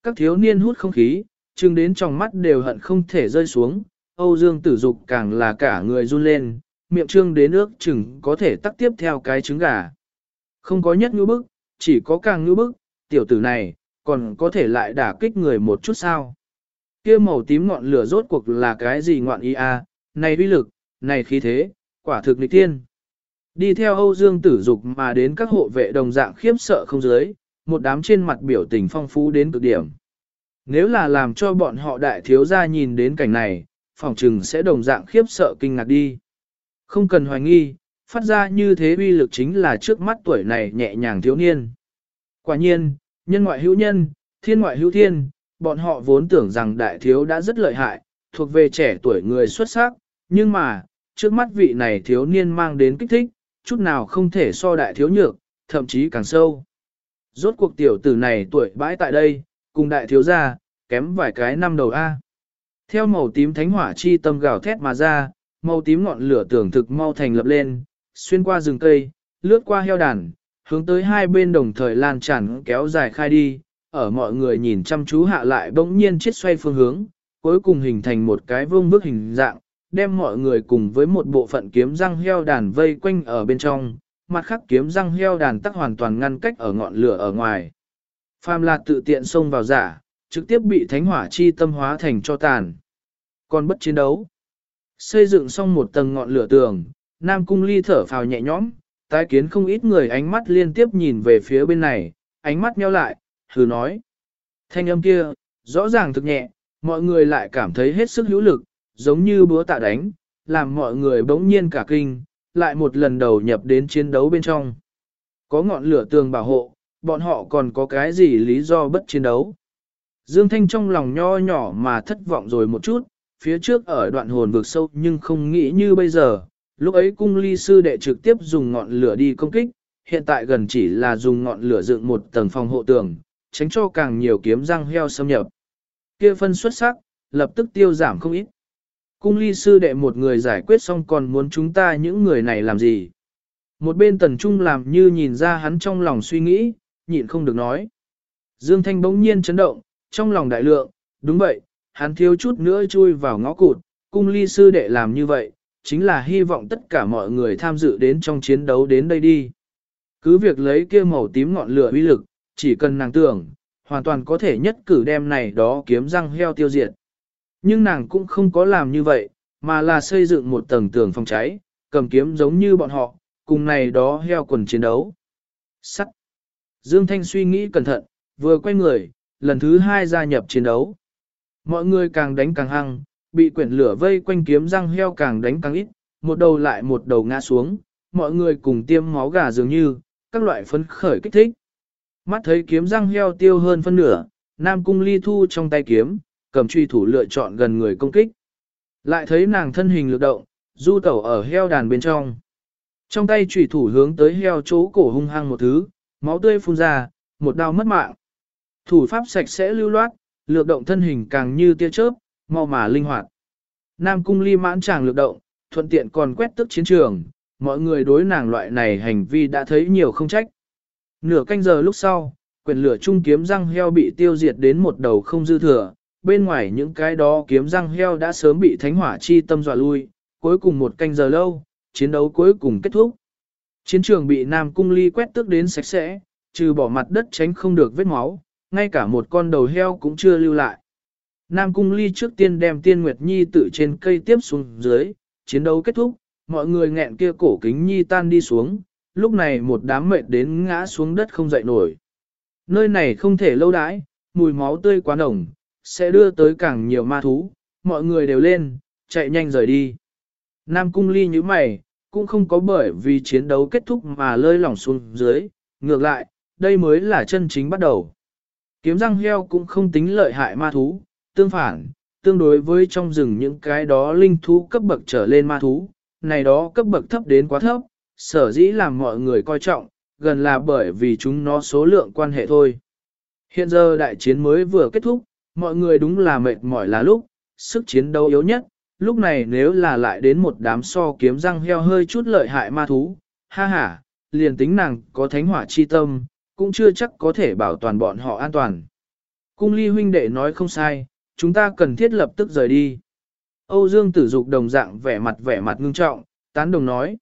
Các thiếu niên hút không khí, chừng đến trong mắt đều hận không thể rơi xuống, Âu Dương tử dục càng là cả người run lên, miệng trương đến ước chừng có thể tắt tiếp theo cái trứng gà. Không có nhất ngữ bức, chỉ có càng ngữ bức, tiểu tử này, còn có thể lại đả kích người một chút sao. kia màu tím ngọn lửa rốt cuộc là cái gì ngọn ý a này uy lực, này khí thế, quả thực nịch tiên. Đi theo Âu Dương tử dục mà đến các hộ vệ đồng dạng khiếp sợ không dưới, một đám trên mặt biểu tình phong phú đến cực điểm. Nếu là làm cho bọn họ đại thiếu gia nhìn đến cảnh này, phòng trừng sẽ đồng dạng khiếp sợ kinh ngạc đi. Không cần hoài nghi, phát ra như thế uy lực chính là trước mắt tuổi này nhẹ nhàng thiếu niên. Quả nhiên, nhân ngoại hữu nhân, thiên ngoại hữu thiên, bọn họ vốn tưởng rằng đại thiếu đã rất lợi hại, thuộc về trẻ tuổi người xuất sắc, nhưng mà, trước mắt vị này thiếu niên mang đến kích thích, chút nào không thể so đại thiếu nhược, thậm chí càng sâu. Rốt cuộc tiểu tử này tuổi bãi tại đây, cùng đại thiếu gia, kém vài cái năm đầu A. Theo màu tím thánh hỏa chi tâm gào thét mà ra, màu tím ngọn lửa tưởng thực mau thành lập lên, xuyên qua rừng cây, lướt qua heo đàn, hướng tới hai bên đồng thời lan tràn kéo dài khai đi, ở mọi người nhìn chăm chú hạ lại bỗng nhiên chết xoay phương hướng, cuối cùng hình thành một cái vương bức hình dạng, đem mọi người cùng với một bộ phận kiếm răng heo đàn vây quanh ở bên trong, mặt khác kiếm răng heo đàn tắc hoàn toàn ngăn cách ở ngọn lửa ở ngoài. Phàm là tự tiện xông vào giả, trực tiếp bị thánh hỏa chi tâm hóa thành cho tàn. Còn bất chiến đấu. Xây dựng xong một tầng ngọn lửa tường, Nam Cung Ly thở phào nhẹ nhõm, tái kiến không ít người ánh mắt liên tiếp nhìn về phía bên này, ánh mắt nheo lại, thử nói. Thanh âm kia, rõ ràng thực nhẹ, mọi người lại cảm thấy hết sức hữu lực, giống như búa tạ đánh, làm mọi người bỗng nhiên cả kinh, lại một lần đầu nhập đến chiến đấu bên trong. Có ngọn lửa tường bảo hộ, bọn họ còn có cái gì lý do bất chiến đấu. Dương Thanh trong lòng nho nhỏ mà thất vọng rồi một chút, phía trước ở đoạn hồn vực sâu nhưng không nghĩ như bây giờ, lúc ấy cung ly sư đệ trực tiếp dùng ngọn lửa đi công kích, hiện tại gần chỉ là dùng ngọn lửa dựng một tầng phòng hộ tường, tránh cho càng nhiều kiếm răng heo xâm nhập. Kia phân xuất sắc, lập tức tiêu giảm không ít. Cung ly sư đệ một người giải quyết xong còn muốn chúng ta những người này làm gì? Một bên tần trung làm như nhìn ra hắn trong lòng suy nghĩ, nhịn không được nói. Dương Thanh bỗng nhiên chấn động, trong lòng đại lượng, đúng vậy, hắn thiếu chút nữa chui vào ngõ cụt, cung ly sư đệ làm như vậy, chính là hy vọng tất cả mọi người tham dự đến trong chiến đấu đến đây đi. Cứ việc lấy kia màu tím ngọn lửa uy lực, chỉ cần nàng tưởng, hoàn toàn có thể nhất cử đem này đó kiếm răng heo tiêu diệt. Nhưng nàng cũng không có làm như vậy, mà là xây dựng một tầng tường phòng cháy, cầm kiếm giống như bọn họ, cùng này đó heo quần chiến đấu. Sắt. Dương Thanh suy nghĩ cẩn thận, vừa quay người, lần thứ hai gia nhập chiến đấu. Mọi người càng đánh càng hăng, bị quyển lửa vây quanh kiếm răng heo càng đánh càng ít, một đầu lại một đầu ngã xuống, mọi người cùng tiêm máu gà dường như, các loại phấn khởi kích thích. Mắt thấy kiếm răng heo tiêu hơn phân nửa, Nam Cung Ly thu trong tay kiếm, cầm truy thủ lựa chọn gần người công kích. Lại thấy nàng thân hình lực động, du tẩu ở heo đàn bên trong. Trong tay truy thủ hướng tới heo chỗ cổ hung hăng một thứ, máu tươi phun ra, một đau mất mạng. Thủ pháp sạch sẽ lưu loát, lược động thân hình càng như tia chớp, mau mà linh hoạt. Nam cung ly mãn chàng lược động, thuận tiện còn quét tức chiến trường, mọi người đối nàng loại này hành vi đã thấy nhiều không trách. Nửa canh giờ lúc sau, quyền lửa trung kiếm răng heo bị tiêu diệt đến một đầu không dư thừa, bên ngoài những cái đó kiếm răng heo đã sớm bị thánh hỏa chi tâm dọa lui, cuối cùng một canh giờ lâu, chiến đấu cuối cùng kết thúc. Chiến trường bị Nam Cung Ly quét tước đến sạch sẽ, trừ bỏ mặt đất tránh không được vết máu, ngay cả một con đầu heo cũng chưa lưu lại. Nam Cung Ly trước tiên đem Tiên Nguyệt Nhi tự trên cây tiếp xuống dưới, chiến đấu kết thúc, mọi người nghẹn kia cổ kính Nhi tan đi xuống, lúc này một đám mệt đến ngã xuống đất không dậy nổi. Nơi này không thể lâu đãi, mùi máu tươi quá nồng, sẽ đưa tới càng nhiều ma thú, mọi người đều lên, chạy nhanh rời đi. Nam Cung Ly như mày, cũng không có bởi vì chiến đấu kết thúc mà lơi lỏng xuống dưới, ngược lại, đây mới là chân chính bắt đầu kiếm răng heo cũng không tính lợi hại ma thú, tương phản, tương đối với trong rừng những cái đó linh thú cấp bậc trở lên ma thú, này đó cấp bậc thấp đến quá thấp, sở dĩ làm mọi người coi trọng, gần là bởi vì chúng nó số lượng quan hệ thôi. Hiện giờ đại chiến mới vừa kết thúc, mọi người đúng là mệt mỏi là lúc, sức chiến đấu yếu nhất, lúc này nếu là lại đến một đám so kiếm răng heo hơi chút lợi hại ma thú, ha ha, liền tính nàng có thánh hỏa chi tâm, cũng chưa chắc có thể bảo toàn bọn họ an toàn. Cung ly huynh đệ nói không sai, chúng ta cần thiết lập tức rời đi. Âu Dương tử dục đồng dạng vẻ mặt vẻ mặt ngưng trọng, tán đồng nói.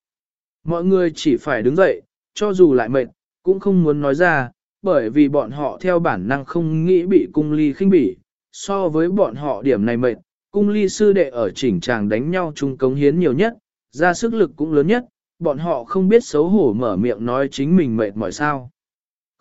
Mọi người chỉ phải đứng dậy, cho dù lại mệt, cũng không muốn nói ra, bởi vì bọn họ theo bản năng không nghĩ bị cung ly khinh bỉ. So với bọn họ điểm này mệt, cung ly sư đệ ở chỉnh tràng đánh nhau chung cống hiến nhiều nhất, ra sức lực cũng lớn nhất, bọn họ không biết xấu hổ mở miệng nói chính mình mệt mỏi sao.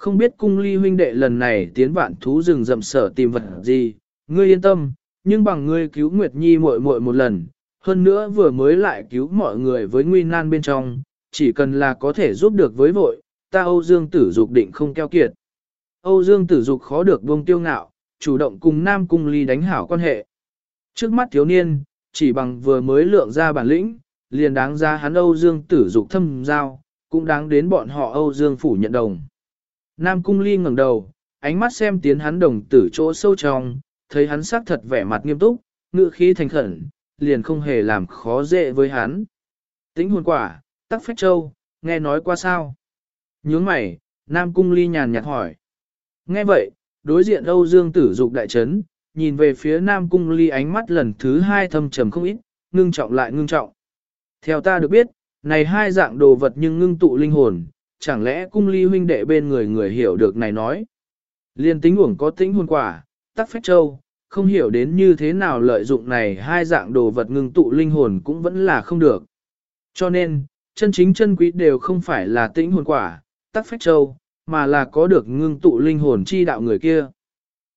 Không biết cung ly huynh đệ lần này tiến vạn thú rừng rậm sở tìm vật gì, ngươi yên tâm, nhưng bằng ngươi cứu Nguyệt Nhi muội muội một lần, hơn nữa vừa mới lại cứu mọi người với nguy nan bên trong, chỉ cần là có thể giúp được với vội, ta Âu Dương Tử Dục định không keo kiệt. Âu Dương Tử Dục khó được buông tiêu ngạo, chủ động cùng Nam Cung Ly đánh hảo quan hệ. Trước mắt thiếu niên, chỉ bằng vừa mới lượng ra bản lĩnh, liền đáng ra hắn Âu Dương Tử Dục thâm giao, cũng đáng đến bọn họ Âu Dương phủ nhận đồng. Nam Cung Ly ngẩng đầu, ánh mắt xem tiến hắn đồng tử chỗ sâu trong, thấy hắn sắc thật vẻ mặt nghiêm túc, ngữ khí thành khẩn, liền không hề làm khó dễ với hắn. Tính hồn quả, tắc phách châu, nghe nói qua sao? Nhướng mày, Nam Cung Ly nhàn nhạt hỏi. Nghe vậy, đối diện Âu Dương tử dục đại chấn, nhìn về phía Nam Cung Ly ánh mắt lần thứ hai thâm trầm không ít, ngưng trọng lại ngưng trọng. Theo ta được biết, này hai dạng đồ vật nhưng ngưng tụ linh hồn, chẳng lẽ Cung Ly huynh đệ bên người người hiểu được này nói. Liên tính uổng có tính hồn quả, tắc phách châu, không hiểu đến như thế nào lợi dụng này hai dạng đồ vật ngưng tụ linh hồn cũng vẫn là không được. Cho nên, chân chính chân quý đều không phải là tĩnh hồn quả, tắc phách châu, mà là có được ngưng tụ linh hồn chi đạo người kia.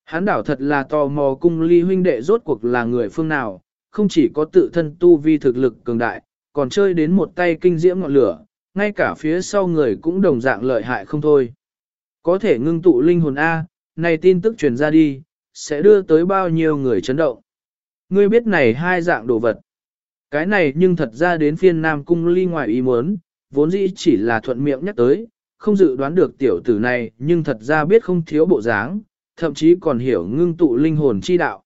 Hán đảo thật là tò mò cung ly huynh đệ rốt cuộc là người phương nào, không chỉ có tự thân tu vi thực lực cường đại, còn chơi đến một tay kinh diễm ngọn lửa, ngay cả phía sau người cũng đồng dạng lợi hại không thôi. Có thể ngưng tụ linh hồn A, này tin tức truyền ra đi, sẽ đưa tới bao nhiêu người chấn động. Ngươi biết này hai dạng đồ vật. Cái này nhưng thật ra đến phiên Nam Cung ly ngoài ý muốn, vốn dĩ chỉ là thuận miệng nhắc tới, không dự đoán được tiểu tử này nhưng thật ra biết không thiếu bộ dáng, thậm chí còn hiểu ngưng tụ linh hồn chi đạo.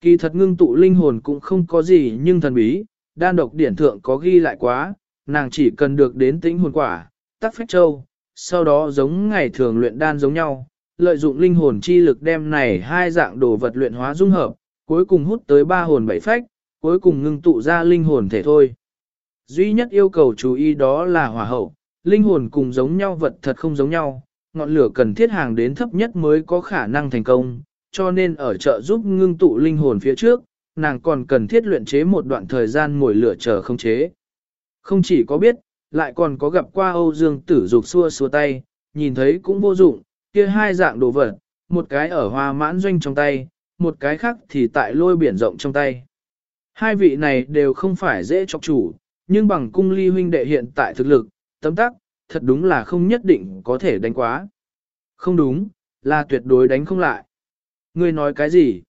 Kỳ thật ngưng tụ linh hồn cũng không có gì nhưng thần bí, đan độc điển thượng có ghi lại quá, nàng chỉ cần được đến tĩnh hồn quả, tắc phách châu, sau đó giống ngày thường luyện đan giống nhau, lợi dụng linh hồn chi lực đem này hai dạng đồ vật luyện hóa dung hợp, cuối cùng hút tới ba hồn bảy phách, cuối cùng ngưng tụ ra linh hồn thể thôi. Duy nhất yêu cầu chú ý đó là hỏa hậu, linh hồn cùng giống nhau vật thật không giống nhau, ngọn lửa cần thiết hàng đến thấp nhất mới có khả năng thành công, cho nên ở chợ giúp ngưng tụ linh hồn phía trước, nàng còn cần thiết luyện chế một đoạn thời gian mồi lửa chờ không chế. Không chỉ có biết, lại còn có gặp qua Âu Dương tử dục xua xua tay, nhìn thấy cũng vô dụng, kia hai dạng đồ vật, một cái ở hoa mãn doanh trong tay, một cái khác thì tại lôi biển rộng trong tay. Hai vị này đều không phải dễ chọc chủ, nhưng bằng cung ly huynh đệ hiện tại thực lực, tấm tắc, thật đúng là không nhất định có thể đánh quá. Không đúng, là tuyệt đối đánh không lại. Ngươi nói cái gì?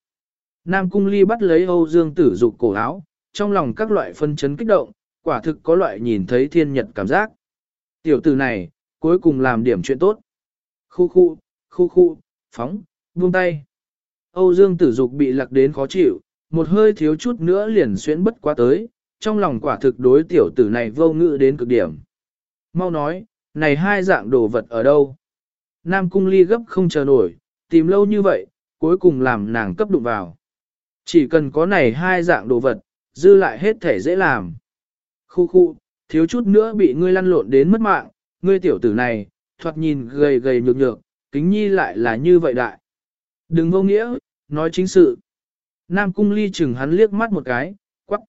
Nam cung ly bắt lấy Âu Dương tử dục cổ áo, trong lòng các loại phân chấn kích động, quả thực có loại nhìn thấy thiên nhật cảm giác. Tiểu tử này, cuối cùng làm điểm chuyện tốt. Khu khu, khu khu, phóng, buông tay. Âu Dương tử dục bị lạc đến khó chịu, một hơi thiếu chút nữa liền xuyến bất quá tới, trong lòng quả thực đối tiểu tử này vô ngữ đến cực điểm. Mau nói, này hai dạng đồ vật ở đâu? Nam cung ly gấp không chờ nổi, tìm lâu như vậy, cuối cùng làm nàng cấp đụng vào. Chỉ cần có này hai dạng đồ vật, dư lại hết thể dễ làm. Khu khu, thiếu chút nữa bị ngươi lăn lộn đến mất mạng, ngươi tiểu tử này, thoạt nhìn gầy gầy nhược nhược, kính nhi lại là như vậy đại. Đừng vô nghĩa, nói chính sự. Nam cung ly chừng hắn liếc mắt một cái, quắc.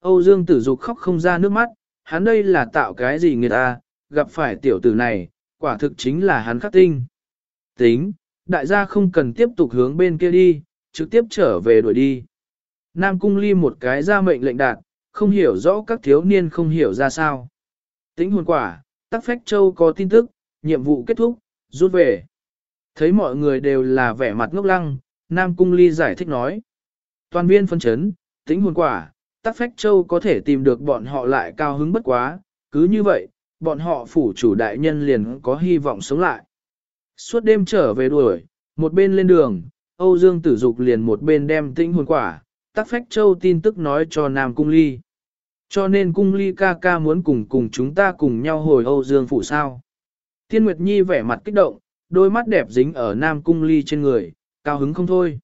Âu Dương tử dục khóc không ra nước mắt, hắn đây là tạo cái gì người ta, gặp phải tiểu tử này, quả thực chính là hắn khắc tinh. Tính, đại gia không cần tiếp tục hướng bên kia đi, trực tiếp trở về đuổi đi. Nam cung ly một cái ra mệnh lệnh đạt, không hiểu rõ các thiếu niên không hiểu ra sao. Tính hồn quả, tắc phách châu có tin tức, nhiệm vụ kết thúc, rút về. Thấy mọi người đều là vẻ mặt ngốc lăng, Nam Cung Ly giải thích nói. Toàn viên phân chấn, tính hồn quả, tắc phách châu có thể tìm được bọn họ lại cao hứng bất quá, cứ như vậy, bọn họ phủ chủ đại nhân liền có hy vọng sống lại. Suốt đêm trở về đuổi, một bên lên đường, Âu Dương Tử Dục liền một bên đem tĩnh hồn quả, tắc phách châu tin tức nói cho Nam Cung Ly. Cho nên Cung Ly ca ca muốn cùng cùng chúng ta cùng nhau hồi Âu Dương phủ sao. thiên Nguyệt Nhi vẻ mặt kích động, đôi mắt đẹp dính ở Nam Cung Ly trên người, cao hứng không thôi.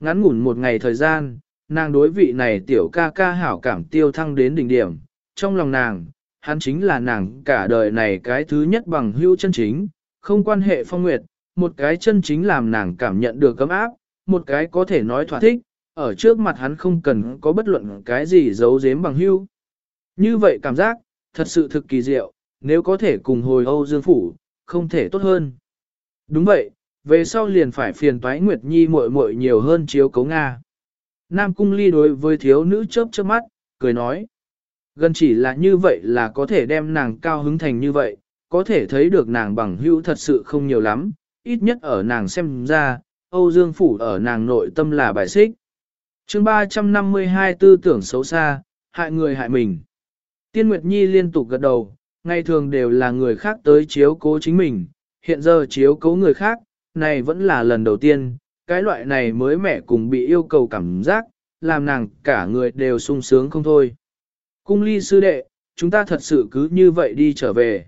Ngắn ngủn một ngày thời gian, nàng đối vị này tiểu ca ca hảo cảm tiêu thăng đến đỉnh điểm, trong lòng nàng, hắn chính là nàng cả đời này cái thứ nhất bằng hữu chân chính, không quan hệ phong nguyệt, một cái chân chính làm nàng cảm nhận được cấm áp, một cái có thể nói thỏa thích, ở trước mặt hắn không cần có bất luận cái gì giấu giếm bằng hữu. Như vậy cảm giác, thật sự thực kỳ diệu, nếu có thể cùng hồi Âu Dương Phủ, không thể tốt hơn. Đúng vậy, về sau liền phải phiền toái Nguyệt Nhi muội muội nhiều hơn chiếu cấu Nga. Nam Cung Ly đối với thiếu nữ chớp chớp mắt, cười nói. Gần chỉ là như vậy là có thể đem nàng cao hứng thành như vậy, có thể thấy được nàng bằng hữu thật sự không nhiều lắm, ít nhất ở nàng xem ra, Âu Dương Phủ ở nàng nội tâm là bài xích. chương 352 tư tưởng xấu xa, hại người hại mình. Tiên Nguyệt Nhi liên tục gật đầu, ngày thường đều là người khác tới chiếu cố chính mình, hiện giờ chiếu cố người khác, này vẫn là lần đầu tiên, cái loại này mới mẻ cùng bị yêu cầu cảm giác, làm nàng cả người đều sung sướng không thôi. Cung ly sư đệ, chúng ta thật sự cứ như vậy đi trở về.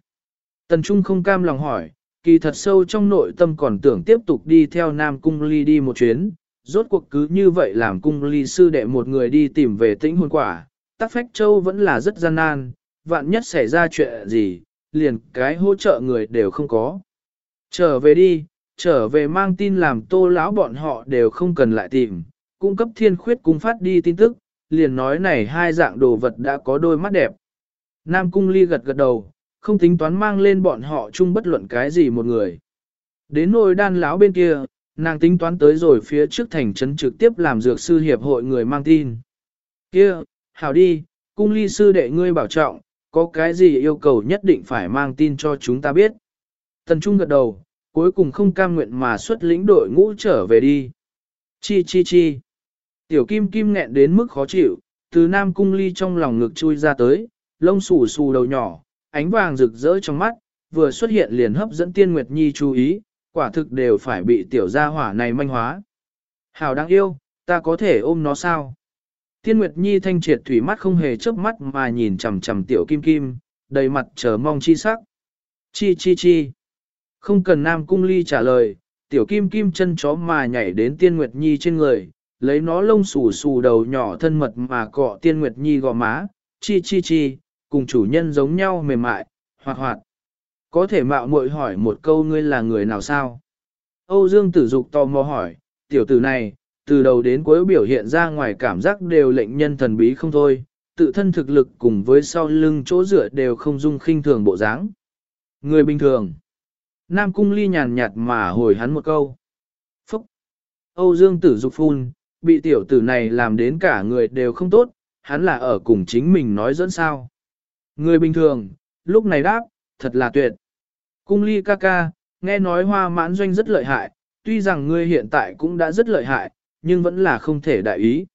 Tần Trung không cam lòng hỏi, kỳ thật sâu trong nội tâm còn tưởng tiếp tục đi theo Nam Cung ly đi một chuyến, rốt cuộc cứ như vậy làm cung ly sư đệ một người đi tìm về tĩnh hồn quả. Tắc Phách Châu vẫn là rất gian nan, vạn nhất xảy ra chuyện gì, liền cái hỗ trợ người đều không có. Trở về đi, trở về mang tin làm tô lão bọn họ đều không cần lại tìm, cung cấp thiên khuyết cung phát đi tin tức, liền nói này hai dạng đồ vật đã có đôi mắt đẹp. Nam cung ly gật gật đầu, không tính toán mang lên bọn họ chung bất luận cái gì một người. Đến nồi đan lão bên kia, nàng tính toán tới rồi phía trước thành trấn trực tiếp làm dược sư hiệp hội người mang tin. Kia, hảo đi, cung ly sư đệ ngươi bảo trọng, có cái gì yêu cầu nhất định phải mang tin cho chúng ta biết. Tần Trung gật đầu, cuối cùng không cam nguyện mà xuất lĩnh đội ngũ trở về đi. Chi chi chi. Tiểu kim kim nghẹn đến mức khó chịu, từ nam cung ly trong lòng ngực chui ra tới, lông xù xù đầu nhỏ, ánh vàng rực rỡ trong mắt, vừa xuất hiện liền hấp dẫn tiên nguyệt nhi chú ý, quả thực đều phải bị tiểu gia hỏa này manh hóa. Hảo đáng yêu, ta có thể ôm nó sao? Tiên Nguyệt Nhi thanh triệt thủy mắt không hề chớp mắt mà nhìn chằm chằm tiểu kim kim, đầy mặt chờ mong chi sắc. Chi chi chi. Không cần Nam Cung Ly trả lời, tiểu kim kim chân chó mà nhảy đến Tiên Nguyệt Nhi trên người, lấy nó lông xù xù đầu nhỏ thân mật mà cọ Tiên Nguyệt Nhi gò má, chi chi chi, cùng chủ nhân giống nhau mềm mại, hoạt hoạt. Có thể mạo muội hỏi một câu ngươi là người nào sao? Âu Dương Tử Dục tò mò hỏi, tiểu tử này, từ đầu đến cuối biểu hiện ra ngoài cảm giác đều lệnh nhân thần bí không thôi, tự thân thực lực cùng với sau lưng chỗ dựa đều không dung khinh thường bộ dáng. Người bình thường. Nam Cung Ly nhàn nhạt mà hồi hắn một câu. Phúc! Âu Dương tử dục phun, bị tiểu tử này làm đến cả người đều không tốt, hắn là ở cùng chính mình nói dẫn sao. Người bình thường, lúc này đáp, thật là tuyệt. Cung Ly ca ca, nghe nói hoa mãn doanh rất lợi hại, tuy rằng ngươi hiện tại cũng đã rất lợi hại, nhưng vẫn là không thể đại ý.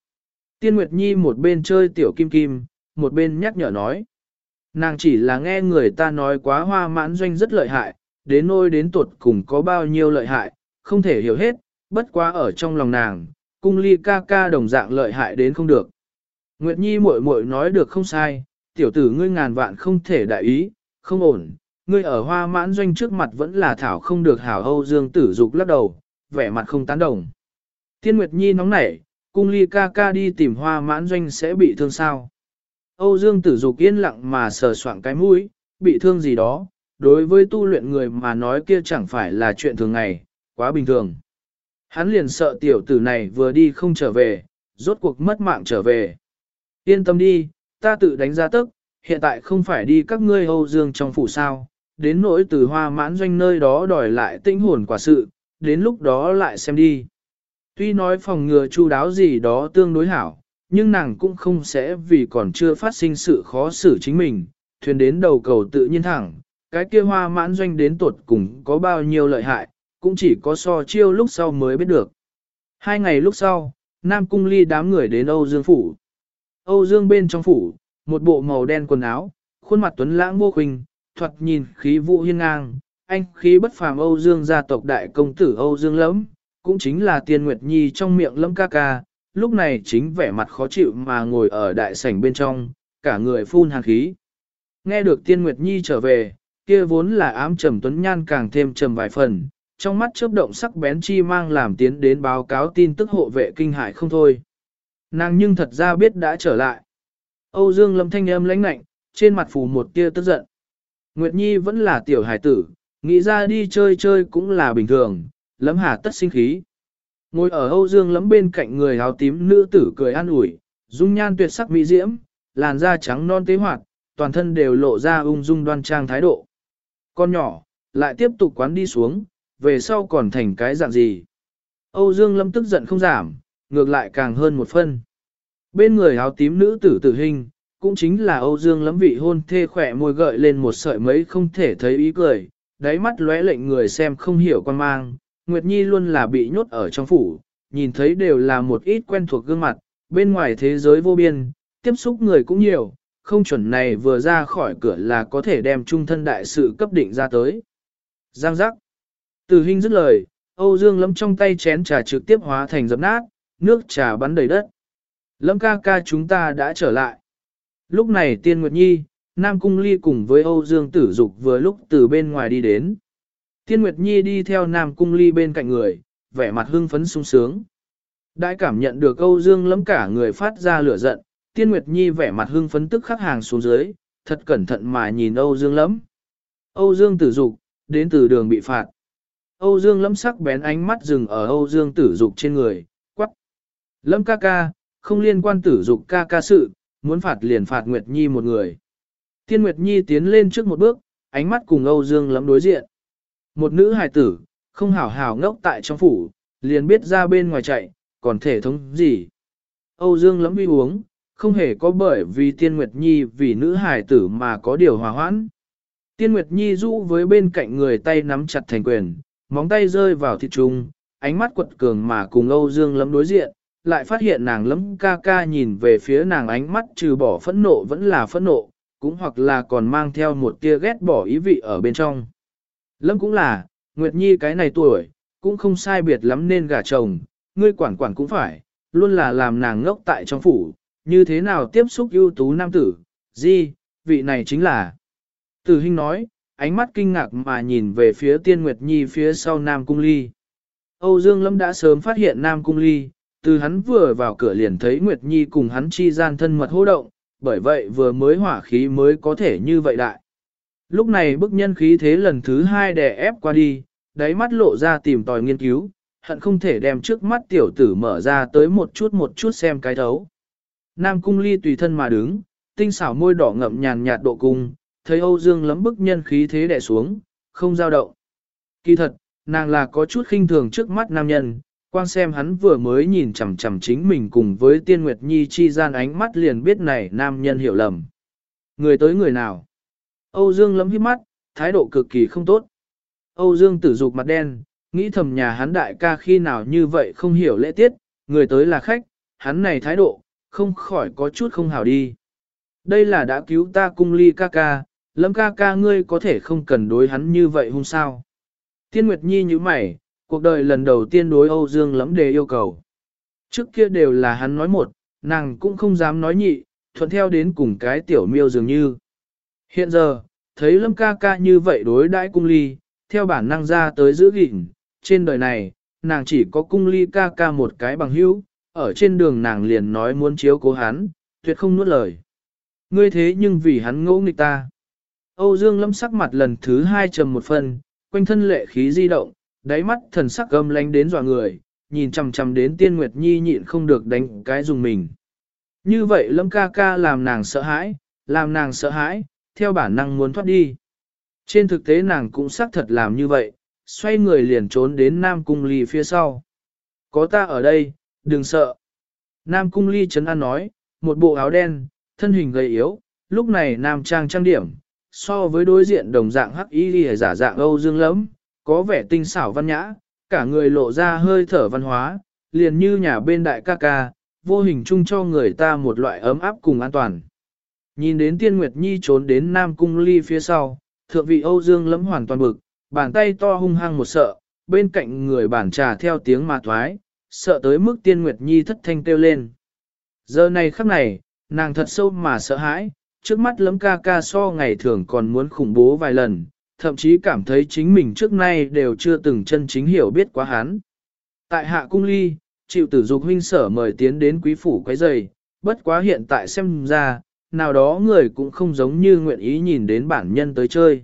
Tiên Nguyệt Nhi một bên chơi tiểu kim kim, một bên nhắc nhở nói. Nàng chỉ là nghe người ta nói quá hoa mãn doanh rất lợi hại, đến nôi đến tuột cùng có bao nhiêu lợi hại, không thể hiểu hết, bất quá ở trong lòng nàng, cung ly ca ca đồng dạng lợi hại đến không được. Nguyệt Nhi muội muội nói được không sai, tiểu tử ngươi ngàn vạn không thể đại ý, không ổn, ngươi ở hoa mãn doanh trước mặt vẫn là thảo không được hảo Âu Dương tử dục lắc đầu, vẻ mặt không tán đồng. Tiên Nguyệt Nhi nóng nảy, cung ly ca ca đi tìm hoa mãn doanh sẽ bị thương sao. Âu Dương tử dục yên lặng mà sờ soạng cái mũi, bị thương gì đó, đối với tu luyện người mà nói kia chẳng phải là chuyện thường ngày, quá bình thường. Hắn liền sợ tiểu tử này vừa đi không trở về, rốt cuộc mất mạng trở về. Yên tâm đi, ta tự đánh giá tức, hiện tại không phải đi các ngươi Âu Dương trong phủ sao, đến nỗi từ hoa mãn doanh nơi đó đòi lại tinh hồn quả sự, đến lúc đó lại xem đi. Tuy nói phòng ngừa chu đáo gì đó tương đối hảo, nhưng nàng cũng không sẽ vì còn chưa phát sinh sự khó xử chính mình, thuyền đến đầu cầu tự nhiên thẳng, cái kia hoa mãn doanh đến tuột cùng có bao nhiêu lợi hại, cũng chỉ có so chiêu lúc sau mới biết được. Hai ngày lúc sau, Nam Cung Ly đám người đến Âu Dương Phủ. Âu Dương bên trong phủ, một bộ màu đen quần áo, khuôn mặt tuấn lãng vô khinh, thuật nhìn khí vụ hiên ngang, anh khí bất phàm Âu Dương gia tộc đại công tử Âu Dương Lẫm, cũng chính là Tiên Nguyệt Nhi trong miệng Lâm ca ca, lúc này chính vẻ mặt khó chịu mà ngồi ở đại sảnh bên trong, cả người phun hàn khí. Nghe được Tiên Nguyệt Nhi trở về, kia vốn là ám trầm tuấn nhan càng thêm trầm vài phần, trong mắt chớp động sắc bén chi mang làm tiến đến báo cáo tin tức hộ vệ kinh hải không thôi. Nàng nhưng thật ra biết đã trở lại. Âu Dương Lâm thanh âm lãnh lạnh, trên mặt phủ một tia tức giận. Nguyệt Nhi vẫn là tiểu hải tử, nghĩ ra đi chơi chơi cũng là bình thường, lấm hà tất sinh khí. Ngồi ở Âu Dương lấm bên cạnh người áo tím nữ tử cười an ủi, dung nhan tuyệt sắc mỹ diễm, làn da trắng non tế hoạt, toàn thân đều lộ ra ung dung đoan trang thái độ. Con nhỏ, lại tiếp tục quán đi xuống, về sau còn thành cái dạng gì. Âu Dương Lâm tức giận không giảm, ngược lại càng hơn một phân. Bên người áo tím nữ tử tử hình, cũng chính là Âu Dương Lâm vị hôn thê khỏe môi gợi lên một sợi mấy không thể thấy ý cười, đáy mắt lóe lệnh người xem không hiểu quan mang. Nguyệt Nhi luôn là bị nhốt ở trong phủ, nhìn thấy đều là một ít quen thuộc gương mặt, bên ngoài thế giới vô biên, tiếp xúc người cũng nhiều, không chuẩn này vừa ra khỏi cửa là có thể đem trung thân đại sự cấp định ra tới. Giang giác. Từ hình dứt lời, Âu Dương lấm trong tay chén trà trực tiếp hóa thành dập nát, nước trà bắn đầy đất. Lâm ca ca chúng ta đã trở lại. Lúc này Tiên Nguyệt Nhi, Nam Cung Ly cùng với Âu Dương Tử Dục vừa lúc từ bên ngoài đi đến. Tiên Nguyệt Nhi đi theo Nam Cung Ly bên cạnh người, vẻ mặt hưng phấn sung sướng. Đại cảm nhận được Âu Dương lấm cả người phát ra lửa giận, Tiên Nguyệt Nhi vẻ mặt hưng phấn tức khắc hàng xuống dưới, thật cẩn thận mà nhìn Âu Dương lấm. Âu Dương Tử Dục, đến từ đường bị phạt. Âu Dương lấm sắc bén ánh mắt dừng ở Âu Dương tử dục trên người, quắc. Lâm ca ca, không liên quan tử dục ca ca sự, muốn phạt liền phạt Nguyệt Nhi một người. Tiên Nguyệt Nhi tiến lên trước một bước, ánh mắt cùng Âu Dương lấm đối diện. Một nữ hài tử, không hảo hảo ngốc tại trong phủ, liền biết ra bên ngoài chạy, còn thể thống gì. Âu Dương lâm uy uống, không hề có bởi vì Tiên Nguyệt Nhi vì nữ hài tử mà có điều hòa hoãn. Tiên Nguyệt Nhi rũ với bên cạnh người tay nắm chặt thành quyền, móng tay rơi vào thịt trùng, ánh mắt quật cường mà cùng Âu Dương lấm đối diện, lại phát hiện nàng lấm ca ca nhìn về phía nàng ánh mắt trừ bỏ phẫn nộ vẫn là phẫn nộ, cũng hoặc là còn mang theo một tia ghét bỏ ý vị ở bên trong. Lâm cũng là, Nguyệt Nhi cái này tuổi, cũng không sai biệt lắm nên gả chồng, ngươi quản quản cũng phải, luôn là làm nàng ngốc tại trong phủ, như thế nào tiếp xúc ưu tú nam tử, gì, vị này chính là. Tử Hinh nói, ánh mắt kinh ngạc mà nhìn về phía Tiên Nguyệt Nhi phía sau Nam Cung Ly. Âu Dương Lâm đã sớm phát hiện Nam Cung Ly, từ hắn vừa vào cửa liền thấy Nguyệt Nhi cùng hắn chi gian thân mật hô động, bởi vậy vừa mới hỏa khí mới có thể như vậy đại. Lúc này bức nhân khí thế lần thứ hai đè ép qua đi, đáy mắt lộ ra tìm tòi nghiên cứu, hận không thể đem trước mắt tiểu tử mở ra tới một chút một chút xem cái thấu. Nam Cung Ly tùy thân mà đứng, tinh xảo môi đỏ ngậm nhàn nhạt độ cung, thấy Âu Dương lấm bức nhân khí thế đè xuống, không dao động. Kỳ thật, nàng là có chút khinh thường trước mắt nam nhân, quan xem hắn vừa mới nhìn chằm chằm chính mình cùng với Tiên Nguyệt Nhi chi gian ánh mắt liền biết này nam nhân hiểu lầm. Người tới người nào? Âu Dương lấm hít mắt, thái độ cực kỳ không tốt. Âu Dương tử dục mặt đen, nghĩ thầm nhà hắn đại ca khi nào như vậy không hiểu lễ tiết, người tới là khách, hắn này thái độ, không khỏi có chút không hảo đi. Đây là đã cứu ta cung ly ca ca, lâm ca ca ngươi có thể không cần đối hắn như vậy hôm sao. Tiên Nguyệt Nhi như mày, cuộc đời lần đầu tiên đối Âu Dương lắm đề yêu cầu. Trước kia đều là hắn nói một, nàng cũng không dám nói nhị, thuận theo đến cùng cái tiểu miêu dường như. Hiện giờ, thấy lâm ca ca như vậy đối đãi cung ly, theo bản năng ra tới giữ gìn, trên đời này, nàng chỉ có cung ly ca ca một cái bằng hữu, ở trên đường nàng liền nói muốn chiếu cố hắn, tuyệt không nuốt lời. Ngươi thế nhưng vì hắn ngỗ nghịch ta. Âu Dương lâm sắc mặt lần thứ hai trầm một phần, quanh thân lệ khí di động, đáy mắt thần sắc gâm lánh đến dọa người, nhìn chằm chằm đến tiên nguyệt nhi nhịn không được đánh cái dùng mình. Như vậy lâm ca ca làm nàng sợ hãi, làm nàng sợ hãi, theo bản năng muốn thoát đi. Trên thực tế nàng cũng xác thật làm như vậy, xoay người liền trốn đến Nam Cung Ly phía sau. Có ta ở đây, đừng sợ. Nam Cung Ly chấn an nói, một bộ áo đen, thân hình gầy yếu, lúc này Nam Trang trang điểm, so với đối diện đồng dạng hắc y giả dạng Âu Dương lắm, có vẻ tinh xảo văn nhã, cả người lộ ra hơi thở văn hóa, liền như nhà bên đại ca ca, vô hình chung cho người ta một loại ấm áp cùng an toàn. Nhìn đến Tiên Nguyệt Nhi trốn đến Nam Cung Ly phía sau, thượng vị Âu Dương lẫm hoàn toàn bực, bàn tay to hung hăng một sợ, bên cạnh người bản trà theo tiếng mà thoái, sợ tới mức Tiên Nguyệt Nhi thất thanh kêu lên. Giờ này khắc này, nàng thật sâu mà sợ hãi, trước mắt lấm ca ca so ngày thường còn muốn khủng bố vài lần, thậm chí cảm thấy chính mình trước nay đều chưa từng chân chính hiểu biết quá hắn. Tại hạ cung ly, chịu tử dục huynh sở mời tiến đến quý phủ quấy rầy, bất quá hiện tại xem ra, nào đó người cũng không giống như nguyện ý nhìn đến bản nhân tới chơi.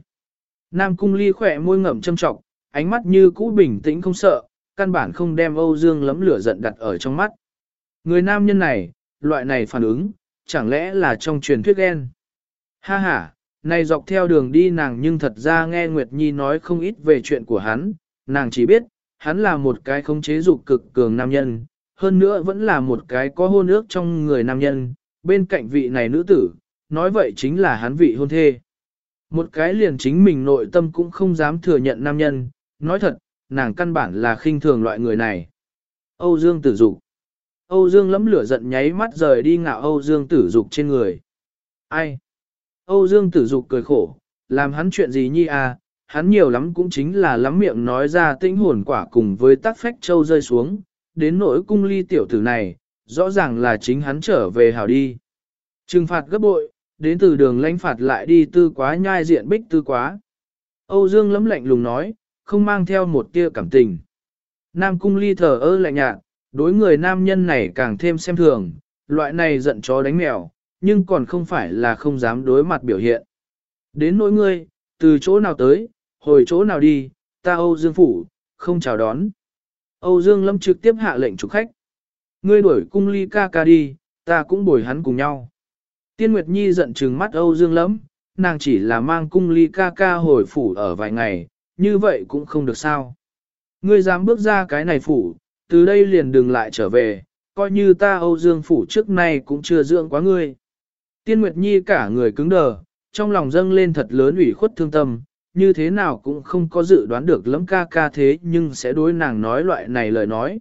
Nam cung ly khỏe môi ngậm châm trọng, ánh mắt như cũ bình tĩnh không sợ, căn bản không đem Âu Dương lấm lửa giận đặt ở trong mắt. Người nam nhân này, loại này phản ứng, chẳng lẽ là trong truyền thuyết ghen. Ha ha, này dọc theo đường đi nàng nhưng thật ra nghe Nguyệt Nhi nói không ít về chuyện của hắn, nàng chỉ biết, hắn là một cái không chế dục cực cường nam nhân, hơn nữa vẫn là một cái có hôn ước trong người nam nhân, bên cạnh vị này nữ tử, nói vậy chính là hắn vị hôn thê. Một cái liền chính mình nội tâm cũng không dám thừa nhận nam nhân, nói thật, nàng căn bản là khinh thường loại người này. Âu Dương tử dục Âu Dương lấm lửa giận nháy mắt rời đi ngạo Âu Dương tử dục trên người. Ai? Âu Dương tử dục cười khổ, làm hắn chuyện gì nhi à, hắn nhiều lắm cũng chính là lắm miệng nói ra tinh hồn quả cùng với tác phách châu rơi xuống, đến nỗi cung ly tiểu tử này, rõ ràng là chính hắn trở về hảo đi. Trừng phạt gấp bội, đến từ đường lãnh phạt lại đi tư quá nhai diện bích tư quá. Âu Dương lấm lạnh lùng nói, không mang theo một tia cảm tình. Nam cung ly thờ ơ lạnh nhạt, đối người nam nhân này càng thêm xem thường, loại này giận chó đánh mèo, nhưng còn không phải là không dám đối mặt biểu hiện. Đến nỗi ngươi, từ chỗ nào tới, hồi chỗ nào đi, ta Âu Dương Phủ, không chào đón. Âu Dương Lâm trực tiếp hạ lệnh chủ khách. Ngươi đuổi cung ly ca ca đi, ta cũng bồi hắn cùng nhau. Tiên Nguyệt Nhi giận trừng mắt Âu Dương lắm, nàng chỉ là mang cung ly ca ca hồi phủ ở vài ngày, như vậy cũng không được sao. Ngươi dám bước ra cái này phủ, từ đây liền đừng lại trở về, coi như ta Âu Dương phủ trước nay cũng chưa dưỡng quá ngươi. Tiên Nguyệt Nhi cả người cứng đờ, trong lòng dâng lên thật lớn ủy khuất thương tâm, như thế nào cũng không có dự đoán được lắm ca ca thế nhưng sẽ đối nàng nói loại này lời nói.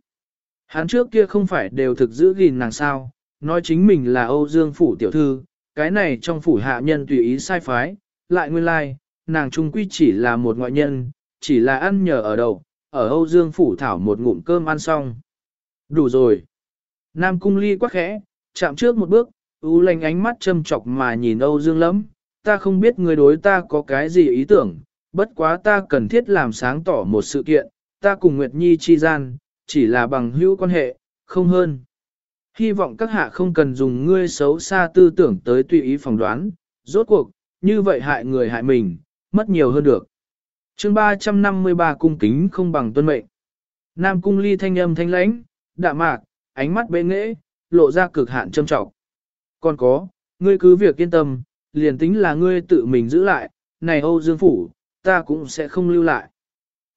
Hắn trước kia không phải đều thực giữ gìn nàng sao, nói chính mình là Âu Dương Phủ tiểu thư, cái này trong phủ hạ nhân tùy ý sai phái, lại nguyên lai, like, nàng trung quy chỉ là một ngoại nhân, chỉ là ăn nhờ ở đầu, ở Âu Dương Phủ thảo một ngụm cơm ăn xong. Đủ rồi. Nam cung ly quá khẽ, chạm trước một bước, u lành ánh mắt châm chọc mà nhìn Âu Dương lắm, ta không biết người đối ta có cái gì ý tưởng, bất quá ta cần thiết làm sáng tỏ một sự kiện, ta cùng Nguyệt Nhi chi gian, chỉ là bằng hữu quan hệ, không hơn. Hy vọng các hạ không cần dùng ngươi xấu xa tư tưởng tới tùy ý phỏng đoán, rốt cuộc, như vậy hại người hại mình, mất nhiều hơn được. chương 353 cung kính không bằng tuân mệnh. Nam cung ly thanh âm thanh lãnh, đạm mạc, ánh mắt bệ nghệ, lộ ra cực hạn châm trọng. Còn có, ngươi cứ việc yên tâm, liền tính là ngươi tự mình giữ lại, này Âu Dương Phủ, ta cũng sẽ không lưu lại.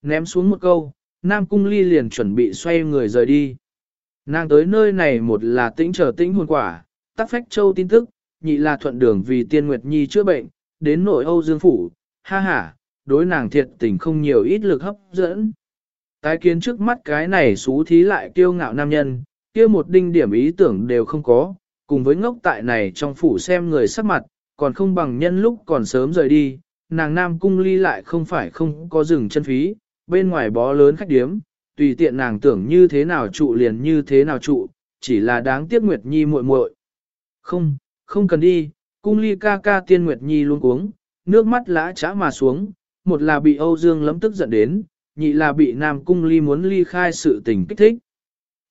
Ném xuống một câu, Nam Cung Ly liền chuẩn bị xoay người rời đi. Nàng tới nơi này một là tĩnh chờ tĩnh hồn quả, tắc phách châu tin tức, nhị là thuận đường vì tiên Nguyệt Nhi chữa bệnh, đến nội Âu Dương Phủ, ha ha, đối nàng thiệt tình không nhiều ít lực hấp dẫn. Tái kiến trước mắt cái này xú thí lại kiêu ngạo nam nhân, kia một đinh điểm ý tưởng đều không có, cùng với ngốc tại này trong phủ xem người sắc mặt, còn không bằng nhân lúc còn sớm rời đi, nàng nam cung ly lại không phải không có rừng chân phí, bên ngoài bó lớn khách điếm, tùy tiện nàng tưởng như thế nào trụ liền như thế nào trụ, chỉ là đáng tiếc Nguyệt Nhi muội muội. Không, không cần đi, cung ly ca ca tiên Nguyệt Nhi luôn uống, nước mắt lã chã mà xuống, một là bị Âu Dương lấm tức giận đến, nhị là bị Nam Cung Ly muốn ly khai sự tình kích thích.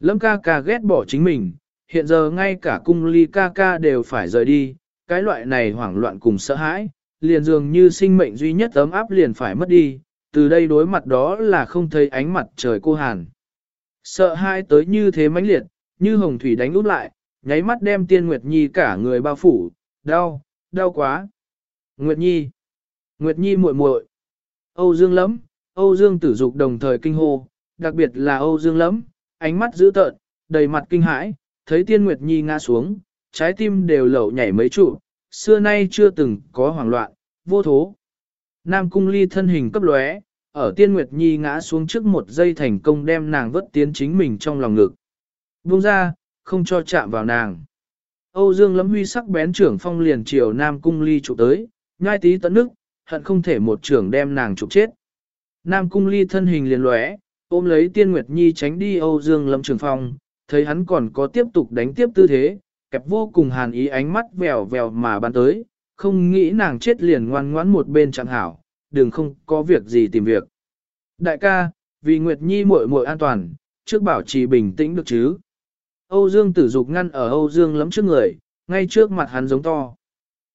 Lâm ca ca ghét bỏ chính mình, hiện giờ ngay cả Cung Ly ca ca đều phải rời đi, cái loại này hoảng loạn cùng sợ hãi, liền dường như sinh mệnh duy nhất ấm áp liền phải mất đi, từ đây đối mặt đó là không thấy ánh mặt trời cô hàn. Sợ hãi tới như thế mãnh liệt, như hồng thủy đánh út lại, nháy mắt đem tiên Nguyệt Nhi cả người bao phủ, đau, đau quá. Nguyệt Nhi, Nguyệt Nhi muội muội, Âu Dương lắm, Âu Dương tử dục đồng thời kinh hô, đặc biệt là Âu Dương lắm, ánh mắt dữ tợn, đầy mặt kinh hãi, thấy tiên Nguyệt Nhi ngã xuống, trái tim đều lẩu nhảy mấy trụ, xưa nay chưa từng có hoảng loạn, vô thố. Nam cung ly thân hình cấp lóe, ở Tiên Nguyệt Nhi ngã xuống trước một giây thành công đem nàng vớt tiến chính mình trong lòng ngực. Buông ra, không cho chạm vào nàng. Âu Dương lấm huy sắc bén trưởng phong liền chiều Nam Cung Ly trụ tới, nhai tí tận nước, hận không thể một trưởng đem nàng trục chết. Nam Cung Ly thân hình liền lóe, ôm lấy Tiên Nguyệt Nhi tránh đi Âu Dương lâm trưởng phong, thấy hắn còn có tiếp tục đánh tiếp tư thế, kẹp vô cùng hàn ý ánh mắt vèo vèo mà bắn tới, không nghĩ nàng chết liền ngoan ngoãn một bên chẳng hảo, đừng không có việc gì tìm việc. Đại ca, vì Nguyệt Nhi muội muội an toàn, trước bảo trì bình tĩnh được chứ. Âu Dương tử dục ngăn ở Âu Dương lắm trước người, ngay trước mặt hắn giống to.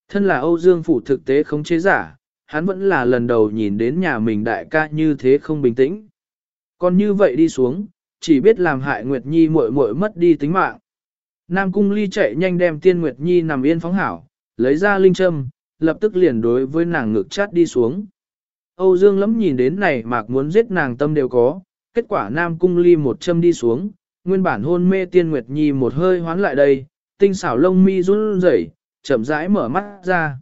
Thân là Âu Dương phủ thực tế không chế giả, hắn vẫn là lần đầu nhìn đến nhà mình đại ca như thế không bình tĩnh. Còn như vậy đi xuống, chỉ biết làm hại Nguyệt Nhi muội muội mất đi tính mạng. Nam Cung Ly chạy nhanh đem Tiên Nguyệt Nhi nằm yên phóng hảo, lấy ra linh châm, lập tức liền đối với nàng ngực chát đi xuống. Âu Dương lắm nhìn đến này mạc muốn giết nàng tâm đều có, kết quả Nam Cung Ly một châm đi xuống, nguyên bản hôn mê Tiên Nguyệt Nhi một hơi hoán lại đây, tinh xảo lông mi run rẩy, chậm rãi mở mắt ra.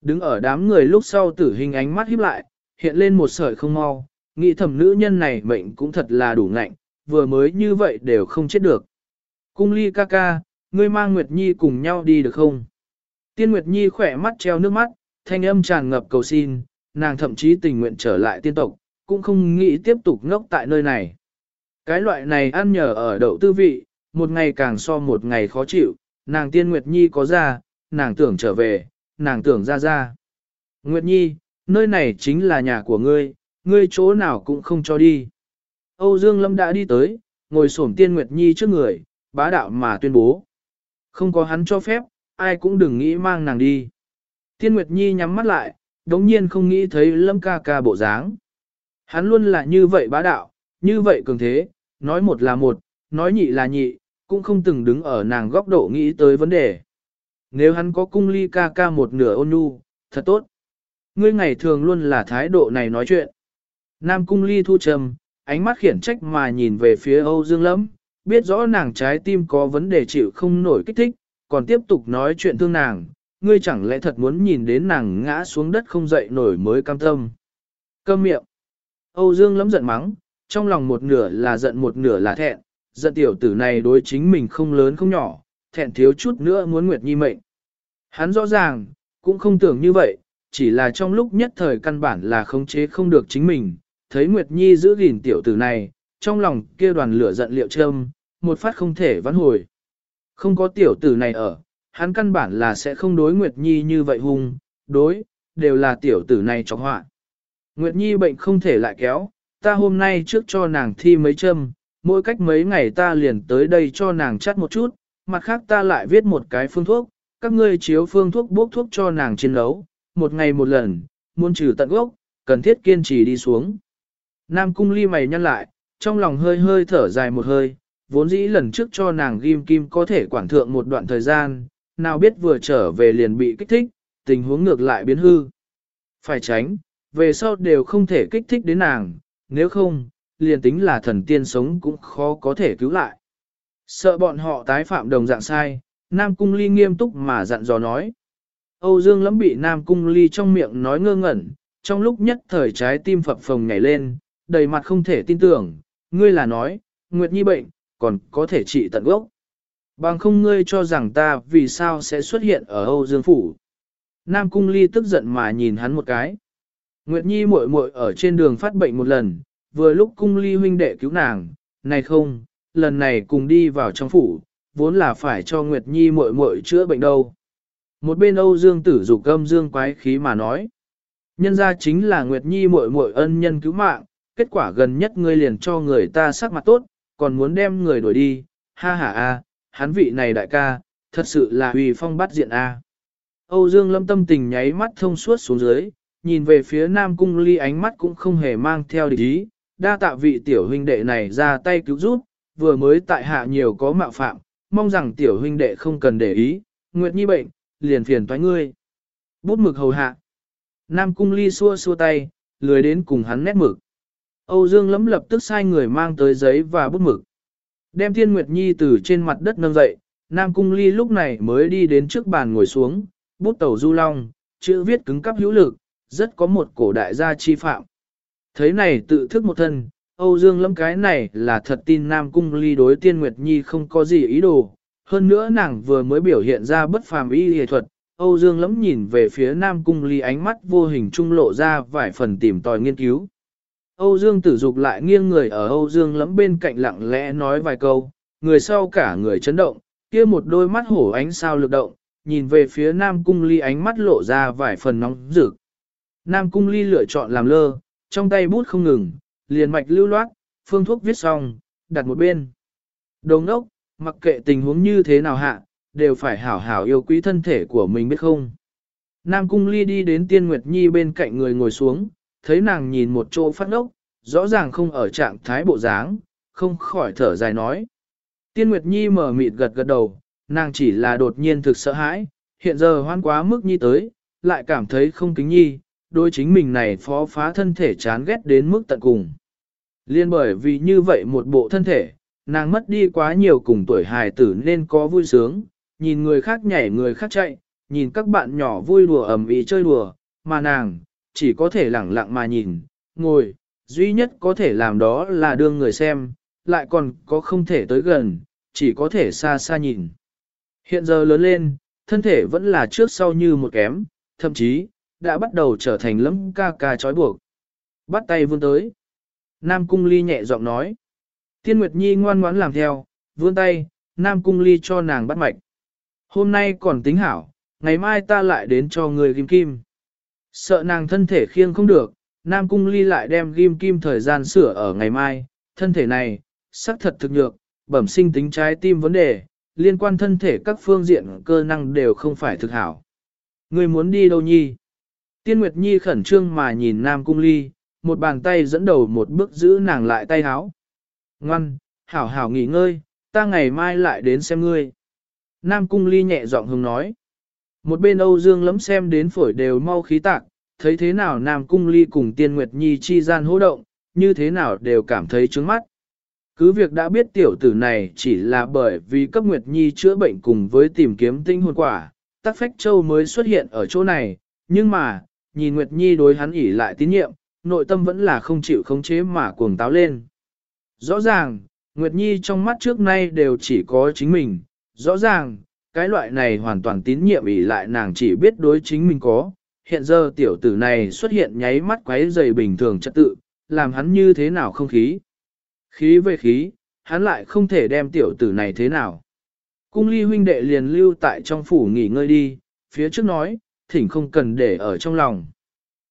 Đứng ở đám người lúc sau tử hình ánh mắt híp lại, hiện lên một sợi không mau, nghĩ thầm nữ nhân này mệnh cũng thật là đủ ngạnh, vừa mới như vậy đều không chết được. Cung ly ca ca, ngươi mang Nguyệt Nhi cùng nhau đi được không? Tiên Nguyệt Nhi khỏe mắt treo nước mắt, thanh âm tràn ngập cầu xin, nàng thậm chí tình nguyện trở lại tiên tộc, cũng không nghĩ tiếp tục ngốc tại nơi này. Cái loại này ăn nhờ ở đậu tư vị, một ngày càng so một ngày khó chịu, nàng tiên Nguyệt Nhi có ra, nàng tưởng trở về, nàng tưởng ra ra. Nguyệt Nhi, nơi này chính là nhà của ngươi, ngươi chỗ nào cũng không cho đi. Âu Dương Lâm đã đi tới, ngồi xổm tiên Nguyệt Nhi trước người, bá đạo mà tuyên bố. Không có hắn cho phép, ai cũng đừng nghĩ mang nàng đi. Tiên Nguyệt Nhi nhắm mắt lại, đống nhiên không nghĩ thấy Lâm ca ca bộ dáng. Hắn luôn là như vậy bá đạo, như vậy cường thế, nói một là một, nói nhị là nhị, cũng không từng đứng ở nàng góc độ nghĩ tới vấn đề. Nếu hắn có cung ly ca ca một nửa ôn nhu, thật tốt. Ngươi ngày thường luôn là thái độ này nói chuyện. Nam cung ly thu trầm, ánh mắt khiển trách mà nhìn về phía Âu Dương Lâm, biết rõ nàng trái tim có vấn đề chịu không nổi kích thích, còn tiếp tục nói chuyện thương nàng, ngươi chẳng lẽ thật muốn nhìn đến nàng ngã xuống đất không dậy nổi mới cam tâm. Câm miệng. Âu Dương lắm giận mắng, trong lòng một nửa là giận một nửa là thẹn, giận tiểu tử này đối chính mình không lớn không nhỏ, thẹn thiếu chút nữa muốn Nguyệt Nhi mệnh. Hắn rõ ràng, cũng không tưởng như vậy, chỉ là trong lúc nhất thời căn bản là khống chế không được chính mình, thấy Nguyệt Nhi giữ gìn tiểu tử này, trong lòng kia đoàn lửa giận liệu châm, một phát không thể vãn hồi. Không có tiểu tử này ở, hắn căn bản là sẽ không đối Nguyệt Nhi như vậy hung, đối, đều là tiểu tử này cho họa. Nguyệt Nhi bệnh không thể lại kéo, ta hôm nay trước cho nàng thi mấy châm, mỗi cách mấy ngày ta liền tới đây cho nàng chắt một chút, mặt khác ta lại viết một cái phương thuốc, các ngươi chiếu phương thuốc bốc thuốc cho nàng chiến đấu, một ngày một lần, muốn trừ tận gốc, cần thiết kiên trì đi xuống. Nam cung ly mày nhăn lại, trong lòng hơi hơi thở dài một hơi, vốn dĩ lần trước cho nàng ghim kim có thể quản thượng một đoạn thời gian, nào biết vừa trở về liền bị kích thích, tình huống ngược lại biến hư. Phải tránh, về sau đều không thể kích thích đến nàng, nếu không, liền tính là thần tiên sống cũng khó có thể cứu lại. Sợ bọn họ tái phạm đồng dạng sai, Nam Cung Ly nghiêm túc mà dặn dò nói. Âu Dương lắm bị Nam Cung Ly trong miệng nói ngơ ngẩn, trong lúc nhất thời trái tim phập phồng nhảy lên, đầy mặt không thể tin tưởng, ngươi là nói, Nguyệt Nhi bệnh, còn có thể trị tận gốc. Bằng không ngươi cho rằng ta vì sao sẽ xuất hiện ở Âu Dương Phủ. Nam Cung Ly tức giận mà nhìn hắn một cái. Nguyệt Nhi muội muội ở trên đường phát bệnh một lần, vừa lúc Cung Ly huynh đệ cứu nàng, này không, lần này cùng đi vào trong phủ, vốn là phải cho Nguyệt Nhi muội muội chữa bệnh đâu. Một bên Âu Dương Tử dục âm dương quái khí mà nói. Nhân ra chính là Nguyệt Nhi muội muội ân nhân cứu mạng, kết quả gần nhất ngươi liền cho người ta sắc mặt tốt, còn muốn đem người đuổi đi, ha ha a, hắn vị này đại ca, thật sự là uy phong bắt diện a. Âu Dương Lâm tâm tình nháy mắt thông suốt xuống dưới, nhìn về phía Nam Cung Ly ánh mắt cũng không hề mang theo địch ý, đa tạ vị tiểu huynh đệ này ra tay cứu giúp, vừa mới tại hạ nhiều có mạo phạm, mong rằng tiểu huynh đệ không cần để ý, Nguyệt Nhi bệnh, liền phiền toái ngươi. Bút mực hầu hạ. Nam Cung Ly xua xua tay, lười đến cùng hắn nét mực. Âu Dương lấm lập tức sai người mang tới giấy và bút mực. Đem Thiên Nguyệt Nhi từ trên mặt đất nâng dậy, Nam Cung Ly lúc này mới đi đến trước bàn ngồi xuống, bút tẩu du long, chữ viết cứng cắp hữu lực, rất có một cổ đại gia chi phạm. Thấy này tự thức một thân, Âu Dương Lẫm cái này là thật tin Nam Cung ly đối tiên Nguyệt Nhi không có gì ý đồ. Hơn nữa nàng vừa mới biểu hiện ra bất phàm y y thuật, Âu Dương Lẫm nhìn về phía Nam Cung ly ánh mắt vô hình trung lộ ra vài phần tìm tòi nghiên cứu. Âu Dương tử dục lại nghiêng người ở Âu Dương lẫm bên cạnh lặng lẽ nói vài câu, người sau cả người chấn động, kia một đôi mắt hổ ánh sao lực động, nhìn về phía Nam Cung ly ánh mắt lộ ra vài phần nóng rực. Nam Cung ly lựa chọn làm lơ, trong tay bút không ngừng, liền mạch lưu loát, phương thuốc viết xong, đặt một bên. Đồng đốc, mặc kệ tình huống như thế nào hạ, đều phải hảo hảo yêu quý thân thể của mình biết không. Nam Cung Ly đi đến Tiên Nguyệt Nhi bên cạnh người ngồi xuống, thấy nàng nhìn một chỗ phát ốc, rõ ràng không ở trạng thái bộ dáng, không khỏi thở dài nói. Tiên Nguyệt Nhi mở mịt gật gật đầu, nàng chỉ là đột nhiên thực sợ hãi, hiện giờ hoan quá mức Nhi tới, lại cảm thấy không kính Nhi, đôi chính mình này phó phá thân thể chán ghét đến mức tận cùng. Liên bởi vì như vậy một bộ thân thể, nàng mất đi quá nhiều cùng tuổi hài tử nên có vui sướng, nhìn người khác nhảy người khác chạy, nhìn các bạn nhỏ vui đùa ầm ĩ chơi đùa, mà nàng, chỉ có thể lẳng lặng mà nhìn, ngồi, duy nhất có thể làm đó là đương người xem, lại còn có không thể tới gần, chỉ có thể xa xa nhìn. Hiện giờ lớn lên, thân thể vẫn là trước sau như một kém, thậm chí, đã bắt đầu trở thành lấm ca ca trói buộc. Bắt tay vươn tới. Nam Cung Ly nhẹ giọng nói. Tiên Nguyệt Nhi ngoan ngoãn làm theo, vươn tay, Nam Cung Ly cho nàng bắt mạch. Hôm nay còn tính hảo, ngày mai ta lại đến cho người kim kim. Sợ nàng thân thể khiêng không được, Nam Cung Ly lại đem ghim kim thời gian sửa ở ngày mai, thân thể này, sắc thật thực nhược, bẩm sinh tính trái tim vấn đề, liên quan thân thể các phương diện cơ năng đều không phải thực hảo. Người muốn đi đâu nhi? Tiên Nguyệt Nhi khẩn trương mà nhìn Nam Cung Ly, một bàn tay dẫn đầu một bước giữ nàng lại tay háo. Ngoan, hảo hảo nghỉ ngơi, ta ngày mai lại đến xem ngươi. Nam Cung Ly nhẹ giọng hứng nói. Một bên Âu Dương lấm xem đến phổi đều mau khí tạc, thấy thế nào Nam Cung Ly cùng Tiên Nguyệt Nhi chi gian hỗ động, như thế nào đều cảm thấy trướng mắt. Cứ việc đã biết tiểu tử này chỉ là bởi vì cấp Nguyệt Nhi chữa bệnh cùng với tìm kiếm tinh hồn quả, tắc phách châu mới xuất hiện ở chỗ này, nhưng mà, nhìn Nguyệt Nhi đối hắn ỉ lại tín nhiệm, nội tâm vẫn là không chịu khống chế mà cuồng táo lên. Rõ ràng, Nguyệt Nhi trong mắt trước nay đều chỉ có chính mình, rõ ràng, cái loại này hoàn toàn tín nhiệm ỷ lại nàng chỉ biết đối chính mình có. Hiện giờ tiểu tử này xuất hiện nháy mắt quấy dày bình thường trật tự, làm hắn như thế nào không khí. Khí về khí, hắn lại không thể đem tiểu tử này thế nào. Cung ly huynh đệ liền lưu tại trong phủ nghỉ ngơi đi, phía trước nói, thỉnh không cần để ở trong lòng.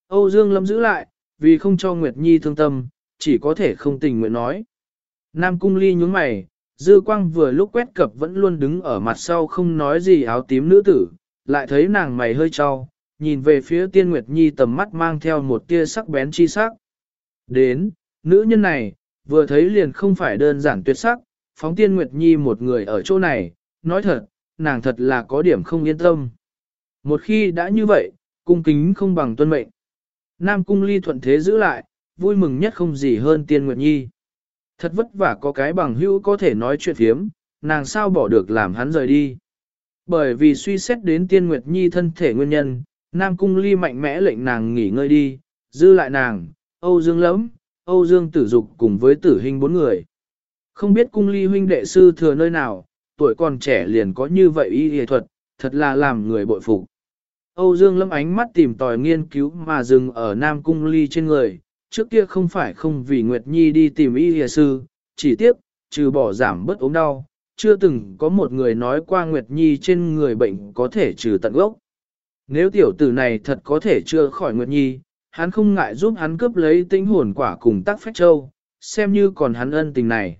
Âu Dương Lâm giữ lại, vì không cho Nguyệt Nhi thương tâm, chỉ có thể không tình nguyện nói. Nam Cung Ly nhúng mày, dư quang vừa lúc quét cập vẫn luôn đứng ở mặt sau không nói gì áo tím nữ tử, lại thấy nàng mày hơi trao, nhìn về phía Tiên Nguyệt Nhi tầm mắt mang theo một tia sắc bén chi sắc. Đến, nữ nhân này, vừa thấy liền không phải đơn giản tuyệt sắc, phóng Tiên Nguyệt Nhi một người ở chỗ này, nói thật, nàng thật là có điểm không yên tâm. Một khi đã như vậy, cung kính không bằng tuân mệnh. Nam cung ly thuận thế giữ lại, vui mừng nhất không gì hơn tiên nguyệt nhi. Thật vất vả có cái bằng hữu có thể nói chuyện thiếm, nàng sao bỏ được làm hắn rời đi. Bởi vì suy xét đến tiên nguyệt nhi thân thể nguyên nhân, Nam cung ly mạnh mẽ lệnh nàng nghỉ ngơi đi, dư lại nàng, Âu Dương lẫm, Âu Dương tử dục cùng với tử hình bốn người. Không biết cung ly huynh đệ sư thừa nơi nào, tuổi còn trẻ liền có như vậy y y thuật, thật là làm người bội phục. Âu Dương Lâm ánh mắt tìm tòi nghiên cứu mà dừng ở Nam Cung Ly trên người, trước kia không phải không vì Nguyệt Nhi đi tìm y y sư, chỉ tiếp, trừ bỏ giảm bớt ốm đau, chưa từng có một người nói qua Nguyệt Nhi trên người bệnh có thể trừ tận gốc. Nếu tiểu tử này thật có thể chữa khỏi Nguyệt Nhi, hắn không ngại giúp hắn cướp lấy tinh hồn quả cùng tắc phách châu, xem như còn hắn ân tình này.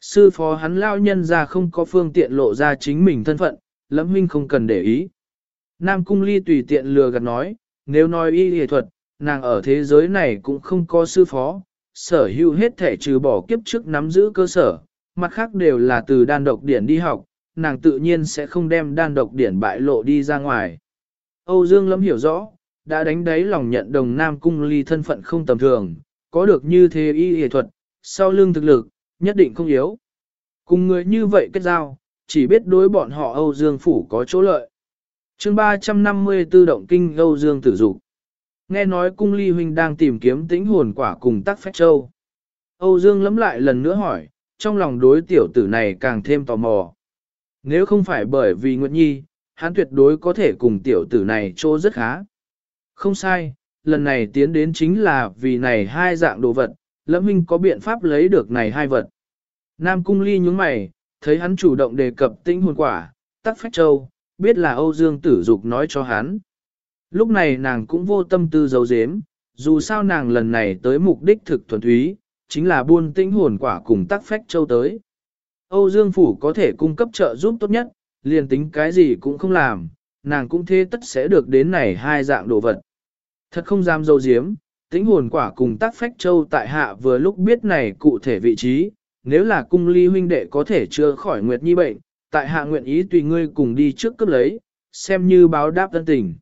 Sư phó hắn lao nhân ra không có phương tiện lộ ra chính mình thân phận, lẫm huynh không cần để ý. Nam Cung Ly tùy tiện lừa gạt nói, nếu nói y y thuật, nàng ở thế giới này cũng không có sư phó, sở hữu hết thể trừ bỏ kiếp trước nắm giữ cơ sở, mặt khác đều là từ đan độc điển đi học, nàng tự nhiên sẽ không đem đan độc điển bại lộ đi ra ngoài. Âu Dương Lâm hiểu rõ, đã đánh đáy lòng nhận đồng Nam Cung Ly thân phận không tầm thường, có được như thế y y thuật, sau lưng thực lực, nhất định không yếu. Cùng người như vậy kết giao, chỉ biết đối bọn họ Âu Dương Phủ có chỗ lợi chương 354 động kinh Âu Dương tử dục Nghe nói cung ly huynh đang tìm kiếm tĩnh hồn quả cùng tắc phách châu. Âu Dương lắm lại lần nữa hỏi, trong lòng đối tiểu tử này càng thêm tò mò. Nếu không phải bởi vì Nguyệt Nhi, hắn tuyệt đối có thể cùng tiểu tử này trô rất khá. Không sai, lần này tiến đến chính là vì này hai dạng đồ vật, Lâm Minh có biện pháp lấy được này hai vật. Nam Cung Ly nhướng mày, thấy hắn chủ động đề cập tinh hồn quả, tắc phách châu, biết là Âu Dương Tử Dục nói cho hắn. Lúc này nàng cũng vô tâm tư giấu giếm, dù sao nàng lần này tới mục đích thực thuần túy, chính là buôn tinh hồn quả cùng tắc phách châu tới. Âu Dương Phủ có thể cung cấp trợ giúp tốt nhất, liền tính cái gì cũng không làm, nàng cũng thế tất sẽ được đến này hai dạng đồ vật. Thật không dám dâu diếm, tĩnh hồn quả cùng tác phách châu tại hạ vừa lúc biết này cụ thể vị trí, nếu là cung ly huynh đệ có thể chưa khỏi nguyệt nhi bệnh, tại hạ nguyện ý tùy ngươi cùng đi trước cấp lấy, xem như báo đáp tân tình.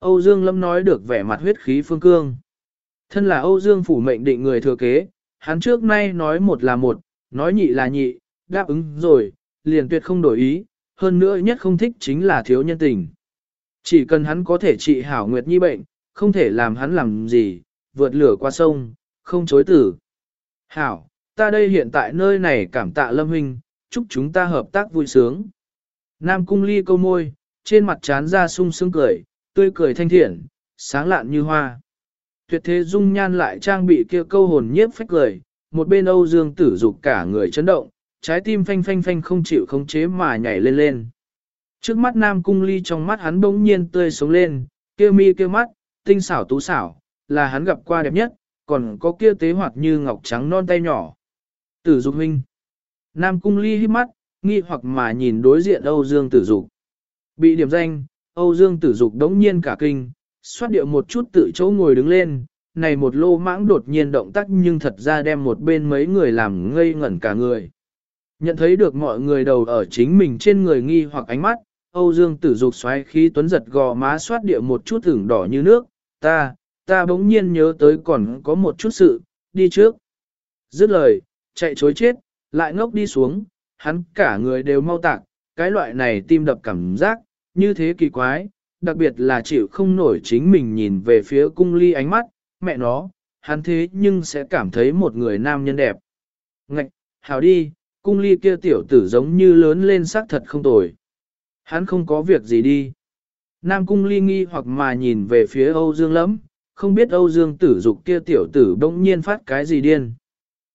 Âu Dương Lâm nói được vẻ mặt huyết khí phương cương. Thân là Âu Dương phủ mệnh định người thừa kế, hắn trước nay nói một là một, nói nhị là nhị, đáp ứng rồi, liền tuyệt không đổi ý, hơn nữa nhất không thích chính là thiếu nhân tình. Chỉ cần hắn có thể trị hảo Nguyệt Nhi bệnh, không thể làm hắn làm gì, vượt lửa qua sông, không chối tử. Hảo, ta đây hiện tại nơi này cảm tạ Lâm Huynh, chúc chúng ta hợp tác vui sướng. Nam Cung Ly câu môi, trên mặt chán ra sung sướng cười, tươi cười thanh thiện, sáng lạn như hoa. Tuyệt thế dung nhan lại trang bị kia câu hồn nhiếp phách cười, một bên Âu Dương tử dục cả người chấn động, trái tim phanh phanh phanh không chịu khống chế mà nhảy lên lên. Trước mắt Nam Cung Ly trong mắt hắn bỗng nhiên tươi sống lên, kia mi kia mắt, tinh xảo tú xảo, là hắn gặp qua đẹp nhất, còn có kia tế hoạt như ngọc trắng non tay nhỏ. Tử Dục huynh. Nam Cung Ly hít mắt, nghi hoặc mà nhìn đối diện Âu Dương Tử Dục. Bị điểm danh, Âu Dương Tử Dục đống nhiên cả kinh, xoát điệu một chút tự chỗ ngồi đứng lên, này một lô mãng đột nhiên động tác nhưng thật ra đem một bên mấy người làm ngây ngẩn cả người. Nhận thấy được mọi người đầu ở chính mình trên người nghi hoặc ánh mắt, Âu Dương tử dục xoáy khí tuấn giật gò má xoát địa một chút thửng đỏ như nước, ta, ta bỗng nhiên nhớ tới còn có một chút sự, đi trước. Dứt lời, chạy chối chết, lại ngốc đi xuống, hắn cả người đều mau tạc, cái loại này tim đập cảm giác, như thế kỳ quái, đặc biệt là chịu không nổi chính mình nhìn về phía cung ly ánh mắt, mẹ nó, hắn thế nhưng sẽ cảm thấy một người nam nhân đẹp. Ngạch, hào đi, cung ly kia tiểu tử giống như lớn lên sắc thật không tồi. Hắn không có việc gì đi. Nam cung ly nghi hoặc mà nhìn về phía Âu Dương lắm, không biết Âu Dương tử dục kia tiểu tử bỗng nhiên phát cái gì điên.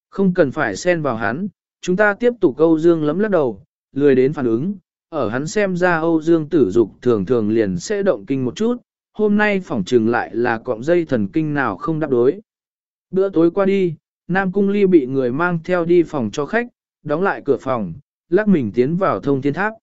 Không cần phải xen vào hắn, chúng ta tiếp tục Âu Dương lắm lắc đầu, lười đến phản ứng. Ở hắn xem ra Âu Dương tử dục thường thường liền sẽ động kinh một chút, hôm nay phỏng trừng lại là cọng dây thần kinh nào không đáp đối. Bữa tối qua đi, Nam Cung Ly bị người mang theo đi phòng cho khách, đóng lại cửa phòng, lắc mình tiến vào thông thiên tháp.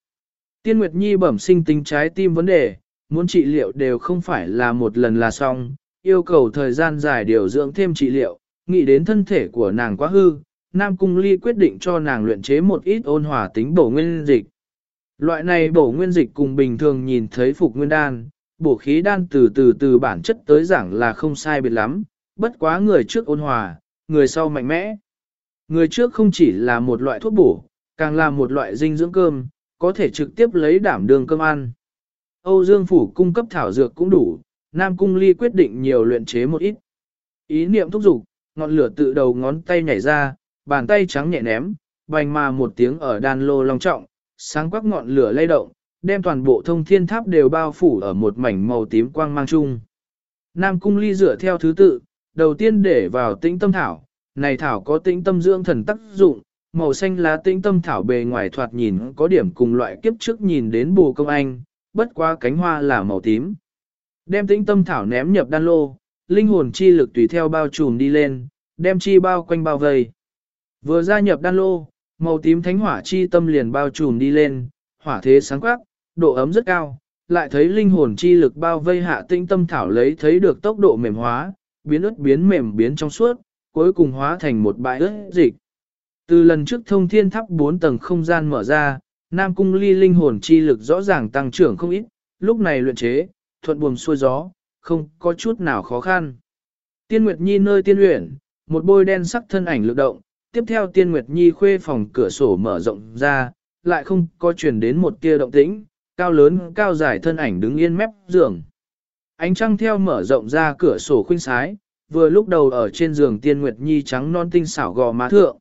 Tiên Nguyệt Nhi bẩm sinh tính trái tim vấn đề, muốn trị liệu đều không phải là một lần là xong, yêu cầu thời gian dài điều dưỡng thêm trị liệu, nghĩ đến thân thể của nàng quá hư, Nam Cung Ly quyết định cho nàng luyện chế một ít ôn hòa tính bổ nguyên dịch. Loại này bổ nguyên dịch cùng bình thường nhìn thấy phục nguyên đan, bổ khí đan từ từ từ bản chất tới giảng là không sai biệt lắm, bất quá người trước ôn hòa, người sau mạnh mẽ. Người trước không chỉ là một loại thuốc bổ, càng là một loại dinh dưỡng cơm, có thể trực tiếp lấy đảm đường cơm ăn. Âu Dương Phủ cung cấp thảo dược cũng đủ, Nam Cung Ly quyết định nhiều luyện chế một ít. Ý niệm thúc giục, ngọn lửa tự đầu ngón tay nhảy ra, bàn tay trắng nhẹ ném, bành mà một tiếng ở đan lô long trọng, sáng quắc ngọn lửa lay động, đem toàn bộ thông thiên tháp đều bao phủ ở một mảnh màu tím quang mang chung. Nam Cung Ly dựa theo thứ tự, đầu tiên để vào tĩnh tâm thảo, này thảo có tĩnh tâm dưỡng thần tác dụng, màu xanh lá tĩnh tâm thảo bề ngoài thoạt nhìn có điểm cùng loại kiếp trước nhìn đến bù công anh, bất quá cánh hoa là màu tím. Đem tĩnh tâm thảo ném nhập đan lô, linh hồn chi lực tùy theo bao trùm đi lên, đem chi bao quanh bao vây. Vừa gia nhập đan lô, màu tím thánh hỏa chi tâm liền bao trùm đi lên, hỏa thế sáng quắc, độ ấm rất cao, lại thấy linh hồn chi lực bao vây hạ tinh tâm thảo lấy thấy được tốc độ mềm hóa, biến ướt biến mềm biến trong suốt, cuối cùng hóa thành một bãi ướt dịch. Từ lần trước thông thiên tháp 4 tầng không gian mở ra, Nam Cung ly linh hồn chi lực rõ ràng tăng trưởng không ít, lúc này luyện chế, thuận buồm xuôi gió, không có chút nào khó khăn. Tiên Nguyệt Nhi nơi tiên luyện, một bôi đen sắc thân ảnh lực động, tiếp theo Tiên Nguyệt Nhi khuê phòng cửa sổ mở rộng ra, lại không có truyền đến một tia động tĩnh, cao lớn cao dài thân ảnh đứng yên mép giường. Ánh trăng theo mở rộng ra cửa sổ khuynh sái, vừa lúc đầu ở trên giường tiên nguyệt nhi trắng non tinh xảo gò má thượng.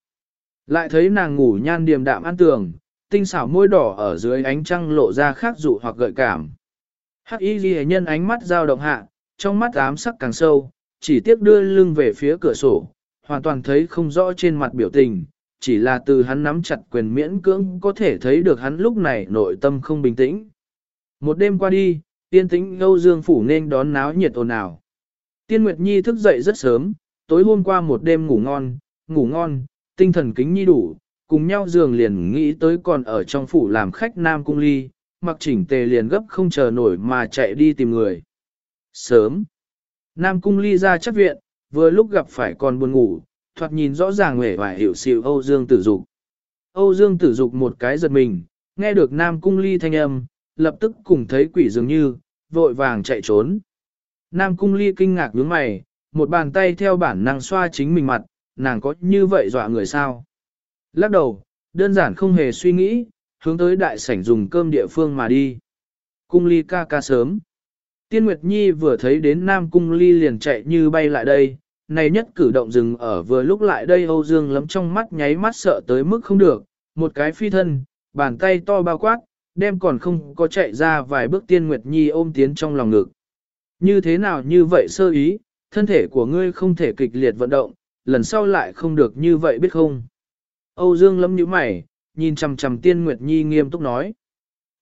Lại thấy nàng ngủ nhan điềm đạm an tường, tinh xảo môi đỏ ở dưới ánh trăng lộ ra khác dụ hoặc gợi cảm. Hắc y ghi nhân ánh mắt dao động hạ, trong mắt ám sắc càng sâu, chỉ tiếc đưa lưng về phía cửa sổ, hoàn toàn thấy không rõ trên mặt biểu tình, chỉ là từ hắn nắm chặt quyền miễn cưỡng có thể thấy được hắn lúc này nội tâm không bình tĩnh. Một đêm qua đi, tiên tĩnh Âu Dương Phủ nên đón náo nhiệt ồn ào. Tiên Nguyệt Nhi thức dậy rất sớm, tối hôm qua một đêm ngủ ngon, ngủ ngon, tinh thần kính nhi đủ, cùng nhau giường liền nghĩ tới còn ở trong phủ làm khách Nam Cung Ly, mặc chỉnh tề liền gấp không chờ nổi mà chạy đi tìm người. Sớm, Nam Cung Ly ra chắc viện, vừa lúc gặp phải còn buồn ngủ, thoạt nhìn rõ ràng vẻ và hiểu xịu Âu Dương Tử Dục. Âu Dương Tử Dục một cái giật mình, nghe được Nam Cung Ly thanh âm, lập tức cùng thấy quỷ dường như, vội vàng chạy trốn. Nam Cung Ly kinh ngạc nhướng mày, một bàn tay theo bản năng xoa chính mình mặt, nàng có như vậy dọa người sao? Lắc đầu, đơn giản không hề suy nghĩ, hướng tới đại sảnh dùng cơm địa phương mà đi. Cung Ly ca ca sớm. Tiên Nguyệt Nhi vừa thấy đến Nam Cung Ly liền chạy như bay lại đây, này nhất cử động dừng ở vừa lúc lại đây Âu Dương lấm trong mắt nháy mắt sợ tới mức không được, một cái phi thân, bàn tay to bao quát, đem còn không có chạy ra vài bước Tiên Nguyệt Nhi ôm tiến trong lòng ngực. Như thế nào như vậy sơ ý, thân thể của ngươi không thể kịch liệt vận động, lần sau lại không được như vậy biết không. Âu Dương lấm như mày, nhìn chằm chằm Tiên Nguyệt Nhi nghiêm túc nói.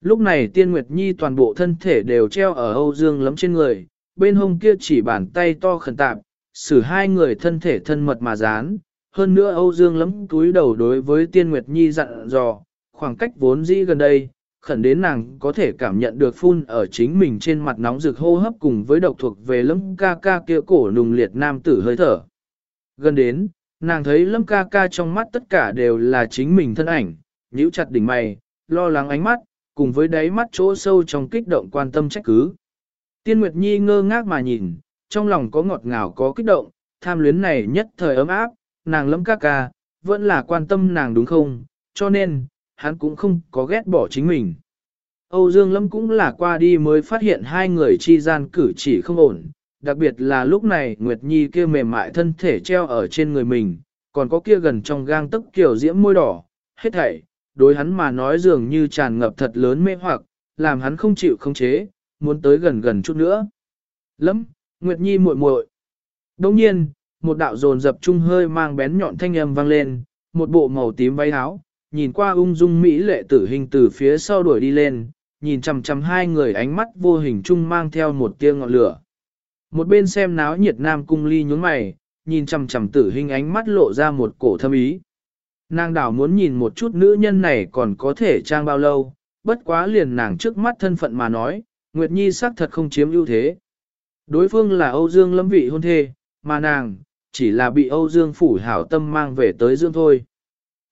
Lúc này Tiên Nguyệt Nhi toàn bộ thân thể đều treo ở Âu Dương lấm trên người, bên hông kia chỉ bàn tay to khẩn tạp, xử hai người thân thể thân mật mà dán. Hơn nữa Âu Dương lấm túi đầu đối với Tiên Nguyệt Nhi dặn dò, khoảng cách vốn dĩ gần đây, khẩn đến nàng có thể cảm nhận được phun ở chính mình trên mặt nóng rực hô hấp cùng với độc thuộc về lâm ca ca kia cổ nùng liệt nam tử hơi thở. Gần đến, nàng thấy lâm ca ca trong mắt tất cả đều là chính mình thân ảnh, nhíu chặt đỉnh mày, lo lắng ánh mắt, cùng với đáy mắt chỗ sâu trong kích động quan tâm trách cứ. Tiên Nguyệt Nhi ngơ ngác mà nhìn, trong lòng có ngọt ngào có kích động, tham luyến này nhất thời ấm áp, nàng lâm ca ca, vẫn là quan tâm nàng đúng không, cho nên, hắn cũng không có ghét bỏ chính mình. Âu Dương Lâm cũng là qua đi mới phát hiện hai người chi gian cử chỉ không ổn, đặc biệt là lúc này Nguyệt Nhi kia mềm mại thân thể treo ở trên người mình, còn có kia gần trong gang tức kiểu diễm môi đỏ, hết thảy, đối hắn mà nói dường như tràn ngập thật lớn mê hoặc, làm hắn không chịu không chế, muốn tới gần gần chút nữa. Lâm, Nguyệt Nhi muội muội. Đồng nhiên, một đạo dồn dập trung hơi mang bén nhọn thanh âm vang lên, một bộ màu tím váy áo, nhìn qua ung dung mỹ lệ tử hình từ phía sau đuổi đi lên, nhìn chằm chằm hai người ánh mắt vô hình chung mang theo một tia ngọn lửa. Một bên xem náo nhiệt nam cung ly nhún mày, nhìn chằm chằm tử hình ánh mắt lộ ra một cổ thâm ý. Nàng đảo muốn nhìn một chút nữ nhân này còn có thể trang bao lâu, bất quá liền nàng trước mắt thân phận mà nói, Nguyệt Nhi xác thật không chiếm ưu thế. Đối phương là Âu Dương lâm vị hôn thê, mà nàng, chỉ là bị Âu Dương phủ hảo tâm mang về tới dương thôi.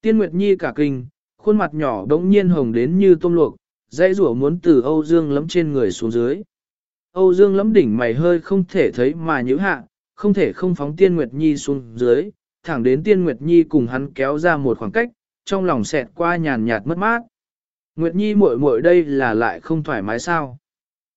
Tiên Nguyệt Nhi cả kinh, khuôn mặt nhỏ đống nhiên hồng đến như tôm luộc, dãy rủa muốn từ Âu Dương lấm trên người xuống dưới. Âu Dương lấm đỉnh mày hơi không thể thấy mà nhữ hạ, không thể không phóng Tiên Nguyệt Nhi xuống dưới, thẳng đến Tiên Nguyệt Nhi cùng hắn kéo ra một khoảng cách, trong lòng xẹt qua nhàn nhạt mất mát. Nguyệt Nhi muội muội đây là lại không thoải mái sao?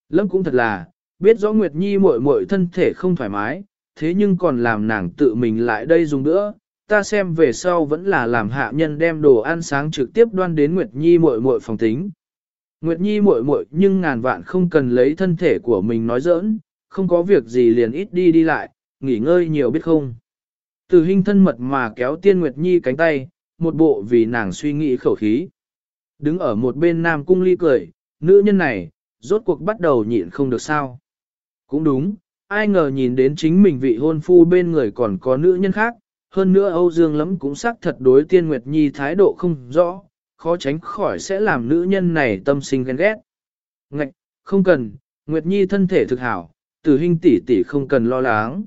Lâm cũng thật là, biết rõ Nguyệt Nhi muội muội thân thể không thoải mái, thế nhưng còn làm nàng tự mình lại đây dùng nữa, ta xem về sau vẫn là làm hạ nhân đem đồ ăn sáng trực tiếp đoan đến Nguyệt Nhi muội muội phòng tính. Nguyệt Nhi muội muội nhưng ngàn vạn không cần lấy thân thể của mình nói giỡn, không có việc gì liền ít đi đi lại, nghỉ ngơi nhiều biết không. Từ hình thân mật mà kéo tiên Nguyệt Nhi cánh tay, một bộ vì nàng suy nghĩ khẩu khí. Đứng ở một bên nam cung ly cười, nữ nhân này, rốt cuộc bắt đầu nhịn không được sao. Cũng đúng, ai ngờ nhìn đến chính mình vị hôn phu bên người còn có nữ nhân khác, hơn nữa Âu Dương lắm cũng xác thật đối tiên Nguyệt Nhi thái độ không rõ, khó tránh khỏi sẽ làm nữ nhân này tâm sinh ghen ghét. Ngạch, không cần, Nguyệt Nhi thân thể thực hảo, tử hình tỷ tỷ không cần lo lắng.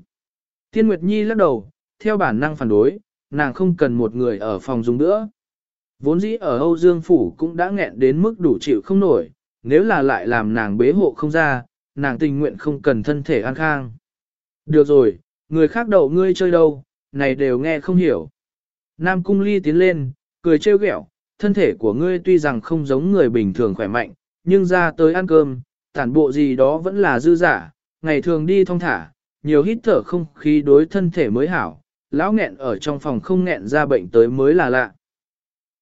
Tiên Nguyệt Nhi lắc đầu, theo bản năng phản đối, nàng không cần một người ở phòng dùng nữa. Vốn dĩ ở Âu Dương Phủ cũng đã nghẹn đến mức đủ chịu không nổi, nếu là lại làm nàng bế hộ không ra, nàng tình nguyện không cần thân thể an khang. Được rồi, người khác đậu ngươi chơi đâu, này đều nghe không hiểu. Nam Cung Ly tiến lên, cười trêu ghẹo, thân thể của ngươi tuy rằng không giống người bình thường khỏe mạnh, nhưng ra tới ăn cơm, tản bộ gì đó vẫn là dư giả, ngày thường đi thong thả, nhiều hít thở không khí đối thân thể mới hảo, lão nghẹn ở trong phòng không nghẹn ra bệnh tới mới là lạ.